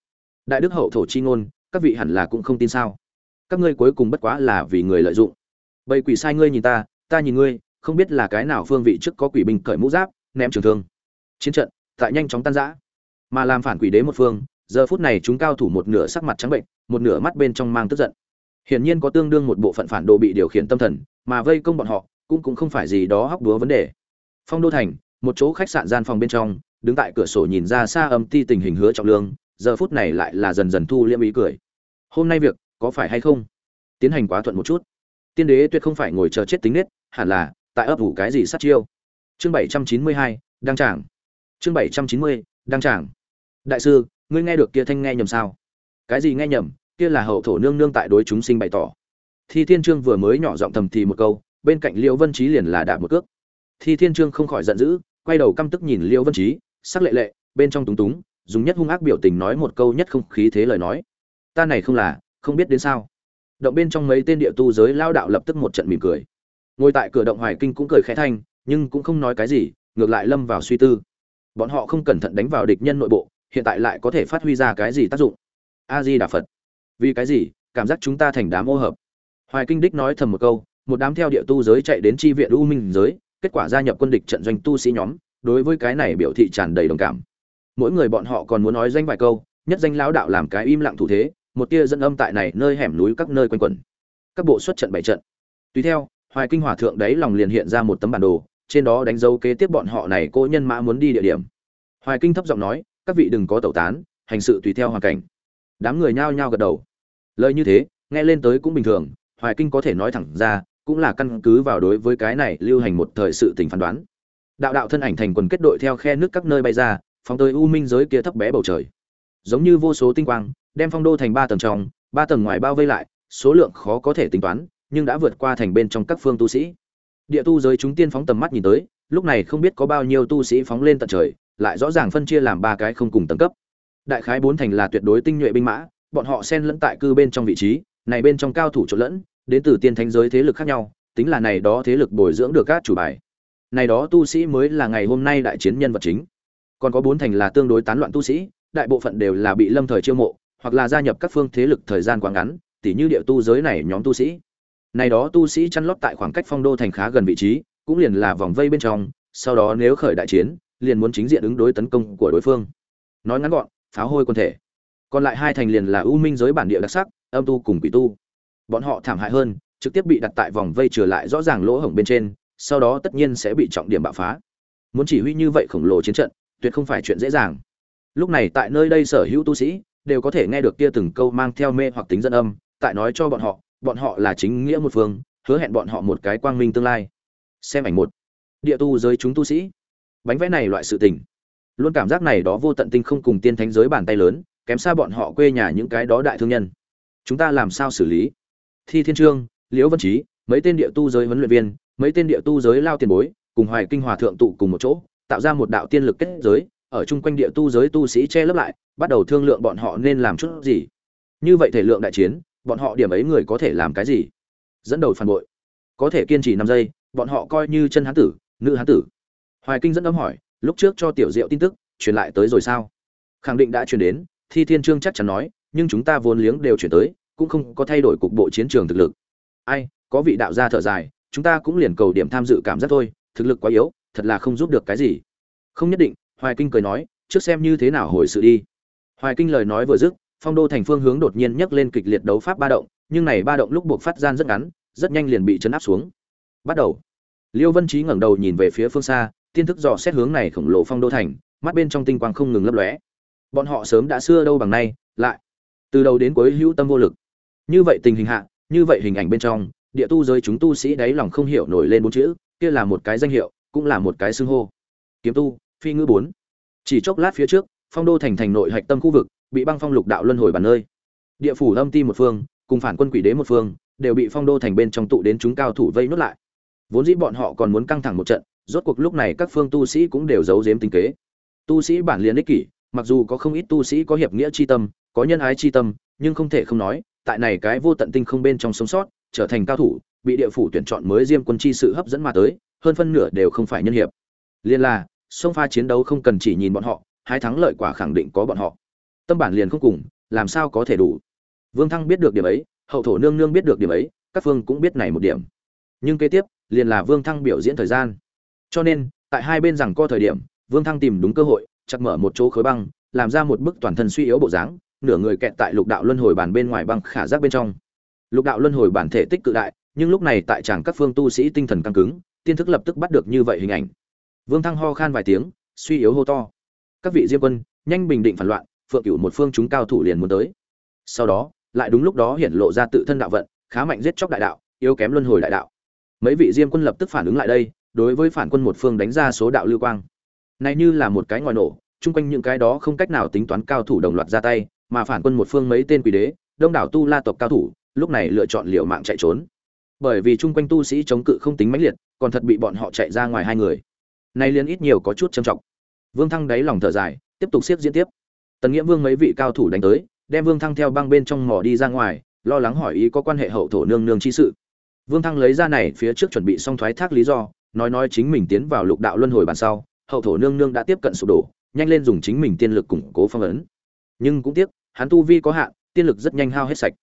A: Đại đức hậu thổ chi ngôn, các vị hẳn là cũng không tin sao? Các ngươi cuối cùng bất quá là vì người lợi dụng. Bầy quỷ sai ngươi nhìn ta ta nhìn ngươi, không biết là cái nào phương vị trước có quỷ binh cởi mũ giáp, ném trường thương. Chiến trận, tại nhanh chóng tan rã mà làm phản quỷ đế một phương, giờ phút này chúng cao thủ một nửa sắc mặt trắng bệnh, một nửa mắt bên trong mang tức giận. Hiển nhiên có tương đương một bộ phận phản đồ bị điều khiển tâm thần, mà vây công bọn họ cũng cũng không phải gì đó hóc đúa vấn đề. Phong đô thành, một chỗ khách sạn gian phòng bên trong, đứng tại cửa sổ nhìn ra xa âm ti tình hình hứa trọng lương, giờ phút này lại là dần dần thu liêm ý cười. Hôm nay việc, có phải hay không? Tiến hành quá thuận một chút. Tiên đế tuyệt không phải ngồi chờ chết tính nết, hẳn là, tại ấp ủ cái gì sát chiêu? Chương bảy trăm chín mươi hai, đăng trảng chương bảy trăm chín mươi, đăng trảng đại sư, ngươi nghe được kia thanh nghe nhầm sao? Cái gì nghe nhầm? Kia là hậu thổ nương nương tại đối chúng sinh bày tỏ. Thi thiên trương vừa mới nhỏ giọng thầm thì một câu, bên cạnh liễu vân trí liền là đạp một cước. Thi thiên trương không khỏi giận dữ, quay đầu căm tức nhìn liễu vân trí sắc lệ lệ, bên trong túng túng, dùng nhất hung ác biểu tình nói một câu nhất không khí thế lời nói. Ta này không là, không biết đến sao. Động bên trong mấy tên địa tu giới lao đạo lập tức một trận mỉm cười. Ngồi tại cửa động hoài kinh cũng cười khẽ thanh, nhưng cũng không nói cái gì, ngược lại lâm vào suy tư. Bọn họ không cẩn thận đánh vào địch nhân nội bộ hiện tại lại có thể phát huy ra cái gì tác dụng? A di đà phật vì cái gì? Cảm giác chúng ta thành đám ô hợp. Hoài kinh đích nói thầm một câu, một đám theo địa tu giới chạy đến tri viện u minh giới, kết quả gia nhập quân địch trận doanh tu sĩ nhóm, đối với cái này biểu thị tràn đầy đồng cảm. Mỗi người bọn họ còn muốn nói danh vài câu, nhất danh lão đạo làm cái im lặng thủ thế, một tia dẫn âm tại này nơi hẻm núi các nơi quanh quẩn. Các bộ xuất trận bảy trận. Tùy theo, hoài kinh hòa thượng đấy lòng liền hiện ra một tấm bản đồ, trên đó đánh dấu kế tiếp bọn họ này cô nhân mã muốn đi địa điểm. Hoài kinh thấp giọng nói các vị đừng có tẩu tán, hành sự tùy theo hoàn cảnh. Đám người nhao nhao gật đầu. Lời như thế, nghe lên tới cũng bình thường, hoài kinh có thể nói thẳng ra, cũng là căn cứ vào đối với cái này lưu hành một thời sự tình phán đoán. Đạo đạo thân ảnh thành quần kết đội theo khe nước các nơi bay ra, phóng tới u minh giới kia thấp bé bầu trời. Giống như vô số tinh quang, đem phong đô thành ba tầng trong, ba tầng ngoài bao vây lại, số lượng khó có thể tính toán, nhưng đã vượt qua thành bên trong các phương tu sĩ. Địa tu giới chúng tiên phóng tầm mắt nhìn tới, lúc này không biết có bao nhiêu tu sĩ phóng lên tận trời lại rõ ràng phân chia làm ba cái không cùng tầng cấp. Đại khái bốn thành là tuyệt đối tinh nhuệ binh mã, bọn họ xen lẫn tại cư bên trong vị trí, này bên trong cao thủ trộn lẫn, đến từ tiên thánh giới thế lực khác nhau, tính là này đó thế lực bồi dưỡng được các chủ bài. Này đó tu sĩ mới là ngày hôm nay đại chiến nhân vật chính. Còn có bốn thành là tương đối tán loạn tu sĩ, đại bộ phận đều là bị lâm thời chiêu mộ, hoặc là gia nhập các phương thế lực thời gian quá ngắn, tỉ như địa tu giới này nhóm tu sĩ. Này đó tu sĩ chăn lót tại khoảng cách phong đô thành khá gần vị trí, cũng liền là vòng vây bên trong, sau đó nếu khởi đại chiến liền muốn chính diện ứng đối tấn công của đối phương. Nói ngắn gọn, pháo hôi quân thể. Còn lại hai thành liền là ưu minh giới bản địa đặc sắc, âm tu cùng quỷ tu. Bọn họ thảm hại hơn, trực tiếp bị đặt tại vòng vây trở lại rõ ràng lỗ hổng bên trên, sau đó tất nhiên sẽ bị trọng điểm bạo phá. Muốn chỉ huy như vậy khổng lồ chiến trận, tuyệt không phải chuyện dễ dàng. Lúc này tại nơi đây sở hữu tu sĩ, đều có thể nghe được kia từng câu mang theo mê hoặc tính dân âm, tại nói cho bọn họ bọn họ là chính nghĩa một phương, hứa hẹn bọn họ một cái quang minh tương lai. Xem ảnh một. Địa tu giới chúng tu sĩ bánh vẽ này loại sự tình. Luôn cảm giác này đó vô tận tinh không cùng tiên thánh giới bàn tay lớn, kém xa bọn họ quê nhà những cái đó đại thương nhân. Chúng ta làm sao xử lý? Thi thiên trương, liễu văn trí, mấy tên địa tu giới huấn luyện viên, mấy tên địa tu giới lao tiền bối, cùng hoài kinh hòa thượng tụ cùng một chỗ, tạo ra một đạo tiên lực kết giới, ở chung quanh địa tu giới tu sĩ che lấp lại, bắt đầu thương lượng bọn họ nên làm chút gì. Như vậy thể lượng đại chiến, bọn họ điểm ấy người có thể làm cái gì? Dẫn đầu phản bội. Có thể kiên trì năm giây, bọn họ coi như chân hán tử, nữ hán tử hoài kinh dẫn âm hỏi, lúc trước cho tiểu diệu tin tức, truyền lại tới rồi sao? Khẳng định đã truyền đến, thi thiên trương chắc chắn nói, nhưng chúng ta vốn liếng đều chuyển tới, cũng không có thay đổi cục bộ chiến trường thực lực. Ai, có vị đạo gia thở dài, chúng ta cũng liền cầu điểm tham dự cảm giác thôi, thực lực quá yếu, thật là không giúp được cái gì. Không nhất định, hoài kinh cười nói, trước xem như thế nào hồi sự đi. Hoài kinh lời nói vừa dứt, phong đô thành phương hướng đột nhiên nhấc lên kịch liệt đấu pháp ba động, nhưng này ba động lúc buộc phát gian rất ngắn, rất nhanh liền bị chấn áp xuống. Bắt đầu. Liêu vân trí ngẩng đầu nhìn về phía phương xa tiên thức dò xét hướng này khổng lồ phong đô thành, mắt bên trong tinh quang không ngừng lấp lóe. Bọn họ sớm đã xưa đâu bằng nay, lại từ đầu đến cuối hữu tâm vô lực. Như vậy tình hình hạ, như vậy hình ảnh bên trong, địa tu giới chúng tu sĩ đáy lòng không hiểu nổi lên bốn chữ, kia là một cái danh hiệu, cũng là một cái xưng hô. Kiếm tu, phi ngữ bốn. Chỉ chốc lát phía trước, phong đô thành thành nội hạch tâm khu vực, bị băng phong lục đạo luân hồi bàn nơi. Địa phủ âm ti một phương, cùng phản quân quỷ đế một phương, đều bị phong đô thành bên trong tụ đến chúng cao thủ vây nốt lại. Vốn dĩ bọn họ còn muốn căng thẳng một trận rốt cuộc lúc này các phương tu sĩ cũng đều giấu giếm tính kế. Tu sĩ bản liền ích kỷ, mặc dù có không ít tu sĩ có hiệp nghĩa chi tâm, có nhân ái chi tâm, nhưng không thể không nói, tại này cái vô tận tinh không bên trong sống sót, trở thành cao thủ, bị địa phủ tuyển chọn mới diêm quân chi sự hấp dẫn mà tới, hơn phân nửa đều không phải nhân hiệp. Liên là, sông pha chiến đấu không cần chỉ nhìn bọn họ, hai thắng lợi quả khẳng định có bọn họ. Tâm bản liền không cùng, làm sao có thể đủ? Vương thăng biết được điểm ấy, hậu thổ nương nương biết được điểm ấy, các phương cũng biết này một điểm. Nhưng kế tiếp, liền là vương thăng biểu diễn thời gian cho nên, tại hai bên rằng co thời điểm, vương thăng tìm đúng cơ hội, chặt mở một chỗ khối băng, làm ra một bức toàn thân suy yếu bộ dáng, nửa người kẹt tại lục đạo luân hồi bản bên ngoài băng khả giác bên trong. Lục đạo luân hồi bản thể tích cự đại, nhưng lúc này tại tràng các phương tu sĩ tinh thần căng cứng, tiên thức lập tức bắt được như vậy hình ảnh. Vương thăng ho khan vài tiếng, suy yếu hô to. Các vị diêm quân, nhanh bình định phản loạn, phượng cửu một phương chúng cao thủ liền muốn tới. Sau đó, lại đúng lúc đó hiện lộ ra tự thân đạo vận, khá mạnh giết chóc đại đạo, yếu kém luân hồi đại đạo. Mấy vị diêm quân lập tức phản ứng lại đây đối với phản quân một phương đánh ra số đạo lưu quang. Này như là một cái ngòi nổ, chung quanh những cái đó không cách nào tính toán cao thủ đồng loạt ra tay, mà phản quân một phương mấy tên quỷ đế, đông đảo tu la tộc cao thủ, lúc này lựa chọn liều mạng chạy trốn. Bởi vì chung quanh tu sĩ chống cự không tính mãnh liệt, còn thật bị bọn họ chạy ra ngoài hai người. Nay liên ít nhiều có chút trầm trọng. Vương thăng đáy lòng thở dài, tiếp tục siết diễn tiếp. Tần nghĩa vương mấy vị cao thủ đánh tới, đem vương thăng theo băng bên trong mỏ đi ra ngoài, lo lắng hỏi ý có quan hệ hậu thổ nương nương chi sự. Vương thăng lấy ra này phía trước chuẩn bị xong thoái thác lý do nói nói chính mình tiến vào lục đạo luân hồi bàn sau, hậu thổ nương nương đã tiếp cận sụp đổ, nhanh lên dùng chính mình tiên lực củng cố phong ấn. Nhưng cũng tiếc, hắn tu vi có hạn, tiên lực rất nhanh hao hết sạch.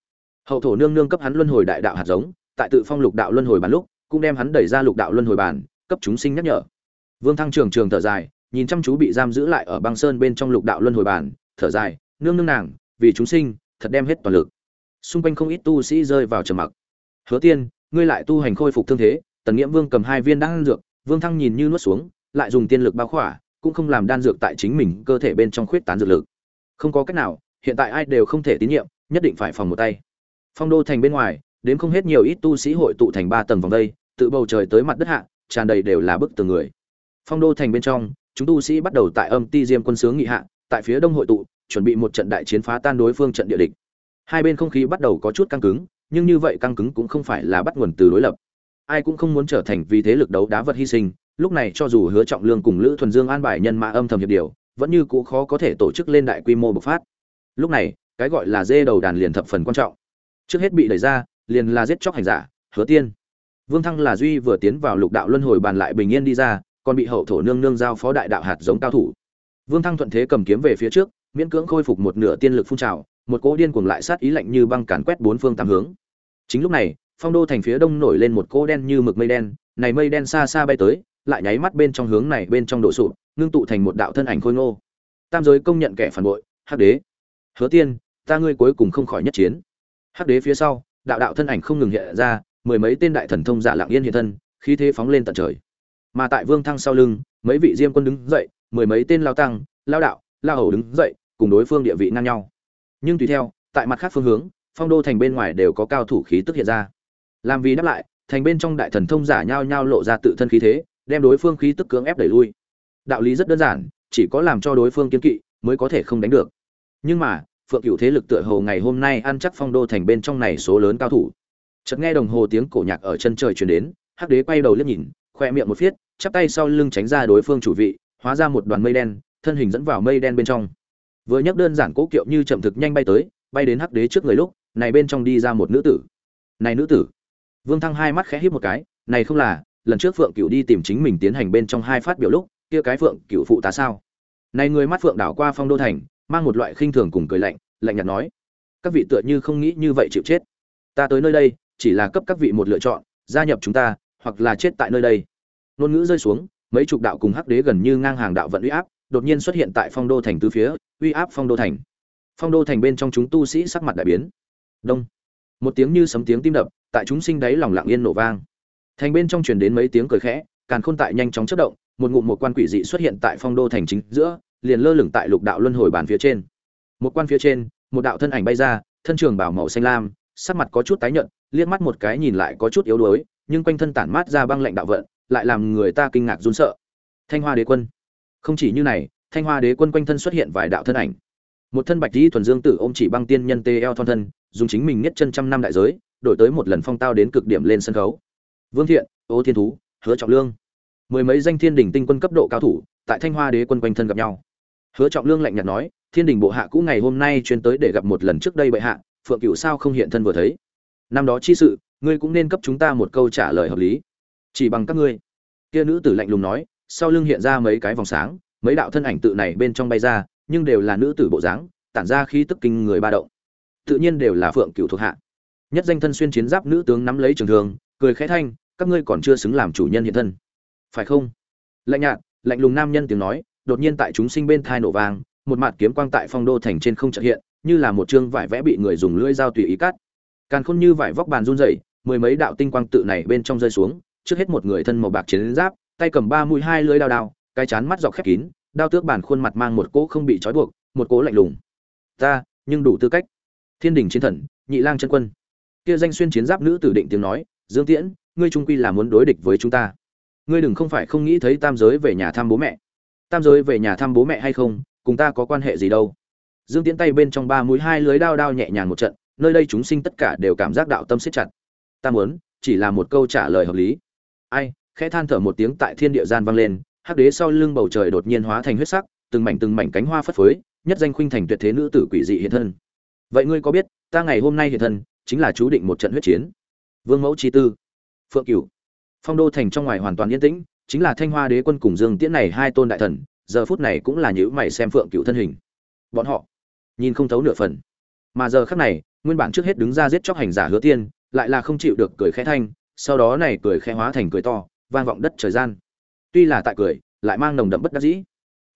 A: Hậu thổ nương nương cấp hắn luân hồi đại đạo hạt giống, tại tự phong lục đạo luân hồi bàn lúc, cũng đem hắn đẩy ra lục đạo luân hồi bàn cấp chúng sinh nhắc nhở. Vương thăng trường trường thở dài, nhìn chăm chú bị giam giữ lại ở băng sơn bên trong lục đạo luân hồi bàn thở dài, nương nương nàng, vì chúng sinh, thật đem hết toàn lực. Xung quanh không ít tu sĩ rơi vào trầm mặc. Hứa tiên, ngươi lại tu hành khôi phục thương thế tần nghiễm vương cầm hai viên đan dược, vương thăng nhìn như nuốt xuống, lại dùng tiên lực bao khỏa, cũng không làm đan dược tại chính mình cơ thể bên trong khuyết tán dược lực. Không có cách nào, hiện tại ai đều không thể tín nhiệm, nhất định phải phòng một tay. Phong đô thành bên ngoài, đến không hết nhiều ít tu sĩ hội tụ thành ba tầng vòng đây, tự bầu trời tới mặt đất hạ, tràn đầy đều là bức tường người. Phong đô thành bên trong, chúng tu sĩ bắt đầu tại âm ti diêm quân sướng nghị hạ, tại phía đông hội tụ, chuẩn bị một trận đại chiến phá tan đối phương trận địa địch. Hai bên không khí bắt đầu có chút căng cứng, nhưng như vậy căng cứng cũng không phải là bắt nguồn từ đối lập ai cũng không muốn trở thành vì thế lực đấu đá vật hy sinh. Lúc này cho dù hứa trọng lương cùng lữ thuần dương an bài nhân mã âm thầm hiệp điều, vẫn như cũ khó có thể tổ chức lên đại quy mô bộc phát. Lúc này, cái gọi là dê đầu đàn liền thập phần quan trọng. Trước hết bị đẩy ra, liền là giết chóc hành giả, hứa tiên. Vương thăng là duy vừa tiến vào lục đạo luân hồi bàn lại bình yên đi ra, còn bị hậu thổ nương nương giao phó đại đạo hạt giống cao thủ. Vương thăng thuận thế cầm kiếm về phía trước, miễn cưỡng khôi phục một nửa tiên lực phun trào, một cỗ điên cuồng lại sát ý lạnh như băng càn quét bốn phương tám hướng. Chính lúc này phong đô thành phía đông nổi lên một cỗ đen như mực mây đen, này mây đen xa xa bay tới, lại nháy mắt bên trong hướng này bên trong đổ sụp, ngưng tụ thành một đạo thân ảnh khôi ngô. Tam giới công nhận kẻ phản bội, hắc đế. Hứa tiên, ta ngươi cuối cùng không khỏi nhất chiến. Hắc đế phía sau, đạo đạo thân ảnh không ngừng hiện ra, mười mấy tên đại thần thông giả lặng yên hiện thân, khí thế phóng lên tận trời. Mà tại vương thăng sau lưng, mấy vị diêm quân đứng dậy, mười mấy tên lao tăng, lao đạo, lao hầu đứng dậy, cùng đối phương địa vị ngang nhau. Nhưng tùy theo, tại mặt khác phương hướng, phong đô thành bên ngoài đều có cao thủ khí tức hiện ra làm vì đáp lại, thành bên trong đại thần thông giả nhao nhao lộ ra tự thân khí thế, đem đối phương khí tức cưỡng ép đẩy lui. Đạo lý rất đơn giản, chỉ có làm cho đối phương kiên kỵ mới có thể không đánh được. Nhưng mà, phượng cửu thế lực tựa hồ ngày hôm nay ăn chắc phong đô thành bên trong này số lớn cao thủ. Chợt nghe đồng hồ tiếng cổ nhạc ở chân trời truyền đến, hắc đế quay đầu liếc nhìn, khoe miệng một phiết, chắp tay sau lưng tránh ra đối phương chủ vị, hóa ra một đoàn mây đen, thân hình dẫn vào mây đen bên trong. Vừa nhấc đơn giản cố kiệu như chậm thực nhanh bay tới, bay đến hắc đế trước người lúc, này bên trong đi ra một nữ tử. Này nữ tử vương thăng hai mắt khẽ híp một cái, này không là, lần trước phượng cửu đi tìm chính mình tiến hành bên trong hai phát biểu lúc, kia cái phượng cửu phụ tá sao? Này người mắt phượng đảo qua phong đô thành, mang một loại khinh thường cùng cười lạnh lạnh nhạt nói, các vị tựa như không nghĩ như vậy chịu chết. Ta tới nơi đây, chỉ là cấp các vị một lựa chọn, gia nhập chúng ta, hoặc là chết tại nơi đây. Nôn ngữ rơi xuống, mấy chục đạo cùng hắc đế gần như ngang hàng đạo vận uy áp, đột nhiên xuất hiện tại phong đô thành tứ phía, uy áp phong đô thành. Phong đô thành bên trong chúng tu sĩ sắc mặt đại biến. Đông một tiếng như sấm tiếng tim đập, tại chúng sinh đáy lòng lặng yên nổ vang. Thành bên trong truyền đến mấy tiếng cười khẽ, càn khôn tại nhanh chóng chất động, một ngụm một quan quỷ dị xuất hiện tại phong đô thành chính giữa, liền lơ lửng tại lục đạo luân hồi bàn phía trên. Một quan phía trên, một đạo thân ảnh bay ra, thân trường bảo màu xanh lam, sắc mặt có chút tái nhợt, liếc mắt một cái nhìn lại có chút yếu đuối, nhưng quanh thân tản mát ra băng lệnh đạo vận, lại làm người ta kinh ngạc run sợ. Thanh hoa đế quân. Không chỉ như này, thanh hoa đế quân quanh thân xuất hiện vài đạo thân ảnh. Một thân bạch di thuần dương tử ôm chỉ băng tiên nhân tê eo thon thân dùng chính mình nhất chân trăm năm đại giới, đổi tới một lần phong tao đến cực điểm lên sân khấu. Vương thiện, ô thiên thú, hứa trọng lương. Mười mấy danh thiên đình tinh quân cấp độ cao thủ, tại thanh hoa đế quân quanh thân gặp nhau. Hứa trọng lương lạnh nhạt nói, thiên đình bộ hạ cũ ngày hôm nay chuyên tới để gặp một lần trước đây bệ hạ, phượng cửu sao không hiện thân vừa thấy? Năm đó chi sự, ngươi cũng nên cấp chúng ta một câu trả lời hợp lý. Chỉ bằng các ngươi. Kia nữ tử lạnh lùng nói, sau lưng hiện ra mấy cái vòng sáng, mấy đạo thân ảnh tự này bên trong bay ra, nhưng đều là nữ tử bộ dáng, tản ra khí tức kinh người ba động tự nhiên đều là phượng cửu thuộc hạ. Nhất danh thân xuyên chiến giáp nữ tướng nắm lấy trường thường cười khẽ thanh, các ngươi còn chưa xứng làm chủ nhân hiện thân. Phải không? Lạnh nhạt, lạnh lùng nam nhân tiếng nói, đột nhiên tại chúng sinh bên thai nổ vang, một mặt kiếm quang tại phong đô thành trên không chợt hiện, như là một chương vải vẽ bị người dùng lưỡi dao tùy ý cắt. Càn khôn như vải vóc bàn run rẩy, mười mấy đạo tinh quang tự này bên trong rơi xuống, trước hết một người thân màu bạc chiến giáp, tay cầm ba mũi hai lưỡi đao đao, cái chán mắt dọc khép kín, đao tước bản khuôn mặt mang một cỗ không bị trói buộc, một cỗ lạnh lùng. Ta, nhưng đủ tư cách thiên đình chiến thần, nhị lang chân quân. Kia danh xuyên chiến giáp nữ tử định tiếng nói, dương tiễn, ngươi trung quy là muốn đối địch với chúng ta. Ngươi đừng không phải không nghĩ thấy tam giới về nhà thăm bố mẹ. Tam giới về nhà thăm bố mẹ hay không, cùng ta có quan hệ gì đâu. Dương tiễn tay bên trong ba mũi hai lưới đao đao nhẹ nhàng một trận, nơi đây chúng sinh tất cả đều cảm giác đạo tâm siết chặt. Ta muốn, chỉ là một câu trả lời hợp lý. Ai, khẽ than thở một tiếng tại thiên địa gian vang lên, hắc đế sau lưng bầu trời đột nhiên hóa thành huyết sắc, từng mảnh từng mảnh cánh hoa phất phới, nhất danh khuynh thành tuyệt thế nữ tử quỷ dị hiện thân vậy ngươi có biết, ta ngày hôm nay hiện thân, chính là chú định một trận huyết chiến. Vương mẫu chi tư, phượng cửu. Phong đô thành trong ngoài hoàn toàn yên tĩnh, chính là thanh hoa đế quân cùng dương tiễn này hai tôn đại thần, giờ phút này cũng là nhữ mày xem phượng cửu thân hình. Bọn họ nhìn không thấu nửa phần. Mà giờ khắc này, nguyên bản trước hết đứng ra giết chóc hành giả hứa tiên, lại là không chịu được cười khẽ thanh, sau đó này cười khẽ hóa thành cười to, vang vọng đất trời gian. Tuy là tại cười, lại mang nồng đậm bất đắc dĩ.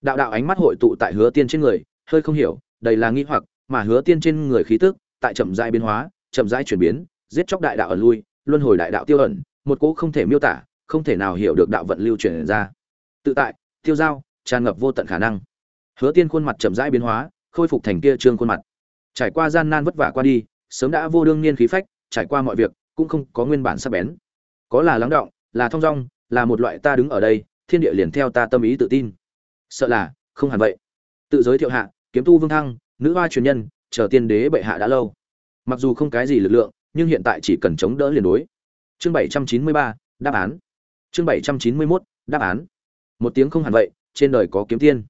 A: Đạo đạo ánh mắt hội tụ tại hứa tiên trên người, hơi không hiểu, đầy là nghi hoặc mà hứa tiên trên người khí tức, tại chậm rãi biến hóa, chậm rãi chuyển biến, giết chóc đại đạo ẩn lui, luân hồi đại đạo tiêu ẩn, một cỗ không thể miêu tả, không thể nào hiểu được đạo vận lưu chuyển ra. Tự tại, tiêu giao, tràn ngập vô tận khả năng. Hứa tiên khuôn mặt chậm rãi biến hóa, khôi phục thành kia trương khuôn mặt. Trải qua gian nan vất vả qua đi, sớm đã vô đương niên khí phách, trải qua mọi việc, cũng không có nguyên bản sắc bén. Có là lắng động, là thong dong, là một loại ta đứng ở đây, thiên địa liền theo ta tâm ý tự tin. Sợ là, không hẳn vậy. Tự giới thiệu hạ, kiếm tu vương thăng nữ hoa truyền nhân, chờ tiên đế bệ hạ đã lâu. Mặc dù không cái gì lực lượng, nhưng hiện tại chỉ cần chống đỡ liền đối. Chương bảy trăm chín mươi ba, đáp án. Chương bảy trăm chín mươi mốt, đáp án. Một tiếng không hẳn vậy, trên đời có kiếm tiên.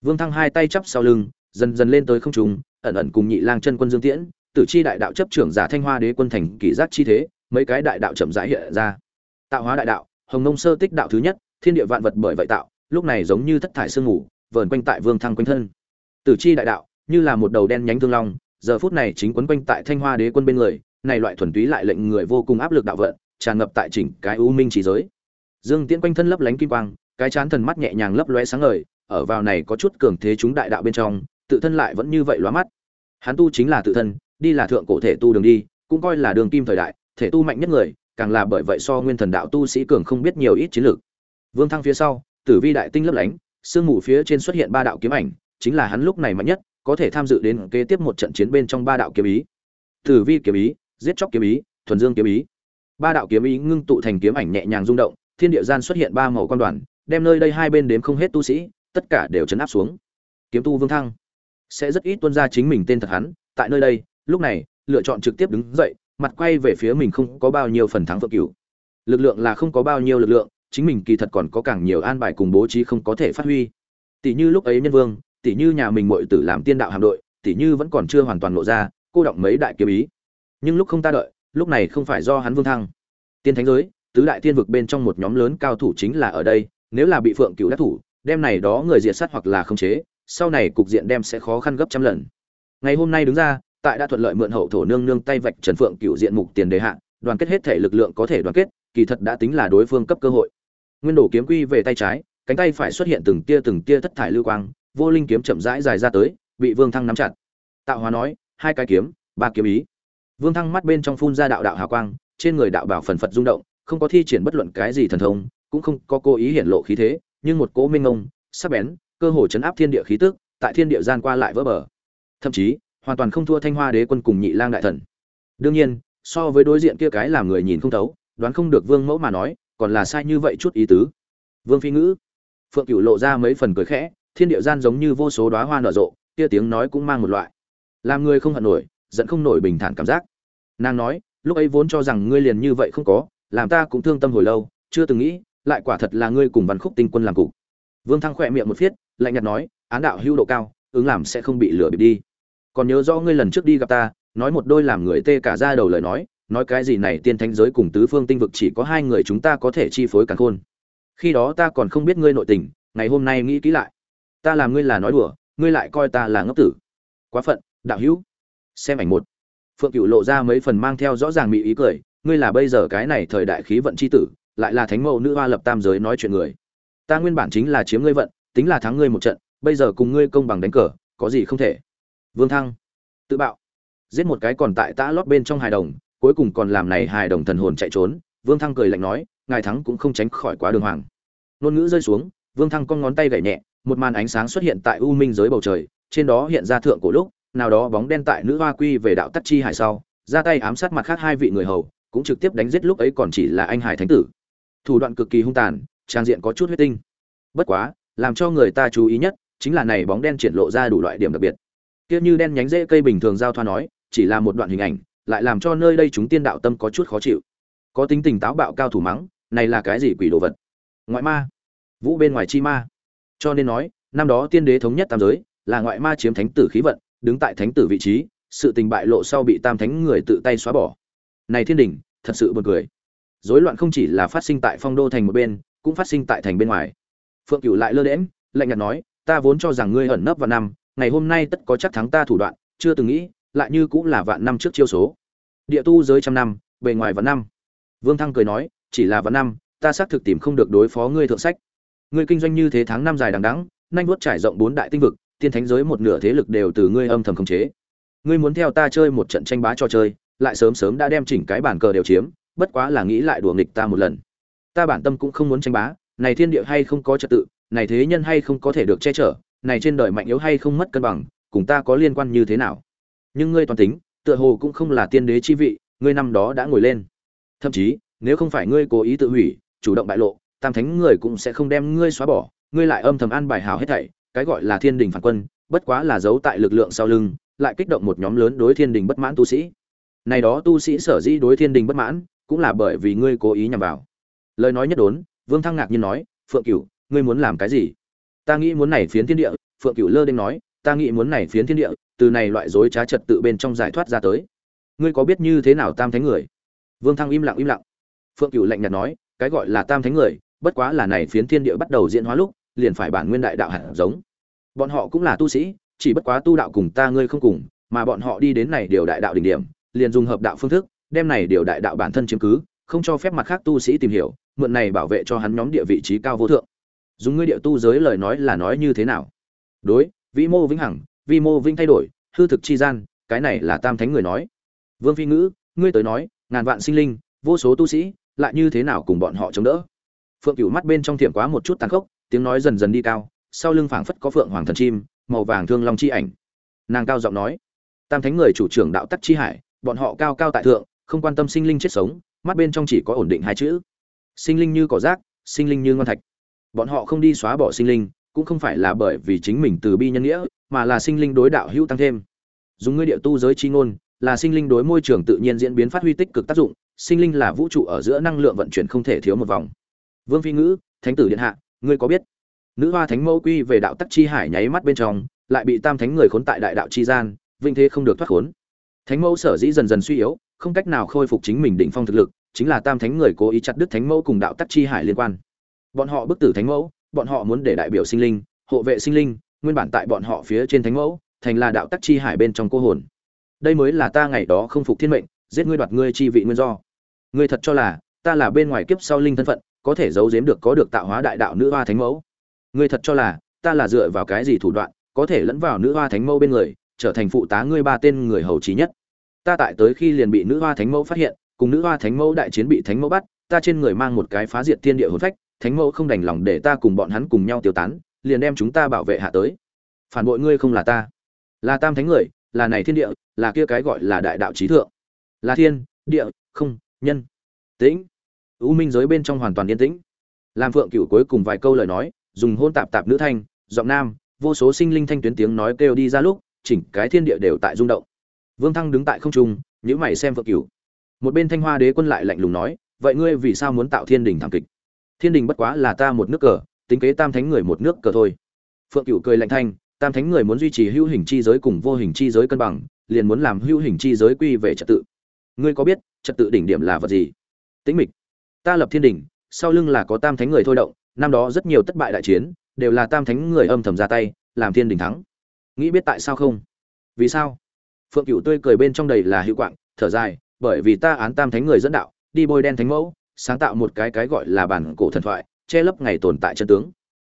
A: Vương thăng hai tay chắp sau lưng, dần dần lên tới không trung, ẩn ẩn cùng nhị lang chân quân dương tiễn, tử chi đại đạo chấp trưởng giả thanh hoa đế quân thành kỷ giác chi thế, mấy cái đại đạo chậm rãi hiện ra. Tạo hóa đại đạo, hồng nông sơ tích đạo thứ nhất, thiên địa vạn vật bởi vậy tạo, lúc này giống như thất thải sương ngủ vờn quanh tại vương thăng quanh thân. Tử chi đại đạo như là một đầu đen nhánh thương long, giờ phút này chính quấn quanh tại thanh hoa đế quân bên người, này loại thuần túy lại lệnh người vô cùng áp lực đạo vận, tràn ngập tại chỉnh cái u minh chỉ giới. Dương tiễn quanh thân lấp lánh kim quang, cái chán thần mắt nhẹ nhàng lấp lóe sáng ngời, ở vào này có chút cường thế chúng đại đạo bên trong, tự thân lại vẫn như vậy lóa mắt. Hắn tu chính là tự thân, đi là thượng cổ thể tu đường đi, cũng coi là đường kim thời đại, thể tu mạnh nhất người, càng là bởi vậy so nguyên thần đạo tu sĩ cường không biết nhiều ít chiến lược. Vương thăng phía sau, tử vi đại tinh lấp lánh, sương mù phía trên xuất hiện ba đạo kiếm ảnh, chính là hắn lúc này mạnh nhất có thể tham dự đến kế tiếp một trận chiến bên trong ba đạo kiếm ý. Tử vi kiếm ý, giết chóc kiếm ý, thuần dương kiếm ý. Ba đạo kiếm ý ngưng tụ thành kiếm ảnh nhẹ nhàng rung động, thiên địa gian xuất hiện ba màu quan đoàn, đem nơi đây hai bên đếm không hết tu sĩ, tất cả đều chấn áp xuống. Kiếm tu vương thăng. Sẽ rất ít tuân ra chính mình tên thật hắn, tại nơi đây, lúc này, lựa chọn trực tiếp đứng dậy, mặt quay về phía mình không có bao nhiêu phần thắng vượng cửu. Lực lượng là không có bao nhiêu lực lượng, chính mình kỳ thật còn có càng nhiều an bài cùng bố trí không có thể phát huy. Tỷ như lúc ấy nhân vương tỷ như nhà mình muội tử làm tiên đạo hạm đội tỷ như vẫn còn chưa hoàn toàn lộ ra, cô động mấy đại kiếm ý. Nhưng lúc không ta đợi, lúc này không phải do hắn vương thăng. Tiên thánh giới, tứ đại tiên vực bên trong một nhóm lớn cao thủ chính là ở đây, nếu là bị phượng cửu đắc thủ, đem này đó người diệt sát hoặc là khống chế, sau này cục diện đem sẽ khó khăn gấp trăm lần. Ngày hôm nay đứng ra, tại đã thuận lợi mượn hậu thổ nương nương tay vạch trần phượng cửu diện mục tiền đề hạ, đoàn kết hết thể lực lượng có thể đoàn kết, kỳ thật đã tính là đối phương cấp cơ hội. Nguyên đồ kiếm quy về tay trái, cánh tay phải xuất hiện từng tia từng tia thất thải lưu quang vô linh kiếm chậm rãi dài ra tới, bị vương thăng nắm chặt. Tạo hóa nói, hai cái kiếm, ba kiếm ý. Vương thăng mắt bên trong phun ra đạo đạo hào quang, trên người đạo bảo phần phật rung động, không có thi triển bất luận cái gì thần thông, cũng không có cố ý hiển lộ khí thế, nhưng một cố minh ngông, sắc bén, cơ hồ chấn áp thiên địa khí tức, tại thiên địa gian qua lại vỡ bờ. Thậm chí, hoàn toàn không thua thanh hoa đế quân cùng nhị lang đại thần. Đương nhiên, so với đối diện kia cái làm người nhìn không thấu, đoán không được vương mẫu mà nói, còn là sai như vậy chút ý tứ. Vương phi ngữ. Phượng cửu lộ ra mấy phần cười khẽ thiên địa gian giống như vô số đóa hoa nở rộ, kia tiếng nói cũng mang một loại làm người không hận nổi, giận không nổi bình thản cảm giác. Nàng nói, lúc ấy vốn cho rằng ngươi liền như vậy không có, làm ta cũng thương tâm hồi lâu, chưa từng nghĩ, lại quả thật là ngươi cùng văn khúc tinh quân làm cục. Vương thăng khỏe miệng một phiết, lạnh nhạt nói, án đạo hưu độ cao, ứng làm sẽ không bị lừa bịp đi. Còn nhớ rõ ngươi lần trước đi gặp ta, nói một đôi làm người tê cả ra đầu lời nói nói cái gì này tiên thánh giới cùng tứ phương tinh vực chỉ có hai người chúng ta có thể chi phối càng khôn. Khi đó ta còn không biết ngươi nội tình, ngày hôm nay nghĩ kỹ lại ta làm ngươi là nói đùa, ngươi lại coi ta là ngốc tử. Quá phận, đạo hữu. Xem ảnh một. Phượng cựu lộ ra mấy phần mang theo rõ ràng mỹ ý cười, ngươi là bây giờ cái này thời đại khí vận c h i tử, lại là thánh mẫu nữ hoa lập tam giới nói chuyện người. Ta nguyên bản chính là chiếm ngươi vận, tính là thắng ngươi một trận, bây giờ cùng ngươi công bằng đánh cờ, có gì không thể. Vương thăng. Tự bạo. Giết một cái còn tại tã lót bên trong hài đồng, cuối cùng còn làm này hài đồng thần hồn chạy trốn, vương thăng cười lạnh nói, ngài thắng cũng không tránh khỏi quá đường hoàng. Ngôn ngữ rơi xuống, vương thăng con ngón tay gậy nhẹ một màn ánh sáng xuất hiện tại u minh giới bầu trời, trên đó hiện ra thượng cổ lúc, nào đó bóng đen tại nữ hoa quy về đạo tắc chi hải sau, ra tay ám sát mặt khác hai vị người hầu, cũng trực tiếp đánh giết lúc ấy còn chỉ là anh hải thánh tử. Thủ đoạn cực kỳ hung tàn, trang diện có chút huyết tinh. Bất quá, làm cho người ta chú ý nhất chính là này bóng đen triển lộ ra đủ loại điểm đặc biệt. Kia như đen nhánh rễ cây bình thường giao thoa nói, chỉ là một đoạn hình ảnh, lại làm cho nơi đây chúng tiên đạo tâm có chút khó chịu. Có tính tình táo bạo cao thủ mắng, này là cái gì quỷ đồ vật? Ngoại ma. Vũ bên ngoài chi ma cho nên nói, năm đó tiên đế thống nhất tam giới, là ngoại ma chiếm thánh tử khí vận, đứng tại thánh tử vị trí, sự tình bại lộ sau bị tam thánh người tự tay xóa bỏ. Này thiên đình, thật sự buồn cười. Rối loạn không chỉ là phát sinh tại phong đô thành một bên, cũng phát sinh tại thành bên ngoài. Phượng cửu lại lơ đễm lạnh nhạt nói, ta vốn cho rằng ngươi ẩn nấp vào năm, ngày hôm nay tất có chắc thắng ta thủ đoạn, chưa từng nghĩ, lại như cũng là vạn năm trước chiêu số. Địa tu giới trăm năm, bề ngoài vạn năm. Vương thăng cười nói, chỉ là vạn năm, ta xác thực tìm không được đối phó ngươi thượng sách ngươi kinh doanh như thế tháng năm dài đằng đẵng, nhanh vuốt trải rộng bốn đại tinh vực, tiên thánh giới một nửa thế lực đều từ ngươi âm thầm khống chế. Ngươi muốn theo ta chơi một trận tranh bá cho chơi, lại sớm sớm đã đem chỉnh cái bản cờ đều chiếm, bất quá là nghĩ lại đùa nghịch ta một lần. Ta bản tâm cũng không muốn tranh bá, này thiên địa hay không có trật tự, này thế nhân hay không có thể được che chở, này trên đời mạnh yếu hay không mất cân bằng, cùng ta có liên quan như thế nào? Nhưng ngươi toàn tính, tựa hồ cũng không là tiên đế chi vị, ngươi năm đó đã ngồi lên. Thậm chí, nếu không phải ngươi cố ý tự hủy, chủ động bại lộ tam thánh người cũng sẽ không đem ngươi xóa bỏ, ngươi lại âm thầm an bài hào hết thảy, cái gọi là thiên đình phản quân, bất quá là giấu tại lực lượng sau lưng, lại kích động một nhóm lớn đối thiên đình bất mãn tu sĩ. Này đó tu sĩ sở dĩ đối thiên đình bất mãn, cũng là bởi vì ngươi cố ý nhằm vào. Lời nói nhất đốn, vương thăng ngạc nhiên nói, phượng cửu, ngươi muốn làm cái gì? Ta nghĩ muốn này phiến thiên địa, phượng cửu lơ đênh nói, ta nghĩ muốn này phiến thiên địa, từ này loại dối trá trật tự bên trong giải thoát ra tới. Ngươi có biết như thế nào tam thánh người? Vương thăng im lặng im lặng. Phượng cửu lạnh nhạt nói, cái gọi là tam thánh người bất quá là này phiến thiên địa bắt đầu diễn hóa lúc, liền phải bản nguyên đại đạo hạt giống. Bọn họ cũng là tu sĩ, chỉ bất quá tu đạo cùng ta ngươi không cùng, mà bọn họ đi đến này điều đại đạo đỉnh điểm, liền dùng hợp đạo phương thức, đem này điều đại đạo bản thân chiếm cứ, không cho phép mặt khác tu sĩ tìm hiểu, mượn này bảo vệ cho hắn nhóm địa vị trí cao vô thượng. Dùng ngươi địa tu giới lời nói là nói như thế nào? Đối, vĩ mô vĩnh hằng vi mô vĩnh thay đổi, hư thực chi gian, cái này là tam thánh người nói. Vương phi ngữ, ngươi tới nói, ngàn vạn sinh linh, vô số tu sĩ, lại như thế nào cùng bọn họ chống đỡ? Phượng cửu mắt bên trong thiểm quá một chút tàn khốc, tiếng nói dần dần đi cao, sau lưng phảng phất có phượng hoàng thần chim, màu vàng thương long chi ảnh. Nàng cao giọng nói, tam thánh người chủ trưởng đạo tắc chi hải, bọn họ cao cao tại thượng, không quan tâm sinh linh chết sống, mắt bên trong chỉ có ổn định hai chữ. Sinh linh như cỏ rác, sinh linh như ngon thạch. Bọn họ không đi xóa bỏ sinh linh, cũng không phải là bởi vì chính mình từ bi nhân nghĩa, mà là sinh linh đối đạo hữu tăng thêm. Dùng ngươi địa tu giới chi ngôn, là sinh linh đối môi trường tự nhiên diễn biến phát huy tích cực tác dụng, sinh linh là vũ trụ ở giữa năng lượng vận chuyển không thể thiếu một vòng vương phi ngữ, thánh tử điện hạ, ngươi có biết? Nữ hoa thánh mẫu quy về đạo tắc chi hải nháy mắt bên trong, lại bị tam thánh người khốn tại đại đạo chi gian vinh thế không được thoát khốn. Thánh mẫu sở dĩ dần dần suy yếu, không cách nào khôi phục chính mình định phong thực lực, chính là tam thánh người cố ý chặt đứt thánh mẫu cùng đạo tắc chi hải liên quan. Bọn họ bức tử thánh mẫu, bọn họ muốn để đại biểu sinh linh, hộ vệ sinh linh, nguyên bản tại bọn họ phía trên thánh mẫu, thành là đạo tắc chi hải bên trong cô hồn. Đây mới là ta ngày đó không phục thiên mệnh, giết ngươi đoạt ngươi chi vị nguyên do. Ngươi thật cho là, ta là bên ngoài kiếp sau linh thân phận có thể giấu giếm được có được tạo hóa đại đạo nữ hoa thánh mẫu. Ngươi thật cho là, ta là dựa vào cái gì thủ đoạn, có thể lẫn vào nữ hoa thánh mẫu bên người, trở thành phụ tá ngươi ba tên người hầu trí nhất? Ta tại tới khi liền bị nữ hoa thánh mẫu phát hiện, cùng nữ hoa thánh mẫu đại chiến bị thánh mẫu bắt, ta trên người mang một cái phá diệt thiên địa hồn phách, thánh mẫu không đành lòng để ta cùng bọn hắn cùng nhau tiêu tán, liền đem chúng ta bảo vệ hạ tới. Phản bội ngươi không là ta. Là tam thánh người, là này thiên địa, là kia cái gọi là đại đạo trí thượng. Là thiên, địa, không, nhân. Tĩnh u minh giới bên trong hoàn toàn yên tĩnh. Làm phượng cửu cuối cùng vài câu lời nói, dùng hôn tạp tạp nữ thanh, giọng nam, vô số sinh linh thanh tuyến tiếng nói kêu đi ra lúc, chỉnh cái thiên địa đều tại rung động. Vương thăng đứng tại không trung nhữ mày xem phượng cửu. Một bên thanh hoa đế quân lại lạnh lùng nói, vậy ngươi vì sao muốn tạo thiên đình thảm kịch? Thiên đình bất quá là ta một nước cờ, tính kế tam thánh người một nước cờ thôi. Phượng cửu cười lạnh thanh, tam thánh người muốn duy trì hữu hình chi giới cùng vô hình chi giới cân bằng, liền muốn làm hữu hình chi giới quy về trật tự. Ngươi có biết trật tự đỉnh điểm là vật gì? Tĩnh mịch ta lập thiên đình sau lưng là có tam thánh người thôi động, năm đó rất nhiều thất bại đại chiến, đều là tam thánh người âm thầm ra tay, làm thiên đình thắng. Nghĩ biết tại sao không? Vì sao? Phượng cựu tươi cười bên trong đầy là hữu quạng, thở dài, bởi vì ta án tam thánh người dẫn đạo, đi bôi đen thánh mẫu, sáng tạo một cái cái gọi là bản cổ thần thoại, che lấp ngày tồn tại chân tướng.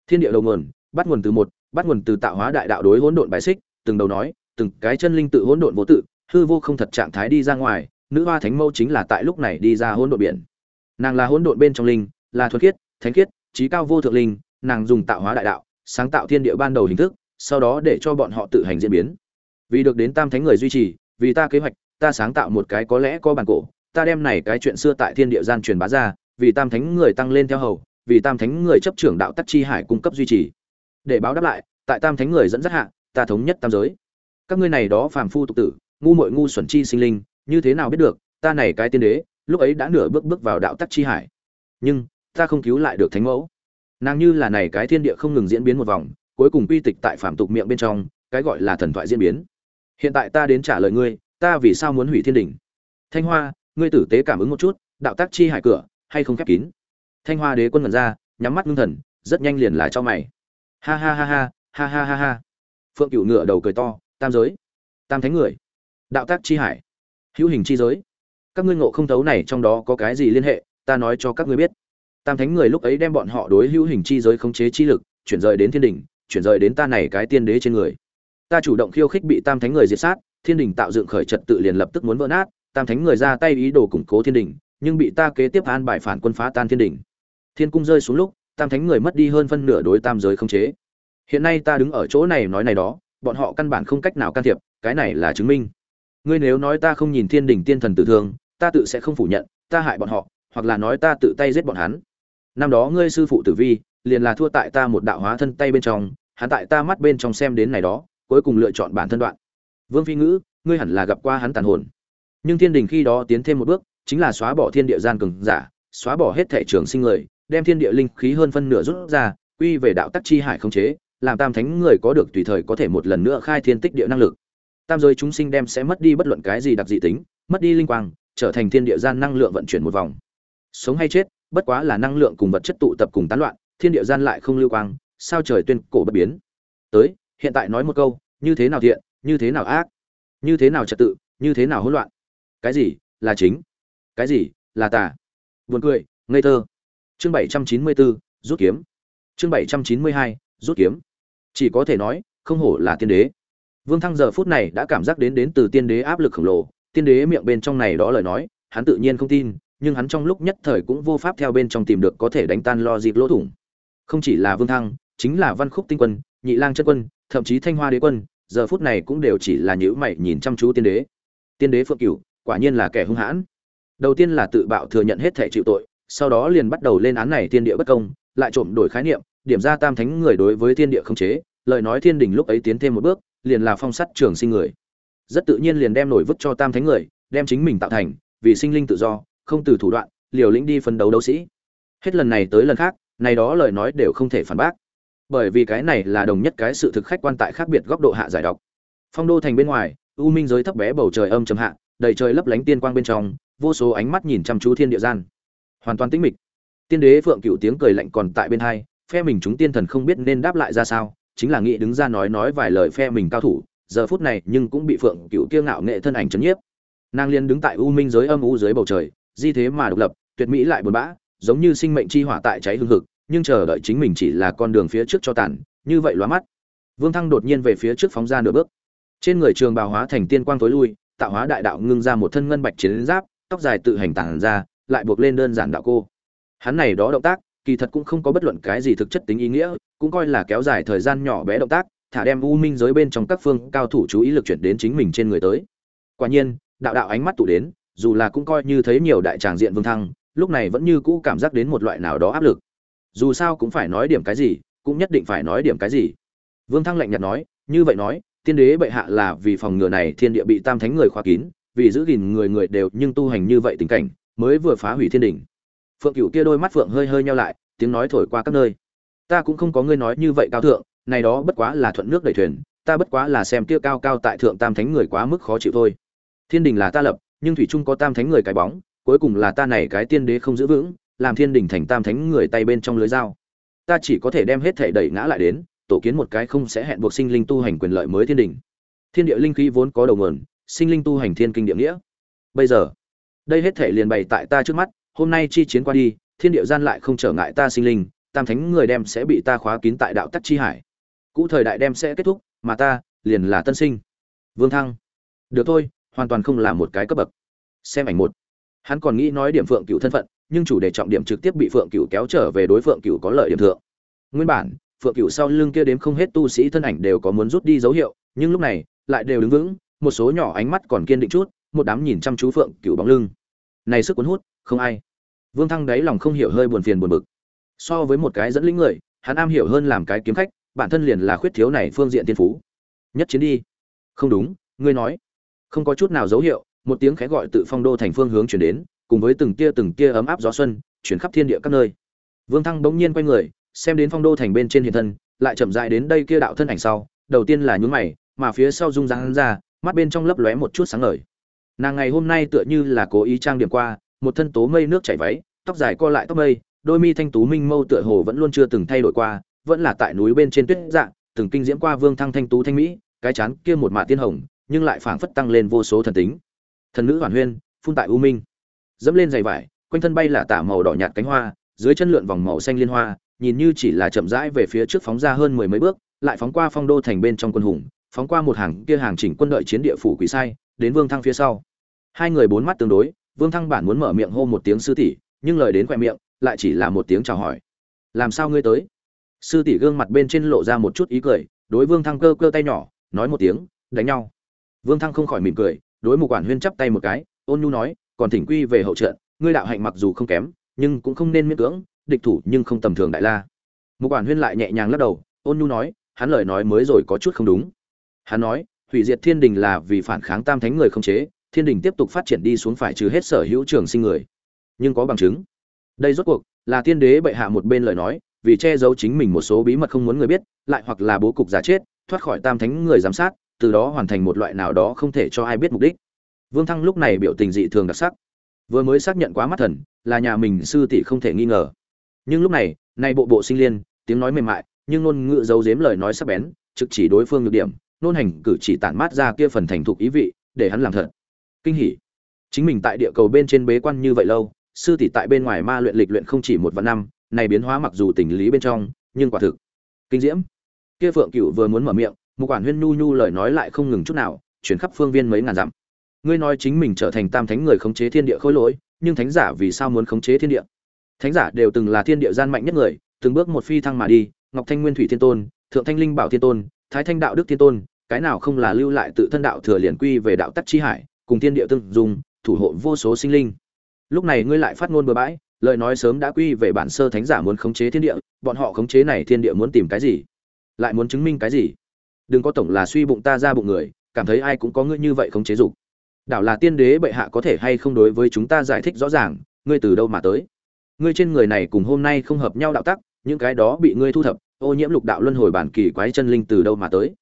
A: Thiên địa đầu nguồn, bắt nguồn từ một, bắt nguồn từ tạo hóa đại đạo đối hỗn độn bài xích, từng đầu nói, từng cái chân linh tự hỗn độn vô tự, hư vô không thật trạng thái đi ra ngoài, nữ hoa thánh mẫu chính là tại lúc này đi ra hỗn độn biển nàng là hỗn độn bên trong linh, là thuật khiết, thánh khiết, trí cao vô thượng linh, nàng dùng tạo hóa đại đạo, sáng tạo thiên địa ban đầu hình thức, sau đó để cho bọn họ tự hành diễn biến. Vì được đến tam thánh người duy trì, vì ta kế hoạch, ta sáng tạo một cái có lẽ có bản cổ, ta đem này cái chuyện xưa tại thiên địa gian truyền bá ra, vì tam thánh người tăng lên theo hầu, vì tam thánh người chấp trưởng đạo tắc chi hải cung cấp duy trì. Để báo đáp lại, tại tam thánh người dẫn dắt hạ, ta thống nhất tam giới. Các ngươi này đó phàm phu tục tử, ngu muội ngu xuẩn chi sinh linh, như thế nào biết được, ta này cái tiên đế lúc ấy đã nửa bước bước vào đạo tắc chi hải. Nhưng, ta không cứu lại được thánh mẫu. Nàng như là này cái thiên địa không ngừng diễn biến một vòng, cuối cùng quy tịch tại phạm tục miệng bên trong, cái gọi là thần thoại diễn biến. Hiện tại ta đến trả lời ngươi, ta vì sao muốn hủy thiên đình? Thanh hoa, ngươi tử tế cảm ứng một chút, đạo tác chi hải cửa, hay không khép kín? Thanh hoa đế quân ngẩn ra, nhắm mắt ngưng thần, rất nhanh liền là cho mày. Ha ha ha ha ha ha ha ha. Phượng cựu ngựa đầu cười to, tam giới, tam thánh người. Đạo tác chi hải. Hữu hình chi giới các ngươi ngộ không thấu này trong đó có cái gì liên hệ, ta nói cho các ngươi biết. Tam thánh người lúc ấy đem bọn họ đối hữu hình chi giới khống chế chi lực, chuyển rời đến thiên đình chuyển rời đến ta này cái tiên đế trên người. Ta chủ động khiêu khích bị tam thánh người diệt sát, thiên đình tạo dựng khởi trật tự liền lập tức muốn vỡ nát, tam thánh người ra tay ý đồ củng cố thiên đình nhưng bị ta kế tiếp an bài phản quân phá tan thiên đình thiên cung rơi xuống lúc, tam thánh người mất đi hơn phân nửa đối tam giới khống chế. Hiện nay ta đứng ở chỗ này nói này đó, bọn họ căn bản không cách nào can thiệp, cái này là chứng minh. Ngươi nếu nói ta không nhìn thiên đình tiên thần tử thương ta tự sẽ không phủ nhận, ta hại bọn họ, hoặc là nói ta tự tay giết bọn hắn. Năm đó ngươi sư phụ tử vi, liền là thua tại ta một đạo hóa thân tay bên trong, hắn tại ta mắt bên trong xem đến này đó, cuối cùng lựa chọn bản thân đoạn. Vương phi ngữ, ngươi hẳn là gặp qua hắn tàn hồn. Nhưng thiên đình khi đó tiến thêm một bước, chính là xóa bỏ thiên địa gian cường giả, xóa bỏ hết thể trường sinh người, đem thiên địa linh khí hơn phân nửa rút ra, quy về đạo tắc chi hải không chế, làm tam thánh người có được tùy thời có thể một lần nữa khai thiên tích địa năng lực. Tam giới chúng sinh đem sẽ mất đi bất luận cái gì đặc dị tính, mất đi linh quang trở thành thiên địa gian năng lượng vận chuyển một vòng. Sống hay chết, bất quá là năng lượng cùng vật chất tụ tập cùng tán loạn, thiên địa gian lại không lưu quang, sao trời tuyên cổ bất biến. Tới, hiện tại nói một câu, như thế nào thiện, như thế nào ác, như thế nào trật tự, như thế nào hỗn loạn. Cái gì, là chính, cái gì, là tà. Buồn cười, ngây thơ. Chương bảy trăm chín mươi bốn, rút kiếm. Chương bảy trăm chín mươi hai, rút kiếm. Chỉ có thể nói, không hổ là tiên đế. Vương thăng giờ phút này đã cảm giác đến đến từ tiên đế áp lực khổng lồ tiên đế miệng bên trong này đó lời nói, hắn tự nhiên không tin, nhưng hắn trong lúc nhất thời cũng vô pháp theo bên trong tìm được có thể đánh tan lo dịp lỗ thủng. Không chỉ là vương thăng, chính là văn khúc tinh quân, nhị lang chân quân, thậm chí thanh hoa đế quân, giờ phút này cũng đều chỉ là nhữ mày nhìn chăm chú tiên đế. Tiên đế phượng cửu, quả nhiên là kẻ hung hãn. Đầu tiên là tự bạo thừa nhận hết thể chịu tội, sau đó liền bắt đầu lên án này thiên địa bất công, lại trộm đổi khái niệm, điểm ra tam thánh người đối với thiên địa không chế, lời nói thiên đình lúc ấy tiến thêm một bước, liền là phong sắt trường sinh người rất tự nhiên liền đem nổi vứt cho tam thánh người, đem chính mình tạo thành, vì sinh linh tự do, không từ thủ đoạn, liều lĩnh đi phấn đấu đấu sĩ. Hết lần này tới lần khác, này đó lời nói đều không thể phản bác. Bởi vì cái này là đồng nhất cái sự thực khách quan tại khác biệt góc độ hạ giải độc. Phong đô thành bên ngoài, u minh giới thấp bé bầu trời âm trầm hạ, đầy trời lấp lánh tiên quang bên trong, vô số ánh mắt nhìn chăm chú thiên địa gian. Hoàn toàn tĩnh mịch. Tiên đế phượng cựu tiếng cười lạnh còn tại bên hai, phe mình chúng tiên thần không biết nên đáp lại ra sao, chính là nghĩ đứng ra nói nói vài lời phe mình cao thủ giờ phút này nhưng cũng bị phượng cựu kiêu ngạo nghệ thân ảnh chấn nhiếp. Nàng liên đứng tại u minh giới âm u dưới bầu trời, di thế mà độc lập, tuyệt mỹ lại buồn bã, giống như sinh mệnh chi hỏa tại cháy hương hực, nhưng chờ đợi chính mình chỉ là con đường phía trước cho tàn, như vậy lóa mắt. Vương thăng đột nhiên về phía trước phóng ra nửa bước. Trên người trường bào hóa thành tiên quang tối lui, tạo hóa đại đạo ngưng ra một thân ngân bạch chiến giáp, tóc dài tự hành tản ra, lại buộc lên đơn giản đạo cô. Hắn này đó động tác, kỳ thật cũng không có bất luận cái gì thực chất tính ý nghĩa, cũng coi là kéo dài thời gian nhỏ bé động tác thả đem u minh giới bên trong các phương cao thủ chú ý lực chuyển đến chính mình trên người tới. Quả nhiên, đạo đạo ánh mắt tụ đến, dù là cũng coi như thấy nhiều đại tràng diện vương thăng, lúc này vẫn như cũ cảm giác đến một loại nào đó áp lực. Dù sao cũng phải nói điểm cái gì, cũng nhất định phải nói điểm cái gì. Vương thăng lạnh nhạt nói, như vậy nói, tiên đế bệ hạ là vì phòng ngừa này thiên địa bị tam thánh người khóa kín, vì giữ gìn người người đều nhưng tu hành như vậy tình cảnh, mới vừa phá hủy thiên đình. Phượng cửu kia đôi mắt phượng hơi hơi nhau lại, tiếng nói thổi qua các nơi. Ta cũng không có ngươi nói như vậy cao thượng này đó bất quá là thuận nước đẩy thuyền, ta bất quá là xem kia cao cao tại thượng tam thánh người quá mức khó chịu thôi. Thiên đình là ta lập, nhưng thủy trung có tam thánh người cái bóng, cuối cùng là ta này cái tiên đế không giữ vững, làm thiên đình thành tam thánh người tay bên trong lưới dao. Ta chỉ có thể đem hết thể đẩy ngã lại đến, tổ kiến một cái không sẽ hẹn buộc sinh linh tu hành quyền lợi mới thiên đình. Thiên địa linh khí vốn có đầu nguồn, sinh linh tu hành thiên kinh địa nghĩa. Bây giờ, đây hết thể liền bày tại ta trước mắt, hôm nay chi chiến qua đi, thiên địa gian lại không trở ngại ta sinh linh, tam thánh người đem sẽ bị ta khóa kín tại đạo tắc chi hải cũ thời đại đem sẽ kết thúc, mà ta, liền là tân sinh. Vương thăng. Được thôi, hoàn toàn không là một cái cấp bậc. Xem ảnh một. Hắn còn nghĩ nói điểm phượng cựu thân phận, nhưng chủ đề trọng điểm trực tiếp bị phượng cựu kéo trở về đối phượng cựu có lợi điểm thượng. Nguyên bản, phượng cựu sau lưng kia đếm không hết tu sĩ thân ảnh đều có muốn rút đi dấu hiệu, nhưng lúc này, lại đều đứng vững, một số nhỏ ánh mắt còn kiên định chút, một đám nhìn chăm chú phượng cựu bóng lưng. Này sức cuốn hút, không ai. Vương thăng đáy lòng không hiểu hơi buồn phiền buồn bực. So với một cái dẫn lĩnh người, hắn am hiểu hơn làm cái kiếm khách bản thân liền là khuyết thiếu này phương diện tiên phú. Nhất chiến đi. Không đúng, ngươi nói. Không có chút nào dấu hiệu, một tiếng khẽ gọi tự phong đô thành phương hướng chuyển đến, cùng với từng tia từng tia ấm áp gió xuân, chuyển khắp thiên địa các nơi. Vương thăng bỗng nhiên quay người, xem đến phong đô thành bên trên hiện thân, lại chậm dại đến đây kia đạo thân ảnh sau, đầu tiên là nhún mày, mà phía sau rung răng ra, mắt bên trong lấp lóe một chút sáng ngời. Nàng ngày hôm nay tựa như là cố ý trang điểm qua, một thân tố mây nước chảy váy, tóc dài co lại tóc mây, đôi mi thanh tú minh mâu tựa hồ vẫn luôn chưa từng thay đổi qua vẫn là tại núi bên trên tuyết dạng từng kinh diễm qua vương thăng thanh tú thanh mỹ, cái chán kia một mạ tiên hồng, nhưng lại phảng phất tăng lên vô số thần tính. Thần nữ hoàn huyên, phun tại u minh. Dẫm lên giày vải, quanh thân bay là tả màu đỏ nhạt cánh hoa, dưới chân lượn vòng màu xanh liên hoa, nhìn như chỉ là chậm rãi về phía trước phóng ra hơn mười mấy bước, lại phóng qua phong đô thành bên trong quân hùng, phóng qua một hàng kia hàng chỉnh quân đội chiến địa phủ quỷ sai, đến vương thăng phía sau. Hai người bốn mắt tương đối, vương thăng bản muốn mở miệng hô một tiếng sư tỷ, nhưng lời đến khoe miệng, lại chỉ là một tiếng chào hỏi. Làm sao ngươi tới? Sư tỷ gương mặt bên trên lộ ra một chút ý cười, đối vương thăng cơ cơ tay nhỏ, nói một tiếng, đánh nhau. Vương thăng không khỏi mỉm cười, đối một quản huyên chắp tay một cái, ôn nhu nói, còn thỉnh quy về hậu trận ngươi đạo hạnh mặc dù không kém, nhưng cũng không nên miễn cưỡng, địch thủ nhưng không tầm thường đại la. Một quản huyên lại nhẹ nhàng lắc đầu, ôn nhu nói, hắn lời nói mới rồi có chút không đúng. Hắn nói, hủy diệt thiên đình là vì phản kháng tam thánh người không chế, thiên đình tiếp tục phát triển đi xuống phải trừ hết sở hữu trường sinh người. Nhưng có bằng chứng. Đây rốt cuộc là tiên đế bệ hạ một bên lời nói vì che giấu chính mình một số bí mật không muốn người biết, lại hoặc là bố cục giả chết, thoát khỏi tam thánh người giám sát, từ đó hoàn thành một loại nào đó không thể cho ai biết mục đích. Vương thăng lúc này biểu tình dị thường đặc sắc. Vừa mới xác nhận quá mắt thần, là nhà mình sư tỷ không thể nghi ngờ. Nhưng lúc này, nay bộ bộ sinh liên, tiếng nói mềm mại, nhưng ngôn ngữ giấu giếm lời nói sắc bén, trực chỉ đối phương nhược điểm, nôn hành cử chỉ tản mát ra kia phần thành thục ý vị, để hắn làm thật. Kinh hỉ. Chính mình tại địa cầu bên trên bế quan như vậy lâu, sư tỷ tại bên ngoài ma luyện lịch luyện không chỉ một vạn năm này biến hóa mặc dù tình lý bên trong, nhưng quả thực. Kinh diễm. Kia phượng cửu vừa muốn mở miệng, một quản huyên nhu nhu lời nói lại không ngừng chút nào, chuyển khắp phương viên mấy ngàn dặm. Ngươi nói chính mình trở thành tam thánh người khống chế thiên địa khối lỗi, nhưng thánh giả vì sao muốn khống chế thiên địa? Thánh giả đều từng là thiên địa gian mạnh nhất người, từng bước một phi thăng mà đi, ngọc thanh nguyên thủy thiên tôn, thượng thanh linh bảo thiên tôn, thái thanh đạo đức thiên tôn, cái nào không là lưu lại tự thân đạo thừa liền quy về đạo tắc chi hải, cùng thiên địa tương dung, thủ hộ vô số sinh linh. Lúc này ngươi lại phát ngôn bừa bãi lời nói sớm đã quy về bản sơ thánh giả muốn khống chế thiên địa, bọn họ khống chế này thiên địa muốn tìm cái gì? Lại muốn chứng minh cái gì? Đừng có tổng là suy bụng ta ra bụng người, cảm thấy ai cũng có ngươi như vậy khống chế dục. Đảo là tiên đế bệ hạ có thể hay không đối với chúng ta giải thích rõ ràng, ngươi từ đâu mà tới? Ngươi trên người này cùng hôm nay không hợp nhau đạo tắc, những cái đó bị ngươi thu thập, ô nhiễm lục đạo luân hồi bản kỳ quái chân linh từ đâu mà tới?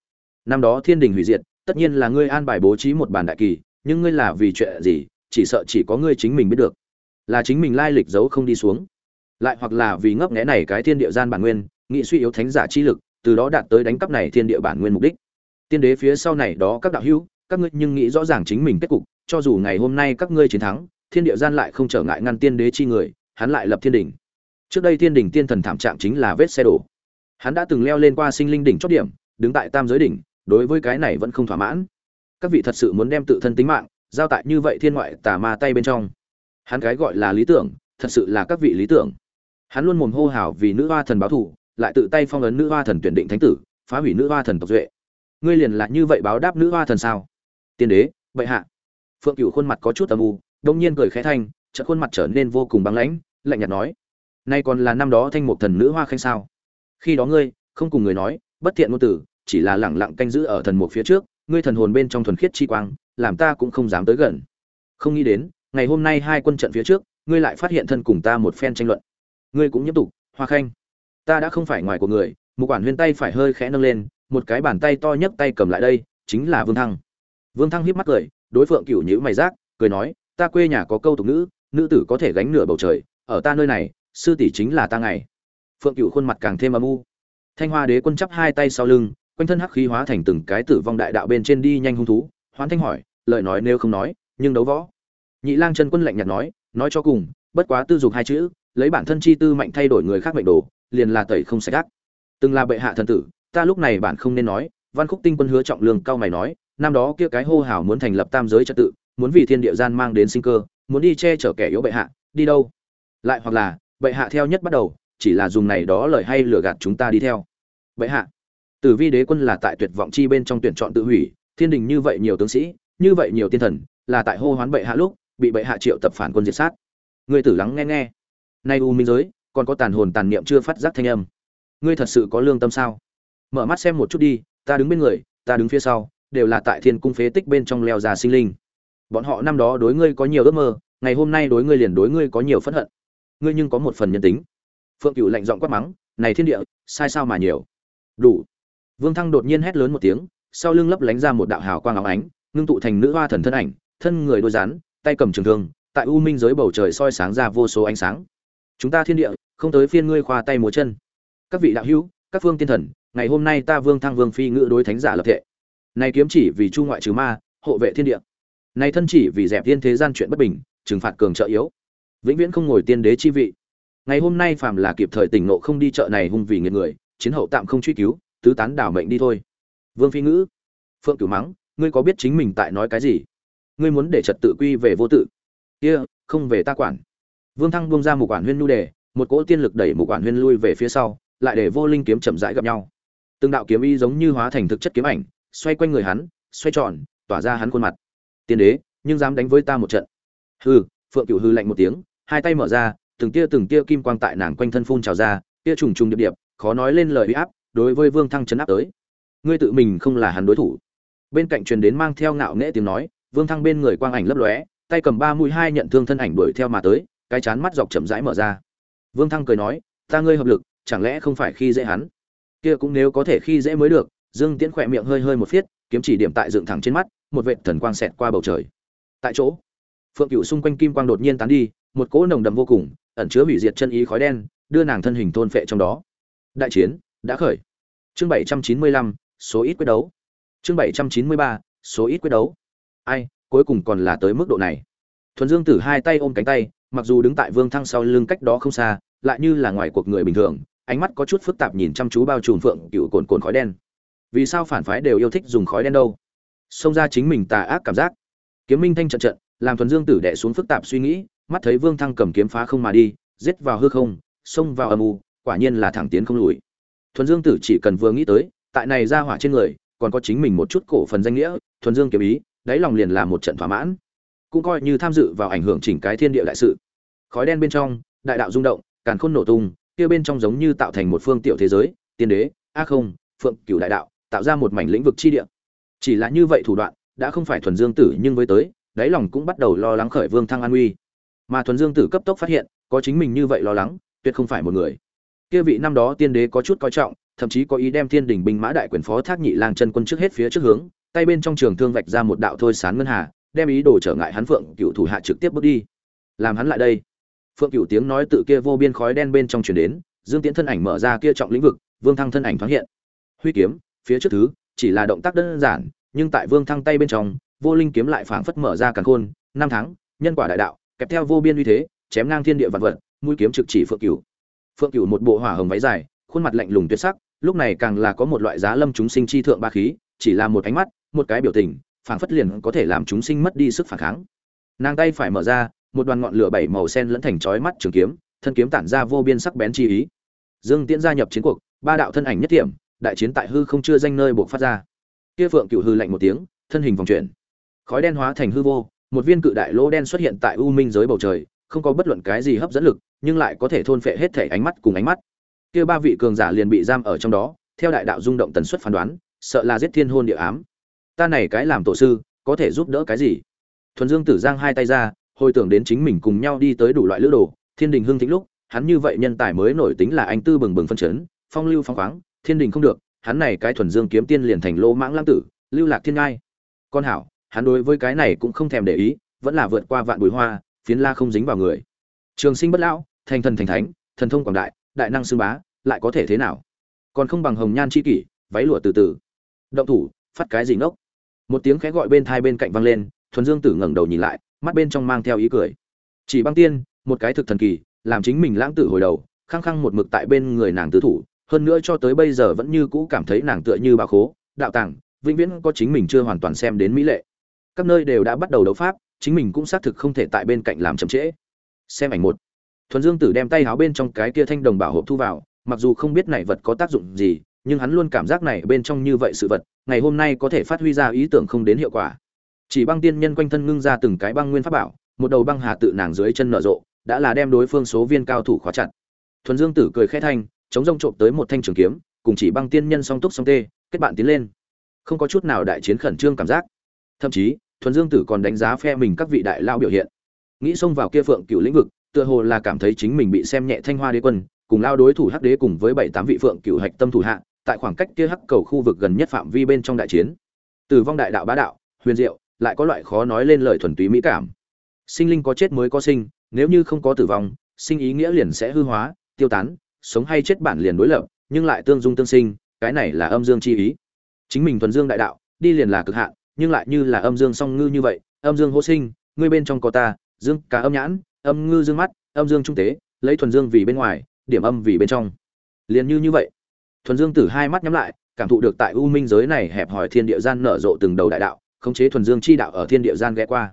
A: Năm đó thiên đình hủy diệt, tất nhiên là ngươi an bài bố trí một bản đại kỳ, nhưng ngươi là vì chuyện gì, chỉ sợ chỉ có ngươi chính mình biết được là chính mình lai lịch giấu không đi xuống. Lại hoặc là vì ngấp nghé này cái thiên địa gian bản nguyên, nghị suy yếu thánh giả chi lực, từ đó đạt tới đánh cắp này thiên địa bản nguyên mục đích. Tiên đế phía sau này đó các đạo hữu, các ngươi nhưng nghĩ rõ ràng chính mình kết cục, cho dù ngày hôm nay các ngươi chiến thắng, thiên địa gian lại không trở ngại ngăn tiên đế chi người, hắn lại lập thiên đỉnh. Trước đây thiên đỉnh tiên thần thảm trạng chính là vết xe đổ. Hắn đã từng leo lên qua sinh linh đỉnh chót điểm, đứng tại tam giới đỉnh, đối với cái này vẫn không thỏa mãn. Các vị thật sự muốn đem tự thân tính mạng giao tại như vậy thiên ngoại tà ma tay bên trong hắn cái gọi là lý tưởng, thật sự là các vị lý tưởng. Hắn luôn mồm hô hào vì nữ hoa thần báo thù, lại tự tay phong ấn nữ hoa thần tuyển định thánh tử, phá hủy nữ hoa thần tộc duệ. Ngươi liền là như vậy báo đáp nữ hoa thần sao? Tiên đế vậy hạ. Phượng cửu khuôn mặt có chút âm u, đông nhiên cười khẽ thanh, chợt khuôn mặt trở nên vô cùng băng lãnh, lạnh nhạt nói, nay còn là năm đó thanh mục thần nữ hoa khanh sao? Khi đó ngươi, không cùng người nói, bất thiện ngôn tử, chỉ là lẳng lặng canh giữ ở thần mục phía trước, ngươi thần hồn bên trong thuần khiết chi quang, làm ta cũng không dám tới gần. Không nghĩ đến ngày hôm nay hai quân trận phía trước ngươi lại phát hiện thân cùng ta một phen tranh luận. Ngươi cũng nhiễm tục hoa khanh. Ta đã không phải ngoài của người một quản huyên tay phải hơi khẽ nâng lên một cái bàn tay to nhấc tay cầm lại đây chính là vương thăng. Vương thăng hiếp mắt cười đối phượng cửu nhữ mày rác, cười nói ta quê nhà có câu tục nữ nữ tử có thể gánh nửa bầu trời ở ta nơi này sư tỷ chính là ta ngày phượng cửu khuôn mặt càng thêm âm u. Thanh hoa đế quân chắp hai tay sau lưng quanh thân hắc khí hóa thành từng cái tử vong đại đạo bên trên đi nhanh hung thú hoán thanh hỏi lời nói nếu không nói nhưng đấu võ nhị lang chân quân lạnh nhạt nói nói cho cùng, bất quá tư dục hai chữ, lấy bản thân chi tư mạnh thay đổi người khác mệnh đồ, liền là tẩy không sạch gác từng là bệ hạ thần tử, ta lúc này bản không nên nói, văn khúc tinh quân hứa trọng lương cao mày nói, năm đó kia cái hô hào muốn thành lập tam giới trật tự, muốn vì thiên địa gian mang đến sinh cơ, muốn đi che chở kẻ yếu bệ hạ, đi đâu? Lại hoặc là, bệ hạ theo nhất bắt đầu, chỉ là dùng này đó lời hay lừa gạt chúng ta đi theo. Bệ hạ, tử vi đế quân là tại tuyệt vọng chi bên trong tuyển chọn tự hủy, thiên đình như vậy nhiều tướng sĩ, như vậy nhiều tiên thần, là tại hô hoán bệ hạ lúc bị bệ hạ triệu tập phản quân diệt sát. Ngươi tử lắng nghe nghe. Nay u minh giới, còn có tàn hồn tàn niệm chưa phát giác thanh âm. Ngươi thật sự có lương tâm sao? Mở mắt xem một chút đi, ta đứng bên người, ta đứng phía sau, đều là tại thiên cung phế tích bên trong leo ra sinh linh. Bọn họ năm đó đối ngươi có nhiều ước mơ, ngày hôm nay đối ngươi liền đối ngươi có nhiều phẫn hận. Ngươi nhưng có một phần nhân tính. Phượng cửu lạnh giọng quát mắng, này thiên địa, sai sao mà nhiều? Đủ. Vương thăng đột nhiên hét lớn một tiếng, sau lưng lấp lánh ra một đạo hào quang óng ánh, ngưng tụ thành nữ hoa thần thân ảnh, thân người đôi rắn tay cầm trường thương, tại u minh giới bầu trời soi sáng ra vô số ánh sáng. Chúng ta thiên địa, không tới phiên ngươi khoa tay múa chân. Các vị đạo hữu, các phương tiên thần, ngày hôm nay ta vương thăng vương phi ngự đối thánh giả lập thệ. Nay kiếm chỉ vì chu ngoại trừ ma, hộ vệ thiên địa. Nay thân chỉ vì dẹp thiên thế gian chuyện bất bình, trừng phạt cường trợ yếu. Vĩnh viễn không ngồi tiên đế chi vị. Ngày hôm nay phàm là kịp thời tỉnh nộ không đi chợ này hung vì nghiệt người, chiến hậu tạm không truy cứu, tứ tán đảo mệnh đi thôi. Vương phi ngữ. Phượng cửu mắng, ngươi có biết chính mình tại nói cái gì? Ngươi muốn để trật tự quy về vô tự. Kia, không về ta quản. Vương thăng bông ra một quản huyên nhu đề, một cỗ tiên lực đẩy một quản huyên lui về phía sau, lại để vô linh kiếm chậm rãi gặp nhau. Từng đạo kiếm y giống như hóa thành thực chất kiếm ảnh, xoay quanh người hắn, xoay tròn, tỏa ra hắn khuôn mặt. Tiên đế, nhưng dám đánh với ta một trận. Hư phượng cửu hư lạnh một tiếng, hai tay mở ra, từng tia từng tia kim quang tại nàng quanh thân phun trào ra, tia trùng trùng điệp điệp, khó nói lên lời uy áp, đối với vương thăng chấn áp tới. Ngươi tự mình không là hắn đối thủ. Bên cạnh truyền đến mang theo ngạo nghễ tiếng nói vương thăng bên người quang ảnh lấp lóe, tay cầm ba mũi hai nhận thương thân ảnh đuổi theo mà tới, cái chán mắt dọc chậm rãi mở ra. Vương thăng cười nói, ta ngươi hợp lực, chẳng lẽ không phải khi dễ hắn? Kia cũng nếu có thể khi dễ mới được, dương tiễn khỏe miệng hơi hơi một phiết, kiếm chỉ điểm tại dựng thẳng trên mắt, một vệt thần quang xẹt qua bầu trời. Tại chỗ, phượng cựu xung quanh kim quang đột nhiên tán đi, một cỗ nồng đậm vô cùng, ẩn chứa hủy diệt chân ý khói đen, đưa nàng thân hình thôn phệ trong đó. Đại chiến đã khởi. Chương bảy trăm chín mươi lăm, số ít quyết đấu. Chương bảy trăm chín mươi ba, số ít quyết đấu ai, cuối cùng còn là tới mức độ này. Thuần dương tử hai tay ôm cánh tay, mặc dù đứng tại vương thăng sau lưng cách đó không xa, lại như là ngoài cuộc người bình thường, ánh mắt có chút phức tạp nhìn chăm chú bao trùm phượng cựu cồn cồn khói đen. Vì sao phản phái đều yêu thích dùng khói đen đâu? Xông ra chính mình tà ác cảm giác. Kiếm minh thanh trận trận, làm thuần dương tử đệ xuống phức tạp suy nghĩ, mắt thấy vương thăng cầm kiếm phá không mà đi, giết vào hư không, xông vào âm u, quả nhiên là thẳng tiến không lùi. Thuần dương tử chỉ cần vừa nghĩ tới, tại này ra hỏa trên người, còn có chính mình một chút cổ phần danh nghĩa, thuần dương kiếm ý đáy lòng liền là một trận thỏa mãn. Cũng coi như tham dự vào ảnh hưởng chỉnh cái thiên địa đại sự. Khói đen bên trong, đại đạo rung động, càn khôn nổ tung, kia bên trong giống như tạo thành một phương tiểu thế giới, tiên đế, a không, phượng cửu đại đạo, tạo ra một mảnh lĩnh vực chi địa. Chỉ là như vậy thủ đoạn, đã không phải thuần dương tử nhưng với tới, đáy lòng cũng bắt đầu lo lắng khởi vương thăng an uy mà thuần dương tử cấp tốc phát hiện, có chính mình như vậy lo lắng, tuyệt không phải một người. Kia vị năm đó tiên đế có chút coi trọng, thậm chí có ý đem thiên đình binh mã đại quyền phó thác nhị lang chân quân trước hết phía trước hướng tay bên trong trường thương vạch ra một đạo thôi sán ngân hà, đem ý đồ trở ngại hắn phượng cựu thủ hạ trực tiếp bước đi. Làm hắn lại đây. Phượng cựu tiếng nói tự kia vô biên khói đen bên trong chuyển đến, dương tiễn thân ảnh mở ra kia trọng lĩnh vực, vương thăng thân ảnh thoáng hiện. Huy kiếm, phía trước thứ, chỉ là động tác đơn giản, nhưng tại vương thăng tay bên trong, vô linh kiếm lại phảng phất mở ra càn khôn, năm tháng, nhân quả đại đạo kèm theo vô biên uy thế, chém ngang thiên địa vạn vật, mũi kiếm trực chỉ phượng cửu. Phượng cửu một bộ hỏa hồng váy dài, khuôn mặt lạnh lùng tuyệt sắc, lúc này càng là có một loại giá lâm chúng sinh chi thượng ba khí, chỉ là một ánh mắt một cái biểu tình, phảng phất liền có thể làm chúng sinh mất đi sức phản kháng. Nàng tay phải mở ra, một đoàn ngọn lửa bảy màu sen lẫn thành chói mắt trường kiếm, thân kiếm tản ra vô biên sắc bén chi ý. Dương tiễn gia nhập chiến cuộc, ba đạo thân ảnh nhất điểm đại chiến tại hư không chưa danh nơi buộc phát ra. Kia phượng cựu hư lạnh một tiếng, thân hình vòng chuyển. Khói đen hóa thành hư vô, một viên cự đại lỗ đen xuất hiện tại u minh giới bầu trời, không có bất luận cái gì hấp dẫn lực, nhưng lại có thể thôn phệ hết thể ánh mắt cùng ánh mắt. Kia ba vị cường giả liền bị giam ở trong đó, theo đại đạo rung động tần suất phán đoán, sợ là giết thiên hôn địa ám ta này cái làm tổ sư, có thể giúp đỡ cái gì? Thuần dương tử giang hai tay ra, hồi tưởng đến chính mình cùng nhau đi tới đủ loại lữ đồ, thiên đình hưng thịnh lúc, hắn như vậy nhân tài mới nổi tính là anh tư bừng bừng phân chấn, phong lưu phong khoáng, thiên đình không được, hắn này cái thuần dương kiếm tiên liền thành lô mãng lãng tử, lưu lạc thiên ngai. Con hảo, hắn đối với cái này cũng không thèm để ý, vẫn là vượt qua vạn bụi hoa, phiến la không dính vào người. Trường sinh bất lão, thành thần thành thánh, thần thông quảng đại đại năng xưng bá, lại có thể thế nào? Còn không bằng hồng nhan chi kỷ, váy lụa từ từ. Động thủ, phát cái gì ngốc? Một tiếng khẽ gọi bên thai bên cạnh vang lên, thuần dương tử ngẩng đầu nhìn lại, mắt bên trong mang theo ý cười. Chỉ băng tiên, một cái thực thần kỳ, làm chính mình lãng tử hồi đầu, khăng khăng một mực tại bên người nàng tứ thủ, hơn nữa cho tới bây giờ vẫn như cũ cảm thấy nàng tựa như bà khố, đạo tàng, vĩnh viễn có chính mình chưa hoàn toàn xem đến mỹ lệ. Các nơi đều đã bắt đầu đấu pháp, chính mình cũng xác thực không thể tại bên cạnh làm chậm trễ. Xem ảnh một. Thuần dương tử đem tay háo bên trong cái kia thanh đồng bảo hộp thu vào, mặc dù không biết này vật có tác dụng gì nhưng hắn luôn cảm giác này bên trong như vậy sự vật, ngày hôm nay có thể phát huy ra ý tưởng không đến hiệu quả. Chỉ băng tiên nhân quanh thân ngưng ra từng cái băng nguyên pháp bảo, một đầu băng hà tự nàng dưới chân nở rộ, đã là đem đối phương số viên cao thủ khóa chặt. Thuần dương tử cười khẽ thanh, chống rông trộm tới một thanh trường kiếm, cùng chỉ băng tiên nhân song túc song tê, kết bạn tiến lên. Không có chút nào đại chiến khẩn trương cảm giác. Thậm chí, thuần dương tử còn đánh giá phe mình các vị đại lao biểu hiện. Nghĩ xông vào kia phượng cựu lĩnh vực, tựa hồ là cảm thấy chính mình bị xem nhẹ thanh hoa đế quân, cùng lao đối thủ hắc đế cùng với bảy tám vị phượng cựu hạch tâm thủ hạ tại khoảng cách kia hắc cầu khu vực gần nhất phạm vi bên trong đại chiến. Tử vong đại đạo bá đạo, huyền diệu, lại có loại khó nói lên lời thuần túy mỹ cảm. Sinh linh có chết mới có sinh, nếu như không có tử vong, sinh ý nghĩa liền sẽ hư hóa, tiêu tán, sống hay chết bản liền đối lập, nhưng lại tương dung tương sinh, cái này là âm dương chi ý. Chính mình thuần dương đại đạo, đi liền là cực hạn, nhưng lại như là âm dương song ngư như vậy, âm dương hô sinh, ngươi bên trong có ta, dương cả âm nhãn, âm ngư dương mắt, âm dương trung tế, lấy thuần dương vì bên ngoài, điểm âm vì bên trong. Liền như như vậy thuần dương tử hai mắt nhắm lại, cảm thụ được tại u minh giới này hẹp hòi thiên địa gian nở rộ từng đầu đại đạo, khống chế thuần dương chi đạo ở thiên địa gian ghé qua.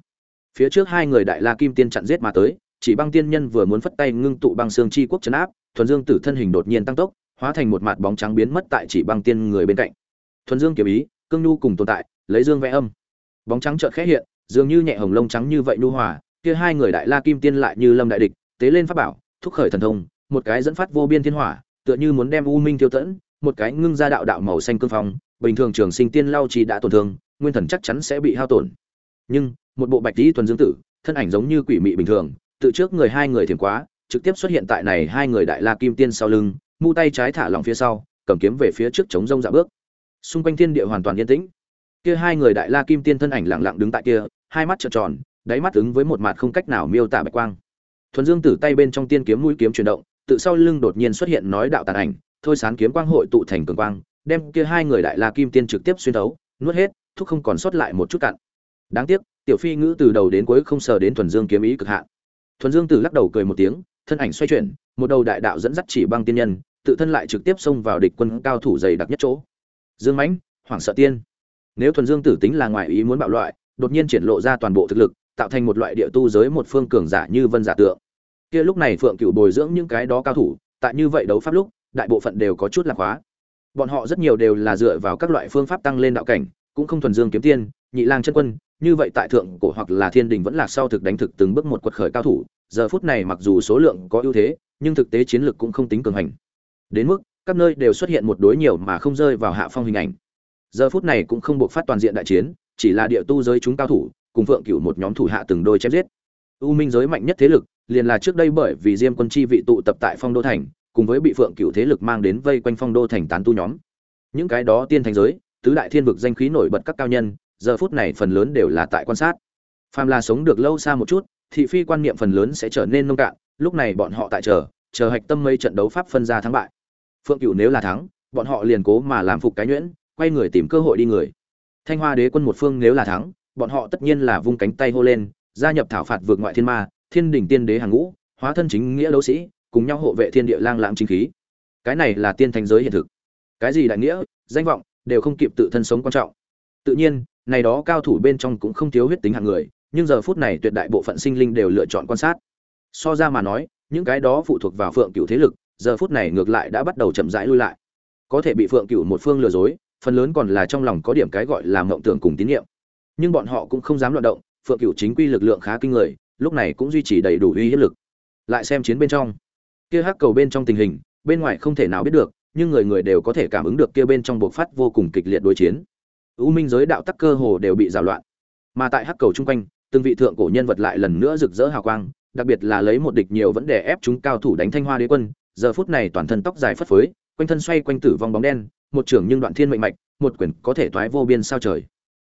A: Phía trước hai người đại la kim tiên chặn giết mà tới, chỉ băng tiên nhân vừa muốn phất tay ngưng tụ băng xương chi quốc chấn áp, thuần dương tử thân hình đột nhiên tăng tốc, hóa thành một mặt bóng trắng biến mất tại chỉ băng tiên người bên cạnh. Thuần dương kiểu ý, cương nhu cùng tồn tại, lấy dương vẽ âm. Bóng trắng chợt khẽ hiện, dường như nhẹ hồng lông trắng như vậy nhu hòa, kia hai người đại la kim tiên lại như lâm đại địch, tế lên pháp bảo, thúc khởi thần thông, một cái dẫn phát vô biên thiên hỏa, tựa như muốn đem u minh tiêu tẫn một cái ngưng ra đạo đạo màu xanh cương phong, bình thường trường sinh tiên lao chỉ đã tổn thương, nguyên thần chắc chắn sẽ bị hao tổn. Nhưng, một bộ bạch tí thuần dương tử, thân ảnh giống như quỷ mị bình thường, tự trước người hai người thiền quá, trực tiếp xuất hiện tại này hai người đại la kim tiên sau lưng, mu tay trái thả lỏng phía sau, cầm kiếm về phía trước chống rông dạ bước. Xung quanh thiên địa hoàn toàn yên tĩnh. Kia hai người đại la kim tiên thân ảnh lặng lặng đứng tại kia, hai mắt trợn tròn, đáy mắt ứng với một mặt không cách nào miêu tả bạch quang. Thuần dương tử tay bên trong tiên kiếm mũi kiếm chuyển động, tự sau lưng đột nhiên xuất hiện nói đạo tàn ảnh thôi sán kiếm quang hội tụ thành cường quang, đem kia hai người đại la kim tiên trực tiếp xuyên thấu, nuốt hết, thúc không còn sót lại một chút cặn. Đáng tiếc, tiểu phi ngữ từ đầu đến cuối không sờ đến thuần dương kiếm ý cực hạn. Thuần dương tử lắc đầu cười một tiếng, thân ảnh xoay chuyển, một đầu đại đạo dẫn dắt chỉ băng tiên nhân, tự thân lại trực tiếp xông vào địch quân cao thủ dày đặc nhất chỗ. Dương mãnh, hoảng sợ tiên. Nếu thuần dương tử tính là ngoại ý muốn bạo loại, đột nhiên triển lộ ra toàn bộ thực lực, tạo thành một loại địa tu giới một phương cường giả như vân giả tượng. Kia lúc này phượng cựu bồi dưỡng những cái đó cao thủ, tại như vậy đấu pháp lúc đại bộ phận đều có chút lạc hóa. Bọn họ rất nhiều đều là dựa vào các loại phương pháp tăng lên đạo cảnh, cũng không thuần dương kiếm tiên, nhị lang chân quân, như vậy tại thượng cổ hoặc là thiên đình vẫn là sau thực đánh thực từng bước một quật khởi cao thủ, giờ phút này mặc dù số lượng có ưu thế, nhưng thực tế chiến lược cũng không tính cường hành. Đến mức, các nơi đều xuất hiện một đối nhiều mà không rơi vào hạ phong hình ảnh. Giờ phút này cũng không buộc phát toàn diện đại chiến, chỉ là địa tu giới chúng cao thủ, cùng phượng cửu một nhóm thủ hạ từng đôi chém giết. U minh giới mạnh nhất thế lực, liền là trước đây bởi vì diêm quân chi vị tụ tập tại phong đô thành cùng với bị phượng cựu thế lực mang đến vây quanh phong đô thành tán tu nhóm. Những cái đó tiên thành giới, tứ đại thiên vực danh khí nổi bật các cao nhân, giờ phút này phần lớn đều là tại quan sát. Phàm là sống được lâu xa một chút, thị phi quan niệm phần lớn sẽ trở nên nông cạn, lúc này bọn họ tại chờ chờ hạch tâm mây trận đấu pháp phân ra thắng bại. Phượng cựu nếu là thắng, bọn họ liền cố mà làm phục cái nhuyễn, quay người tìm cơ hội đi người. Thanh hoa đế quân một phương nếu là thắng, bọn họ tất nhiên là vung cánh tay hô lên, gia nhập thảo phạt vượt ngoại thiên ma, thiên đình tiên đế hàng ngũ, hóa thân chính nghĩa đấu sĩ cùng nhau hộ vệ thiên địa lang lãng chính khí. Cái này là tiên thành giới hiện thực. Cái gì đại nghĩa, danh vọng, đều không kịp tự thân sống quan trọng. Tự nhiên, này đó cao thủ bên trong cũng không thiếu huyết tính hạng người, nhưng giờ phút này tuyệt đại bộ phận sinh linh đều lựa chọn quan sát. So ra mà nói, những cái đó phụ thuộc vào phượng cửu thế lực, giờ phút này ngược lại đã bắt đầu chậm rãi lui lại. Có thể bị phượng cửu một phương lừa dối, phần lớn còn là trong lòng có điểm cái gọi là mộng tưởng cùng tín nhiệm nhưng bọn họ cũng không dám loạn động, phượng cửu chính quy lực lượng khá kinh người, lúc này cũng duy trì đầy đủ uy hiếp lực. Lại xem chiến bên trong kia hắc cầu bên trong tình hình, bên ngoài không thể nào biết được, nhưng người người đều có thể cảm ứng được kia bên trong bộc phát vô cùng kịch liệt đối chiến. U minh giới đạo tắc cơ hồ đều bị rào loạn. Mà tại hắc cầu chung quanh, từng vị thượng cổ nhân vật lại lần nữa rực rỡ hào quang, đặc biệt là lấy một địch nhiều vấn đề ép chúng cao thủ đánh thanh hoa đế quân, giờ phút này toàn thân tóc dài phất phới, quanh thân xoay quanh tử vong bóng đen, một trưởng nhưng đoạn thiên mệnh mạch, một quyển có thể toái vô biên sao trời.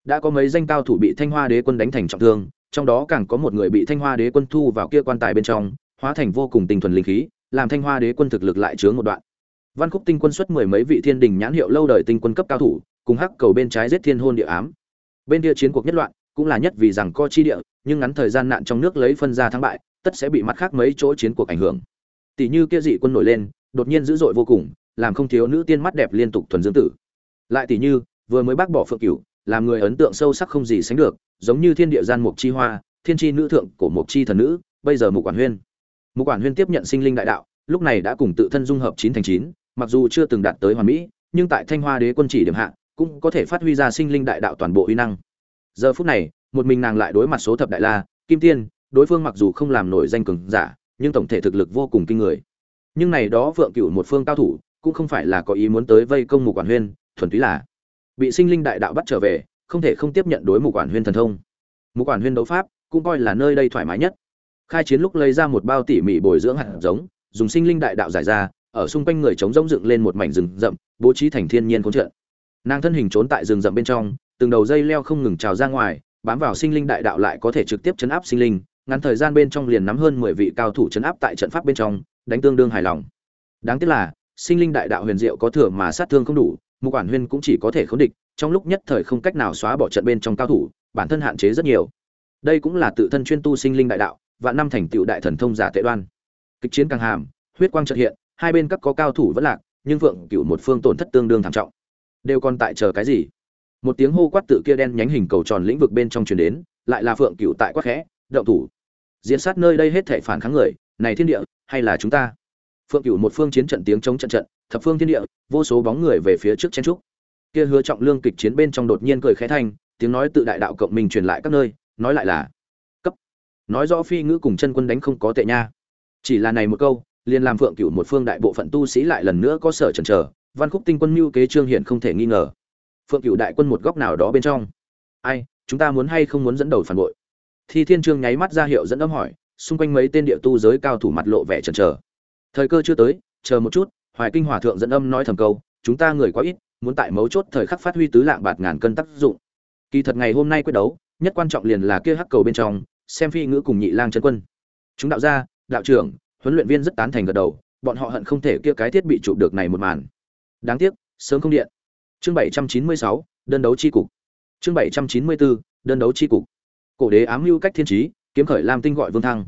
A: Đã có mấy danh cao thủ bị thanh hoa đế quân đánh thành trọng thương, trong đó càng có một người bị thanh hoa đế quân thu vào kia quan tài bên trong, hóa thành vô cùng tinh thuần linh khí làm thanh hoa đế quân thực lực lại chướng một đoạn. Văn khúc tinh quân xuất mười mấy vị thiên đình nhãn hiệu lâu đời tinh quân cấp cao thủ, cùng hắc cầu bên trái giết thiên hôn địa ám. Bên kia chiến cuộc nhất loạn, cũng là nhất vì rằng co chi địa, nhưng ngắn thời gian nạn trong nước lấy phân ra thắng bại, tất sẽ bị mặt khác mấy chỗ chiến cuộc ảnh hưởng. Tỷ như kia dị quân nổi lên, đột nhiên dữ dội vô cùng, làm không thiếu nữ tiên mắt đẹp liên tục thuần dương tử. Lại tỷ như, vừa mới bác bỏ phượng cửu, làm người ấn tượng sâu sắc không gì sánh được, giống như thiên địa gian mục chi hoa, thiên chi nữ thượng của mục chi thần nữ, bây giờ mục quản huyên mục quản huyên tiếp nhận sinh linh đại đạo, lúc này đã cùng tự thân dung hợp chín thành chín, mặc dù chưa từng đạt tới hoàn mỹ, nhưng tại thanh hoa đế quân chỉ điểm hạ, cũng có thể phát huy ra sinh linh đại đạo toàn bộ uy năng. Giờ phút này, một mình nàng lại đối mặt số thập đại la, kim tiên, đối phương mặc dù không làm nổi danh cường giả, nhưng tổng thể thực lực vô cùng kinh người. Nhưng này đó vượng cửu một phương cao thủ, cũng không phải là có ý muốn tới vây công mục quản huyên, thuần túy là bị sinh linh đại đạo bắt trở về, không thể không tiếp nhận đối mục quản huyên thần thông. Mục quản huyên đấu pháp, cũng coi là nơi đây thoải mái nhất khai chiến lúc lấy ra một bao tỉ mỉ bồi dưỡng hạt giống, dùng sinh linh đại đạo giải ra, ở xung quanh người chống rỗng dựng lên một mảnh rừng rậm, bố trí thành thiên nhiên khốn trận nàng thân hình trốn tại rừng rậm bên trong, từng đầu dây leo không ngừng trào ra ngoài, bám vào sinh linh đại đạo lại có thể trực tiếp chấn áp sinh linh, ngắn thời gian bên trong liền nắm hơn mười vị cao thủ chấn áp tại trận pháp bên trong, đánh tương đương hài lòng. Đáng tiếc là, sinh linh đại đạo huyền diệu có thừa mà sát thương không đủ, mục quản huyên cũng chỉ có thể khống địch, trong lúc nhất thời không cách nào xóa bỏ trận bên trong cao thủ, bản thân hạn chế rất nhiều. Đây cũng là tự thân chuyên tu sinh linh đại đạo và năm thành tựu đại thần thông giả tệ đoan. Kịch chiến càng hàm, huyết quang trợ hiện, hai bên các có cao thủ vẫn lạc, nhưng vượng cựu một phương tổn thất tương đương thảm trọng. Đều còn tại chờ cái gì? Một tiếng hô quát tự kia đen nhánh hình cầu tròn lĩnh vực bên trong truyền đến, lại là phượng cựu tại quát khẽ, động thủ. Diễn sát nơi đây hết thể phản kháng người, này thiên địa, hay là chúng ta? Phượng cựu một phương chiến trận tiếng chống trận trận, thập phương thiên địa, vô số bóng người về phía trước chen trúc kia hứa trọng lương kịch chiến bên trong đột nhiên cười khẽ thành tiếng nói tự đại đạo cộng mình truyền lại các nơi, nói lại là nói rõ phi ngữ cùng chân quân đánh không có tệ nha. Chỉ là này một câu, liền làm phượng cửu một phương đại bộ phận tu sĩ lại lần nữa có sở chần chờ, văn khúc tinh quân mưu kế trương hiển không thể nghi ngờ. Phượng cửu đại quân một góc nào đó bên trong. Ai, chúng ta muốn hay không muốn dẫn đầu phản bội? Thi thiên trương nháy mắt ra hiệu dẫn âm hỏi, xung quanh mấy tên địa tu giới cao thủ mặt lộ vẻ chần chờ. Thời cơ chưa tới, chờ một chút, hoài kinh hòa thượng dẫn âm nói thầm câu, chúng ta người quá ít, muốn tại mấu chốt thời khắc phát huy tứ lạng bạt ngàn cân tác dụng. Kỳ thật ngày hôm nay quyết đấu, nhất quan trọng liền là kia hắc cầu bên trong xem phi ngữ cùng nhị lang chân quân. Chúng đạo gia, đạo trưởng, huấn luyện viên rất tán thành gật đầu, bọn họ hận không thể kia cái thiết bị chụp được này một màn. Đáng tiếc, sớm không điện. Chương bảy trăm chín mươi sáu, đơn đấu chi cục. Chương bảy trăm chín mươi bốn đơn đấu chi cục. Cổ đế ám lưu cách thiên trí, kiếm khởi lam tinh gọi vương thăng.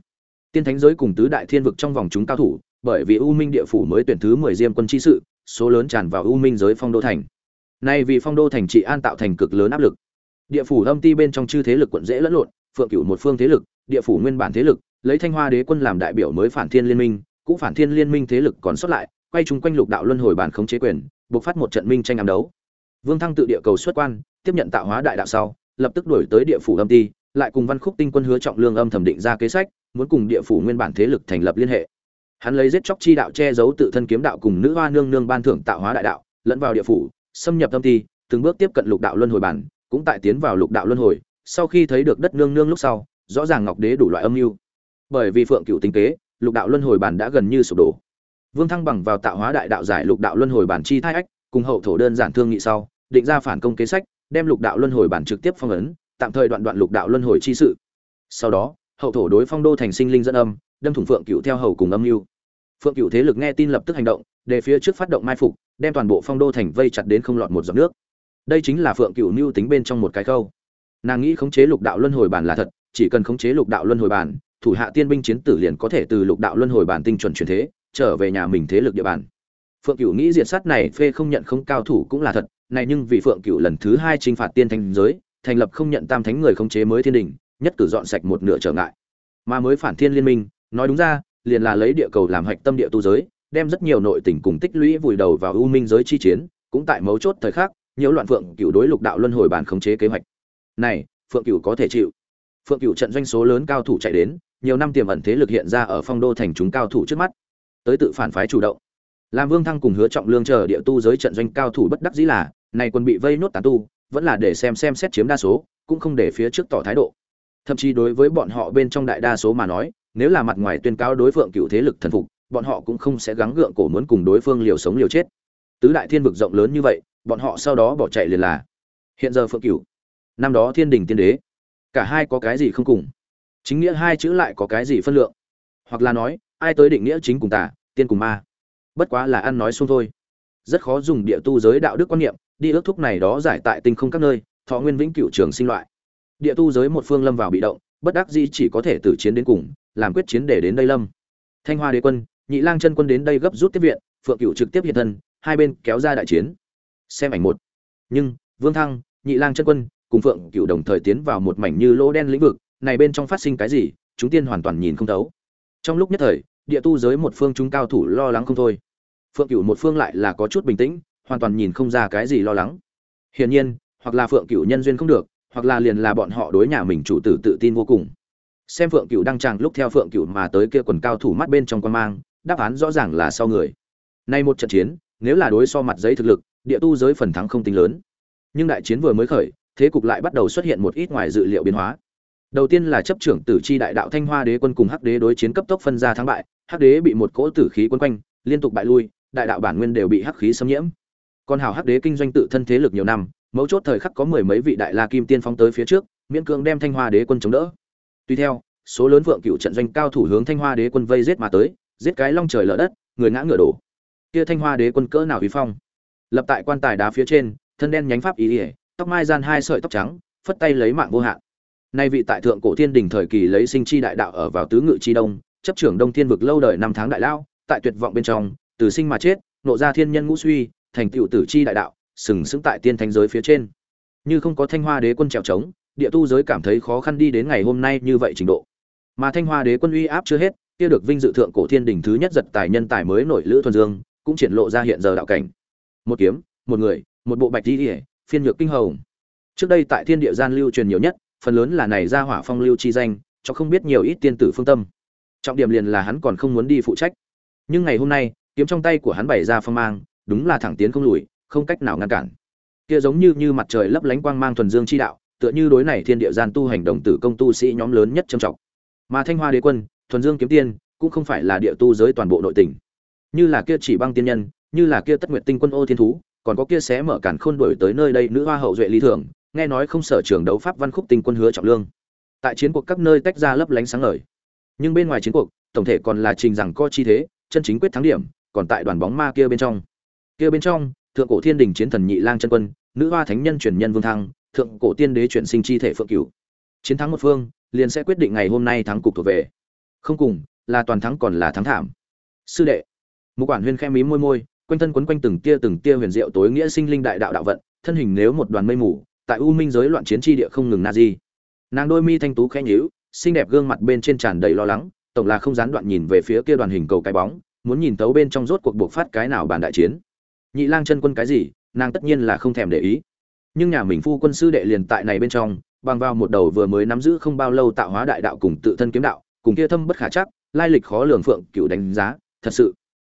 A: Tiên thánh giới cùng tứ đại thiên vực trong vòng chúng cao thủ, bởi vì u minh địa phủ mới tuyển thứ mười diêm quân chi sự, số lớn tràn vào u minh giới phong đô thành. Nay vì phong đô thành trị an tạo thành cực lớn áp lực. Địa phủ âm ti bên trong chư thế lực quận dễ lẫn lộn phượng cửu một phương thế lực, địa phủ nguyên bản thế lực, lấy thanh hoa đế quân làm đại biểu mới phản thiên liên minh cũng phản thiên liên minh thế lực còn sót lại, quay chung quanh lục đạo luân hồi bản khống chế quyền buộc phát một trận minh tranh ám đấu. Vương thăng tự địa cầu xuất quan, tiếp nhận tạo hóa đại đạo sau, lập tức đổi tới địa phủ âm ti, lại cùng văn khúc tinh quân hứa trọng lương âm thẩm định ra kế sách, muốn cùng địa phủ nguyên bản thế lực thành lập liên hệ. Hắn lấy giết chóc chi đạo che giấu tự thân kiếm đạo cùng nữ hoa nương nương ban thưởng tạo hóa đại đạo, lẫn vào địa phủ, xâm nhập âm ti, từng bước tiếp cận lục đạo luân hồi bản, cũng tại tiến vào lục đạo luân hồi sau khi thấy được đất nương nương lúc sau, rõ ràng ngọc đế đủ loại âm mưu. Bởi vì phượng cựu tính kế, lục đạo luân hồi bản đã gần như sụp đổ. Vương thăng bằng vào tạo hóa đại đạo giải lục đạo luân hồi bản chi thai ách, cùng hậu thổ đơn giản thương nghị sau, định ra phản công kế sách, đem lục đạo luân hồi bản trực tiếp phong ấn, tạm thời đoạn đoạn lục đạo luân hồi chi sự. Sau đó, hậu thổ đối phong đô thành sinh linh dẫn âm, đâm thủng phượng cựu theo hầu cùng âm mưu. Phượng cựu thế lực nghe tin lập tức hành động, để phía trước phát động mai phục, đem toàn bộ phong đô thành vây chặt đến không lọt một giọt nước. Đây chính là phượng cựu mưu tính bên trong một cái câu nàng nghĩ khống chế lục đạo luân hồi bản là thật, chỉ cần khống chế lục đạo luân hồi bản, thủ hạ tiên binh chiến tử liền có thể từ lục đạo luân hồi bản tinh chuẩn chuyển thế, trở về nhà mình thế lực địa bàn. Phượng cửu nghĩ diệt sát này, phê không nhận không cao thủ cũng là thật, này nhưng vì phượng cửu lần thứ hai chinh phạt tiên thanh giới, thành lập không nhận tam thánh người khống chế mới thiên đình, nhất cử dọn sạch một nửa trở ngại. Mà mới phản thiên liên minh, nói đúng ra, liền là lấy địa cầu làm hạch tâm địa tu giới, đem rất nhiều nội tình cùng tích lũy vùi đầu vào u minh giới chi chiến, cũng tại mấu chốt thời khắc, nhiễu loạn phượng cựu đối lục đạo luân hồi bản khống chế kế hoạch này, phượng cửu có thể chịu. Phượng cửu trận doanh số lớn cao thủ chạy đến, nhiều năm tiềm ẩn thế lực hiện ra ở phong đô thành chúng cao thủ trước mắt. Tới tự phản phái chủ động. Làm vương thăng cùng hứa trọng lương chờ địa tu giới trận doanh cao thủ bất đắc dĩ là, này quân bị vây nốt tán tu, vẫn là để xem xem xét chiếm đa số, cũng không để phía trước tỏ thái độ. Thậm chí đối với bọn họ bên trong đại đa số mà nói, nếu là mặt ngoài tuyên cáo đối phượng cựu thế lực thần phục, bọn họ cũng không sẽ gắng gượng cổ muốn cùng đối phương liều sống liều chết. Tứ đại thiên vực rộng lớn như vậy, bọn họ sau đó bỏ chạy liền là. Hiện giờ phượng cựu năm đó thiên đình tiên đế. Cả hai có cái gì không cùng? Chính nghĩa hai chữ lại có cái gì phân lượng? Hoặc là nói, ai tới định nghĩa chính cùng tà, tiên cùng ma? Bất quá là ăn nói xuông thôi. Rất khó dùng địa tu giới đạo đức quan niệm, đi ước thúc này đó giải tại tinh không các nơi, thọ nguyên vĩnh cựu trường sinh loại. Địa tu giới một phương lâm vào bị động, bất đắc dĩ chỉ có thể tử chiến đến cùng, làm quyết chiến để đến đây lâm. Thanh hoa đế quân, nhị lang chân quân đến đây gấp rút tiếp viện, phượng cựu trực tiếp hiện thân, hai bên kéo ra đại chiến. Xem ảnh một. Nhưng, vương thăng, nhị lang chân quân cùng phượng cửu đồng thời tiến vào một mảnh như lỗ đen lĩnh vực, này bên trong phát sinh cái gì, chúng tiên hoàn toàn nhìn không thấu. Trong lúc nhất thời, địa tu giới một phương chúng cao thủ lo lắng không thôi. Phượng cửu một phương lại là có chút bình tĩnh, hoàn toàn nhìn không ra cái gì lo lắng. Hiển nhiên, hoặc là phượng cửu nhân duyên không được, hoặc là liền là bọn họ đối nhà mình chủ tử tự tin vô cùng. Xem phượng cửu đang tràng lúc theo phượng cửu mà tới kia quần cao thủ mắt bên trong quan mang, đáp án rõ ràng là sau người. Nay một trận chiến, nếu là đối so mặt giấy thực lực, địa tu giới phần thắng không tính lớn. Nhưng đại chiến vừa mới khởi thế cục lại bắt đầu xuất hiện một ít ngoài dự liệu biến hóa. Đầu tiên là chấp trưởng tử chi đại đạo thanh hoa đế quân cùng hắc đế đối chiến cấp tốc phân ra thắng bại, hắc đế bị một cỗ tử khí quấn quanh, liên tục bại lui, đại đạo bản nguyên đều bị hắc khí xâm nhiễm. Còn hào hắc đế kinh doanh tự thân thế lực nhiều năm, mấu chốt thời khắc có mười mấy vị đại la kim tiên phóng tới phía trước, miễn cưỡng đem thanh hoa đế quân chống đỡ. Tuy theo, số lớn vượng cựu trận doanh cao thủ hướng thanh hoa đế quân vây giết mà tới, giết cái long trời lở đất, người ngã ngựa đổ. Kia thanh hoa đế quân cỡ nào uy phong? Lập tại quan tài đá phía trên, thân đen nhánh pháp ý ỉa tóc mai gian hai sợi tóc trắng, phất tay lấy mạng vô hạn. Nay vị tại thượng cổ thiên đình thời kỳ lấy sinh chi đại đạo ở vào tứ ngự chi đông, chấp trưởng đông thiên vực lâu đời năm tháng đại lao, tại tuyệt vọng bên trong, từ sinh mà chết, nộ ra thiên nhân ngũ suy, thành tựu tử chi đại đạo, sừng sững tại tiên thánh giới phía trên. Như không có thanh hoa đế quân trèo trống, địa tu giới cảm thấy khó khăn đi đến ngày hôm nay như vậy trình độ. Mà thanh hoa đế quân uy áp chưa hết, kia được vinh dự thượng cổ thiên đình thứ nhất giật tài nhân tài mới nổi lữ thuần dương, cũng triển lộ ra hiện giờ đạo cảnh. Một kiếm, một người, một bộ bạch di phiên nhược kinh hồng. Trước đây tại thiên địa gian lưu truyền nhiều nhất, phần lớn là này ra hỏa phong lưu chi danh, cho không biết nhiều ít tiên tử phương tâm. Trọng điểm liền là hắn còn không muốn đi phụ trách. Nhưng ngày hôm nay, kiếm trong tay của hắn bày ra phong mang, đúng là thẳng tiến không lùi, không cách nào ngăn cản. Kia giống như như mặt trời lấp lánh quang mang thuần dương chi đạo, tựa như đối này thiên địa gian tu hành đồng tử công tu sĩ nhóm lớn nhất trầm trọng. Mà thanh hoa đế quân, thuần dương kiếm tiên, cũng không phải là địa tu giới toàn bộ nội tình. Như là kia chỉ băng tiên nhân, như là kia tất nguyệt tinh quân ô thiên thú còn có kia xé mở cản khôn đổi tới nơi đây nữ hoa hậu duệ lý thường, nghe nói không sở trường đấu pháp văn khúc tinh quân hứa trọng lương. Tại chiến cuộc các nơi tách ra lấp lánh sáng ngời. Nhưng bên ngoài chiến cuộc, tổng thể còn là trình rằng co chi thế, chân chính quyết thắng điểm, còn tại đoàn bóng ma kia bên trong. Kia bên trong, thượng cổ thiên đình chiến thần nhị lang chân quân, nữ hoa thánh nhân truyền nhân vương thăng, thượng cổ tiên đế chuyển sinh chi thể phượng cửu. Chiến thắng một phương, liền sẽ quyết định ngày hôm nay thắng cục thuộc về. Không cùng, là toàn thắng còn là thắng thảm. Sư đệ một quản huyên khẽ mí môi môi quanh thân quấn quanh từng tia từng tia huyền diệu tối nghĩa sinh linh đại đạo đạo vận, thân hình nếu một đoàn mây mù, tại u minh giới loạn chiến tri địa không ngừng na di nàng đôi mi thanh tú khẽ nhíu, xinh đẹp gương mặt bên trên tràn đầy lo lắng, tổng là không gián đoạn nhìn về phía kia đoàn hình cầu cái bóng, muốn nhìn tấu bên trong rốt cuộc buộc phát cái nào bàn đại chiến. Nhị lang chân quân cái gì, nàng tất nhiên là không thèm để ý. Nhưng nhà mình phu quân sư đệ liền tại này bên trong, bằng vào một đầu vừa mới nắm giữ không bao lâu tạo hóa đại đạo cùng tự thân kiếm đạo, cùng kia thâm bất khả chắc, lai lịch khó lường phượng cựu đánh giá, thật sự.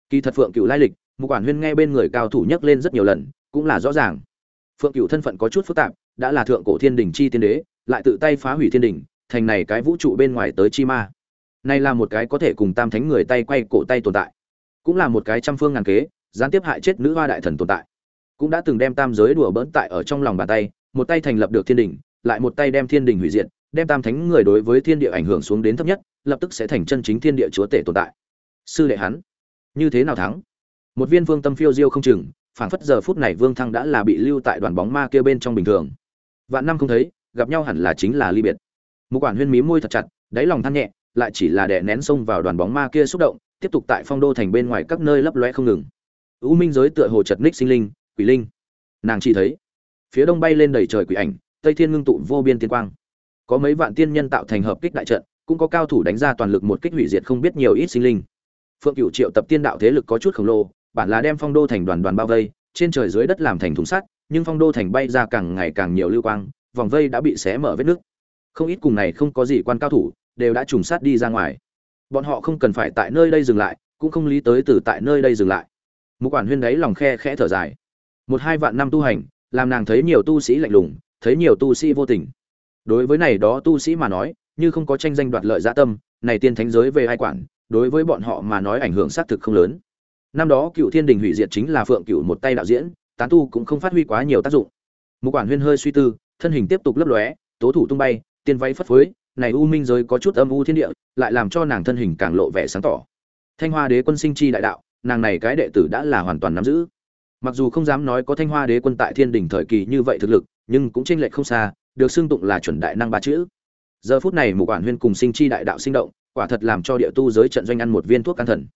A: Kỳ thật phượng cựu lai lịch một quản huyên nghe bên người cao thủ nhắc lên rất nhiều lần, cũng là rõ ràng. Phượng cựu thân phận có chút phức tạp, đã là thượng cổ thiên đình chi tiên đế, lại tự tay phá hủy thiên đình, thành này cái vũ trụ bên ngoài tới chi ma. Này là một cái có thể cùng tam thánh người tay quay cổ tay tồn tại, cũng là một cái trăm phương ngàn kế, gián tiếp hại chết nữ hoa đại thần tồn tại. Cũng đã từng đem tam giới đùa bỡn tại ở trong lòng bàn tay, một tay thành lập được thiên đình, lại một tay đem thiên đình hủy diệt, đem tam thánh người đối với thiên địa ảnh hưởng xuống đến thấp nhất, lập tức sẽ thành chân chính thiên địa chúa tể tồn tại. Sư đệ hắn, như thế nào thắng? Một viên vương tâm phiêu diêu không chừng, phảng phất giờ phút này vương thăng đã là bị lưu tại đoàn bóng ma kia bên trong bình thường. Vạn năm không thấy, gặp nhau hẳn là chính là ly biệt. Một quản huyên mí môi thật chặt, đáy lòng than nhẹ, lại chỉ là đè nén xông vào đoàn bóng ma kia xúc động, tiếp tục tại phong đô thành bên ngoài các nơi lấp loe không ngừng. U minh giới tựa hồ chật ních sinh linh, quỷ linh. Nàng chỉ thấy, phía đông bay lên đầy trời quỷ ảnh, tây thiên ngưng tụ vô biên tiên quang. Có mấy vạn tiên nhân tạo thành hợp kích đại trận, cũng có cao thủ đánh ra toàn lực một kích hủy diệt không biết nhiều ít sinh linh. Phượng cựu triệu tập tiên đạo thế lực có chút khổng lồ bản là đem phong đô thành đoàn đoàn bao vây, trên trời dưới đất làm thành thùng sắt, nhưng phong đô thành bay ra càng ngày càng nhiều lưu quang, vòng vây đã bị xé mở vết nước không ít cùng này không có gì quan cao thủ, đều đã trùng sát đi ra ngoài. Bọn họ không cần phải tại nơi đây dừng lại, cũng không lý tới từ tại nơi đây dừng lại. Một quản huyên đấy lòng khe khẽ thở dài. Một hai vạn năm tu hành, làm nàng thấy nhiều tu sĩ lạnh lùng, thấy nhiều tu sĩ vô tình. Đối với này đó tu sĩ mà nói, như không có tranh danh đoạt lợi dạ tâm, này tiên thánh giới về ai quản, đối với bọn họ mà nói ảnh hưởng xác thực không lớn năm đó cựu thiên đình hủy diệt chính là phượng cựu một tay đạo diễn, tán tu cũng không phát huy quá nhiều tác dụng. Một quản huyên hơi suy tư, thân hình tiếp tục lấp lóe, tố thủ tung bay, tiên váy phất phới, này u minh giới có chút âm u thiên địa, lại làm cho nàng thân hình càng lộ vẻ sáng tỏ. Thanh hoa đế quân sinh chi đại đạo, nàng này cái đệ tử đã là hoàn toàn nắm giữ. Mặc dù không dám nói có thanh hoa đế quân tại thiên đình thời kỳ như vậy thực lực, nhưng cũng chênh lệch không xa, được xưng tụng là chuẩn đại năng ba chữ. Giờ phút này một quản huyên cùng sinh chi đại đạo sinh động, quả thật làm cho địa tu giới trận doanh ăn một viên thuốc can thần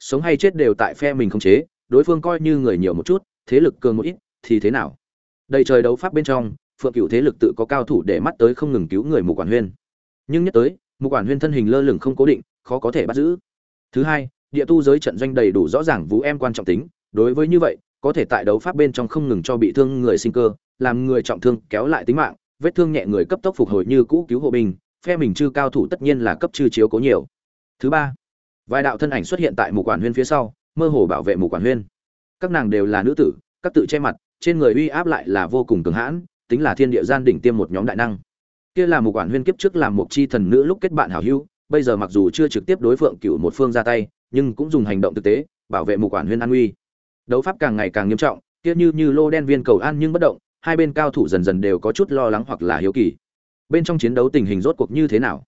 A: sống hay chết đều tại phe mình không chế, đối phương coi như người nhiều một chút, thế lực cường một ít, thì thế nào? Đầy trời đấu pháp bên trong, phượng cựu thế lực tự có cao thủ để mắt tới không ngừng cứu người mục quản huyên. Nhưng nhất tới, mục quản huyên thân hình lơ lửng không cố định, khó có thể bắt giữ. Thứ hai, địa tu giới trận doanh đầy đủ rõ ràng vũ em quan trọng tính, đối với như vậy, có thể tại đấu pháp bên trong không ngừng cho bị thương người sinh cơ, làm người trọng thương, kéo lại tính mạng, vết thương nhẹ người cấp tốc phục hồi như cũ cứu hộ binh, phe mình chư cao thủ tất nhiên là cấp chư chiếu cố nhiều. Thứ ba vài đạo thân ảnh xuất hiện tại mù quản huyên phía sau, mơ hồ bảo vệ mù quản huyên. Các nàng đều là nữ tử, các tự che mặt, trên người uy áp lại là vô cùng cường hãn, tính là thiên địa gian đỉnh tiêm một nhóm đại năng. Kia là một quản huyên kiếp trước làm một chi thần nữ lúc kết bạn hảo hữu, bây giờ mặc dù chưa trực tiếp đối phượng cựu một phương ra tay, nhưng cũng dùng hành động thực tế, bảo vệ một quản huyên an uy. Đấu pháp càng ngày càng nghiêm trọng, kia như như lô đen viên cầu an nhưng bất động, hai bên cao thủ dần dần đều có chút lo lắng hoặc là hiếu kỳ. Bên trong chiến đấu tình hình rốt cuộc như thế nào?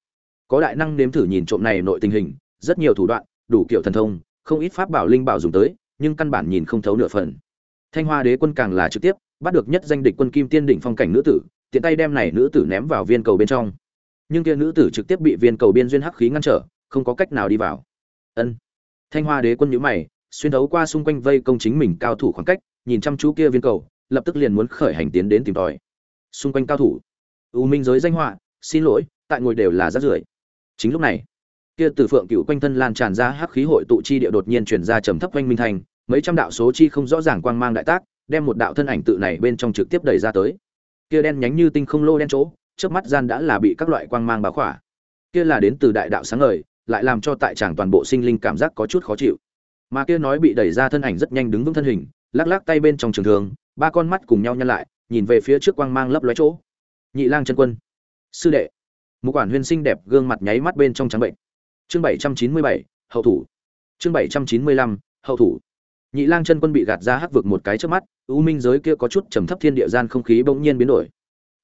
A: Có đại năng nếm thử nhìn trộm này nội tình hình rất nhiều thủ đoạn, đủ kiểu thần thông, không ít pháp bảo linh bảo dùng tới, nhưng căn bản nhìn không thấu nửa phần. Thanh hoa đế quân càng là trực tiếp, bắt được nhất danh địch quân kim tiên đỉnh phong cảnh nữ tử, tiện tay đem này nữ tử ném vào viên cầu bên trong. Nhưng kia nữ tử trực tiếp bị viên cầu biên duyên hắc khí ngăn trở, không có cách nào đi vào. Ân. Thanh hoa đế quân nhíu mày, xuyên thấu qua xung quanh vây công chính mình cao thủ khoảng cách, nhìn chăm chú kia viên cầu, lập tức liền muốn khởi hành tiến đến tìm tòi. Xung quanh cao thủ. U minh giới danh họa, xin lỗi, tại ngồi đều là rác rưởi. Chính lúc này kia từ phượng cựu quanh thân lan tràn ra hắc khí hội tụ chi địa đột nhiên truyền ra trầm thấp quanh minh thành, mấy trăm đạo số chi không rõ ràng quang mang đại tác, đem một đạo thân ảnh tự này bên trong trực tiếp đẩy ra tới. Kia đen nhánh như tinh không lô đen chỗ trước mắt gian đã là bị các loại quang mang bá khỏa. Kia là đến từ đại đạo sáng ngời, lại làm cho tại tràng toàn bộ sinh linh cảm giác có chút khó chịu. Mà kia nói bị đẩy ra thân ảnh rất nhanh đứng vững thân hình, lắc lắc tay bên trong trường thường ba con mắt cùng nhau nhăn lại, nhìn về phía trước quang mang lấp lóe chỗ. Nhị lang chân quân. Sư đệ. Một quản huyên sinh đẹp gương mặt nháy mắt bên trong trắng bệnh chương bảy trăm chín mươi bảy, hậu thủ. Chương bảy trăm chín mươi lăm, hậu thủ. Nhị lang chân quân bị gạt ra hắc vực một cái trước mắt, u minh giới kia có chút trầm thấp thiên địa gian không khí bỗng nhiên biến đổi.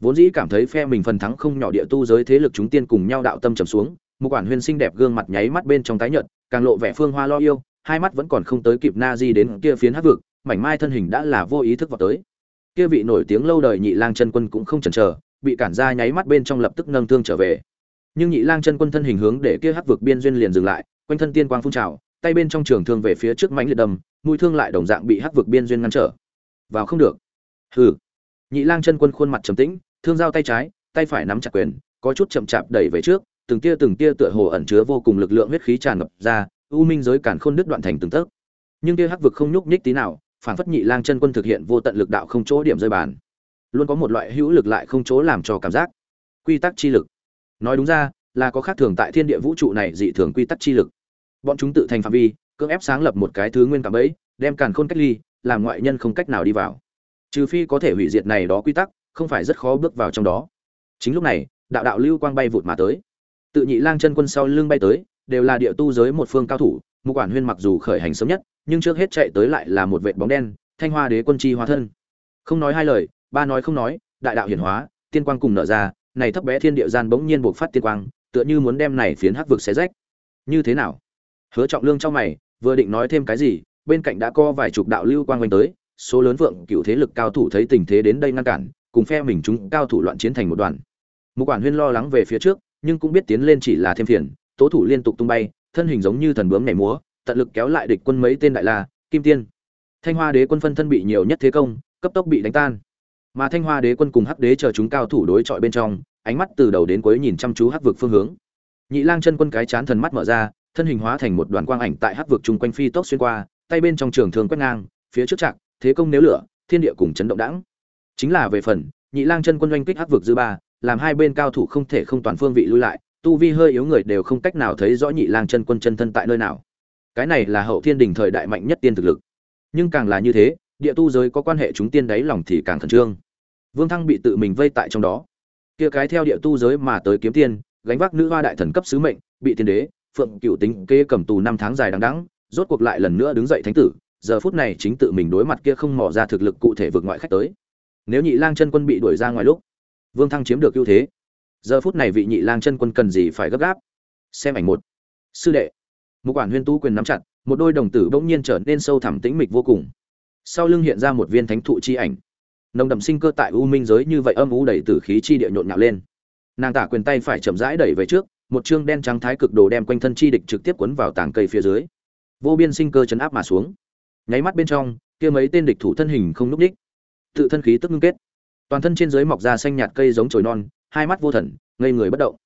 A: Vốn dĩ cảm thấy phe mình phần thắng không nhỏ địa tu giới thế lực chúng tiên cùng nhau đạo tâm trầm xuống, một quản huyền sinh đẹp gương mặt nháy mắt bên trong tái nhợt, càng lộ vẻ phương hoa lo yêu, hai mắt vẫn còn không tới kịp na di đến kia phiến hắc vực, mảnh mai thân hình đã là vô ý thức vào tới. Kia vị nổi tiếng lâu đời nhị lang chân quân cũng không chần chờ, bị cản ra nháy mắt bên trong lập tức nâng thương trở về nhưng nhị lang chân quân thân hình hướng để kia hắc vực biên duyên liền dừng lại, quanh thân tiên quang phun trào, tay bên trong trường thương về phía trước mãnh liệt đâm, mũi thương lại đồng dạng bị hắc vực biên duyên ngăn trở. Vào không được. Hừ. Nhị lang chân quân khuôn mặt trầm tĩnh, thương giao tay trái, tay phải nắm chặt quyền, có chút chậm chạp đẩy về trước, từng tia từng tia tựa hồ ẩn chứa vô cùng lực lượng huyết khí tràn ngập ra, u minh giới cản khôn đứt đoạn thành từng tấc. Nhưng kia hắc vực không nhúc nhích tí nào phản phất nhị lang chân quân thực hiện vô tận lực đạo không chỗ điểm rơi bàn. Luôn có một loại hữu lực lại không chỗ làm cho cảm giác. Quy tắc chi lực nói đúng ra, là có khác thường tại thiên địa vũ trụ này dị thường quy tắc chi lực. Bọn chúng tự thành phạm vi, cưỡng ép sáng lập một cái thứ nguyên cảm ấy đem càn khôn cách ly, làm ngoại nhân không cách nào đi vào. Trừ phi có thể hủy diệt này đó quy tắc, không phải rất khó bước vào trong đó. Chính lúc này, đạo đạo lưu quang bay vụt mà tới. Tự nhị lang chân quân sau lưng bay tới, đều là địa tu giới một phương cao thủ, mục quản huyên mặc dù khởi hành sớm nhất, nhưng trước hết chạy tới lại là một vệ bóng đen, thanh hoa đế quân chi hóa thân. Không nói hai lời, ba nói không nói, đại đạo hiển hóa, tiên quang cùng nở ra này thấp bé thiên địa gian bỗng nhiên buộc phát tiên quang, tựa như muốn đem này phiến hắc vực xé rách. Như thế nào? Hứa trọng lương trong mày, vừa định nói thêm cái gì, bên cạnh đã có vài chục đạo lưu quang quanh tới, số lớn vượng cựu thế lực cao thủ thấy tình thế đến đây ngăn cản, cùng phe mình chúng cao thủ loạn chiến thành một đoàn. Mục quản huyên lo lắng về phía trước, nhưng cũng biết tiến lên chỉ là thêm phiền, tố thủ liên tục tung bay, thân hình giống như thần bướm nhảy múa, tận lực kéo lại địch quân mấy tên đại la, kim tiên. Thanh hoa đế quân phân thân bị nhiều nhất thế công, cấp tốc bị đánh tan mà thanh hoa đế quân cùng hắc đế chờ chúng cao thủ đối chọi bên trong, ánh mắt từ đầu đến cuối nhìn chăm chú hắc vực phương hướng. Nhị lang chân quân cái chán thần mắt mở ra, thân hình hóa thành một đoàn quang ảnh tại hắc vực chung quanh phi tốc xuyên qua, tay bên trong trường thường quét ngang, phía trước chặt thế công nếu lửa, thiên địa cùng chấn động đãng. Chính là về phần, nhị lang chân quân oanh kích hắc vực dư ba, làm hai bên cao thủ không thể không toàn phương vị lui lại, tu vi hơi yếu người đều không cách nào thấy rõ nhị lang chân quân chân thân tại nơi nào. Cái này là hậu thiên đình thời đại mạnh nhất tiên thực lực. Nhưng càng là như thế, địa tu giới có quan hệ chúng tiên đáy lòng thì càng khẩn trương vương thăng bị tự mình vây tại trong đó. Kia cái theo địa tu giới mà tới kiếm tiên gánh vác nữ hoa đại thần cấp sứ mệnh, bị tiên đế, phượng cửu tính kê cầm tù năm tháng dài đằng đẵng, rốt cuộc lại lần nữa đứng dậy thánh tử, giờ phút này chính tự mình đối mặt kia không mò ra thực lực cụ thể vượt ngoại khách tới. Nếu nhị lang chân quân bị đuổi ra ngoài lúc, vương thăng chiếm được ưu thế. Giờ phút này vị nhị lang chân quân cần gì phải gấp gáp? Xem ảnh một. Sư đệ. Mục quản huyên tu quyền nắm chặt, một đôi đồng tử bỗng nhiên trở nên sâu thẳm tĩnh mịch vô cùng. Sau lưng hiện ra một viên thánh thụ chi ảnh nồng đậm sinh cơ tại u minh giới như vậy âm u đầy tử khí chi địa nhộn nhạo lên. Nàng tả quyền tay phải chậm rãi đẩy về trước, một chương đen trắng thái cực đồ đem quanh thân chi địch trực tiếp quấn vào tảng cây phía dưới. Vô biên sinh cơ chấn áp mà xuống. Nháy mắt bên trong, kia mấy tên địch thủ thân hình không núp đích. Tự thân khí tức ngưng kết. Toàn thân trên dưới mọc ra xanh nhạt cây giống chồi non, hai mắt vô thần, ngây người bất động.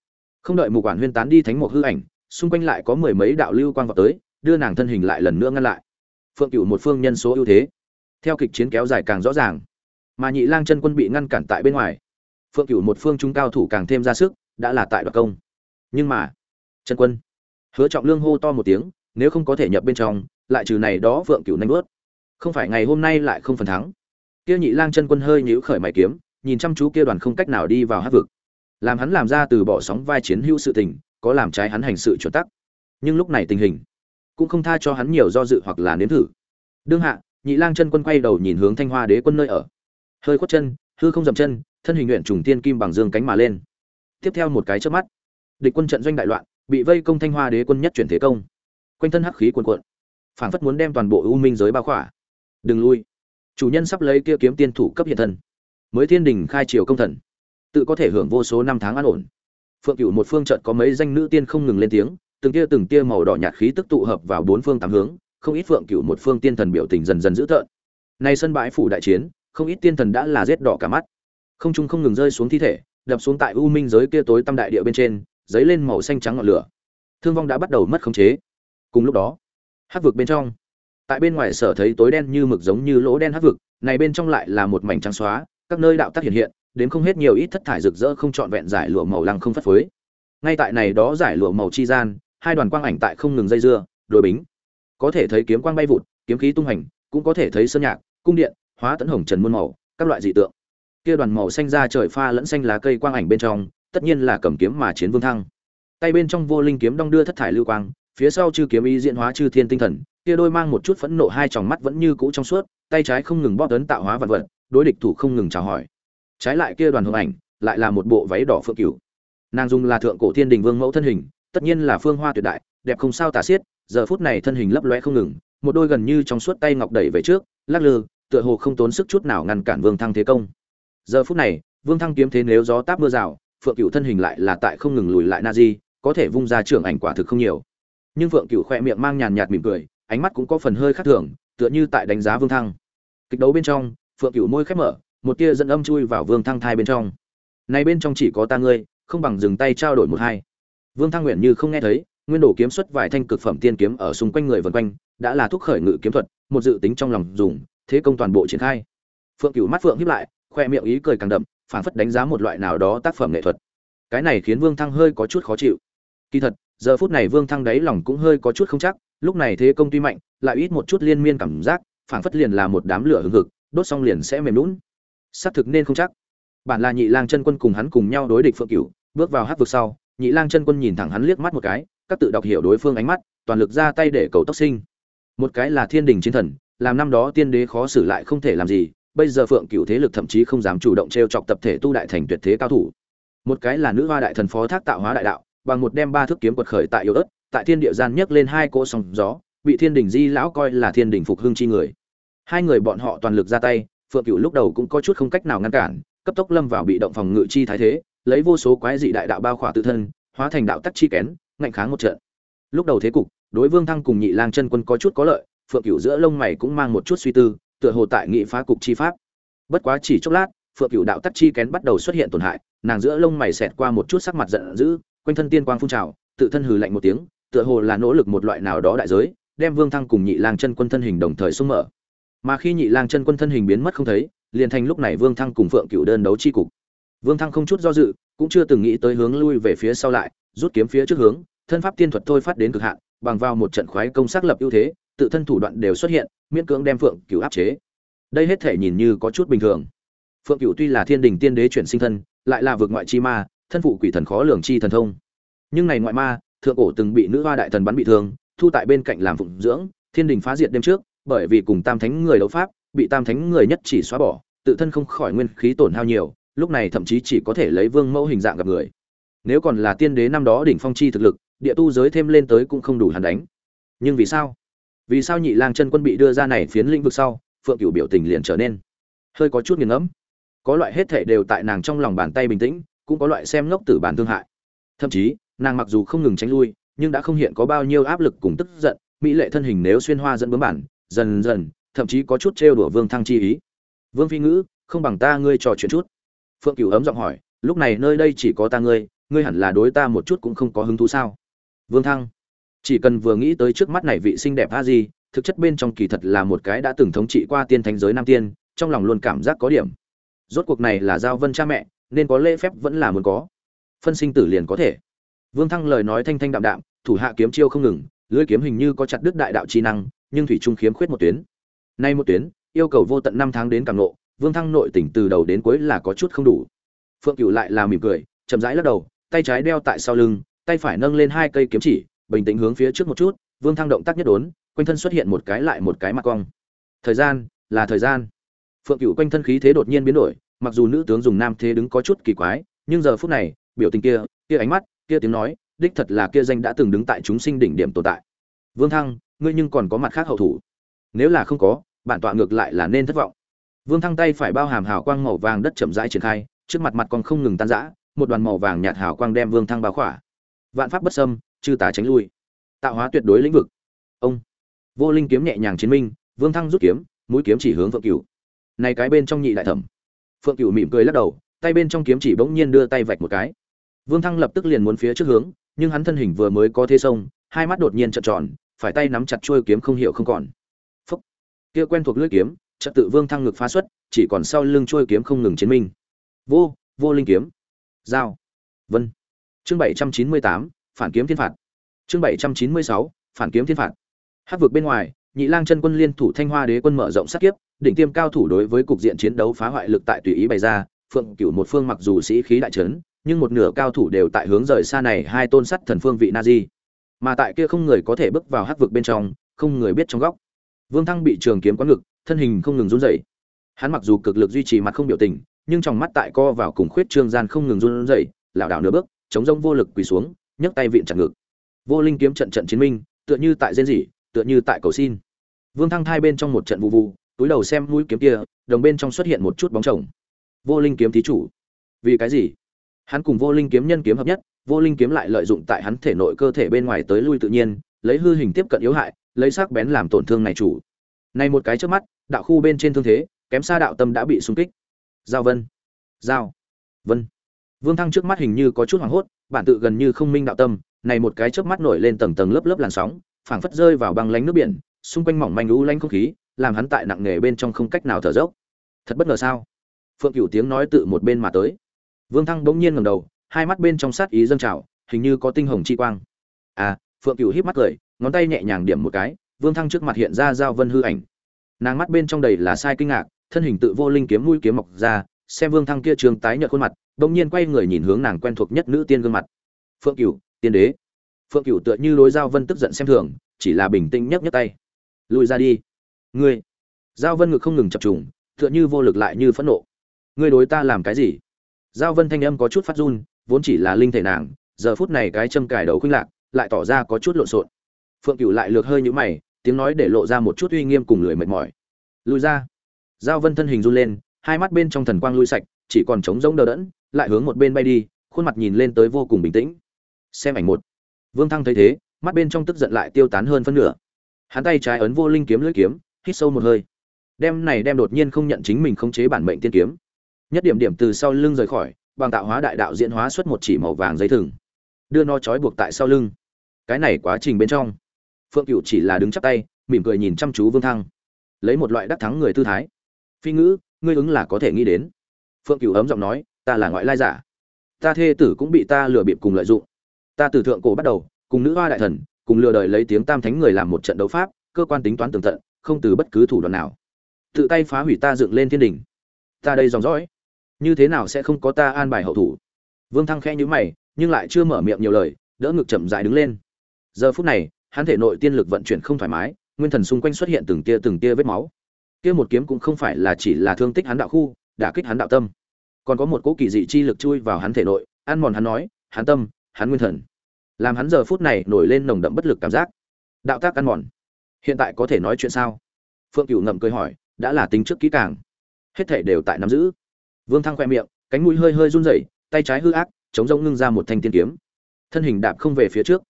A: Không đợi mục quản huyên tán đi thánh một hư ảnh, xung quanh lại có mười mấy đạo lưu quang vào tới, đưa nàng thân hình lại lần nữa ngăn lại. Phượng cựu một phương nhân số ưu thế. Theo kịch chiến kéo dài càng rõ ràng mà nhị lang chân quân bị ngăn cản tại bên ngoài. Phượng cửu một phương trung cao thủ càng thêm ra sức, đã là tại đoạt công. Nhưng mà, chân quân, hứa trọng lương hô to một tiếng, nếu không có thể nhập bên trong, lại trừ này đó phượng cửu nanh bớt không phải ngày hôm nay lại không phần thắng. Kia nhị lang chân quân hơi nhíu khởi mày kiếm, nhìn chăm chú kia đoàn không cách nào đi vào hát vực. Làm hắn làm ra từ bỏ sóng vai chiến hữu sự tình, có làm trái hắn hành sự chuẩn tắc. Nhưng lúc này tình hình, cũng không tha cho hắn nhiều do dự hoặc là nếm thử. Đương hạ, nhị lang chân quân quay đầu nhìn hướng thanh hoa đế quân nơi ở hơi khuất chân, hư không dậm chân, thân hình nguyện trùng tiên kim bằng dương cánh mà lên. Tiếp theo một cái chớp mắt, địch quân trận doanh đại loạn, bị vây công thanh hoa đế quân nhất chuyển thế công. Quanh thân hắc khí cuồn cuộn, phảng phất muốn đem toàn bộ u minh giới bao khỏa. Đừng lui. Chủ nhân sắp lấy kia kiếm tiên thủ cấp hiện thân. Mới thiên đình khai triều công thần, tự có thể hưởng vô số năm tháng an ổn. Phượng cửu một phương trận có mấy danh nữ tiên không ngừng lên tiếng, từng tia từng tia màu đỏ nhạt khí tức tụ hợp vào bốn phương tám hướng, không ít phượng cửu một phương tiên thần biểu tình dần dần dữ tợn. Nay sân bãi phủ đại chiến không ít tiên thần đã là rét đỏ cả mắt. Không trung không ngừng rơi xuống thi thể, đập xuống tại u minh giới kia tối tăm đại địa bên trên, dấy lên màu xanh trắng ngọn lửa. Thương vong đã bắt đầu mất khống chế. Cùng lúc đó hát vực bên trong, tại bên ngoài sở thấy tối đen như mực giống như lỗ đen hát vực, này bên trong lại là một mảnh trắng xóa, các nơi đạo tác hiện hiện, đến không hết nhiều ít thất thải rực rỡ không trọn vẹn giải lụa màu lăng không phất phới. Ngay tại này đó giải lụa màu chi gian, hai đoàn quang ảnh tại không ngừng dây dưa đôi bính. Có thể thấy kiếm quang bay vụt, kiếm khí tung hành, cũng có thể thấy sơn nhạc, cung điện hóa tấn hồng trần muôn màu, các loại dị tượng. Kia đoàn màu xanh ra trời pha lẫn xanh lá cây quang ảnh bên trong, tất nhiên là cầm kiếm mà chiến vương thăng. Tay bên trong vô linh kiếm đong đưa thất thải lưu quang, phía sau chư kiếm ý diễn hóa chư thiên tinh thần, kia đôi mang một chút phẫn nộ hai tròng mắt vẫn như cũ trong suốt, tay trái không ngừng bóp tấn tạo hóa vật vật, đối địch thủ không ngừng chào hỏi. Trái lại kia đoàn hồng ảnh, lại là một bộ váy đỏ phượng cửu. Nàng dung là thượng cổ thiên đình vương mẫu thân hình, tất nhiên là phương hoa tuyệt đại, đẹp không sao tả xiết, giờ phút này thân hình lấp lóe không ngừng, một đôi gần như trong suốt tay ngọc đẩy về trước, lắc lư tựa hồ không tốn sức chút nào ngăn cản vương thăng thế công. Giờ phút này vương thăng kiếm thế nếu gió táp mưa rào phượng cửu thân hình lại là tại không ngừng lùi lại Nazi, có thể vung ra trưởng ảnh quả thực không nhiều. Nhưng phượng cửu khoe miệng mang nhàn nhạt mỉm cười ánh mắt cũng có phần hơi khác thường tựa như tại đánh giá vương thăng. Kịch đấu bên trong phượng cửu môi khép mở một tia dẫn âm chui vào vương thăng thai bên trong. Này bên trong chỉ có ta ngươi không bằng dừng tay trao đổi một hai. Vương thăng nguyện như không nghe thấy nguyên đồ kiếm xuất vài thanh cực phẩm tiên kiếm ở xung quanh người vần quanh đã là thúc khởi ngự kiếm thuật một dự tính trong lòng dùng thế công toàn bộ triển khai. Phượng cửu mắt phượng hiếp lại, khoe miệng ý cười càng đậm, phảng phất đánh giá một loại nào đó tác phẩm nghệ thuật. Cái này khiến vương thăng hơi có chút khó chịu. Kỳ thật, giờ phút này vương thăng đáy lòng cũng hơi có chút không chắc, lúc này thế công tuy mạnh, lại ít một chút liên miên cảm giác, phảng phất liền là một đám lửa hừng hực, đốt xong liền sẽ mềm lún xác thực nên không chắc. Bản là nhị lang chân quân cùng hắn cùng nhau đối địch phượng cửu, bước vào hát vực sau, nhị lang chân quân nhìn thẳng hắn liếc mắt một cái, các tự đọc hiểu đối phương ánh mắt, toàn lực ra tay để cầu tốc sinh. Một cái là thiên đình chiến thần làm năm đó tiên đế khó xử lại không thể làm gì, bây giờ phượng cựu thế lực thậm chí không dám chủ động t chọc tập thể tu đại thành tuyệt thế cao thủ. Một cái là nữ hoa đại thần phó thác tạo hóa đại đạo, bằng một đem ba thước kiếm quật khởi tại yếu ớt tại thiên địa gian nhấc lên hai cỗ sóng gió, bị thiên đình di lão coi là thiên đình phục hưng chi người. Hai người bọn họ toàn lực ra tay, phượng cựu lúc đầu cũng có chút không cách nào ngăn cản, cấp tốc lâm vào bị động phòng ngự chi thái thế, lấy vô số quái dị đại đạo bao khỏa tự thân, hóa thành đạo tắc chi kén, ngạnh kháng một trận. Lúc đầu thế cục, đối vương thăng cùng nhị lang chân quân có chút có lợi phượng Cửu giữa lông mày cũng mang một chút suy tư, tựa hồ tại nghị phá cục chi pháp. Bất quá chỉ chốc lát, phượng Cửu đạo tắc chi kén bắt đầu xuất hiện tổn hại, nàng giữa lông mày xẹt qua một chút sắc mặt giận dữ, quanh thân tiên quang phun trào, tự thân hừ lạnh một tiếng, tựa hồ là nỗ lực một loại nào đó đại giới, đem vương thăng cùng nhị lang chân quân thân hình đồng thời xung mở. Mà khi nhị lang chân quân thân hình biến mất không thấy, liền thành lúc này vương thăng cùng phượng Cửu đơn đấu chi cục. Vương thăng không chút do dự, cũng chưa từng nghĩ tới hướng lui về phía sau lại, rút kiếm phía trước hướng, thân pháp tiên thuật thôi phát đến cực hạn, bằng vào một trận khoái công xác lập ưu thế tự thân thủ đoạn đều xuất hiện, miễn cưỡng đem phượng Cửu áp chế. Đây hết thể nhìn như có chút bình thường. Phượng Cửu tuy là thiên đình tiên đế chuyển sinh thân, lại là vượt ngoại chi ma, thân phụ quỷ thần khó lường chi thần thông. Nhưng này ngoại ma, thượng cổ từng bị nữ hoa đại thần bắn bị thương, thu tại bên cạnh làm phụng dưỡng, thiên đình phá diệt đêm trước, bởi vì cùng tam thánh người đấu pháp, bị tam thánh người nhất chỉ xóa bỏ, tự thân không khỏi nguyên khí tổn hao nhiều, lúc này thậm chí chỉ có thể lấy vương mẫu hình dạng gặp người. Nếu còn là tiên đế năm đó đỉnh phong chi thực lực, địa tu giới thêm lên tới cũng không đủ hắn đánh. Nhưng vì sao? Vì sao nhị lang chân quân bị đưa ra này phiến lĩnh vực sau, phượng cửu biểu tình liền trở nên hơi có chút nghiền ngẫm. Có loại hết thể đều tại nàng trong lòng bàn tay bình tĩnh, cũng có loại xem ngốc tử bản thương hại. Thậm chí, nàng mặc dù không ngừng tránh lui, nhưng đã không hiện có bao nhiêu áp lực cùng tức giận, mỹ lệ thân hình nếu xuyên hoa dẫn bướm bản, dần dần, thậm chí có chút trêu đùa vương thăng chi ý. Vương phi ngữ, không bằng ta ngươi trò chuyện chút. Phượng cửu ấm giọng hỏi, lúc này nơi đây chỉ có ta ngươi ngươi hẳn là đối ta một chút cũng không có hứng thú sao? Vương thăng chỉ cần vừa nghĩ tới trước mắt này vị xinh đẹp a di, thực chất bên trong kỳ thật là một cái đã từng thống trị qua tiên thánh giới nam tiên, trong lòng luôn cảm giác có điểm. Rốt cuộc này là giao vân cha mẹ, nên có lễ phép vẫn là muốn có. Phân sinh tử liền có thể. Vương thăng lời nói thanh thanh đạm đạm, thủ hạ kiếm chiêu không ngừng lưỡi kiếm hình như có chặt đứt đại đạo chi năng, nhưng thủy trung khiếm khuyết một tuyến. Nay một tuyến, yêu cầu vô tận năm tháng đến càng nộ vương thăng nội tỉnh từ đầu đến cuối là có chút không đủ. Phượng cửu lại là mỉm cười, chậm rãi lắc đầu, tay trái đeo tại sau lưng, tay phải nâng lên hai cây kiếm chỉ bình tĩnh hướng phía trước một chút, vương thăng động tác nhất đốn, quanh thân xuất hiện một cái lại một cái mặt cong. Thời gian, là thời gian. Phượng cửu quanh thân khí thế đột nhiên biến đổi, mặc dù nữ tướng dùng nam thế đứng có chút kỳ quái, nhưng giờ phút này, biểu tình kia kia ánh mắt, kia tiếng nói, đích thật là kia danh đã từng đứng tại chúng sinh đỉnh điểm tồn tại. Vương thăng, ngươi nhưng còn có mặt khác hậu thủ. Nếu là không có, bản tọa ngược lại là nên thất vọng. Vương thăng tay phải bao hàm hào quang màu vàng đất chậm rãi triển khai, trước mặt mặt còn không ngừng tan rã, một đoàn màu vàng nhạt hào quang đem vương thăng bao khỏa. Vạn pháp bất sâm chư tả tránh lui. Tạo hóa tuyệt đối lĩnh vực. Ông. Vô linh kiếm nhẹ nhàng chiến minh, vương thăng rút kiếm, mũi kiếm chỉ hướng phượng cửu. Này cái bên trong nhị đại thẩm. Phượng cửu mỉm cười lắc đầu, tay bên trong kiếm chỉ bỗng nhiên đưa tay vạch một cái. Vương thăng lập tức liền muốn phía trước hướng, nhưng hắn thân hình vừa mới có thế sông, hai mắt đột nhiên trợn tròn, phải tay nắm chặt chuôi kiếm không hiểu không còn. Phúc. Kia quen thuộc lưỡi kiếm trật tự vương thăng ngực phá xuất, chỉ còn sau lưng chuôi kiếm không ngừng chiến minh. Vô vô linh kiếm. Dao vân. Chương bảy trăm chín mươi tám phản kiếm thiên phạt. Chương bảy trăm chín mươi sáu, phản kiếm thiên phạt. Hát vực bên ngoài, nhị lang chân quân liên thủ thanh hoa đế quân mở rộng sát kiếp, đỉnh tiêm cao thủ đối với cục diện chiến đấu phá hoại lực tại tùy ý bày ra, phượng cửu một phương mặc dù sĩ khí đại trấn, nhưng một nửa cao thủ đều tại hướng rời xa này hai tôn sắt thần phương vị na di mà tại kia không người có thể bước vào hắc vực bên trong, không người biết trong góc. Vương thăng bị trường kiếm quán ngực, thân hình không ngừng run rẩy. Hắn mặc dù cực lực duy trì mặt không biểu tình, nhưng trong mắt tại co vào cùng khuyết trương gian không ngừng run rẩy, lảo đảo nửa bước, chống rông vô lực quỳ xuống nhấc tay vịn chặt ngực. Vô linh kiếm trận trận chiến minh, tựa như tại rên rỉ, tựa như tại cầu xin. Vương thăng thai bên trong một trận vụ vụ, túi đầu xem mũi kiếm kia, đồng bên trong xuất hiện một chút bóng chồng. Vô linh kiếm thí chủ. Vì cái gì? Hắn cùng vô linh kiếm nhân kiếm hợp nhất, vô linh kiếm lại lợi dụng tại hắn thể nội cơ thể bên ngoài tới lui tự nhiên, lấy hư hình tiếp cận yếu hại, lấy sắc bén làm tổn thương này chủ. Này một cái trước mắt, đạo khu bên trên thương thế, kém xa đạo tâm đã bị xung kích. Giao vân. Giao. Vân vương thăng trước mắt hình như có chút hoảng hốt, bản tự gần như không minh đạo tâm, này một cái chớp mắt nổi lên tầng tầng lớp lớp làn sóng, phảng phất rơi vào băng lánh nước biển, xung quanh mỏng manh u lanh không khí, làm hắn tại nặng nghề bên trong không cách nào thở dốc. Thật bất ngờ sao? Phượng cửu tiếng nói tự một bên mà tới. Vương thăng bỗng nhiên ngẩng đầu, hai mắt bên trong sát ý dâng trào, hình như có tinh hồng chi quang. À phượng cửu híp mắt cười, ngón tay nhẹ nhàng điểm một cái, vương thăng trước mặt hiện ra giao vân hư ảnh. Nàng mắt bên trong đầy là sai kinh ngạc, thân hình tự vô linh kiếm mũi kiếm mọc ra, xem vương thăng kia trường tái nhợt khuôn mặt đông nhiên quay người nhìn hướng nàng quen thuộc nhất nữ tiên gương mặt. Phượng cửu, tiên đế. Phượng cửu tựa như lối giao vân tức giận xem thường, chỉ là bình tĩnh nhấc nhấc tay. Lùi ra đi. Ngươi. Giao vân ngực không ngừng chập trùng, tựa như vô lực lại như phẫn nộ. Ngươi đối ta làm cái gì? Giao vân thanh âm có chút phát run, vốn chỉ là linh thể nàng, giờ phút này cái châm cài đầu khuynh lạc, lại tỏ ra có chút lộn xộn. Phượng cửu lại lược hơi nhũ mày, tiếng nói để lộ ra một chút uy nghiêm cùng lười mệt mỏi. Lùi ra. Giao vân thân hình run lên, hai mắt bên trong thần quang lui sạch, chỉ còn trống rỗng đờ đẫn lại hướng một bên bay đi, khuôn mặt nhìn lên tới vô cùng bình tĩnh. Xem ảnh một. Vương thăng thấy thế, mắt bên trong tức giận lại tiêu tán hơn phân nửa. Hắn tay trái ấn vô linh kiếm lưỡi kiếm, hít sâu một hơi. Đem này đem đột nhiên không nhận chính mình khống chế bản mệnh tiên kiếm. Nhất điểm điểm từ sau lưng rời khỏi, bằng tạo hóa đại đạo diễn hóa xuất một chỉ màu vàng dây thừng. Đưa nó trói buộc tại sau lưng. Cái này quá trình bên trong. Phượng cựu chỉ là đứng chắp tay, mỉm cười nhìn chăm chú vương thăng. Lấy một loại đắc thắng người tư thái. Phi ngữ, ngươi ứng là có thể nghĩ đến. Phượng cựu ấm giọng nói ta là ngoại lai giả. Ta thê tử cũng bị ta lừa bịp cùng lợi dụng. Ta từ thượng cổ bắt đầu, cùng nữ hoa đại thần, cùng lừa đời lấy tiếng tam thánh người làm một trận đấu pháp, cơ quan tính toán tường tận, không từ bất cứ thủ đoạn nào. Tự tay phá hủy ta dựng lên thiên đình. Ta đây dòng dõi. Như thế nào sẽ không có ta an bài hậu thủ? Vương thăng khẽ nhíu mày, nhưng lại chưa mở miệng nhiều lời, đỡ ngực chậm dại đứng lên. Giờ phút này, hắn thể nội tiên lực vận chuyển không thoải mái, nguyên thần xung quanh xuất hiện từng tia từng tia vết máu. Kia một kiếm cũng không phải là chỉ là thương tích hắn đạo khu, đả kích hắn đạo tâm còn có một cỗ kỳ dị chi lực chui vào hắn thể nội, ăn mòn hắn nói, hắn tâm, hắn nguyên thần. Làm hắn giờ phút này nổi lên nồng đậm bất lực cảm giác. Đạo tác ăn mòn. Hiện tại có thể nói chuyện sao? Phượng cửu ngậm cười hỏi, đã là tính trước kỹ càng. Hết thể đều tại nắm giữ. Vương thăng khoe miệng, cánh mũi hơi hơi run rẩy, tay trái hư ác, chống rông ngưng ra một thanh tiên kiếm. Thân hình đạp không về phía trước.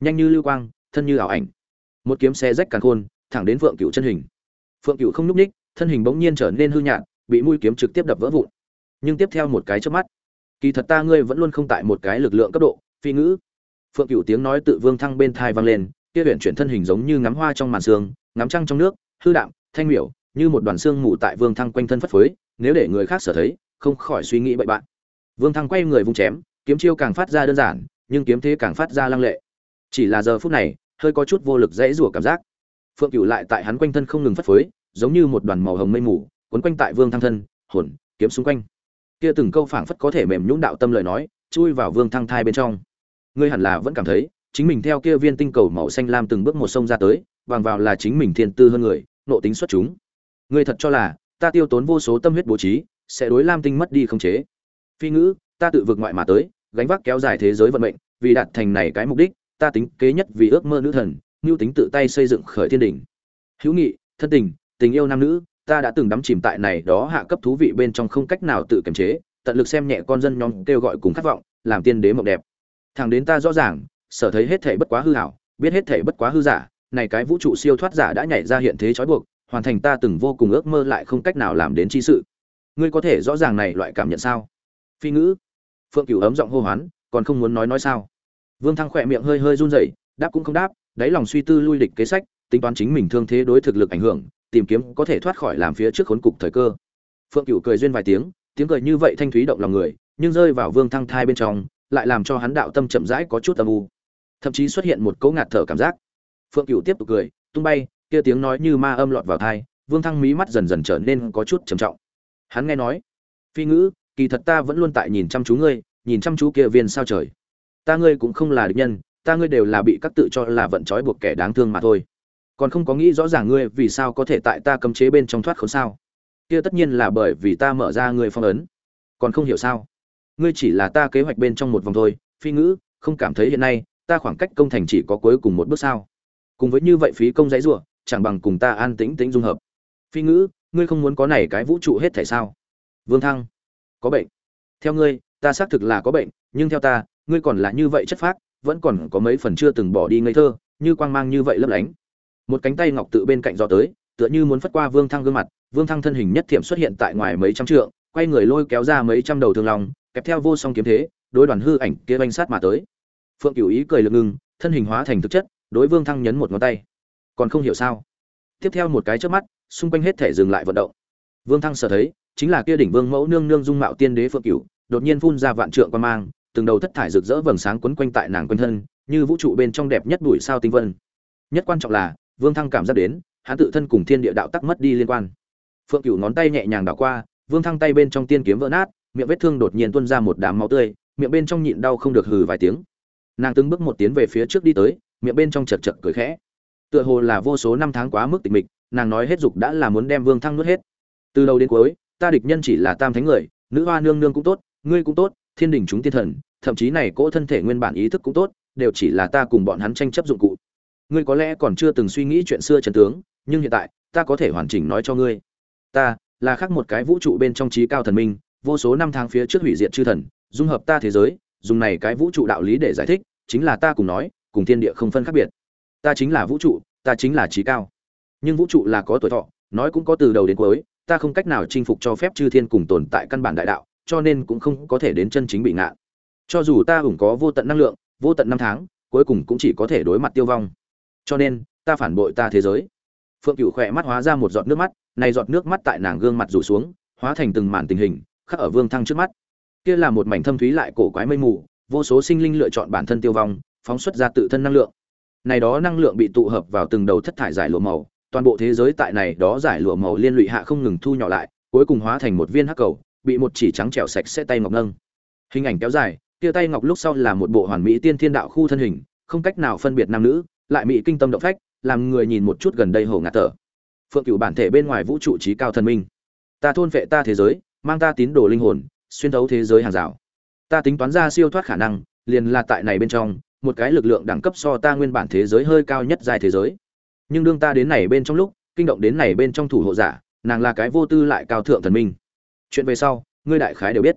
A: Nhanh như lưu quang, thân như ảo ảnh. Một kiếm xe rách càn khôn, thẳng đến phượng cửu chân hình. Phượng cửu không nhúc ních thân hình bỗng nhiên trở nên hư nhạt, bị mũi kiếm trực tiếp đập vỡ vụn nhưng tiếp theo một cái chớp mắt. Kỳ thật ta ngươi vẫn luôn không tại một cái lực lượng cấp độ, phi ngữ. Phượng cửu tiếng nói tự vương thăng bên thai vang lên, kia huyện chuyển thân hình giống như ngắm hoa trong màn sương, ngắm trăng trong nước, hư đạm, thanh miểu, như một đoàn xương mù tại vương thăng quanh thân phất phới, nếu để người khác sở thấy, không khỏi suy nghĩ bậy bạn. Vương thăng quay người vung chém, kiếm chiêu càng phát ra đơn giản, nhưng kiếm thế càng phát ra lăng lệ. Chỉ là giờ phút này, hơi có chút vô lực dễ rủa cảm giác. Phượng cửu lại tại hắn quanh thân không ngừng phất phới, giống như một đoàn màu hồng mây mù, quấn quanh tại vương thăng thân, hồn, kiếm xung quanh kia từng câu phảng phất có thể mềm nhũn đạo tâm lời nói, chui vào vương thăng thai bên trong. Ngươi hẳn là vẫn cảm thấy, chính mình theo kia viên tinh cầu màu xanh lam từng bước một sông ra tới, bằng vào là chính mình thiên tư hơn người, nộ tính xuất chúng. Ngươi thật cho là, ta tiêu tốn vô số tâm huyết bố trí, sẽ đối lam tinh mất đi không chế. Phi ngữ, ta tự vượt ngoại mà tới, gánh vác kéo dài thế giới vận mệnh, vì đạt thành này cái mục đích, ta tính kế nhất vì ước mơ nữ thần, mưu tính tự tay xây dựng khởi thiên đỉnh. Hữu nghị, thân tình tình yêu nam nữ ta đã từng đắm chìm tại này đó hạ cấp thú vị bên trong không cách nào tự kiềm chế, tận lực xem nhẹ con dân nhóm kêu gọi cùng khát vọng, làm tiên đế mộng đẹp. Thằng đến ta rõ ràng, sở thấy hết thể bất quá hư hảo, biết hết thể bất quá hư giả, này cái vũ trụ siêu thoát giả đã nhảy ra hiện thế trói buộc, hoàn thành ta từng vô cùng ước mơ lại không cách nào làm đến chi sự. Ngươi có thể rõ ràng này loại cảm nhận sao? Phi ngữ. Phượng cửu ấm giọng hô hoán, còn không muốn nói nói sao? Vương thăng khỏe miệng hơi hơi run rẩy, đáp cũng không đáp, đáy lòng suy tư lui địch kế sách, tính toán chính mình thương thế đối thực lực ảnh hưởng tìm kiếm có thể thoát khỏi làm phía trước khốn cục thời cơ. Phượng cửu cười duyên vài tiếng tiếng cười như vậy thanh thúy động lòng người, nhưng rơi vào vương thăng thai bên trong, lại làm cho hắn đạo tâm chậm rãi có chút âm u. Thậm chí xuất hiện một cỗ ngạt thở cảm giác. Phượng cửu tiếp tục cười, tung bay, kia tiếng nói như ma âm lọt vào thai, vương thăng mí mắt dần dần trở nên có chút trầm trọng. Hắn nghe nói, phi ngữ, kỳ thật ta vẫn luôn tại nhìn chăm chú ngươi, nhìn chăm chú kia viên sao trời. Ta ngươi cũng không là địch nhân, ta ngươi đều là bị các tự cho là vận trói buộc kẻ đáng thương mà thôi còn không có nghĩ rõ ràng ngươi vì sao có thể tại ta cấm chế bên trong thoát khốn sao? Kia tất nhiên là bởi vì ta mở ra ngươi phong ấn. Còn không hiểu sao? Ngươi chỉ là ta kế hoạch bên trong một vòng thôi, phi ngữ, không cảm thấy hiện nay, ta khoảng cách công thành chỉ có cuối cùng một bước sao? Cùng với như vậy phí công giấy rủa, chẳng bằng cùng ta an tĩnh tĩnh dung hợp. Phi ngữ, ngươi không muốn có này cái vũ trụ hết thể sao? Vương thăng, có bệnh. Theo ngươi, ta xác thực là có bệnh, nhưng theo ta, ngươi còn là như vậy chất phác, vẫn còn có mấy phần chưa từng bỏ đi ngây thơ, như quang mang như vậy lấp lánh một cánh tay ngọc tự bên cạnh dò tới, tựa như muốn phất qua vương thăng gương mặt, vương thăng thân hình nhất thiểm xuất hiện tại ngoài mấy trăm trượng, quay người lôi kéo ra mấy trăm đầu thương lòng kẹp theo vô song kiếm thế, đối đoàn hư ảnh kia banh sát mà tới. Phượng cửu ý cười lực ngưng, thân hình hóa thành thực chất, đối vương thăng nhấn một ngón tay. Còn không hiểu sao? Tiếp theo một cái trước mắt, xung quanh hết thể dừng lại vận động. Vương thăng sở thấy, chính là kia đỉnh vương mẫu nương nương dung mạo tiên đế phượng cửu, đột nhiên phun ra vạn trượng quan mang, từng đầu thất thải rực rỡ vầng sáng quấn quanh tại nàng quanh thân, như vũ trụ bên trong đẹp nhất bụi sao tinh vân. Nhất quan trọng là vương thăng cảm giác đến, hắn tự thân cùng thiên địa đạo tắc mất đi liên quan. Phượng cửu ngón tay nhẹ nhàng đảo qua, vương thăng tay bên trong tiên kiếm vỡ nát, miệng vết thương đột nhiên tuôn ra một đám máu tươi, miệng bên trong nhịn đau không được hừ vài tiếng. Nàng từng bước một tiến về phía trước đi tới, miệng bên trong chật chật cười khẽ. Tựa hồ là vô số năm tháng quá mức tịch mịch, nàng nói hết dục đã là muốn đem vương thăng nuốt hết. Từ đầu đến cuối, ta địch nhân chỉ là tam thánh người, nữ hoa nương nương cũng tốt, ngươi cũng tốt, thiên đình chúng tiên thần, thậm chí này cỗ thân thể nguyên bản ý thức cũng tốt, đều chỉ là ta cùng bọn hắn tranh chấp dụng cụ ngươi có lẽ còn chưa từng suy nghĩ chuyện xưa trần tướng, nhưng hiện tại, ta có thể hoàn chỉnh nói cho ngươi. Ta là khác một cái vũ trụ bên trong trí cao thần minh, vô số năm tháng phía trước hủy diệt chư thần, dung hợp ta thế giới, dùng này cái vũ trụ đạo lý để giải thích, chính là ta cùng nói, cùng thiên địa không phân khác biệt. Ta chính là vũ trụ, ta chính là trí cao. Nhưng vũ trụ là có tuổi thọ, nói cũng có từ đầu đến cuối, ta không cách nào chinh phục cho phép chư thiên cùng tồn tại căn bản đại đạo, cho nên cũng không có thể đến chân chính bị ngạn cho dù ta hùng có vô tận năng lượng, vô tận năm tháng, cuối cùng cũng chỉ có thể đối mặt tiêu vong cho nên, ta phản bội ta thế giới. Phượng cựu khỏe mắt hóa ra một giọt nước mắt, này giọt nước mắt tại nàng gương mặt rủ xuống, hóa thành từng màn tình hình, khắc ở vương thăng trước mắt. Kia là một mảnh thâm thúy lại cổ quái mây mù, vô số sinh linh lựa chọn bản thân tiêu vong, phóng xuất ra tự thân năng lượng. Này đó năng lượng bị tụ hợp vào từng đầu thất thải giải lụa màu, toàn bộ thế giới tại này đó giải lụa màu liên lụy hạ không ngừng thu nhỏ lại, cuối cùng hóa thành một viên hắc cầu, bị một chỉ trắng trẻo sạch sẽ tay ngọc nâng. Hình ảnh kéo dài, kia tay ngọc lúc sau là một bộ hoàn mỹ tiên thiên đạo khu thân hình, không cách nào phân biệt nam nữ lại mỹ kinh tâm động phách, làm người nhìn một chút gần đây hồ ngạt thở. Phượng cửu bản thể bên ngoài vũ trụ trí cao thần minh. Ta thôn vệ ta thế giới, mang ta tín đồ linh hồn, xuyên thấu thế giới hàng rào. Ta tính toán ra siêu thoát khả năng, liền là tại này bên trong, một cái lực lượng đẳng cấp so ta nguyên bản thế giới hơi cao nhất dài thế giới. Nhưng đương ta đến này bên trong lúc, kinh động đến này bên trong thủ hộ giả, nàng là cái vô tư lại cao thượng thần minh. Chuyện về sau, ngươi đại khái đều biết.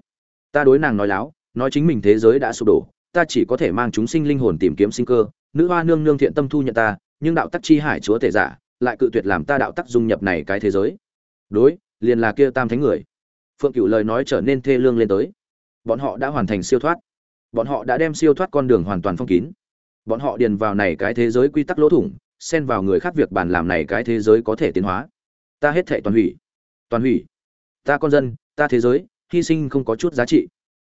A: Ta đối nàng nói láo, nói chính mình thế giới đã sụp đổ, ta chỉ có thể mang chúng sinh linh hồn tìm kiếm sinh cơ nữ hoa nương nương thiện tâm thu nhận ta, nhưng đạo tắc chi hải chúa thể giả, lại cự tuyệt làm ta đạo tắc dung nhập này cái thế giới. Đối, liền là kia tam thánh người. Phượng cựu lời nói trở nên thê lương lên tới. Bọn họ đã hoàn thành siêu thoát. Bọn họ đã đem siêu thoát con đường hoàn toàn phong kín. Bọn họ điền vào này cái thế giới quy tắc lỗ thủng, xen vào người khác việc bàn làm này cái thế giới có thể tiến hóa. Ta hết thệ toàn hủy. Toàn hủy. Ta con dân, ta thế giới, hy sinh không có chút giá trị.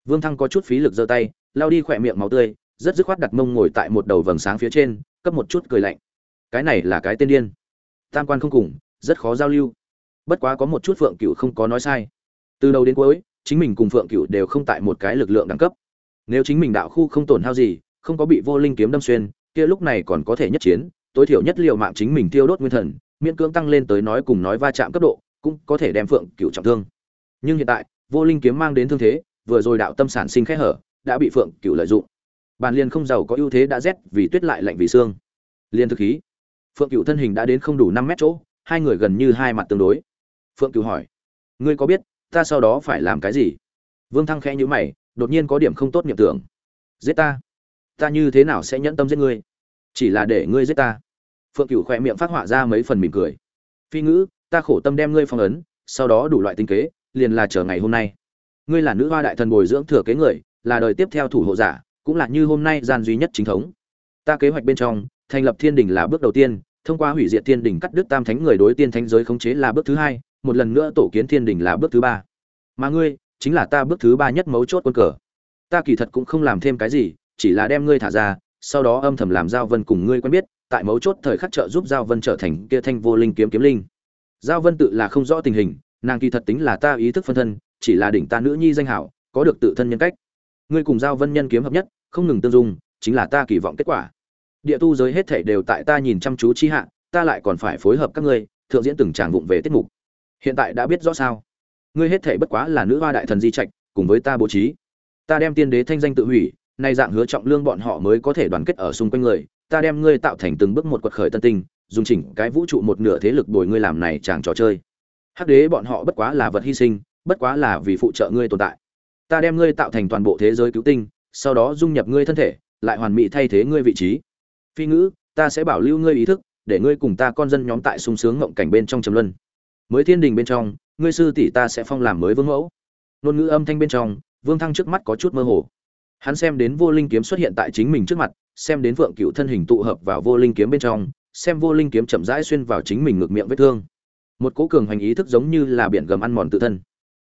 A: Vương thăng có chút phí lực giơ tay lao đi khỏe miệng máu tươi rất dứt khoát đặt mông ngồi tại một đầu vầng sáng phía trên, cấp một chút cười lạnh. Cái này là cái tên điên. Tam quan không cùng, rất khó giao lưu. Bất quá có một chút phượng cựu không có nói sai. Từ đầu đến cuối, chính mình cùng phượng cựu đều không tại một cái lực lượng đẳng cấp. Nếu chính mình đạo khu không tổn hao gì, không có bị vô linh kiếm đâm xuyên, kia lúc này còn có thể nhất chiến, tối thiểu nhất liệu mạng chính mình tiêu đốt nguyên thần, miễn cưỡng tăng lên tới nói cùng nói va chạm cấp độ, cũng có thể đem phượng cựu trọng thương. Nhưng hiện tại, vô linh kiếm mang đến thương thế, vừa rồi đạo tâm sản sinh khẽ hở, đã bị phượng cựu lợi dụng bàn liền không giàu có ưu thế đã rét vì tuyết lại lạnh vì xương. Liên thực khí. Phượng cựu thân hình đã đến không đủ năm mét chỗ, hai người gần như hai mặt tương đối. Phượng cựu hỏi, ngươi có biết ta sau đó phải làm cái gì? Vương thăng khẽ nhữ mày, đột nhiên có điểm không tốt nghiệp tưởng. Giết ta? Ta như thế nào sẽ nhẫn tâm giết ngươi? Chỉ là để ngươi giết ta. Phượng cựu khỏe miệng phát họa ra mấy phần mỉm cười. Phi ngữ, ta khổ tâm đem ngươi phong ấn, sau đó đủ loại tinh kế, liền là chờ ngày hôm nay. Ngươi là nữ hoa đại thần bồi dưỡng thừa kế người, là đời tiếp theo thủ hộ giả cũng là như hôm nay gian duy nhất chính thống. Ta kế hoạch bên trong, thành lập thiên đình là bước đầu tiên, thông qua hủy diệt thiên đình cắt đứt tam thánh người đối tiên thánh giới khống chế là bước thứ hai, một lần nữa tổ kiến thiên đình là bước thứ ba. Mà ngươi, chính là ta bước thứ ba nhất mấu chốt quân cờ. Ta kỳ thật cũng không làm thêm cái gì, chỉ là đem ngươi thả ra, sau đó âm thầm làm giao vân cùng ngươi quen biết, tại mấu chốt thời khắc trợ giúp giao vân trở thành kia thanh vô linh kiếm kiếm linh. Giao vân tự là không rõ tình hình, nàng kỳ thật tính là ta ý thức phân thân, chỉ là đỉnh ta nữ nhi danh hảo, có được tự thân nhân cách ngươi cùng giao vân nhân kiếm hợp nhất, không ngừng tương dung, chính là ta kỳ vọng kết quả. Địa tu giới hết thể đều tại ta nhìn chăm chú chi hạ, ta lại còn phải phối hợp các ngươi, thượng diễn từng tràng vụng về tiết mục. Hiện tại đã biết rõ sao? Ngươi hết thể bất quá là nữ hoa đại thần di trạch, cùng với ta bố trí. Ta đem tiên đế thanh danh tự hủy, nay dạng hứa trọng lương bọn họ mới có thể đoàn kết ở xung quanh người. Ta đem ngươi tạo thành từng bước một quật khởi tân tinh, dùng chỉnh cái vũ trụ một nửa thế lực đổi ngươi làm này chàng trò chơi. Hắc đế bọn họ bất quá là vật hy sinh, bất quá là vì phụ trợ ngươi tồn tại ta đem ngươi tạo thành toàn bộ thế giới cứu tinh, sau đó dung nhập ngươi thân thể, lại hoàn mỹ thay thế ngươi vị trí. Phi ngữ, ta sẽ bảo lưu ngươi ý thức, để ngươi cùng ta con dân nhóm tại sung sướng ngộng cảnh bên trong trầm luân. Mới thiên đình bên trong, ngươi sư tỷ ta sẽ phong làm mới vương mẫu. Ngôn ngữ âm thanh bên trong, vương thăng trước mắt có chút mơ hồ. Hắn xem đến vô linh kiếm xuất hiện tại chính mình trước mặt, xem đến vượng cựu thân hình tụ hợp vào vô linh kiếm bên trong, xem vô linh kiếm chậm rãi xuyên vào chính mình ngược miệng vết thương. Một cố cường hành ý thức giống như là biển gầm ăn mòn tự thân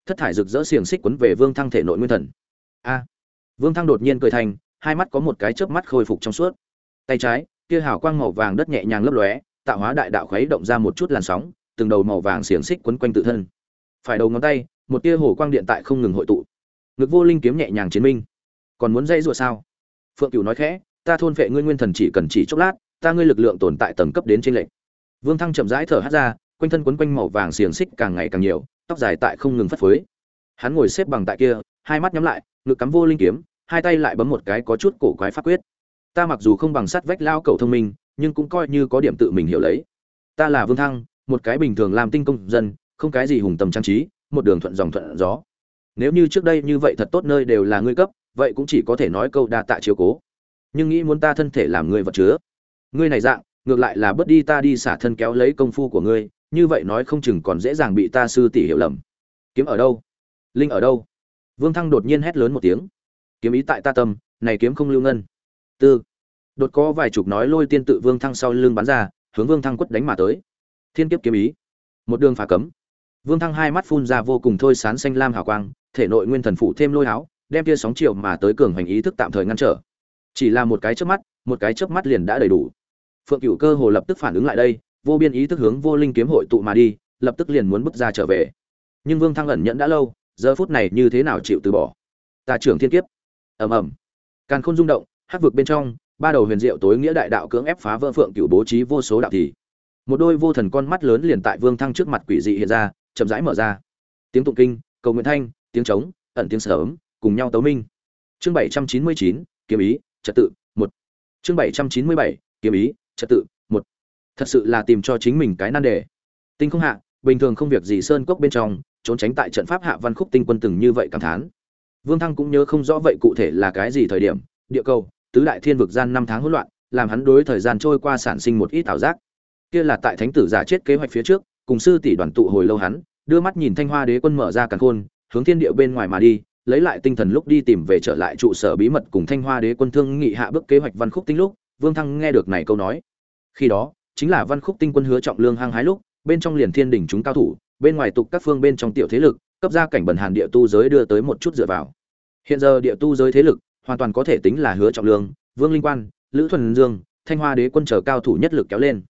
A: thất thải rực rỡ xiềng xích quấn về vương thăng thể nội nguyên thần. A! Vương thăng đột nhiên cười thành, hai mắt có một cái chớp mắt khôi phục trong suốt. Tay trái, kia hào quang màu vàng đất nhẹ nhàng lấp lóe, tạo hóa đại đạo khuấy động ra một chút làn sóng, từng đầu màu vàng xiềng xích quấn quanh tự thân. Phải đầu ngón tay, một tia hồ quang điện tại không ngừng hội tụ. Ngực vô linh kiếm nhẹ nhàng chiến minh. Còn muốn dây rủa sao? Phượng cửu nói khẽ, ta thôn vệ ngươi nguyên thần chỉ cần chỉ chốc lát, ta ngươi lực lượng tồn tại tầng cấp đến trên lệnh vương thăng chậm rãi thở hắt ra, quanh thân quấn quanh màu vàng xiềng xích càng ngày càng nhiều tóc dài tại không ngừng phất phới. Hắn ngồi xếp bằng tại kia, hai mắt nhắm lại, ngực cắm vô linh kiếm, hai tay lại bấm một cái có chút cổ quái pháp quyết. Ta mặc dù không bằng sắt vách lao cầu thông minh, nhưng cũng coi như có điểm tự mình hiểu lấy. Ta là vương thăng, một cái bình thường làm tinh công dân, không cái gì hùng tầm trang trí, một đường thuận dòng thuận gió. Nếu như trước đây như vậy thật tốt nơi đều là ngươi cấp, vậy cũng chỉ có thể nói câu đa tạ chiếu cố. Nhưng nghĩ muốn ta thân thể làm ngươi vật chứa. Ngươi này dạng, ngược lại là bớt đi ta đi xả thân kéo lấy công phu của ngươi như vậy nói không chừng còn dễ dàng bị ta sư tỷ hiểu lầm. Kiếm ở đâu? Linh ở đâu? Vương thăng đột nhiên hét lớn một tiếng. Kiếm ý tại ta tâm, này kiếm không lưu ngân. Tư. Đột có vài chục nói lôi tiên tự vương thăng sau lưng bắn ra, hướng vương thăng quất đánh mà tới. Thiên kiếp kiếm ý. Một đường phá cấm. Vương thăng hai mắt phun ra vô cùng thôi sán xanh lam hào quang, thể nội nguyên thần phụ thêm lôi áo, đem tia sóng chiều mà tới cường hành ý thức tạm thời ngăn trở. Chỉ là một cái chớp mắt, một cái chớp mắt liền đã đầy đủ. Phượng cửu cơ hồ lập tức phản ứng lại đây vô biên ý thức hướng vô linh kiếm hội tụ mà đi, lập tức liền muốn bước ra trở về. Nhưng vương thăng ẩn nhẫn đã lâu, giờ phút này như thế nào chịu từ bỏ? Ta trưởng thiên kiếp. Ầm ầm. Càng không rung động, hắc vực bên trong, ba đầu huyền diệu tối nghĩa đại đạo cưỡng ép phá vỡ phượng cửu bố trí vô số đạo thì. Một đôi vô thần con mắt lớn liền tại vương thăng trước mặt quỷ dị hiện ra, chậm rãi mở ra. Tiếng tụng kinh, cầu nguyện thanh, tiếng trống, ẩn tiếng sớm, cùng nhau tấu minh. Chương bảy trăm chín mươi chín, kiếm ý, trật tự, một. Chương bảy trăm chín mươi bảy, kiếm ý, trật tự thật sự là tìm cho chính mình cái nan đề. Tinh không hạ, bình thường không việc gì sơn cốc bên trong, trốn tránh tại trận pháp hạ văn khúc tinh quân từng như vậy cảm thán. Vương thăng cũng nhớ không rõ vậy cụ thể là cái gì thời điểm, địa cầu, tứ đại thiên vực gian năm tháng hỗn loạn, làm hắn đối thời gian trôi qua sản sinh một ít ảo giác. Kia là tại thánh tử giả chết kế hoạch phía trước, cùng sư tỷ đoàn tụ hồi lâu hắn, đưa mắt nhìn thanh hoa đế quân mở ra càn khôn, hướng thiên địa bên ngoài mà đi, lấy lại tinh thần lúc đi tìm về trở lại trụ sở bí mật cùng thanh hoa đế quân thương nghị hạ bước kế hoạch văn khúc tinh lúc, vương thăng nghe được này câu nói. Khi đó chính là văn khúc tinh quân hứa trọng lương hăng hái lúc, bên trong liền thiên đỉnh chúng cao thủ, bên ngoài tục các phương bên trong tiểu thế lực, cấp ra cảnh bẩn hàn địa tu giới đưa tới một chút dựa vào. Hiện giờ địa tu giới thế lực, hoàn toàn có thể tính là hứa trọng lương, vương linh quan, lữ thuần dương, thanh hoa đế quân chờ cao thủ nhất lực kéo lên.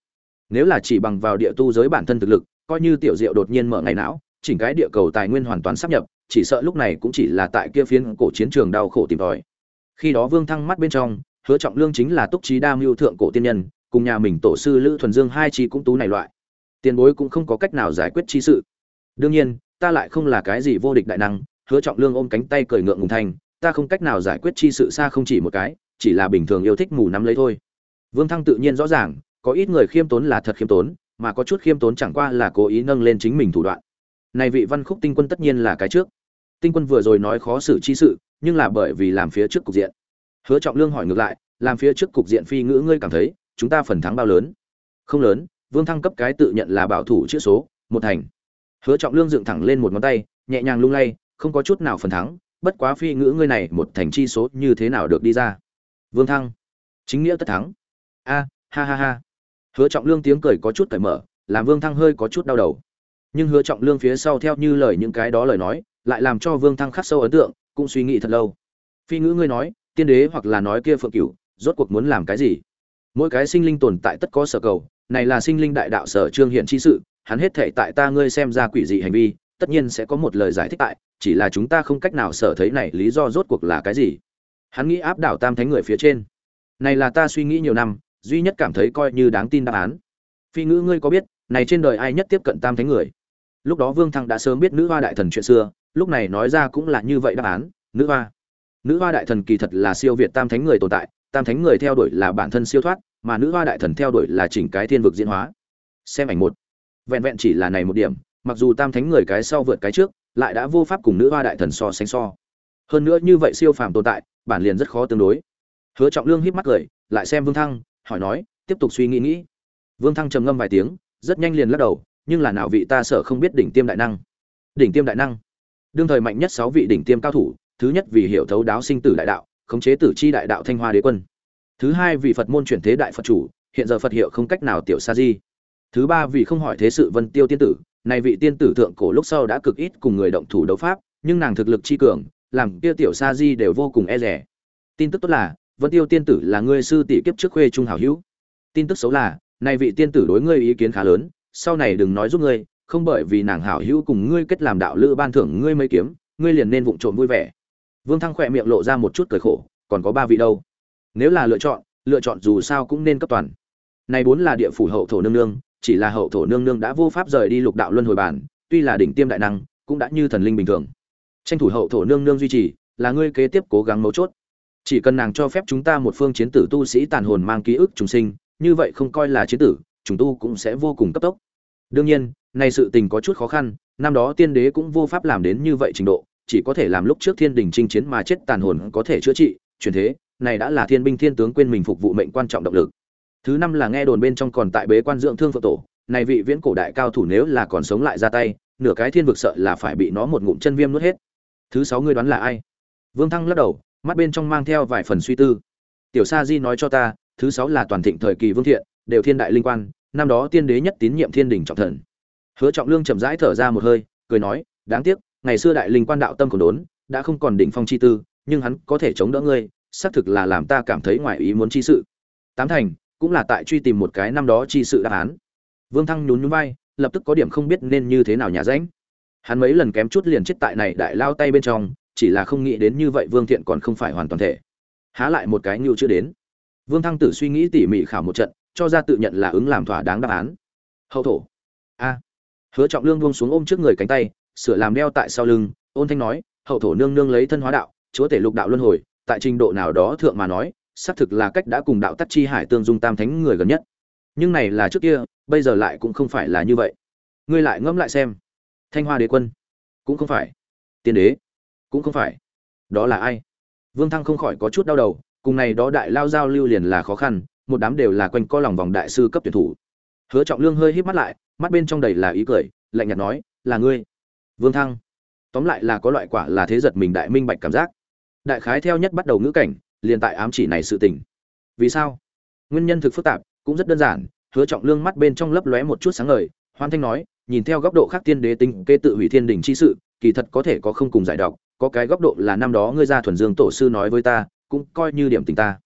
A: Nếu là chỉ bằng vào địa tu giới bản thân thực lực, coi như tiểu diệu đột nhiên mở ngày não, chỉnh cái địa cầu tài nguyên hoàn toàn sắp nhập, chỉ sợ lúc này cũng chỉ là tại kia phiến cổ chiến trường đau khổ tìm tòi. Khi đó vương thăng mắt bên trong, hứa trọng lương chính là túc trí đa mưu thượng cổ tiên nhân cùng nhà mình tổ sư lữ thuần dương hai chi cũng tú này loại. Tiền bối cũng không có cách nào giải quyết chi sự. Đương nhiên, ta lại không là cái gì vô địch đại năng, hứa trọng lương ôm cánh tay cười ngượng ngùng thành, ta không cách nào giải quyết chi sự xa không chỉ một cái, chỉ là bình thường yêu thích mù nắm lấy thôi. Vương thăng tự nhiên rõ ràng, có ít người khiêm tốn là thật khiêm tốn, mà có chút khiêm tốn chẳng qua là cố ý nâng lên chính mình thủ đoạn. Này vị văn khúc tinh quân tất nhiên là cái trước. Tinh quân vừa rồi nói khó xử chi sự, nhưng là bởi vì làm phía trước cục diện. Hứa trọng lương hỏi ngược lại, làm phía trước cục diện phi ngữ ngươi cảm thấy chúng ta phần thắng bao lớn? Không lớn, vương thăng cấp cái tự nhận là bảo thủ chữ số, một thành. Hứa trọng lương dựng thẳng lên một ngón tay, nhẹ nhàng lung lay, không có chút nào phần thắng, bất quá phi ngữ ngươi này một thành chi số như thế nào được đi ra? Vương thăng, chính nghĩa tất thắng. A, ha ha ha. Hứa trọng lương tiếng cười có chút cởi mở, làm vương thăng hơi có chút đau đầu. Nhưng hứa trọng lương phía sau theo như lời những cái đó lời nói, lại làm cho vương thăng khắc sâu ấn tượng, cũng suy nghĩ thật lâu. Phi ngữ ngươi nói, tiên đế hoặc là nói kia phượng cửu, rốt cuộc muốn làm cái gì? Mỗi cái sinh linh tồn tại tất có sở cầu, này là sinh linh đại đạo sở trương hiện chi sự, hắn hết thể tại ta ngươi xem ra quỷ dị hành vi, tất nhiên sẽ có một lời giải thích tại, chỉ là chúng ta không cách nào sở thấy này lý do rốt cuộc là cái gì. Hắn nghĩ áp đảo tam thánh người phía trên. Này là ta suy nghĩ nhiều năm, duy nhất cảm thấy coi như đáng tin đáp án. Phi ngữ ngươi có biết, này trên đời ai nhất tiếp cận tam thánh người? Lúc đó vương thăng đã sớm biết nữ hoa đại thần chuyện xưa, lúc này nói ra cũng là như vậy đáp án, nữ hoa. Nữ hoa đại thần kỳ thật là siêu việt tam thánh người tồn tại tam thánh người theo đuổi là bản thân siêu thoát, mà nữ hoa đại thần theo đuổi là chỉnh cái thiên vực diễn hóa. Xem ảnh một. Vẹn vẹn chỉ là này một điểm, mặc dù tam thánh người cái sau vượt cái trước, lại đã vô pháp cùng nữ hoa đại thần so sánh so. Hơn nữa như vậy siêu phàm tồn tại, bản liền rất khó tương đối. Hứa trọng lương híp mắt cười, lại xem vương thăng, hỏi nói, tiếp tục suy nghĩ nghĩ. Vương thăng trầm ngâm vài tiếng, rất nhanh liền lắc đầu, nhưng là nào vị ta sợ không biết đỉnh tiêm đại năng. Đỉnh tiêm đại năng. Đương thời mạnh nhất sáu vị đỉnh tiêm cao thủ, thứ nhất vì hiểu thấu đáo sinh tử đại đạo khống chế tử chi đại đạo thanh hoa đế quân. Thứ hai vì phật môn chuyển thế đại phật chủ, hiện giờ phật hiệu không cách nào tiểu sa di. Thứ ba vì không hỏi thế sự vân tiêu tiên tử này vị tiên tử thượng cổ lúc sau đã cực ít cùng người động thủ đấu pháp, nhưng nàng thực lực chi cường, làm kia tiểu sa di đều vô cùng e rẻ tin tức tốt là, vân tiêu tiên tử là ngươi sư tỷ kiếp trước khuê trung hảo hữu. Tin tức xấu là này vị tiên tử đối ngươi ý kiến khá lớn, sau này đừng nói giúp ngươi, không bởi vì nàng hảo hữu cùng ngươi kết làm đạo lữ ban thưởng ngươi mấy kiếm, ngươi liền nên vụng trộm vui vẻ vương thăng khỏe miệng lộ ra một chút cười khổ, còn có ba vị đâu? Nếu là lựa chọn lựa chọn dù sao cũng nên cấp toàn. Này bốn là địa phủ hậu thổ nương nương, chỉ là hậu thổ nương nương đã vô pháp rời đi lục đạo luân hồi bản, tuy là đỉnh tiêm đại năng, cũng đã như thần linh bình thường. Tranh thủ hậu thổ nương nương duy trì, là ngươi kế tiếp cố gắng mấu chốt. Chỉ cần nàng cho phép chúng ta một phương chiến tử tu sĩ tàn hồn mang ký ức trùng sinh, như vậy không coi là chiến tử chúng tu cũng sẽ vô cùng cấp tốc. Đương nhiên, này sự tình có chút khó khăn, năm đó tiên đế cũng vô pháp làm đến như vậy trình độ chỉ có thể làm lúc trước thiên đình chinh chiến mà chết tàn hồn có thể chữa trị, chuyển thế, này đã là thiên binh thiên tướng quên mình phục vụ mệnh quan trọng động lực. Thứ năm là nghe đồn bên trong còn tại bế quan dưỡng thương phượng tổ, này vị viễn cổ đại cao thủ nếu là còn sống lại ra tay, nửa cái thiên vực sợ là phải bị nó một ngụm chân viêm nuốt hết. Thứ sáu ngươi đoán là ai? Vương thăng lắc đầu, mắt bên trong mang theo vài phần suy tư. Tiểu sa di nói cho ta, thứ sáu là toàn thịnh thời kỳ vương thiện, đều thiên đại linh quan, năm đó tiên đế nhất tín nhiệm thiên đình trọng thần. Hứa trọng lương chậm rãi thở ra một hơi, cười nói, đáng tiếc ngày xưa đại linh quan đạo tâm còn đốn, đã không còn đỉnh phong chi tư, nhưng hắn có thể chống đỡ ngươi, xác thực là làm ta cảm thấy ngoài ý muốn chi sự. Tám thành, cũng là tại truy tìm một cái năm đó chi sự đáp án. Vương thăng nhún nhún vai, lập tức có điểm không biết nên như thế nào nhà ránh hắn mấy lần kém chút liền chết tại này đại lao tay bên trong, chỉ là không nghĩ đến như vậy vương thiện còn không phải hoàn toàn thể. Há lại một cái ngưu chưa đến. Vương thăng tử suy nghĩ tỉ mỉ khảo một trận, cho ra tự nhận là ứng làm thỏa đáng đáp án. Hậu thổ. A. Hứa trọng lương buông xuống ôm trước người cánh tay sửa làm đeo tại sau lưng, ôn thanh nói, hậu thổ nương nương lấy thân hóa đạo, chúa tể lục đạo luân hồi, tại trình độ nào đó thượng mà nói, xác thực là cách đã cùng đạo tắc chi hải tương dung tam thánh người gần nhất. Nhưng này là trước kia, bây giờ lại cũng không phải là như vậy. Ngươi lại ngẫm lại xem. Thanh hoa đế quân. Cũng không phải. Tiên đế. Cũng không phải. Đó là ai? Vương thăng không khỏi có chút đau đầu, cùng này đó đại lao giao lưu liền là khó khăn, một đám đều là quanh co lòng vòng đại sư cấp tuyển thủ. Hứa trọng lương hơi hít mắt lại, mắt bên trong đầy là ý cười, lạnh nhạt nói, là ngươi vương thăng. Tóm lại là có loại quả là thế giật mình đại minh bạch cảm giác. Đại khái theo nhất bắt đầu ngữ cảnh, liền tại ám chỉ này sự tình. Vì sao? Nguyên nhân thực phức tạp, cũng rất đơn giản, hứa trọng lương mắt bên trong lấp lóe một chút sáng ngời, hoan thanh nói, nhìn theo góc độ khác tiên đế tinh kê tự hủy thiên đình chi sự, kỳ thật có thể có không cùng giải đọc có cái góc độ là năm đó ngươi ra thuần dương tổ sư nói với ta, cũng coi như điểm tình ta.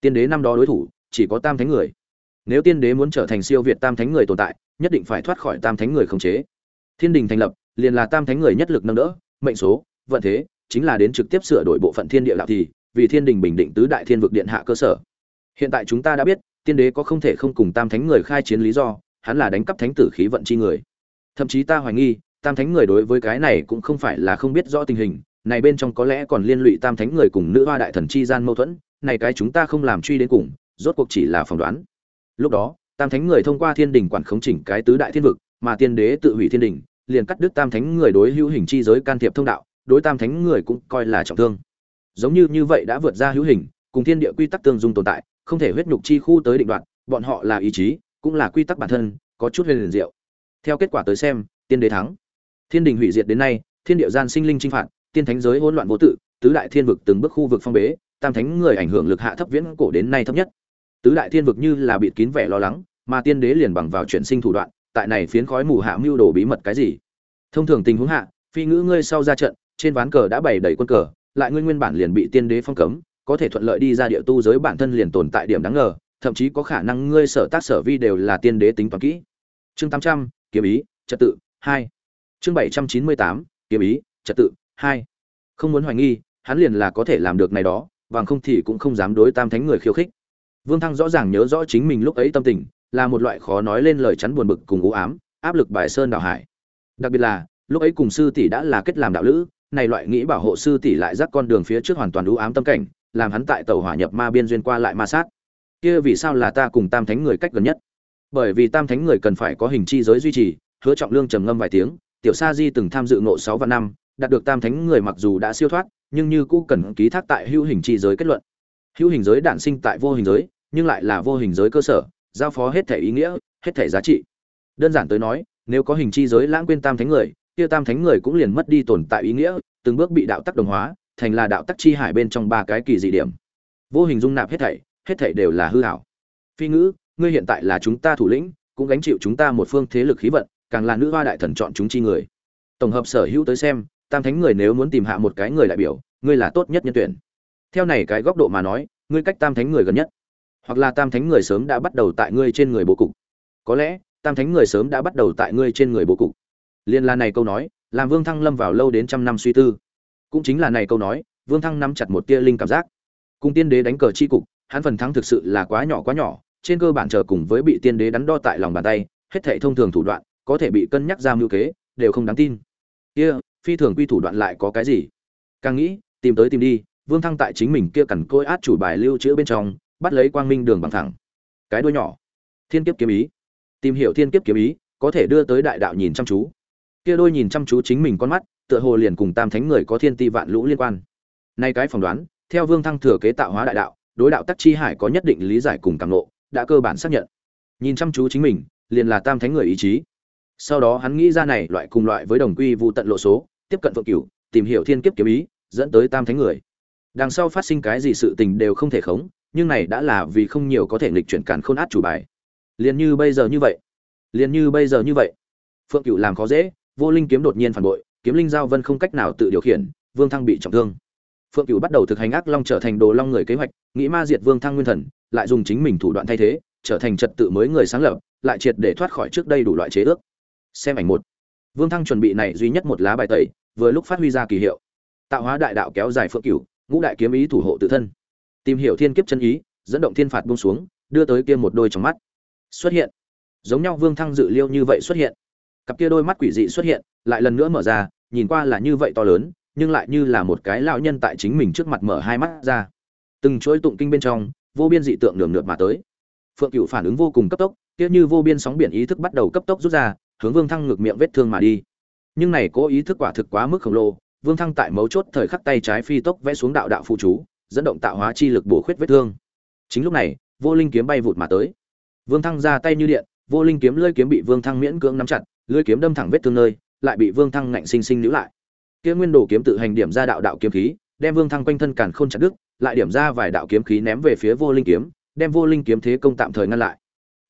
A: Tiên đế năm đó đối thủ, chỉ có tam thánh người. Nếu tiên đế muốn trở thành siêu việt tam thánh người tồn tại, nhất định phải thoát khỏi tam thánh người khống chế. Thiên đình thành lập liền là tam thánh người nhất lực nâng đỡ, mệnh số, vận thế, chính là đến trực tiếp sửa đổi bộ phận thiên địa đạo thì, vì thiên đình bình định tứ đại thiên vực điện hạ cơ sở. Hiện tại chúng ta đã biết, tiên đế có không thể không cùng tam thánh người khai chiến lý do, hắn là đánh cắp thánh tử khí vận chi người. Thậm chí ta hoài nghi, tam thánh người đối với cái này cũng không phải là không biết rõ tình hình, này bên trong có lẽ còn liên lụy tam thánh người cùng nữ hoa đại thần chi gian mâu thuẫn, này cái chúng ta không làm truy đến cùng, rốt cuộc chỉ là phỏng đoán. Lúc đó, tam thánh người thông qua thiên đình quản khống chỉnh cái tứ đại thiên vực, mà tiên đế tự hủy thiên đình liền cắt đứt tam thánh người đối hữu hình chi giới can thiệp thông đạo, đối tam thánh người cũng coi là trọng thương. Giống như như vậy đã vượt ra hữu hình, cùng thiên địa quy tắc tương dung tồn tại, không thể huyết nhục chi khu tới định đoạn, bọn họ là ý chí, cũng là quy tắc bản thân, có chút huyền liền diệu. Theo kết quả tới xem, tiên đế thắng. Thiên đình hủy diệt đến nay, thiên địa gian sinh linh chinh phạt, tiên thánh giới hỗn loạn vô tự, tứ đại thiên vực từng bước khu vực phong bế, tam thánh người ảnh hưởng lực hạ thấp viễn cổ đến nay thấp nhất. Tứ đại thiên vực như là bịt kín vẻ lo lắng, mà tiên đế liền bằng vào chuyển sinh thủ đoạn tại này phiến khói mù hạ mưu đồ bí mật cái gì? Thông thường tình huống hạ, phi ngữ ngươi sau ra trận, trên ván cờ đã bày đầy quân cờ, lại ngươi nguyên bản liền bị tiên đế phong cấm, có thể thuận lợi đi ra địa tu giới bản thân liền tồn tại điểm đáng ngờ, thậm chí có khả năng ngươi sở tác sở vi đều là tiên đế tính toán kỹ. Chương tám trăm, kiếm ý, trật tự, hai. Chương bảy trăm chín mươi tám, kiếm ý, trật tự, hai. Không muốn hoài nghi, hắn liền là có thể làm được này đó bằng không thì cũng không dám đối tam thánh người khiêu khích. Vương thăng rõ ràng nhớ rõ chính mình lúc ấy tâm tình là một loại khó nói lên lời chắn buồn bực cùng u ám, áp lực bài sơn đảo hải. Đặc biệt là, lúc ấy cùng sư tỷ đã là kết làm đạo lữ, này loại nghĩ bảo hộ sư tỷ lại dắt con đường phía trước hoàn toàn u ám tâm cảnh, làm hắn tại tàu hỏa nhập ma biên duyên qua lại ma sát. Kia vì sao là ta cùng tam thánh người cách gần nhất? Bởi vì tam thánh người cần phải có hình chi giới duy trì, hứa trọng lương trầm ngâm vài tiếng, tiểu sa di từng tham dự ngộ sáu và năm, đạt được tam thánh người mặc dù đã siêu thoát, nhưng như cũ cần ký thác tại hữu hình chi giới kết luận. Hữu hình giới đản sinh tại vô hình giới, nhưng lại là vô hình giới cơ sở giao phó hết thể ý nghĩa, hết thể giá trị. Đơn giản tới nói, nếu có hình chi giới lãng quên tam thánh người, kia tam thánh người cũng liền mất đi tồn tại ý nghĩa, từng bước bị đạo tắc đồng hóa, thành là đạo tắc chi hải bên trong ba cái kỳ dị điểm. Vô hình dung nạp hết thảy hết thảy đều là hư hảo. Phi ngữ, ngươi hiện tại là chúng ta thủ lĩnh, cũng gánh chịu chúng ta một phương thế lực khí vận, càng là nữ hoa đại thần chọn chúng chi người. Tổng hợp sở hữu tới xem, tam thánh người nếu muốn tìm hạ một cái người đại biểu, ngươi là tốt nhất nhân tuyển. Theo này cái góc độ mà nói, ngươi cách tam thánh người gần nhất hoặc là tam thánh người sớm đã bắt đầu tại ngươi trên người bố cục. Có lẽ, tam thánh người sớm đã bắt đầu tại ngươi trên người bố cục. Liên la này câu nói, làm vương thăng lâm vào lâu đến trăm năm suy tư. Cũng chính là này câu nói, vương thăng nắm chặt một tia linh cảm giác. Cùng tiên đế đánh cờ chi cục, hắn phần thắng thực sự là quá nhỏ quá nhỏ, trên cơ bản chờ cùng với bị tiên đế đắn đo tại lòng bàn tay, hết thảy thông thường thủ đoạn, có thể bị cân nhắc ra mưu kế, đều không đáng tin. Kia, phi thường quy thủ đoạn lại có cái gì? Càng nghĩ, tìm tới tìm đi, vương thăng tại chính mình kia cằn côi át chủ bài lưu trữ bên trong bắt lấy quang minh đường bằng thẳng. Cái đuôi nhỏ. Thiên kiếp kiếm ý. Tìm hiểu thiên kiếp kiếm ý, có thể đưa tới đại đạo nhìn chăm chú. Kia đôi nhìn chăm chú chính mình con mắt, tựa hồ liền cùng tam thánh người có thiên ti vạn lũ liên quan. Nay cái phỏng đoán, theo vương thăng thừa kế tạo hóa đại đạo, đối đạo tắc chi hải có nhất định lý giải cùng cảm lộ đã cơ bản xác nhận. Nhìn chăm chú chính mình, liền là tam thánh người ý chí. Sau đó hắn nghĩ ra này loại cùng loại với đồng quy vụ tận lộ số, tiếp cận phượng cửu, tìm hiểu thiên kiếp kiếm ý, dẫn tới tam thánh người. Đằng sau phát sinh cái gì sự tình đều không thể khống nhưng này đã là vì không nhiều có thể nghịch chuyển cản khôn át chủ bài. Liền như bây giờ như vậy. Liền như bây giờ như vậy. Phượng cửu làm khó dễ, vô linh kiếm đột nhiên phản bội, kiếm linh giao vân không cách nào tự điều khiển, vương thăng bị trọng thương. Phượng cửu bắt đầu thực hành ác long trở thành đồ long người kế hoạch, nghĩ ma diệt vương thăng nguyên thần, lại dùng chính mình thủ đoạn thay thế, trở thành trật tự mới người sáng lập, lại triệt để thoát khỏi trước đây đủ loại chế ước. Xem ảnh một. Vương thăng chuẩn bị này duy nhất một lá bài tẩy, vừa lúc phát huy ra kỳ hiệu. Tạo hóa đại đạo kéo dài phượng cửu, ngũ đại kiếm ý thủ hộ tự thân tìm hiểu thiên kiếp chân ý, dẫn động thiên phạt buông xuống, đưa tới kia một đôi trong mắt. Xuất hiện. Giống nhau vương thăng dự liêu như vậy xuất hiện. Cặp kia đôi mắt quỷ dị xuất hiện, lại lần nữa mở ra, nhìn qua là như vậy to lớn, nhưng lại như là một cái lão nhân tại chính mình trước mặt mở hai mắt ra. Từng chuỗi tụng kinh bên trong, vô biên dị tượng nườm nượp mà tới. Phượng cựu phản ứng vô cùng cấp tốc, kia như vô biên sóng biển ý thức bắt đầu cấp tốc rút ra, hướng vương thăng ngược miệng vết thương mà đi. Nhưng này cố ý thức quả thực quá mức khổng lồ, vương thăng tại mấu chốt thời khắc tay trái phi tốc vẽ xuống đạo đạo phụ chú dẫn động tạo hóa chi lực bổ khuyết vết thương. Chính lúc này, vô linh kiếm bay vụt mà tới. Vương thăng ra tay như điện, vô linh kiếm lưỡi kiếm bị vương thăng miễn cưỡng nắm chặt, lưỡi kiếm đâm thẳng vết thương nơi, lại bị vương thăng ngạnh sinh sinh níu lại. Kia nguyên đồ kiếm tự hành điểm ra đạo đạo kiếm khí, đem vương thăng quanh thân càn khôn chặt đứt, lại điểm ra vài đạo kiếm khí ném về phía vô linh kiếm, đem vô linh kiếm thế công tạm thời ngăn lại.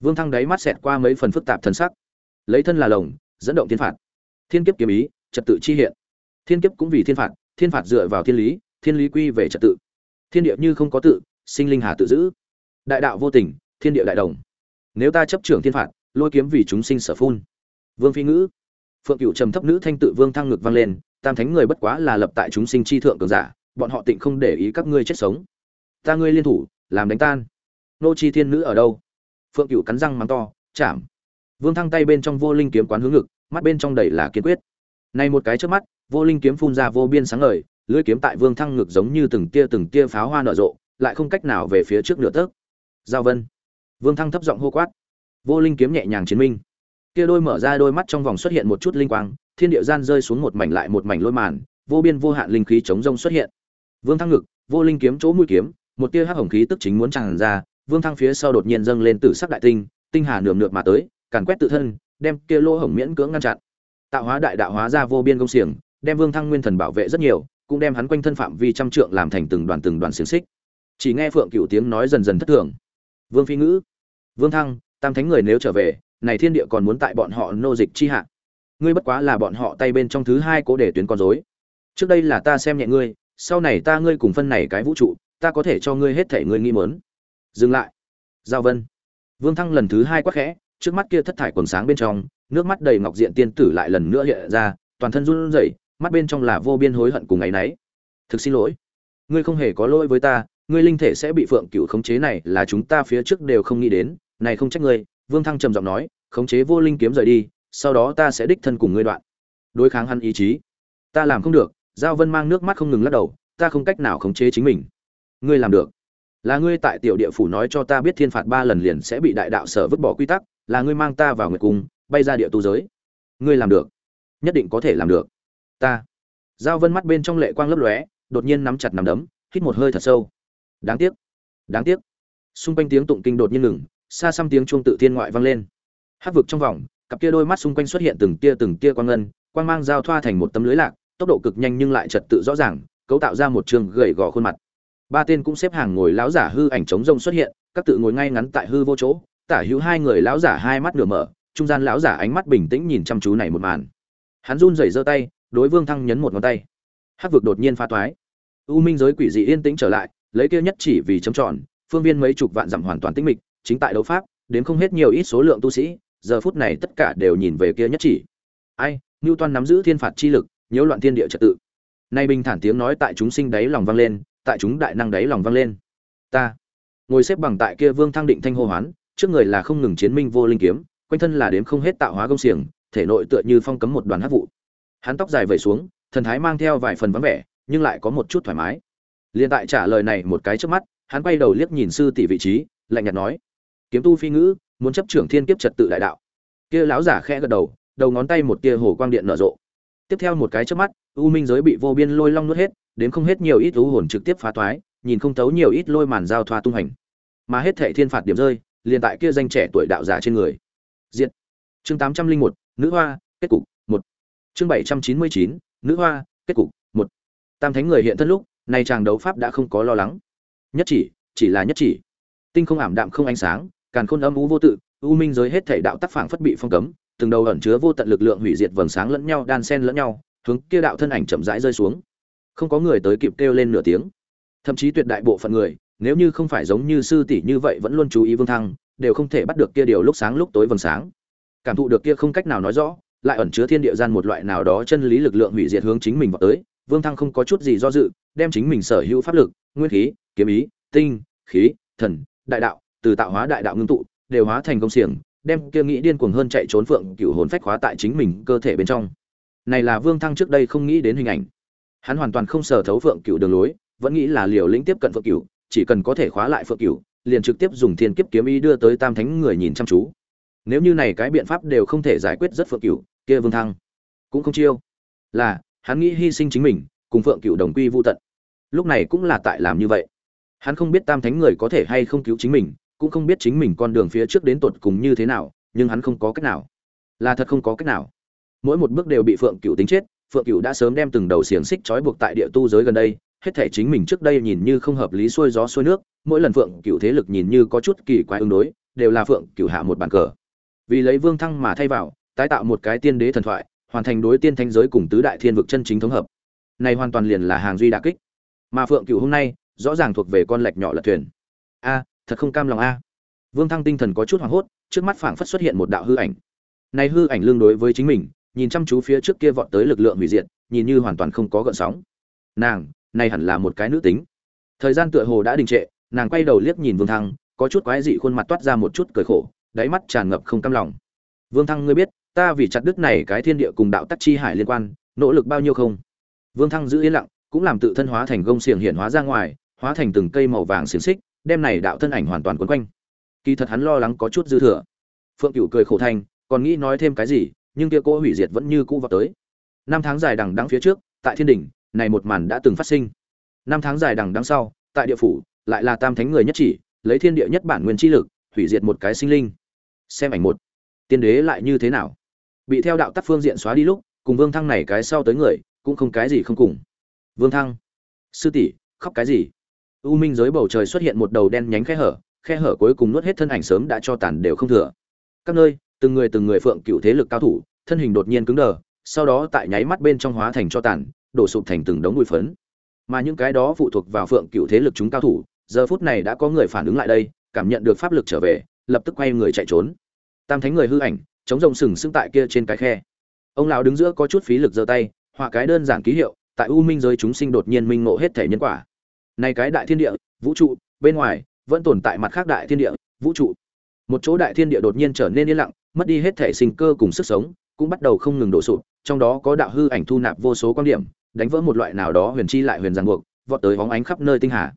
A: Vương thăng đáy mắt xẹt qua mấy phần phức tạp thân sắc. Lấy thân là lồng, dẫn động thiên phạt. Thiên kiếp kiếm ý, trật tự chi hiện. Thiên kiếp cũng vì thiên phạt thiên phạt dựa vào thiên lý thiên lý quy về trật tự thiên địa như không có tự, sinh linh hà tự giữ. Đại đạo vô tình, thiên địa đại đồng. Nếu ta chấp trưởng thiên phạt, lôi kiếm vì chúng sinh sở phun. Vương phi ngữ. Phượng cựu trầm thấp nữ thanh tự vương thăng ngực vang lên, tam thánh người bất quá là lập tại chúng sinh chi thượng cường giả, bọn họ tịnh không để ý các ngươi chết sống. Ta ngươi liên thủ, làm đánh tan. Nô chi thiên nữ ở đâu? Phượng cựu cắn răng mắng to chạm vương thăng tay bên trong vô linh kiếm quán hướng ngực, mắt bên trong đầy là kiên quyết. Này một cái trước mắt, vô linh kiếm phun ra vô biên sáng ngời lưỡi kiếm tại vương thăng ngực giống như từng tia từng tia pháo hoa nở rộ, lại không cách nào về phía trước nửa tấc. Giao vân. Vương thăng thấp giọng hô quát. Vô linh kiếm nhẹ nhàng chiến minh. Kia đôi mở ra đôi mắt trong vòng xuất hiện một chút linh quang, thiên địa gian rơi xuống một mảnh lại một mảnh lôi màn, vô biên vô hạn linh khí chống rông xuất hiện. Vương thăng ngực, vô linh kiếm chỗ mũi kiếm, một tia hắc hồng khí tức chính muốn tràn ra, vương thăng phía sau đột nhiên dâng lên tử sắc đại tinh tinh hà nườm nượp mà tới, càn quét tự thân, đem kia lỗ hổng miễn cưỡng ngăn chặn. Tạo hóa đại đạo hóa ra vô biên công xiềng, đem vương thăng nguyên thần bảo vệ rất nhiều cũng đem hắn quanh thân phạm vi trăm trượng làm thành từng đoàn từng đoàn xiềng xích. Chỉ nghe phượng cửu tiếng nói dần dần thất thường. Vương phi ngữ, vương thăng, tam thánh người nếu trở về, này thiên địa còn muốn tại bọn họ nô dịch chi hạ. Ngươi bất quá là bọn họ tay bên trong thứ hai cố để tuyến con rối. Trước đây là ta xem nhẹ ngươi, sau này ta ngươi cùng phân này cái vũ trụ, ta có thể cho ngươi hết thể ngươi nghi mớn dừng lại. Giao vân. Vương thăng lần thứ hai quắc khẽ, trước mắt kia thất thải quần sáng bên trong, nước mắt đầy ngọc diện tiên tử lại lần nữa hiện ra, toàn thân run rẩy mắt bên trong là vô biên hối hận cùng ấy nấy thực xin lỗi. Ngươi không hề có lỗi với ta, ngươi linh thể sẽ bị phượng cửu khống chế này là chúng ta phía trước đều không nghĩ đến, này không trách ngươi, vương thăng trầm giọng nói, khống chế vô linh kiếm rời đi, sau đó ta sẽ đích thân cùng ngươi đoạn. Đối kháng hắn ý chí. Ta làm không được, giao vân mang nước mắt không ngừng lắc đầu, ta không cách nào khống chế chính mình. Ngươi làm được. Là ngươi tại tiểu địa phủ nói cho ta biết thiên phạt ba lần liền sẽ bị đại đạo sở vứt bỏ quy tắc, là ngươi mang ta vào nguyệt cung, bay ra địa tu giới. Ngươi làm được. Nhất định có thể làm được ta. Giao vân mắt bên trong lệ quang lấp lóe, đột nhiên nắm chặt nằm đấm, hít một hơi thật sâu. Đáng tiếc. Đáng tiếc. Xung quanh tiếng tụng kinh đột nhiên ngừng, xa xăm tiếng chuông tự thiên ngoại vang lên. Hát vực trong vòng, cặp kia đôi mắt xung quanh xuất hiện từng tia từng tia quang ngân, quang mang giao thoa thành một tấm lưới lạc, tốc độ cực nhanh nhưng lại trật tự rõ ràng, cấu tạo ra một trường gầy gò khuôn mặt. Ba tên cũng xếp hàng ngồi lão giả hư ảnh trống rông xuất hiện, các tự ngồi ngay ngắn tại hư vô chỗ, tả hữu hai người lão giả hai mắt nửa mở, trung gian lão giả ánh mắt bình tĩnh nhìn chăm chú này một màn. Hắn run rẩy giơ tay đối vương thăng nhấn một ngón tay. Hắc vực đột nhiên phá toái u minh giới quỷ dị yên tĩnh trở lại, lấy kia nhất chỉ vì chấm tròn, phương viên mấy chục vạn dặm hoàn toàn tĩnh mịch, chính tại đấu pháp, đến không hết nhiều ít số lượng tu sĩ, giờ phút này tất cả đều nhìn về kia nhất chỉ. Ai toan nắm giữ thiên phạt chi lực, nhiễu loạn thiên địa trật tự. Nay bình thản tiếng nói tại chúng sinh đáy lòng vang lên, tại chúng đại năng đáy lòng vang lên. Ta, ngồi xếp bằng tại kia vương thăng định thanh hô hoán, trước người là không ngừng chiến minh vô linh kiếm, quanh thân là đếm không hết tạo hóa công xiềng, thể nội tựa như phong cấm một đoàn hắc vụ hắn tóc dài vẩy xuống, thần thái mang theo vài phần vắng vẻ, nhưng lại có một chút thoải mái. Liên tại trả lời này một cái trước mắt, hắn quay đầu liếc nhìn sư tỷ vị trí, lạnh nhạt nói, kiếm tu phi ngữ, muốn chấp trưởng thiên kiếp trật tự đại đạo. Kia lão giả khẽ gật đầu đầu ngón tay một tia hồ quang điện nở rộ. Tiếp theo một cái chớp mắt, u minh giới bị vô biên lôi long nuốt hết, đến không hết nhiều ít u hồn trực tiếp phá toái, nhìn không thấu nhiều ít lôi màn giao thoa tung hành. Mà hết thệ thiên phạt điểm rơi, liền tại kia danh trẻ tuổi đạo giả trên người. Diện chương tám trăm linh một, nữ hoa, kết cục chương bảy trăm chín mươi chín, nữ hoa, kết cục, một. Tam thánh người hiện thân lúc, nay chàng đấu pháp đã không có lo lắng. Nhất chỉ chỉ là nhất chỉ. Tinh không ảm đạm không ánh sáng, càn khôn âm u vô tự, u minh giới hết thể đạo tác phảng phất bị phong cấm, từng đầu ẩn chứa vô tận lực lượng hủy diệt vầng sáng lẫn nhau, đan sen lẫn nhau, hướng kia đạo thân ảnh chậm rãi rơi xuống. Không có người tới kịp kêu lên nửa tiếng. Thậm chí tuyệt đại bộ phận người, nếu như không phải giống như sư tỷ như vậy vẫn luôn chú ý vương thăng, đều không thể bắt được kia điều lúc sáng lúc tối vầng sáng. Cảm thụ được kia không cách nào nói rõ lại ẩn chứa thiên địa gian một loại nào đó chân lý lực lượng hủy diệt hướng chính mình vào tới. Vương thăng không có chút gì do dự, đem chính mình sở hữu pháp lực, nguyên khí, kiếm ý, tinh, khí, thần, đại đạo, từ tạo hóa đại đạo ngưng tụ, đều hóa thành công xiềng, đem kia nghĩ điên cuồng hơn chạy trốn phượng cựu hồn phách hóa tại chính mình cơ thể bên trong. Này là vương thăng trước đây không nghĩ đến hình ảnh. Hắn hoàn toàn không sở thấu phượng cựu đường lối, vẫn nghĩ là liều lĩnh tiếp cận phượng cựu chỉ cần có thể khóa lại phượng cựu liền trực tiếp dùng thiên kiếp kiếm ý đưa tới tam thánh người nhìn chăm chú nếu như này cái biện pháp đều không thể giải quyết rất phượng cựu kia vương thăng cũng không chiêu. Là, hắn nghĩ hy sinh chính mình, cùng phượng cựu đồng quy vô tận. Lúc này cũng là tại làm như vậy. Hắn không biết tam thánh người có thể hay không cứu chính mình, cũng không biết chính mình con đường phía trước đến tột cùng như thế nào, nhưng hắn không có cách nào. Là thật không có cách nào. Mỗi một bước đều bị phượng cựu tính chết, phượng cựu đã sớm đem từng đầu xiềng xích trói buộc tại địa tu giới gần đây, hết thể chính mình trước đây nhìn như không hợp lý xuôi gió xuôi nước, mỗi lần phượng cựu thế lực nhìn như có chút kỳ quái ứng đối, đều là phượng cựu hạ một bàn cờ vì lấy vương thăng mà thay vào, tái tạo một cái tiên đế thần thoại, hoàn thành đối tiên thanh giới cùng tứ đại thiên vực chân chính thống hợp. Này hoàn toàn liền là hàng duy đà kích. Mà phượng cựu hôm nay, rõ ràng thuộc về con lệch nhỏ lật thuyền. A, thật không cam lòng a. Vương thăng tinh thần có chút hoảng hốt, trước mắt phảng phất xuất hiện một đạo hư ảnh. Này hư ảnh lương đối với chính mình, nhìn chăm chú phía trước kia vọt tới lực lượng hủy diệt, nhìn như hoàn toàn không có gợn sóng. Nàng, này hẳn là một cái nữ tính. Thời gian tựa hồ đã đình trệ, nàng quay đầu liếc nhìn vương thăng, có chút quái dị khuôn mặt toát ra một chút cười khổ đáy mắt tràn ngập không cam lòng. Vương thăng, ngươi biết, ta vì chặt đứt này cái thiên địa cùng đạo tắc chi hải liên quan, nỗ lực bao nhiêu không? Vương thăng giữ yên lặng, cũng làm tự thân hóa thành gông xiềng hiện hóa ra ngoài, hóa thành từng cây màu vàng xiềng xích, đem này đạo thân ảnh hoàn toàn quấn quanh. Kỳ thật hắn lo lắng có chút dư thừa. Phượng cửu cười khổ thành, còn nghĩ nói thêm cái gì, nhưng kia cô hủy diệt vẫn như cũ vào tới. Năm tháng dài đằng đẵng phía trước, tại thiên đỉnh, này một màn đã từng phát sinh. Năm tháng dài đằng đẵng sau, tại địa phủ, lại là tam thánh người nhất chỉ, lấy thiên địa nhất bản nguyên chi lực, hủy diệt một cái sinh linh xem ảnh một. Tiên đế lại như thế nào? Bị theo đạo tắc phương diện xóa đi lúc, cùng vương thăng này cái sau tới người, cũng không cái gì không cùng. Vương thăng, sư tỷ, khóc cái gì? U minh giới bầu trời xuất hiện một đầu đen nhánh khe hở khe hở cuối cùng nuốt hết thân ảnh sớm đã cho tàn đều không thừa. Các nơi, từng người từng người phượng cựu thế lực cao thủ, thân hình đột nhiên cứng đờ, sau đó tại nháy mắt bên trong hóa thành cho tàn, đổ sụp thành từng đống bụi phấn. Mà những cái đó phụ thuộc vào phượng cựu thế lực chúng cao thủ, giờ phút này đã có người phản ứng lại đây, cảm nhận được pháp lực trở về lập tức quay người chạy trốn. Tam thánh người hư ảnh, chống rồng sừng sững tại kia trên cái khe. Ông lão đứng giữa có chút phí lực giơ tay, họa cái đơn giản ký hiệu, tại u minh giới chúng sinh đột nhiên minh ngộ hết thể nhân quả. Này cái đại thiên địa, vũ trụ, bên ngoài, vẫn tồn tại mặt khác đại thiên địa, vũ trụ. Một chỗ đại thiên địa đột nhiên trở nên yên lặng, mất đi hết thể sinh cơ cùng sức sống, cũng bắt đầu không ngừng đổ sụp, trong đó có đạo hư ảnh thu nạp vô số quan điểm, đánh vỡ một loại nào đó huyền chi lại huyền giang buộc, vọt tới hóng ánh khắp nơi tinh hà.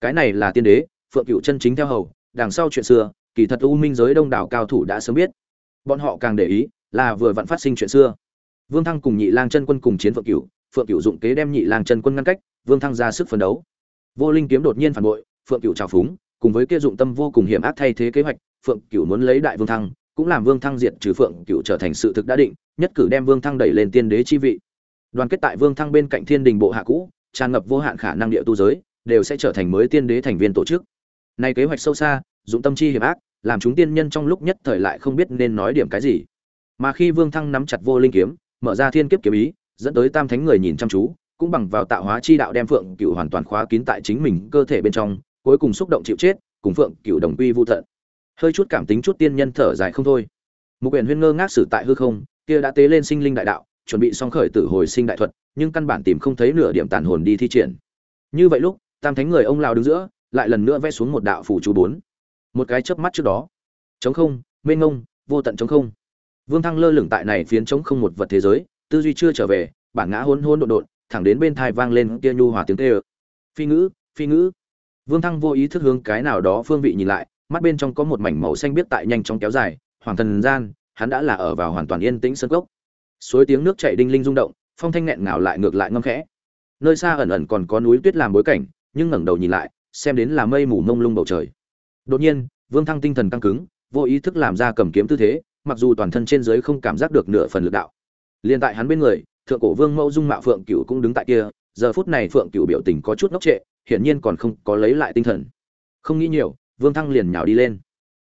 A: Cái này là tiên đế, phượng cựu chân chính theo hầu, đằng sau chuyện xưa kỳ thật u minh giới đông đảo cao thủ đã sớm biết. Bọn họ càng để ý là vừa vặn phát sinh chuyện xưa. Vương thăng cùng nhị lang chân quân cùng chiến phượng cựu phượng cựu dụng kế đem nhị lang chân quân ngăn cách, vương thăng ra sức phấn đấu. Vô linh kiếm đột nhiên phản bội, phượng cựu trào phúng, cùng với kia dụng tâm vô cùng hiểm ác thay thế kế hoạch, phượng cựu muốn lấy đại vương thăng, cũng làm vương thăng diệt trừ phượng cựu trở thành sự thực đã định, nhất cử đem vương thăng đẩy lên tiên đế chi vị. Đoàn kết tại vương thăng bên cạnh thiên đình bộ hạ cũ, tràn ngập vô hạn khả năng địa tu giới, đều sẽ trở thành mới tiên đế thành viên tổ chức. Này kế hoạch sâu xa dụng tâm chi hiểm ác, làm chúng tiên nhân trong lúc nhất thời lại không biết nên nói điểm cái gì. Mà khi vương thăng nắm chặt vô linh kiếm, mở ra thiên kiếp kiếm ý, dẫn tới tam thánh người nhìn chăm chú, cũng bằng vào tạo hóa chi đạo đem phượng cựu hoàn toàn khóa kín tại chính mình cơ thể bên trong, cuối cùng xúc động chịu chết, cùng phượng cựu đồng quy vô tận. Hơi chút cảm tính chút tiên nhân thở dài không thôi. Mục quyền huyên ngơ ngác sử tại hư không, kia đã tế lên sinh linh đại đạo, chuẩn bị xong khởi tử hồi sinh đại thuật, nhưng căn bản tìm không thấy nửa điểm tàn hồn đi thi triển. Như vậy lúc, tam thánh người ông lao đứng giữa, lại lần nữa vẽ xuống một đạo phủ chú bốn một cái chớp mắt trước đó. Chống không, mênh ngông vô tận chống không. Vương thăng lơ lửng tại này phiến chống không một vật thế giới, tư duy chưa trở về, bản ngã hôn hôn đột đột thẳng đến bên thai vang lên kia nhu hòa tiếng tê ơ phi ngữ phi ngữ. Vương thăng vô ý thức hướng cái nào đó phương vị nhìn lại, mắt bên trong có một mảnh màu xanh biết tại nhanh chóng kéo dài, hoàng thần gian, hắn đã là ở vào hoàn toàn yên tĩnh sân cốc. Suối tiếng nước chảy đinh linh rung động, phong thanh nghẹn ngào lại ngược lại ngâm khẽ. Nơi xa ẩn ẩn còn có núi tuyết làm bối cảnh, nhưng ngẩng đầu nhìn lại, xem đến là mây mù mông lung bầu trời đột nhiên, vương thăng tinh thần căng cứng, vô ý thức làm ra cầm kiếm tư thế, mặc dù toàn thân trên dưới không cảm giác được nửa phần lực đạo. Liền tại hắn bên người, thượng cổ vương mẫu dung mạo phượng cửu cũng đứng tại kia, giờ phút này phượng cửu biểu tình có chút ngốc trệ, hiển nhiên còn không có lấy lại tinh thần. Không nghĩ nhiều, vương thăng liền nhào đi lên.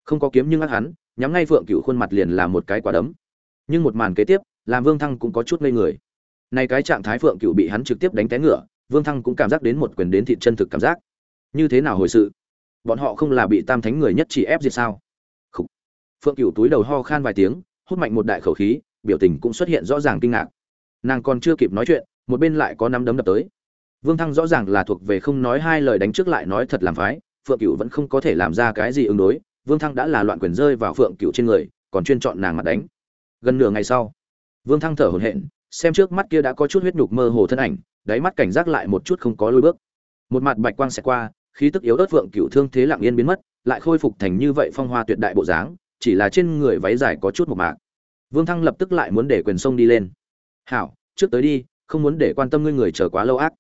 A: Không có kiếm nhưng ác hắn, nhắm ngay phượng cửu khuôn mặt liền là một cái quả đấm. Nhưng một màn kế tiếp, làm vương thăng cũng có chút ngây người. Nay cái trạng thái phượng cửu bị hắn trực tiếp đánh té ngựa, vương thăng cũng cảm giác đến một quyền đến thịt chân thực cảm giác. Như thế nào hồi sự? Bọn họ không là bị tam thánh người nhất chỉ ép diệt sao? Khủ. phượng cửu túi đầu ho khan vài tiếng, hút mạnh một đại khẩu khí, biểu tình cũng xuất hiện rõ ràng kinh ngạc. Nàng còn chưa kịp nói chuyện, một bên lại có nắm đấm đập tới. Vương thăng rõ ràng là thuộc về không nói hai lời đánh trước lại nói thật làm phái, phượng cửu vẫn không có thể làm ra cái gì ứng đối, vương thăng đã là loạn quyền rơi vào phượng cửu trên người, còn chuyên chọn nàng mặt đánh. Gần nửa ngày sau, vương thăng thở hổn hển, xem trước mắt kia đã có chút huyết nhục mơ hồ thân ảnh, đáy mắt cảnh giác lại một chút không có lôi bước. Một mặt bạch quang sẽ qua khí tức yếu ớt vượng cửu thương thế lặng yên biến mất, lại khôi phục thành như vậy phong hoa tuyệt đại bộ dáng, chỉ là trên người váy dài có chút một mạc. Vương thăng lập tức lại muốn để quyền sông đi lên. Hảo, trước tới đi, không muốn để quan tâm ngươi người chờ quá lâu ác.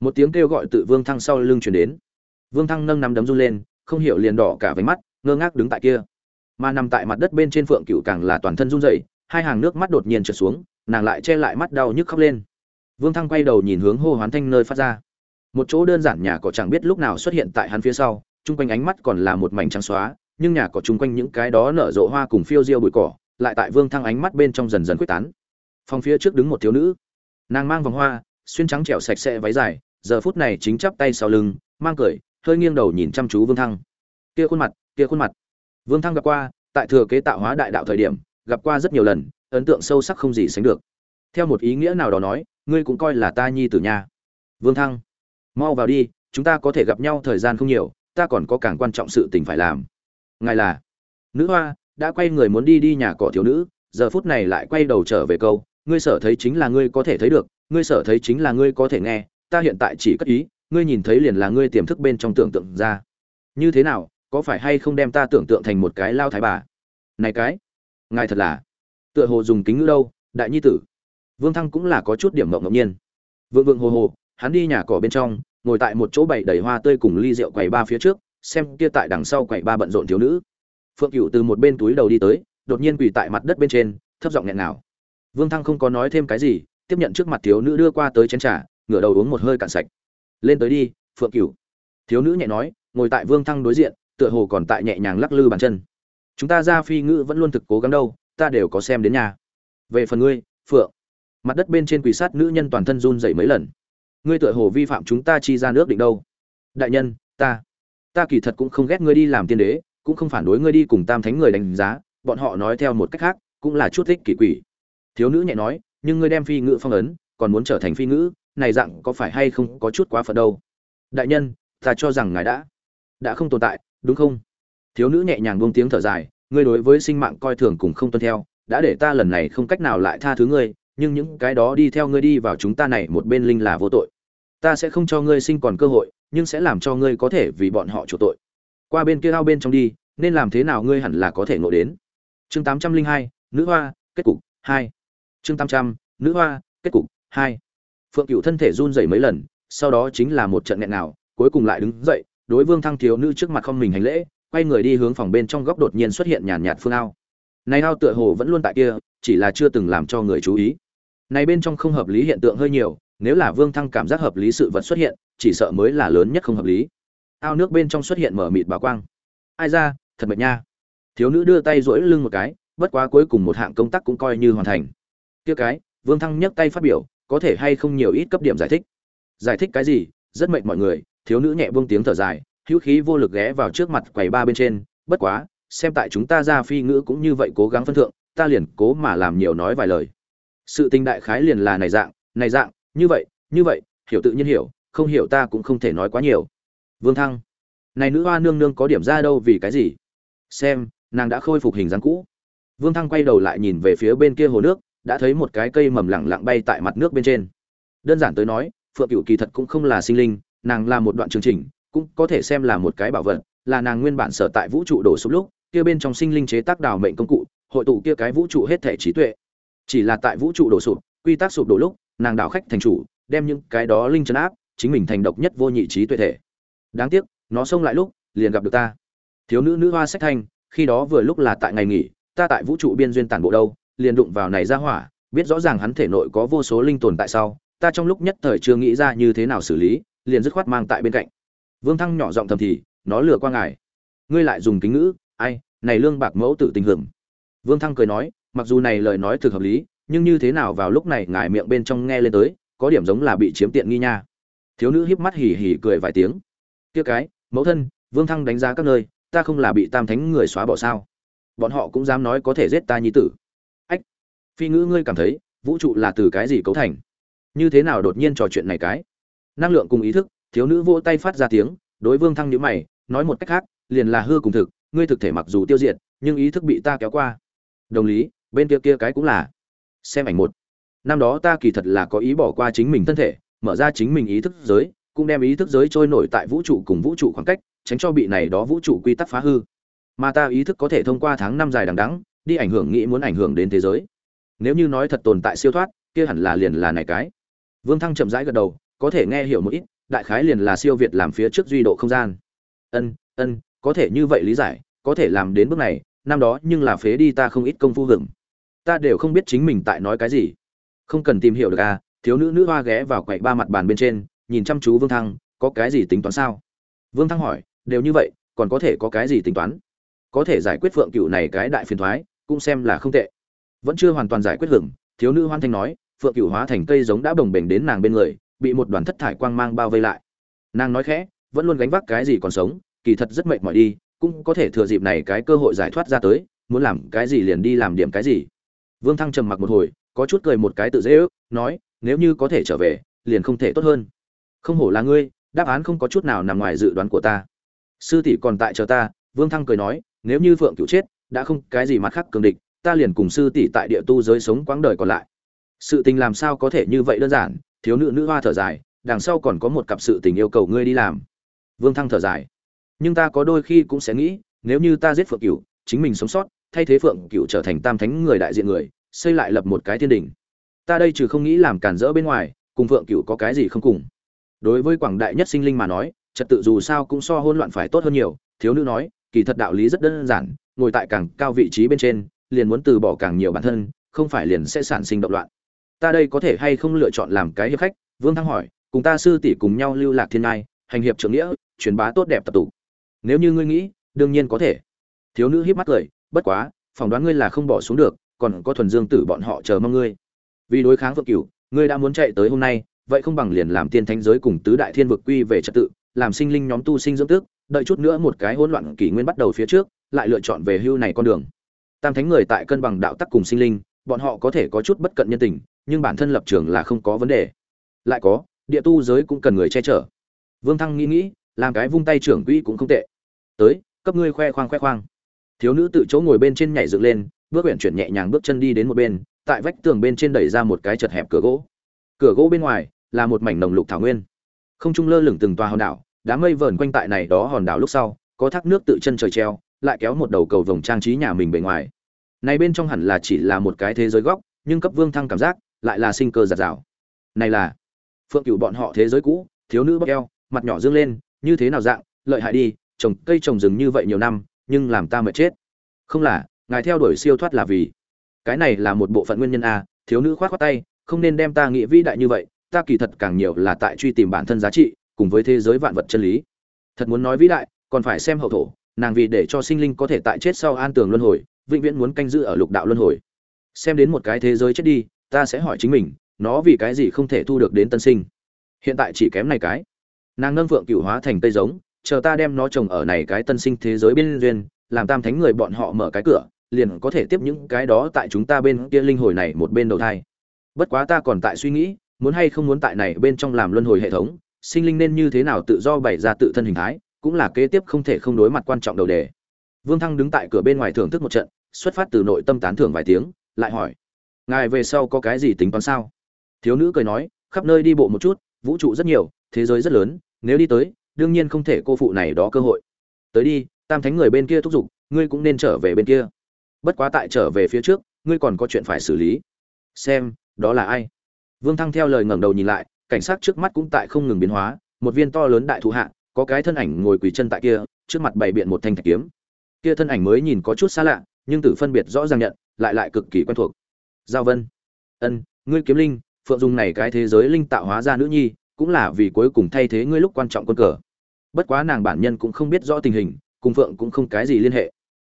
A: Một tiếng kêu gọi tự vương thăng sau lưng chuyển đến. Vương thăng nâng nắm đấm run lên, không hiểu liền đỏ cả váy mắt, ngơ ngác đứng tại kia. Mà nằm tại mặt đất bên trên phượng cựu càng là toàn thân run rẩy, hai hàng nước mắt đột nhiên trượt xuống, nàng lại che lại mắt đau nhức khóc lên. Vương thăng quay đầu nhìn hướng hô hoán thanh nơi phát ra một chỗ đơn giản nhà cỏ chẳng biết lúc nào xuất hiện tại hắn phía sau, chung quanh ánh mắt còn là một mảnh trắng xóa, nhưng nhà cỏ chung quanh những cái đó nở rộ hoa cùng phiêu diêu bụi cỏ, lại tại vương thăng ánh mắt bên trong dần dần quyết tán. Phòng phía trước đứng một thiếu nữ. Nàng mang vòng hoa, xuyên trắng trẻo sạch sẽ váy dài, giờ phút này chính chắp tay sau lưng, mang cười, hơi nghiêng đầu nhìn chăm chú vương thăng. Kia khuôn mặt, kia khuôn mặt. Vương thăng gặp qua, tại thừa kế tạo hóa đại đạo thời điểm, gặp qua rất nhiều lần, ấn tượng sâu sắc không gì sánh được. Theo một ý nghĩa nào đó nói, ngươi cũng coi là ta nhi tử nha. Vương thăng mau vào đi, chúng ta có thể gặp nhau thời gian không nhiều, ta còn có càng quan trọng sự tình phải làm. Ngài là? Nữ hoa, đã quay người muốn đi đi nhà cỏ thiếu nữ, giờ phút này lại quay đầu trở về câu, ngươi sở thấy chính là ngươi có thể thấy được, ngươi sở thấy chính là ngươi có thể nghe, ta hiện tại chỉ cất ý, ngươi nhìn thấy liền là ngươi tiềm thức bên trong tưởng tượng ra. Như thế nào, có phải hay không đem ta tưởng tượng thành một cái lao thái bà? Này cái, ngài thật là? Tựa hồ dùng kính ngữ đâu, đại nhi tử. Vương thăng cũng là có chút điểm mộng ngẫu nhiên. Vượng vượng hồ hồ, hắn đi nhà cỏ bên trong ngồi tại một chỗ bày đầy hoa tươi cùng ly rượu quầy ba phía trước, xem kia tại đằng sau quầy ba bận rộn thiếu nữ. Phượng cựu từ một bên túi đầu đi tới, đột nhiên quỳ tại mặt đất bên trên, thấp giọng nghẹn nào vương thăng không có nói thêm cái gì, tiếp nhận trước mặt thiếu nữ đưa qua tới chén trà, ngửa đầu uống một hơi cạn sạch. Lên tới đi, phượng cửu. Thiếu nữ nhẹ nói, ngồi tại vương thăng đối diện, tựa hồ còn tại nhẹ nhàng lắc lư bàn chân. Chúng ta ra phi ngữ vẫn luôn thực cố gắng đâu, ta đều có xem đến nhà. Về phần ngươi, phượng. Mặt đất bên trên quỷ sát nữ nhân toàn thân run dậy mấy lần ngươi tựa hồ vi phạm chúng ta chi ra nước định đâu. Đại nhân, ta ta kỳ thật cũng không ghét ngươi đi làm tiên đế, cũng không phản đối ngươi đi cùng tam thánh người đánh giá, bọn họ nói theo một cách khác, cũng là chút thích kỷ quỷ. Thiếu nữ nhẹ nói, nhưng ngươi đem phi ngữ phong ấn, còn muốn trở thành phi ngữ, này dạng có phải hay không có chút quá phận đâu. Đại nhân, ta cho rằng ngài đã đã không tồn tại, đúng không? Thiếu nữ nhẹ nhàng buông tiếng thở dài, ngươi đối với sinh mạng coi thường cùng không tuân theo, đã để ta lần này không cách nào lại tha thứ ngươi nhưng những cái đó đi theo ngươi đi vào chúng ta này một bên linh là vô tội. Ta sẽ không cho ngươi sinh còn cơ hội, nhưng sẽ làm cho ngươi có thể vì bọn họ chủ tội. Qua bên kia ao bên trong đi, nên làm thế nào ngươi hẳn là có thể ngộ đến. Chương tám trăm linh hai, nữ hoa, kết cục, hai. Chương tám trăm, nữ hoa, kết cục, hai. Phượng cựu thân thể run rẩy mấy lần, sau đó chính là một trận nghẹn nào cuối cùng lại đứng dậy, đối vương thăng thiếu nữ trước mặt không mình hành lễ, quay người đi hướng phòng bên trong góc đột nhiên xuất hiện nhàn nhạt phương ao. Này ao tựa hồ vẫn luôn tại kia, chỉ là chưa từng làm cho người chú ý này bên trong không hợp lý hiện tượng hơi nhiều, nếu là vương thăng cảm giác hợp lý sự vật xuất hiện, chỉ sợ mới là lớn nhất không hợp lý. Ao nước bên trong xuất hiện mở mịt báo quang. Ai ra, thật mệt nha. Thiếu nữ đưa tay duỗi lưng một cái, bất quá cuối cùng một hạng công tác cũng coi như hoàn thành. Kia cái, vương thăng nhấc tay phát biểu, có thể hay không nhiều ít cấp điểm giải thích. Giải thích cái gì? Rất mệt mọi người, thiếu nữ nhẹ buông tiếng thở dài, hữu khí vô lực ghé vào trước mặt quầy ba bên trên, bất quá, xem tại chúng ta ra phi ngữ cũng như vậy cố gắng phân thượng, ta liền cố mà làm nhiều nói vài lời sự tình đại khái liền là này dạng này dạng, như vậy như vậy, hiểu tự nhiên hiểu, không hiểu ta cũng không thể nói quá nhiều. Vương thăng, này nữ hoa nương nương có điểm ra đâu vì cái gì? Xem, nàng đã khôi phục hình dáng cũ. Vương thăng quay đầu lại nhìn về phía bên kia hồ nước, đã thấy một cái cây mầm lẳng lặng bay tại mặt nước bên trên. Đơn giản tới nói, phượng cựu kỳ thật cũng không là sinh linh, nàng là một đoạn chương trình, cũng có thể xem là một cái bảo vật, là nàng nguyên bản sở tại vũ trụ đổ sụp lúc, kia bên trong sinh linh chế tác đào mệnh công cụ, hội tụ kia cái vũ trụ hết thể trí tuệ chỉ là tại vũ trụ đổ sụp, quy tắc sụp đổ lúc, nàng đảo khách thành chủ, đem những cái đó linh chấn áp, chính mình thành độc nhất vô nhị trí tuệ thể. Đáng tiếc, nó xông lại lúc, liền gặp được ta. Thiếu nữ nữ hoa sách thanh, khi đó vừa lúc là tại ngày nghỉ, ta tại vũ trụ biên duyên tản bộ đâu, liền đụng vào này ra hỏa, biết rõ ràng hắn thể nội có vô số linh tồn tại sau, ta trong lúc nhất thời chưa nghĩ ra như thế nào xử lý, liền dứt khoát mang tại bên cạnh. Vương thăng nhỏ giọng thầm thì, nó lừa qua ngài. Ngươi lại dùng kính ngữ, ai, này lương bạc mẫu tự tình hưởng. Vương thăng cười nói mặc dù này lời nói thực hợp lý, nhưng như thế nào vào lúc này ngài miệng bên trong nghe lên tới, có điểm giống là bị chiếm tiện nghi nha. Thiếu nữ híp mắt hỉ hỉ cười vài tiếng. Tiếc cái, mẫu thân, vương thăng đánh giá các nơi, ta không là bị tam thánh người xóa bỏ sao? Bọn họ cũng dám nói có thể giết ta nhi tử. Ách, phi ngữ ngươi cảm thấy, vũ trụ là từ cái gì cấu thành? Như thế nào đột nhiên trò chuyện này cái? Năng lượng cùng ý thức, thiếu nữ vỗ tay phát ra tiếng, đối vương thăng nhữ mày, nói một cách khác, liền là hư cùng thực, ngươi thực thể mặc dù tiêu diệt, nhưng ý thức bị ta kéo qua. Đồng lý bên kia kia cái cũng là. Xem ảnh một. Năm đó ta kỳ thật là có ý bỏ qua chính mình thân thể, mở ra chính mình ý thức giới, cũng đem ý thức giới trôi nổi tại vũ trụ cùng vũ trụ khoảng cách, tránh cho bị này đó vũ trụ quy tắc phá hư. Mà ta ý thức có thể thông qua tháng năm dài đằng đẵng, đi ảnh hưởng nghĩ muốn ảnh hưởng đến thế giới. Nếu như nói thật tồn tại siêu thoát, kia hẳn là liền là này cái. Vương thăng chậm rãi gật đầu, có thể nghe hiểu một ít, đại khái liền là siêu việt làm phía trước duy độ không gian. Ân ân, có thể như vậy lý giải, có thể làm đến bước này, năm đó nhưng là phế đi ta không ít công phu hưởng ta đều không biết chính mình tại nói cái gì. Không cần tìm hiểu được à thiếu nữ nữ hoa ghé vào quậy ba mặt bàn bên trên, nhìn chăm chú vương thăng, có cái gì tính toán sao? Vương thăng hỏi, đều như vậy, còn có thể có cái gì tính toán? Có thể giải quyết phượng cựu này cái đại phiền thoái, cũng xem là không tệ. Vẫn chưa hoàn toàn giải quyết hưởng thiếu nữ hoan thanh nói, phượng cựu hóa thành cây giống đã bồng bềnh đến nàng bên người, bị một đoàn thất thải quang mang bao vây lại. Nàng nói khẽ, vẫn luôn gánh vác cái gì còn sống, kỳ thật rất mệt mỏi đi, cũng có thể thừa dịp này cái cơ hội giải thoát ra tới, muốn làm cái gì liền đi làm điểm cái gì vương thăng trầm mặc một hồi, có chút cười một cái tự dễ ước, nói, nếu như có thể trở về, liền không thể tốt hơn. Không hổ là ngươi, đáp án không có chút nào nằm ngoài dự đoán của ta. Sư tỷ còn tại chờ ta, vương thăng cười nói, nếu như phượng cựu chết, đã không cái gì mặt khác cường địch, ta liền cùng sư tỷ tại địa tu giới sống quãng đời còn lại. Sự tình làm sao có thể như vậy đơn giản? Thiếu nữ nữ hoa thở dài, đằng sau còn có một cặp sự tình yêu cầu ngươi đi làm. Vương thăng thở dài, nhưng ta có đôi khi cũng sẽ nghĩ, nếu như ta giết phượng cửu, chính mình sống sót thay thế phượng cựu trở thành tam thánh người đại diện người, xây lại lập một cái thiên đình. Ta đây trừ không nghĩ làm cản rỡ bên ngoài, cùng phượng cựu có cái gì không cùng. Đối với quảng đại nhất sinh linh mà nói, trật tự dù sao cũng so hôn loạn phải tốt hơn nhiều, thiếu nữ nói, kỳ thật đạo lý rất đơn giản, ngồi tại càng cao vị trí bên trên, liền muốn từ bỏ càng nhiều bản thân, không phải liền sẽ sản sinh động loạn. Ta đây có thể hay không lựa chọn làm cái hiệp khách? Vương thăng hỏi, cùng ta sư tỷ cùng nhau lưu lạc thiên ngai, hành hiệp trưởng nghĩa, truyền bá tốt đẹp tập tụ nếu như ngươi nghĩ, đương nhiên có thể. Thiếu nữ hiếp mắt cười bất quá, phỏng đoán ngươi là không bỏ xuống được, còn có thuần dương tử bọn họ chờ mong ngươi. Vì đối kháng phượng cửu, ngươi đã muốn chạy tới hôm nay, vậy không bằng liền làm tiên thánh giới cùng tứ đại thiên vực quy về trật tự, làm sinh linh nhóm tu sinh dưỡng tước, đợi chút nữa một cái hỗn loạn kỷ nguyên bắt đầu phía trước, lại lựa chọn về hưu này con đường. Tam thánh người tại cân bằng đạo tắc cùng sinh linh, bọn họ có thể có chút bất cận nhân tình, nhưng bản thân lập trường là không có vấn đề. Lại có, địa tu giới cũng cần người che chở. Vương thăng nghĩ nghĩ, làm cái vung tay trưởng quỹ cũng không tệ. Tới, cấp ngươi khoe khoang khoe khoang thiếu nữ tự chỗ ngồi bên trên nhảy dựng lên, bước huyện chuyển nhẹ nhàng bước chân đi đến một bên, tại vách tường bên trên đẩy ra một cái chật hẹp cửa gỗ. Cửa gỗ bên ngoài là một mảnh nồng lục thảo nguyên. Không trung lơ lửng từng tòa hòn đảo đám mây vờn quanh tại này đó hòn đảo lúc sau, có thác nước tự chân trời treo, lại kéo một đầu cầu vồng trang trí nhà mình bề ngoài. Này bên trong hẳn là chỉ là một cái thế giới góc, nhưng cấp vương thăng cảm giác, lại là sinh cơ giạt rào. Này là, phượng cửu bọn họ thế giới cũ, thiếu nữ bắc eo, mặt nhỏ dương lên, như thế nào dạng, lợi hại đi, trồng cây trồng rừng như vậy nhiều năm nhưng làm ta mệt chết. Không là, ngài theo đuổi siêu thoát là vì. Cái này là một bộ phận nguyên nhân a, thiếu nữ khoát khoát tay, không nên đem ta nghĩ vĩ đại như vậy, ta kỳ thật càng nhiều là tại truy tìm bản thân giá trị, cùng với thế giới vạn vật chân lý. Thật muốn nói vĩ đại, còn phải xem hậu thổ, nàng vì để cho sinh linh có thể tại chết sau an tường luân hồi, vĩnh viễn muốn canh giữ ở lục đạo luân hồi. Xem đến một cái thế giới chết đi, ta sẽ hỏi chính mình, nó vì cái gì không thể thu được đến tân sinh? Hiện tại chỉ kém này cái. Nàng nâng phượng cựu hóa thành tây giống chờ ta đem nó trồng ở này cái tân sinh thế giới bên duyên, làm tam thánh người bọn họ mở cái cửa, liền có thể tiếp những cái đó tại chúng ta bên kia linh hồi này một bên đầu thai. Bất quá ta còn tại suy nghĩ, muốn hay không muốn tại này bên trong làm luân hồi hệ thống, sinh linh nên như thế nào tự do bày ra tự thân hình thái, cũng là kế tiếp không thể không đối mặt quan trọng đầu đề. Vương thăng đứng tại cửa bên ngoài thưởng thức một trận, xuất phát từ nội tâm tán thưởng vài tiếng, lại hỏi, ngài về sau có cái gì tính toán sao? Thiếu nữ cười nói, khắp nơi đi bộ một chút, vũ trụ rất nhiều, thế giới rất lớn, nếu đi tới đương nhiên không thể cô phụ này đó cơ hội. Tới đi, tam thánh người bên kia thúc giục, ngươi cũng nên trở về bên kia. Bất quá tại trở về phía trước, ngươi còn có chuyện phải xử lý. Xem, đó là ai? Vương thăng theo lời ngẩng đầu nhìn lại, cảnh sát trước mắt cũng tại không ngừng biến hóa, một viên to lớn đại thụ hạ, có cái thân ảnh ngồi quỳ chân tại kia, trước mặt bày biện một thanh thạch kiếm. Kia thân ảnh mới nhìn có chút xa lạ, nhưng tử phân biệt rõ ràng nhận, lại lại cực kỳ quen thuộc. Giao vân. Ân, ngươi kiếm linh, phượng dùng này cái thế giới linh tạo hóa ra nữ nhi, cũng là vì cuối cùng thay thế ngươi lúc quan trọng quân cờ bất quá nàng bản nhân cũng không biết rõ tình hình, cùng phượng cũng không cái gì liên hệ.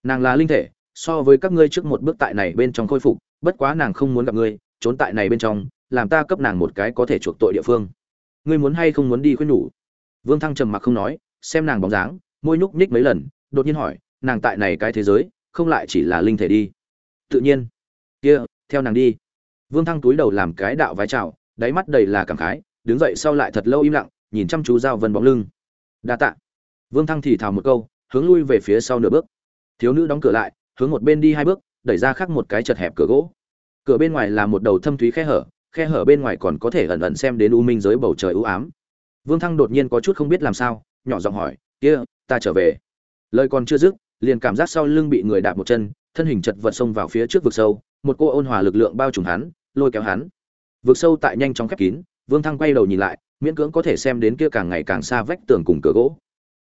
A: Nàng là linh thể, so với các ngươi trước một bước tại này bên trong khôi phục, bất quá nàng không muốn gặp ngươi, trốn tại này bên trong, làm ta cấp nàng một cái có thể chuộc tội địa phương. Ngươi muốn hay không muốn đi khuyên nhủ? Vương thăng trầm mặc không nói, xem nàng bóng dáng, môi nhúc nhích mấy lần, đột nhiên hỏi, nàng tại này cái thế giới, không lại chỉ là linh thể đi. Tự nhiên. Kia, theo nàng đi. Vương thăng túi đầu làm cái đạo vái chào, đáy mắt đầy là cảm khái, đứng dậy sau lại thật lâu im lặng, nhìn chăm chú giao vân bóng lưng đa tạ. Vương thăng thì thào một câu, hướng lui về phía sau nửa bước. Thiếu nữ đóng cửa lại, hướng một bên đi hai bước, đẩy ra khác một cái chật hẹp cửa gỗ. Cửa bên ngoài là một đầu thâm thúy khe hở khe hở bên ngoài còn có thể ẩn ẩn xem đến u minh giới bầu trời u ám. Vương thăng đột nhiên có chút không biết làm sao, nhỏ giọng hỏi, kia, ta trở về. Lời còn chưa dứt, liền cảm giác sau lưng bị người đạp một chân, thân hình chật vật xông vào phía trước vực sâu, một cô ôn hòa lực lượng bao trùm hắn, lôi kéo hắn. Vực sâu tại nhanh chóng khép kín, vương thăng quay đầu nhìn lại miễn cưỡng có thể xem đến kia càng ngày càng xa vách tường cùng cửa gỗ.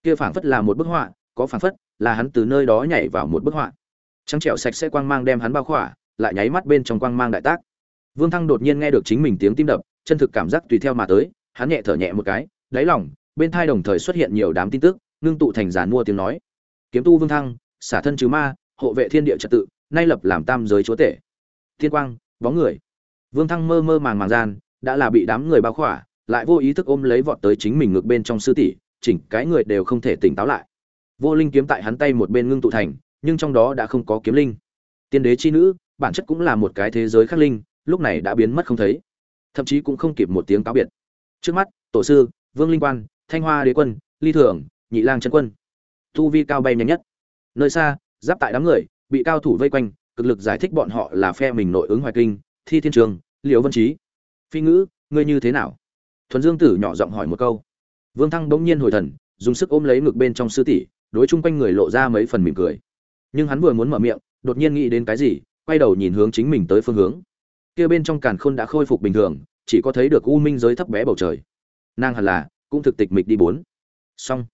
A: Kia phảng phất là một bức họa, có phảng phất là hắn từ nơi đó nhảy vào một bức họa. Trắng trẻo sạch sẽ quang mang đem hắn bao khỏa, lại nháy mắt bên trong quang mang đại tác. Vương thăng đột nhiên nghe được chính mình tiếng tim đập, chân thực cảm giác tùy theo mà tới, hắn nhẹ thở nhẹ một cái, đáy lòng, bên thai đồng thời xuất hiện nhiều đám tin tức, ngưng tụ thành giàn mua tiếng nói. Kiếm tu vương thăng, xả thân trừ ma, hộ vệ thiên địa trật tự, nay lập làm tam giới chúa tể. Thiên quang, bóng người. Vương thăng mơ mơ màng màng gian, đã là bị đám người bao khỏa lại vô ý thức ôm lấy vọt tới chính mình ngược bên trong sư tỷ, chỉnh cái người đều không thể tỉnh táo lại. Vô linh kiếm tại hắn tay một bên ngưng tụ thành, nhưng trong đó đã không có kiếm linh. Tiên đế chi nữ, bản chất cũng là một cái thế giới khác linh, lúc này đã biến mất không thấy. Thậm chí cũng không kịp một tiếng cáo biệt. Trước mắt, tổ sư, vương linh quan, thanh hoa đế quân, ly thường, nhị lang chân quân. Thu vi cao bay nhanh nhất. Nơi xa, giáp tại đám người, bị cao thủ vây quanh, cực lực giải thích bọn họ là phe mình nội ứng hoài kinh, thi thiên trường, liễu vân trí. Phi ngữ, ngươi như thế nào? Thuần dương tử nhỏ giọng hỏi một câu. Vương thăng bỗng nhiên hồi thần, dùng sức ôm lấy ngực bên trong sư tỷ, đối chung quanh người lộ ra mấy phần mỉm cười. Nhưng hắn vừa muốn mở miệng, đột nhiên nghĩ đến cái gì, quay đầu nhìn hướng chính mình tới phương hướng. Kia bên trong càn khôn đã khôi phục bình thường, chỉ có thấy được u minh giới thấp bé bầu trời. Nàng hẳn là cũng thực tịch mịch đi bốn. Xong.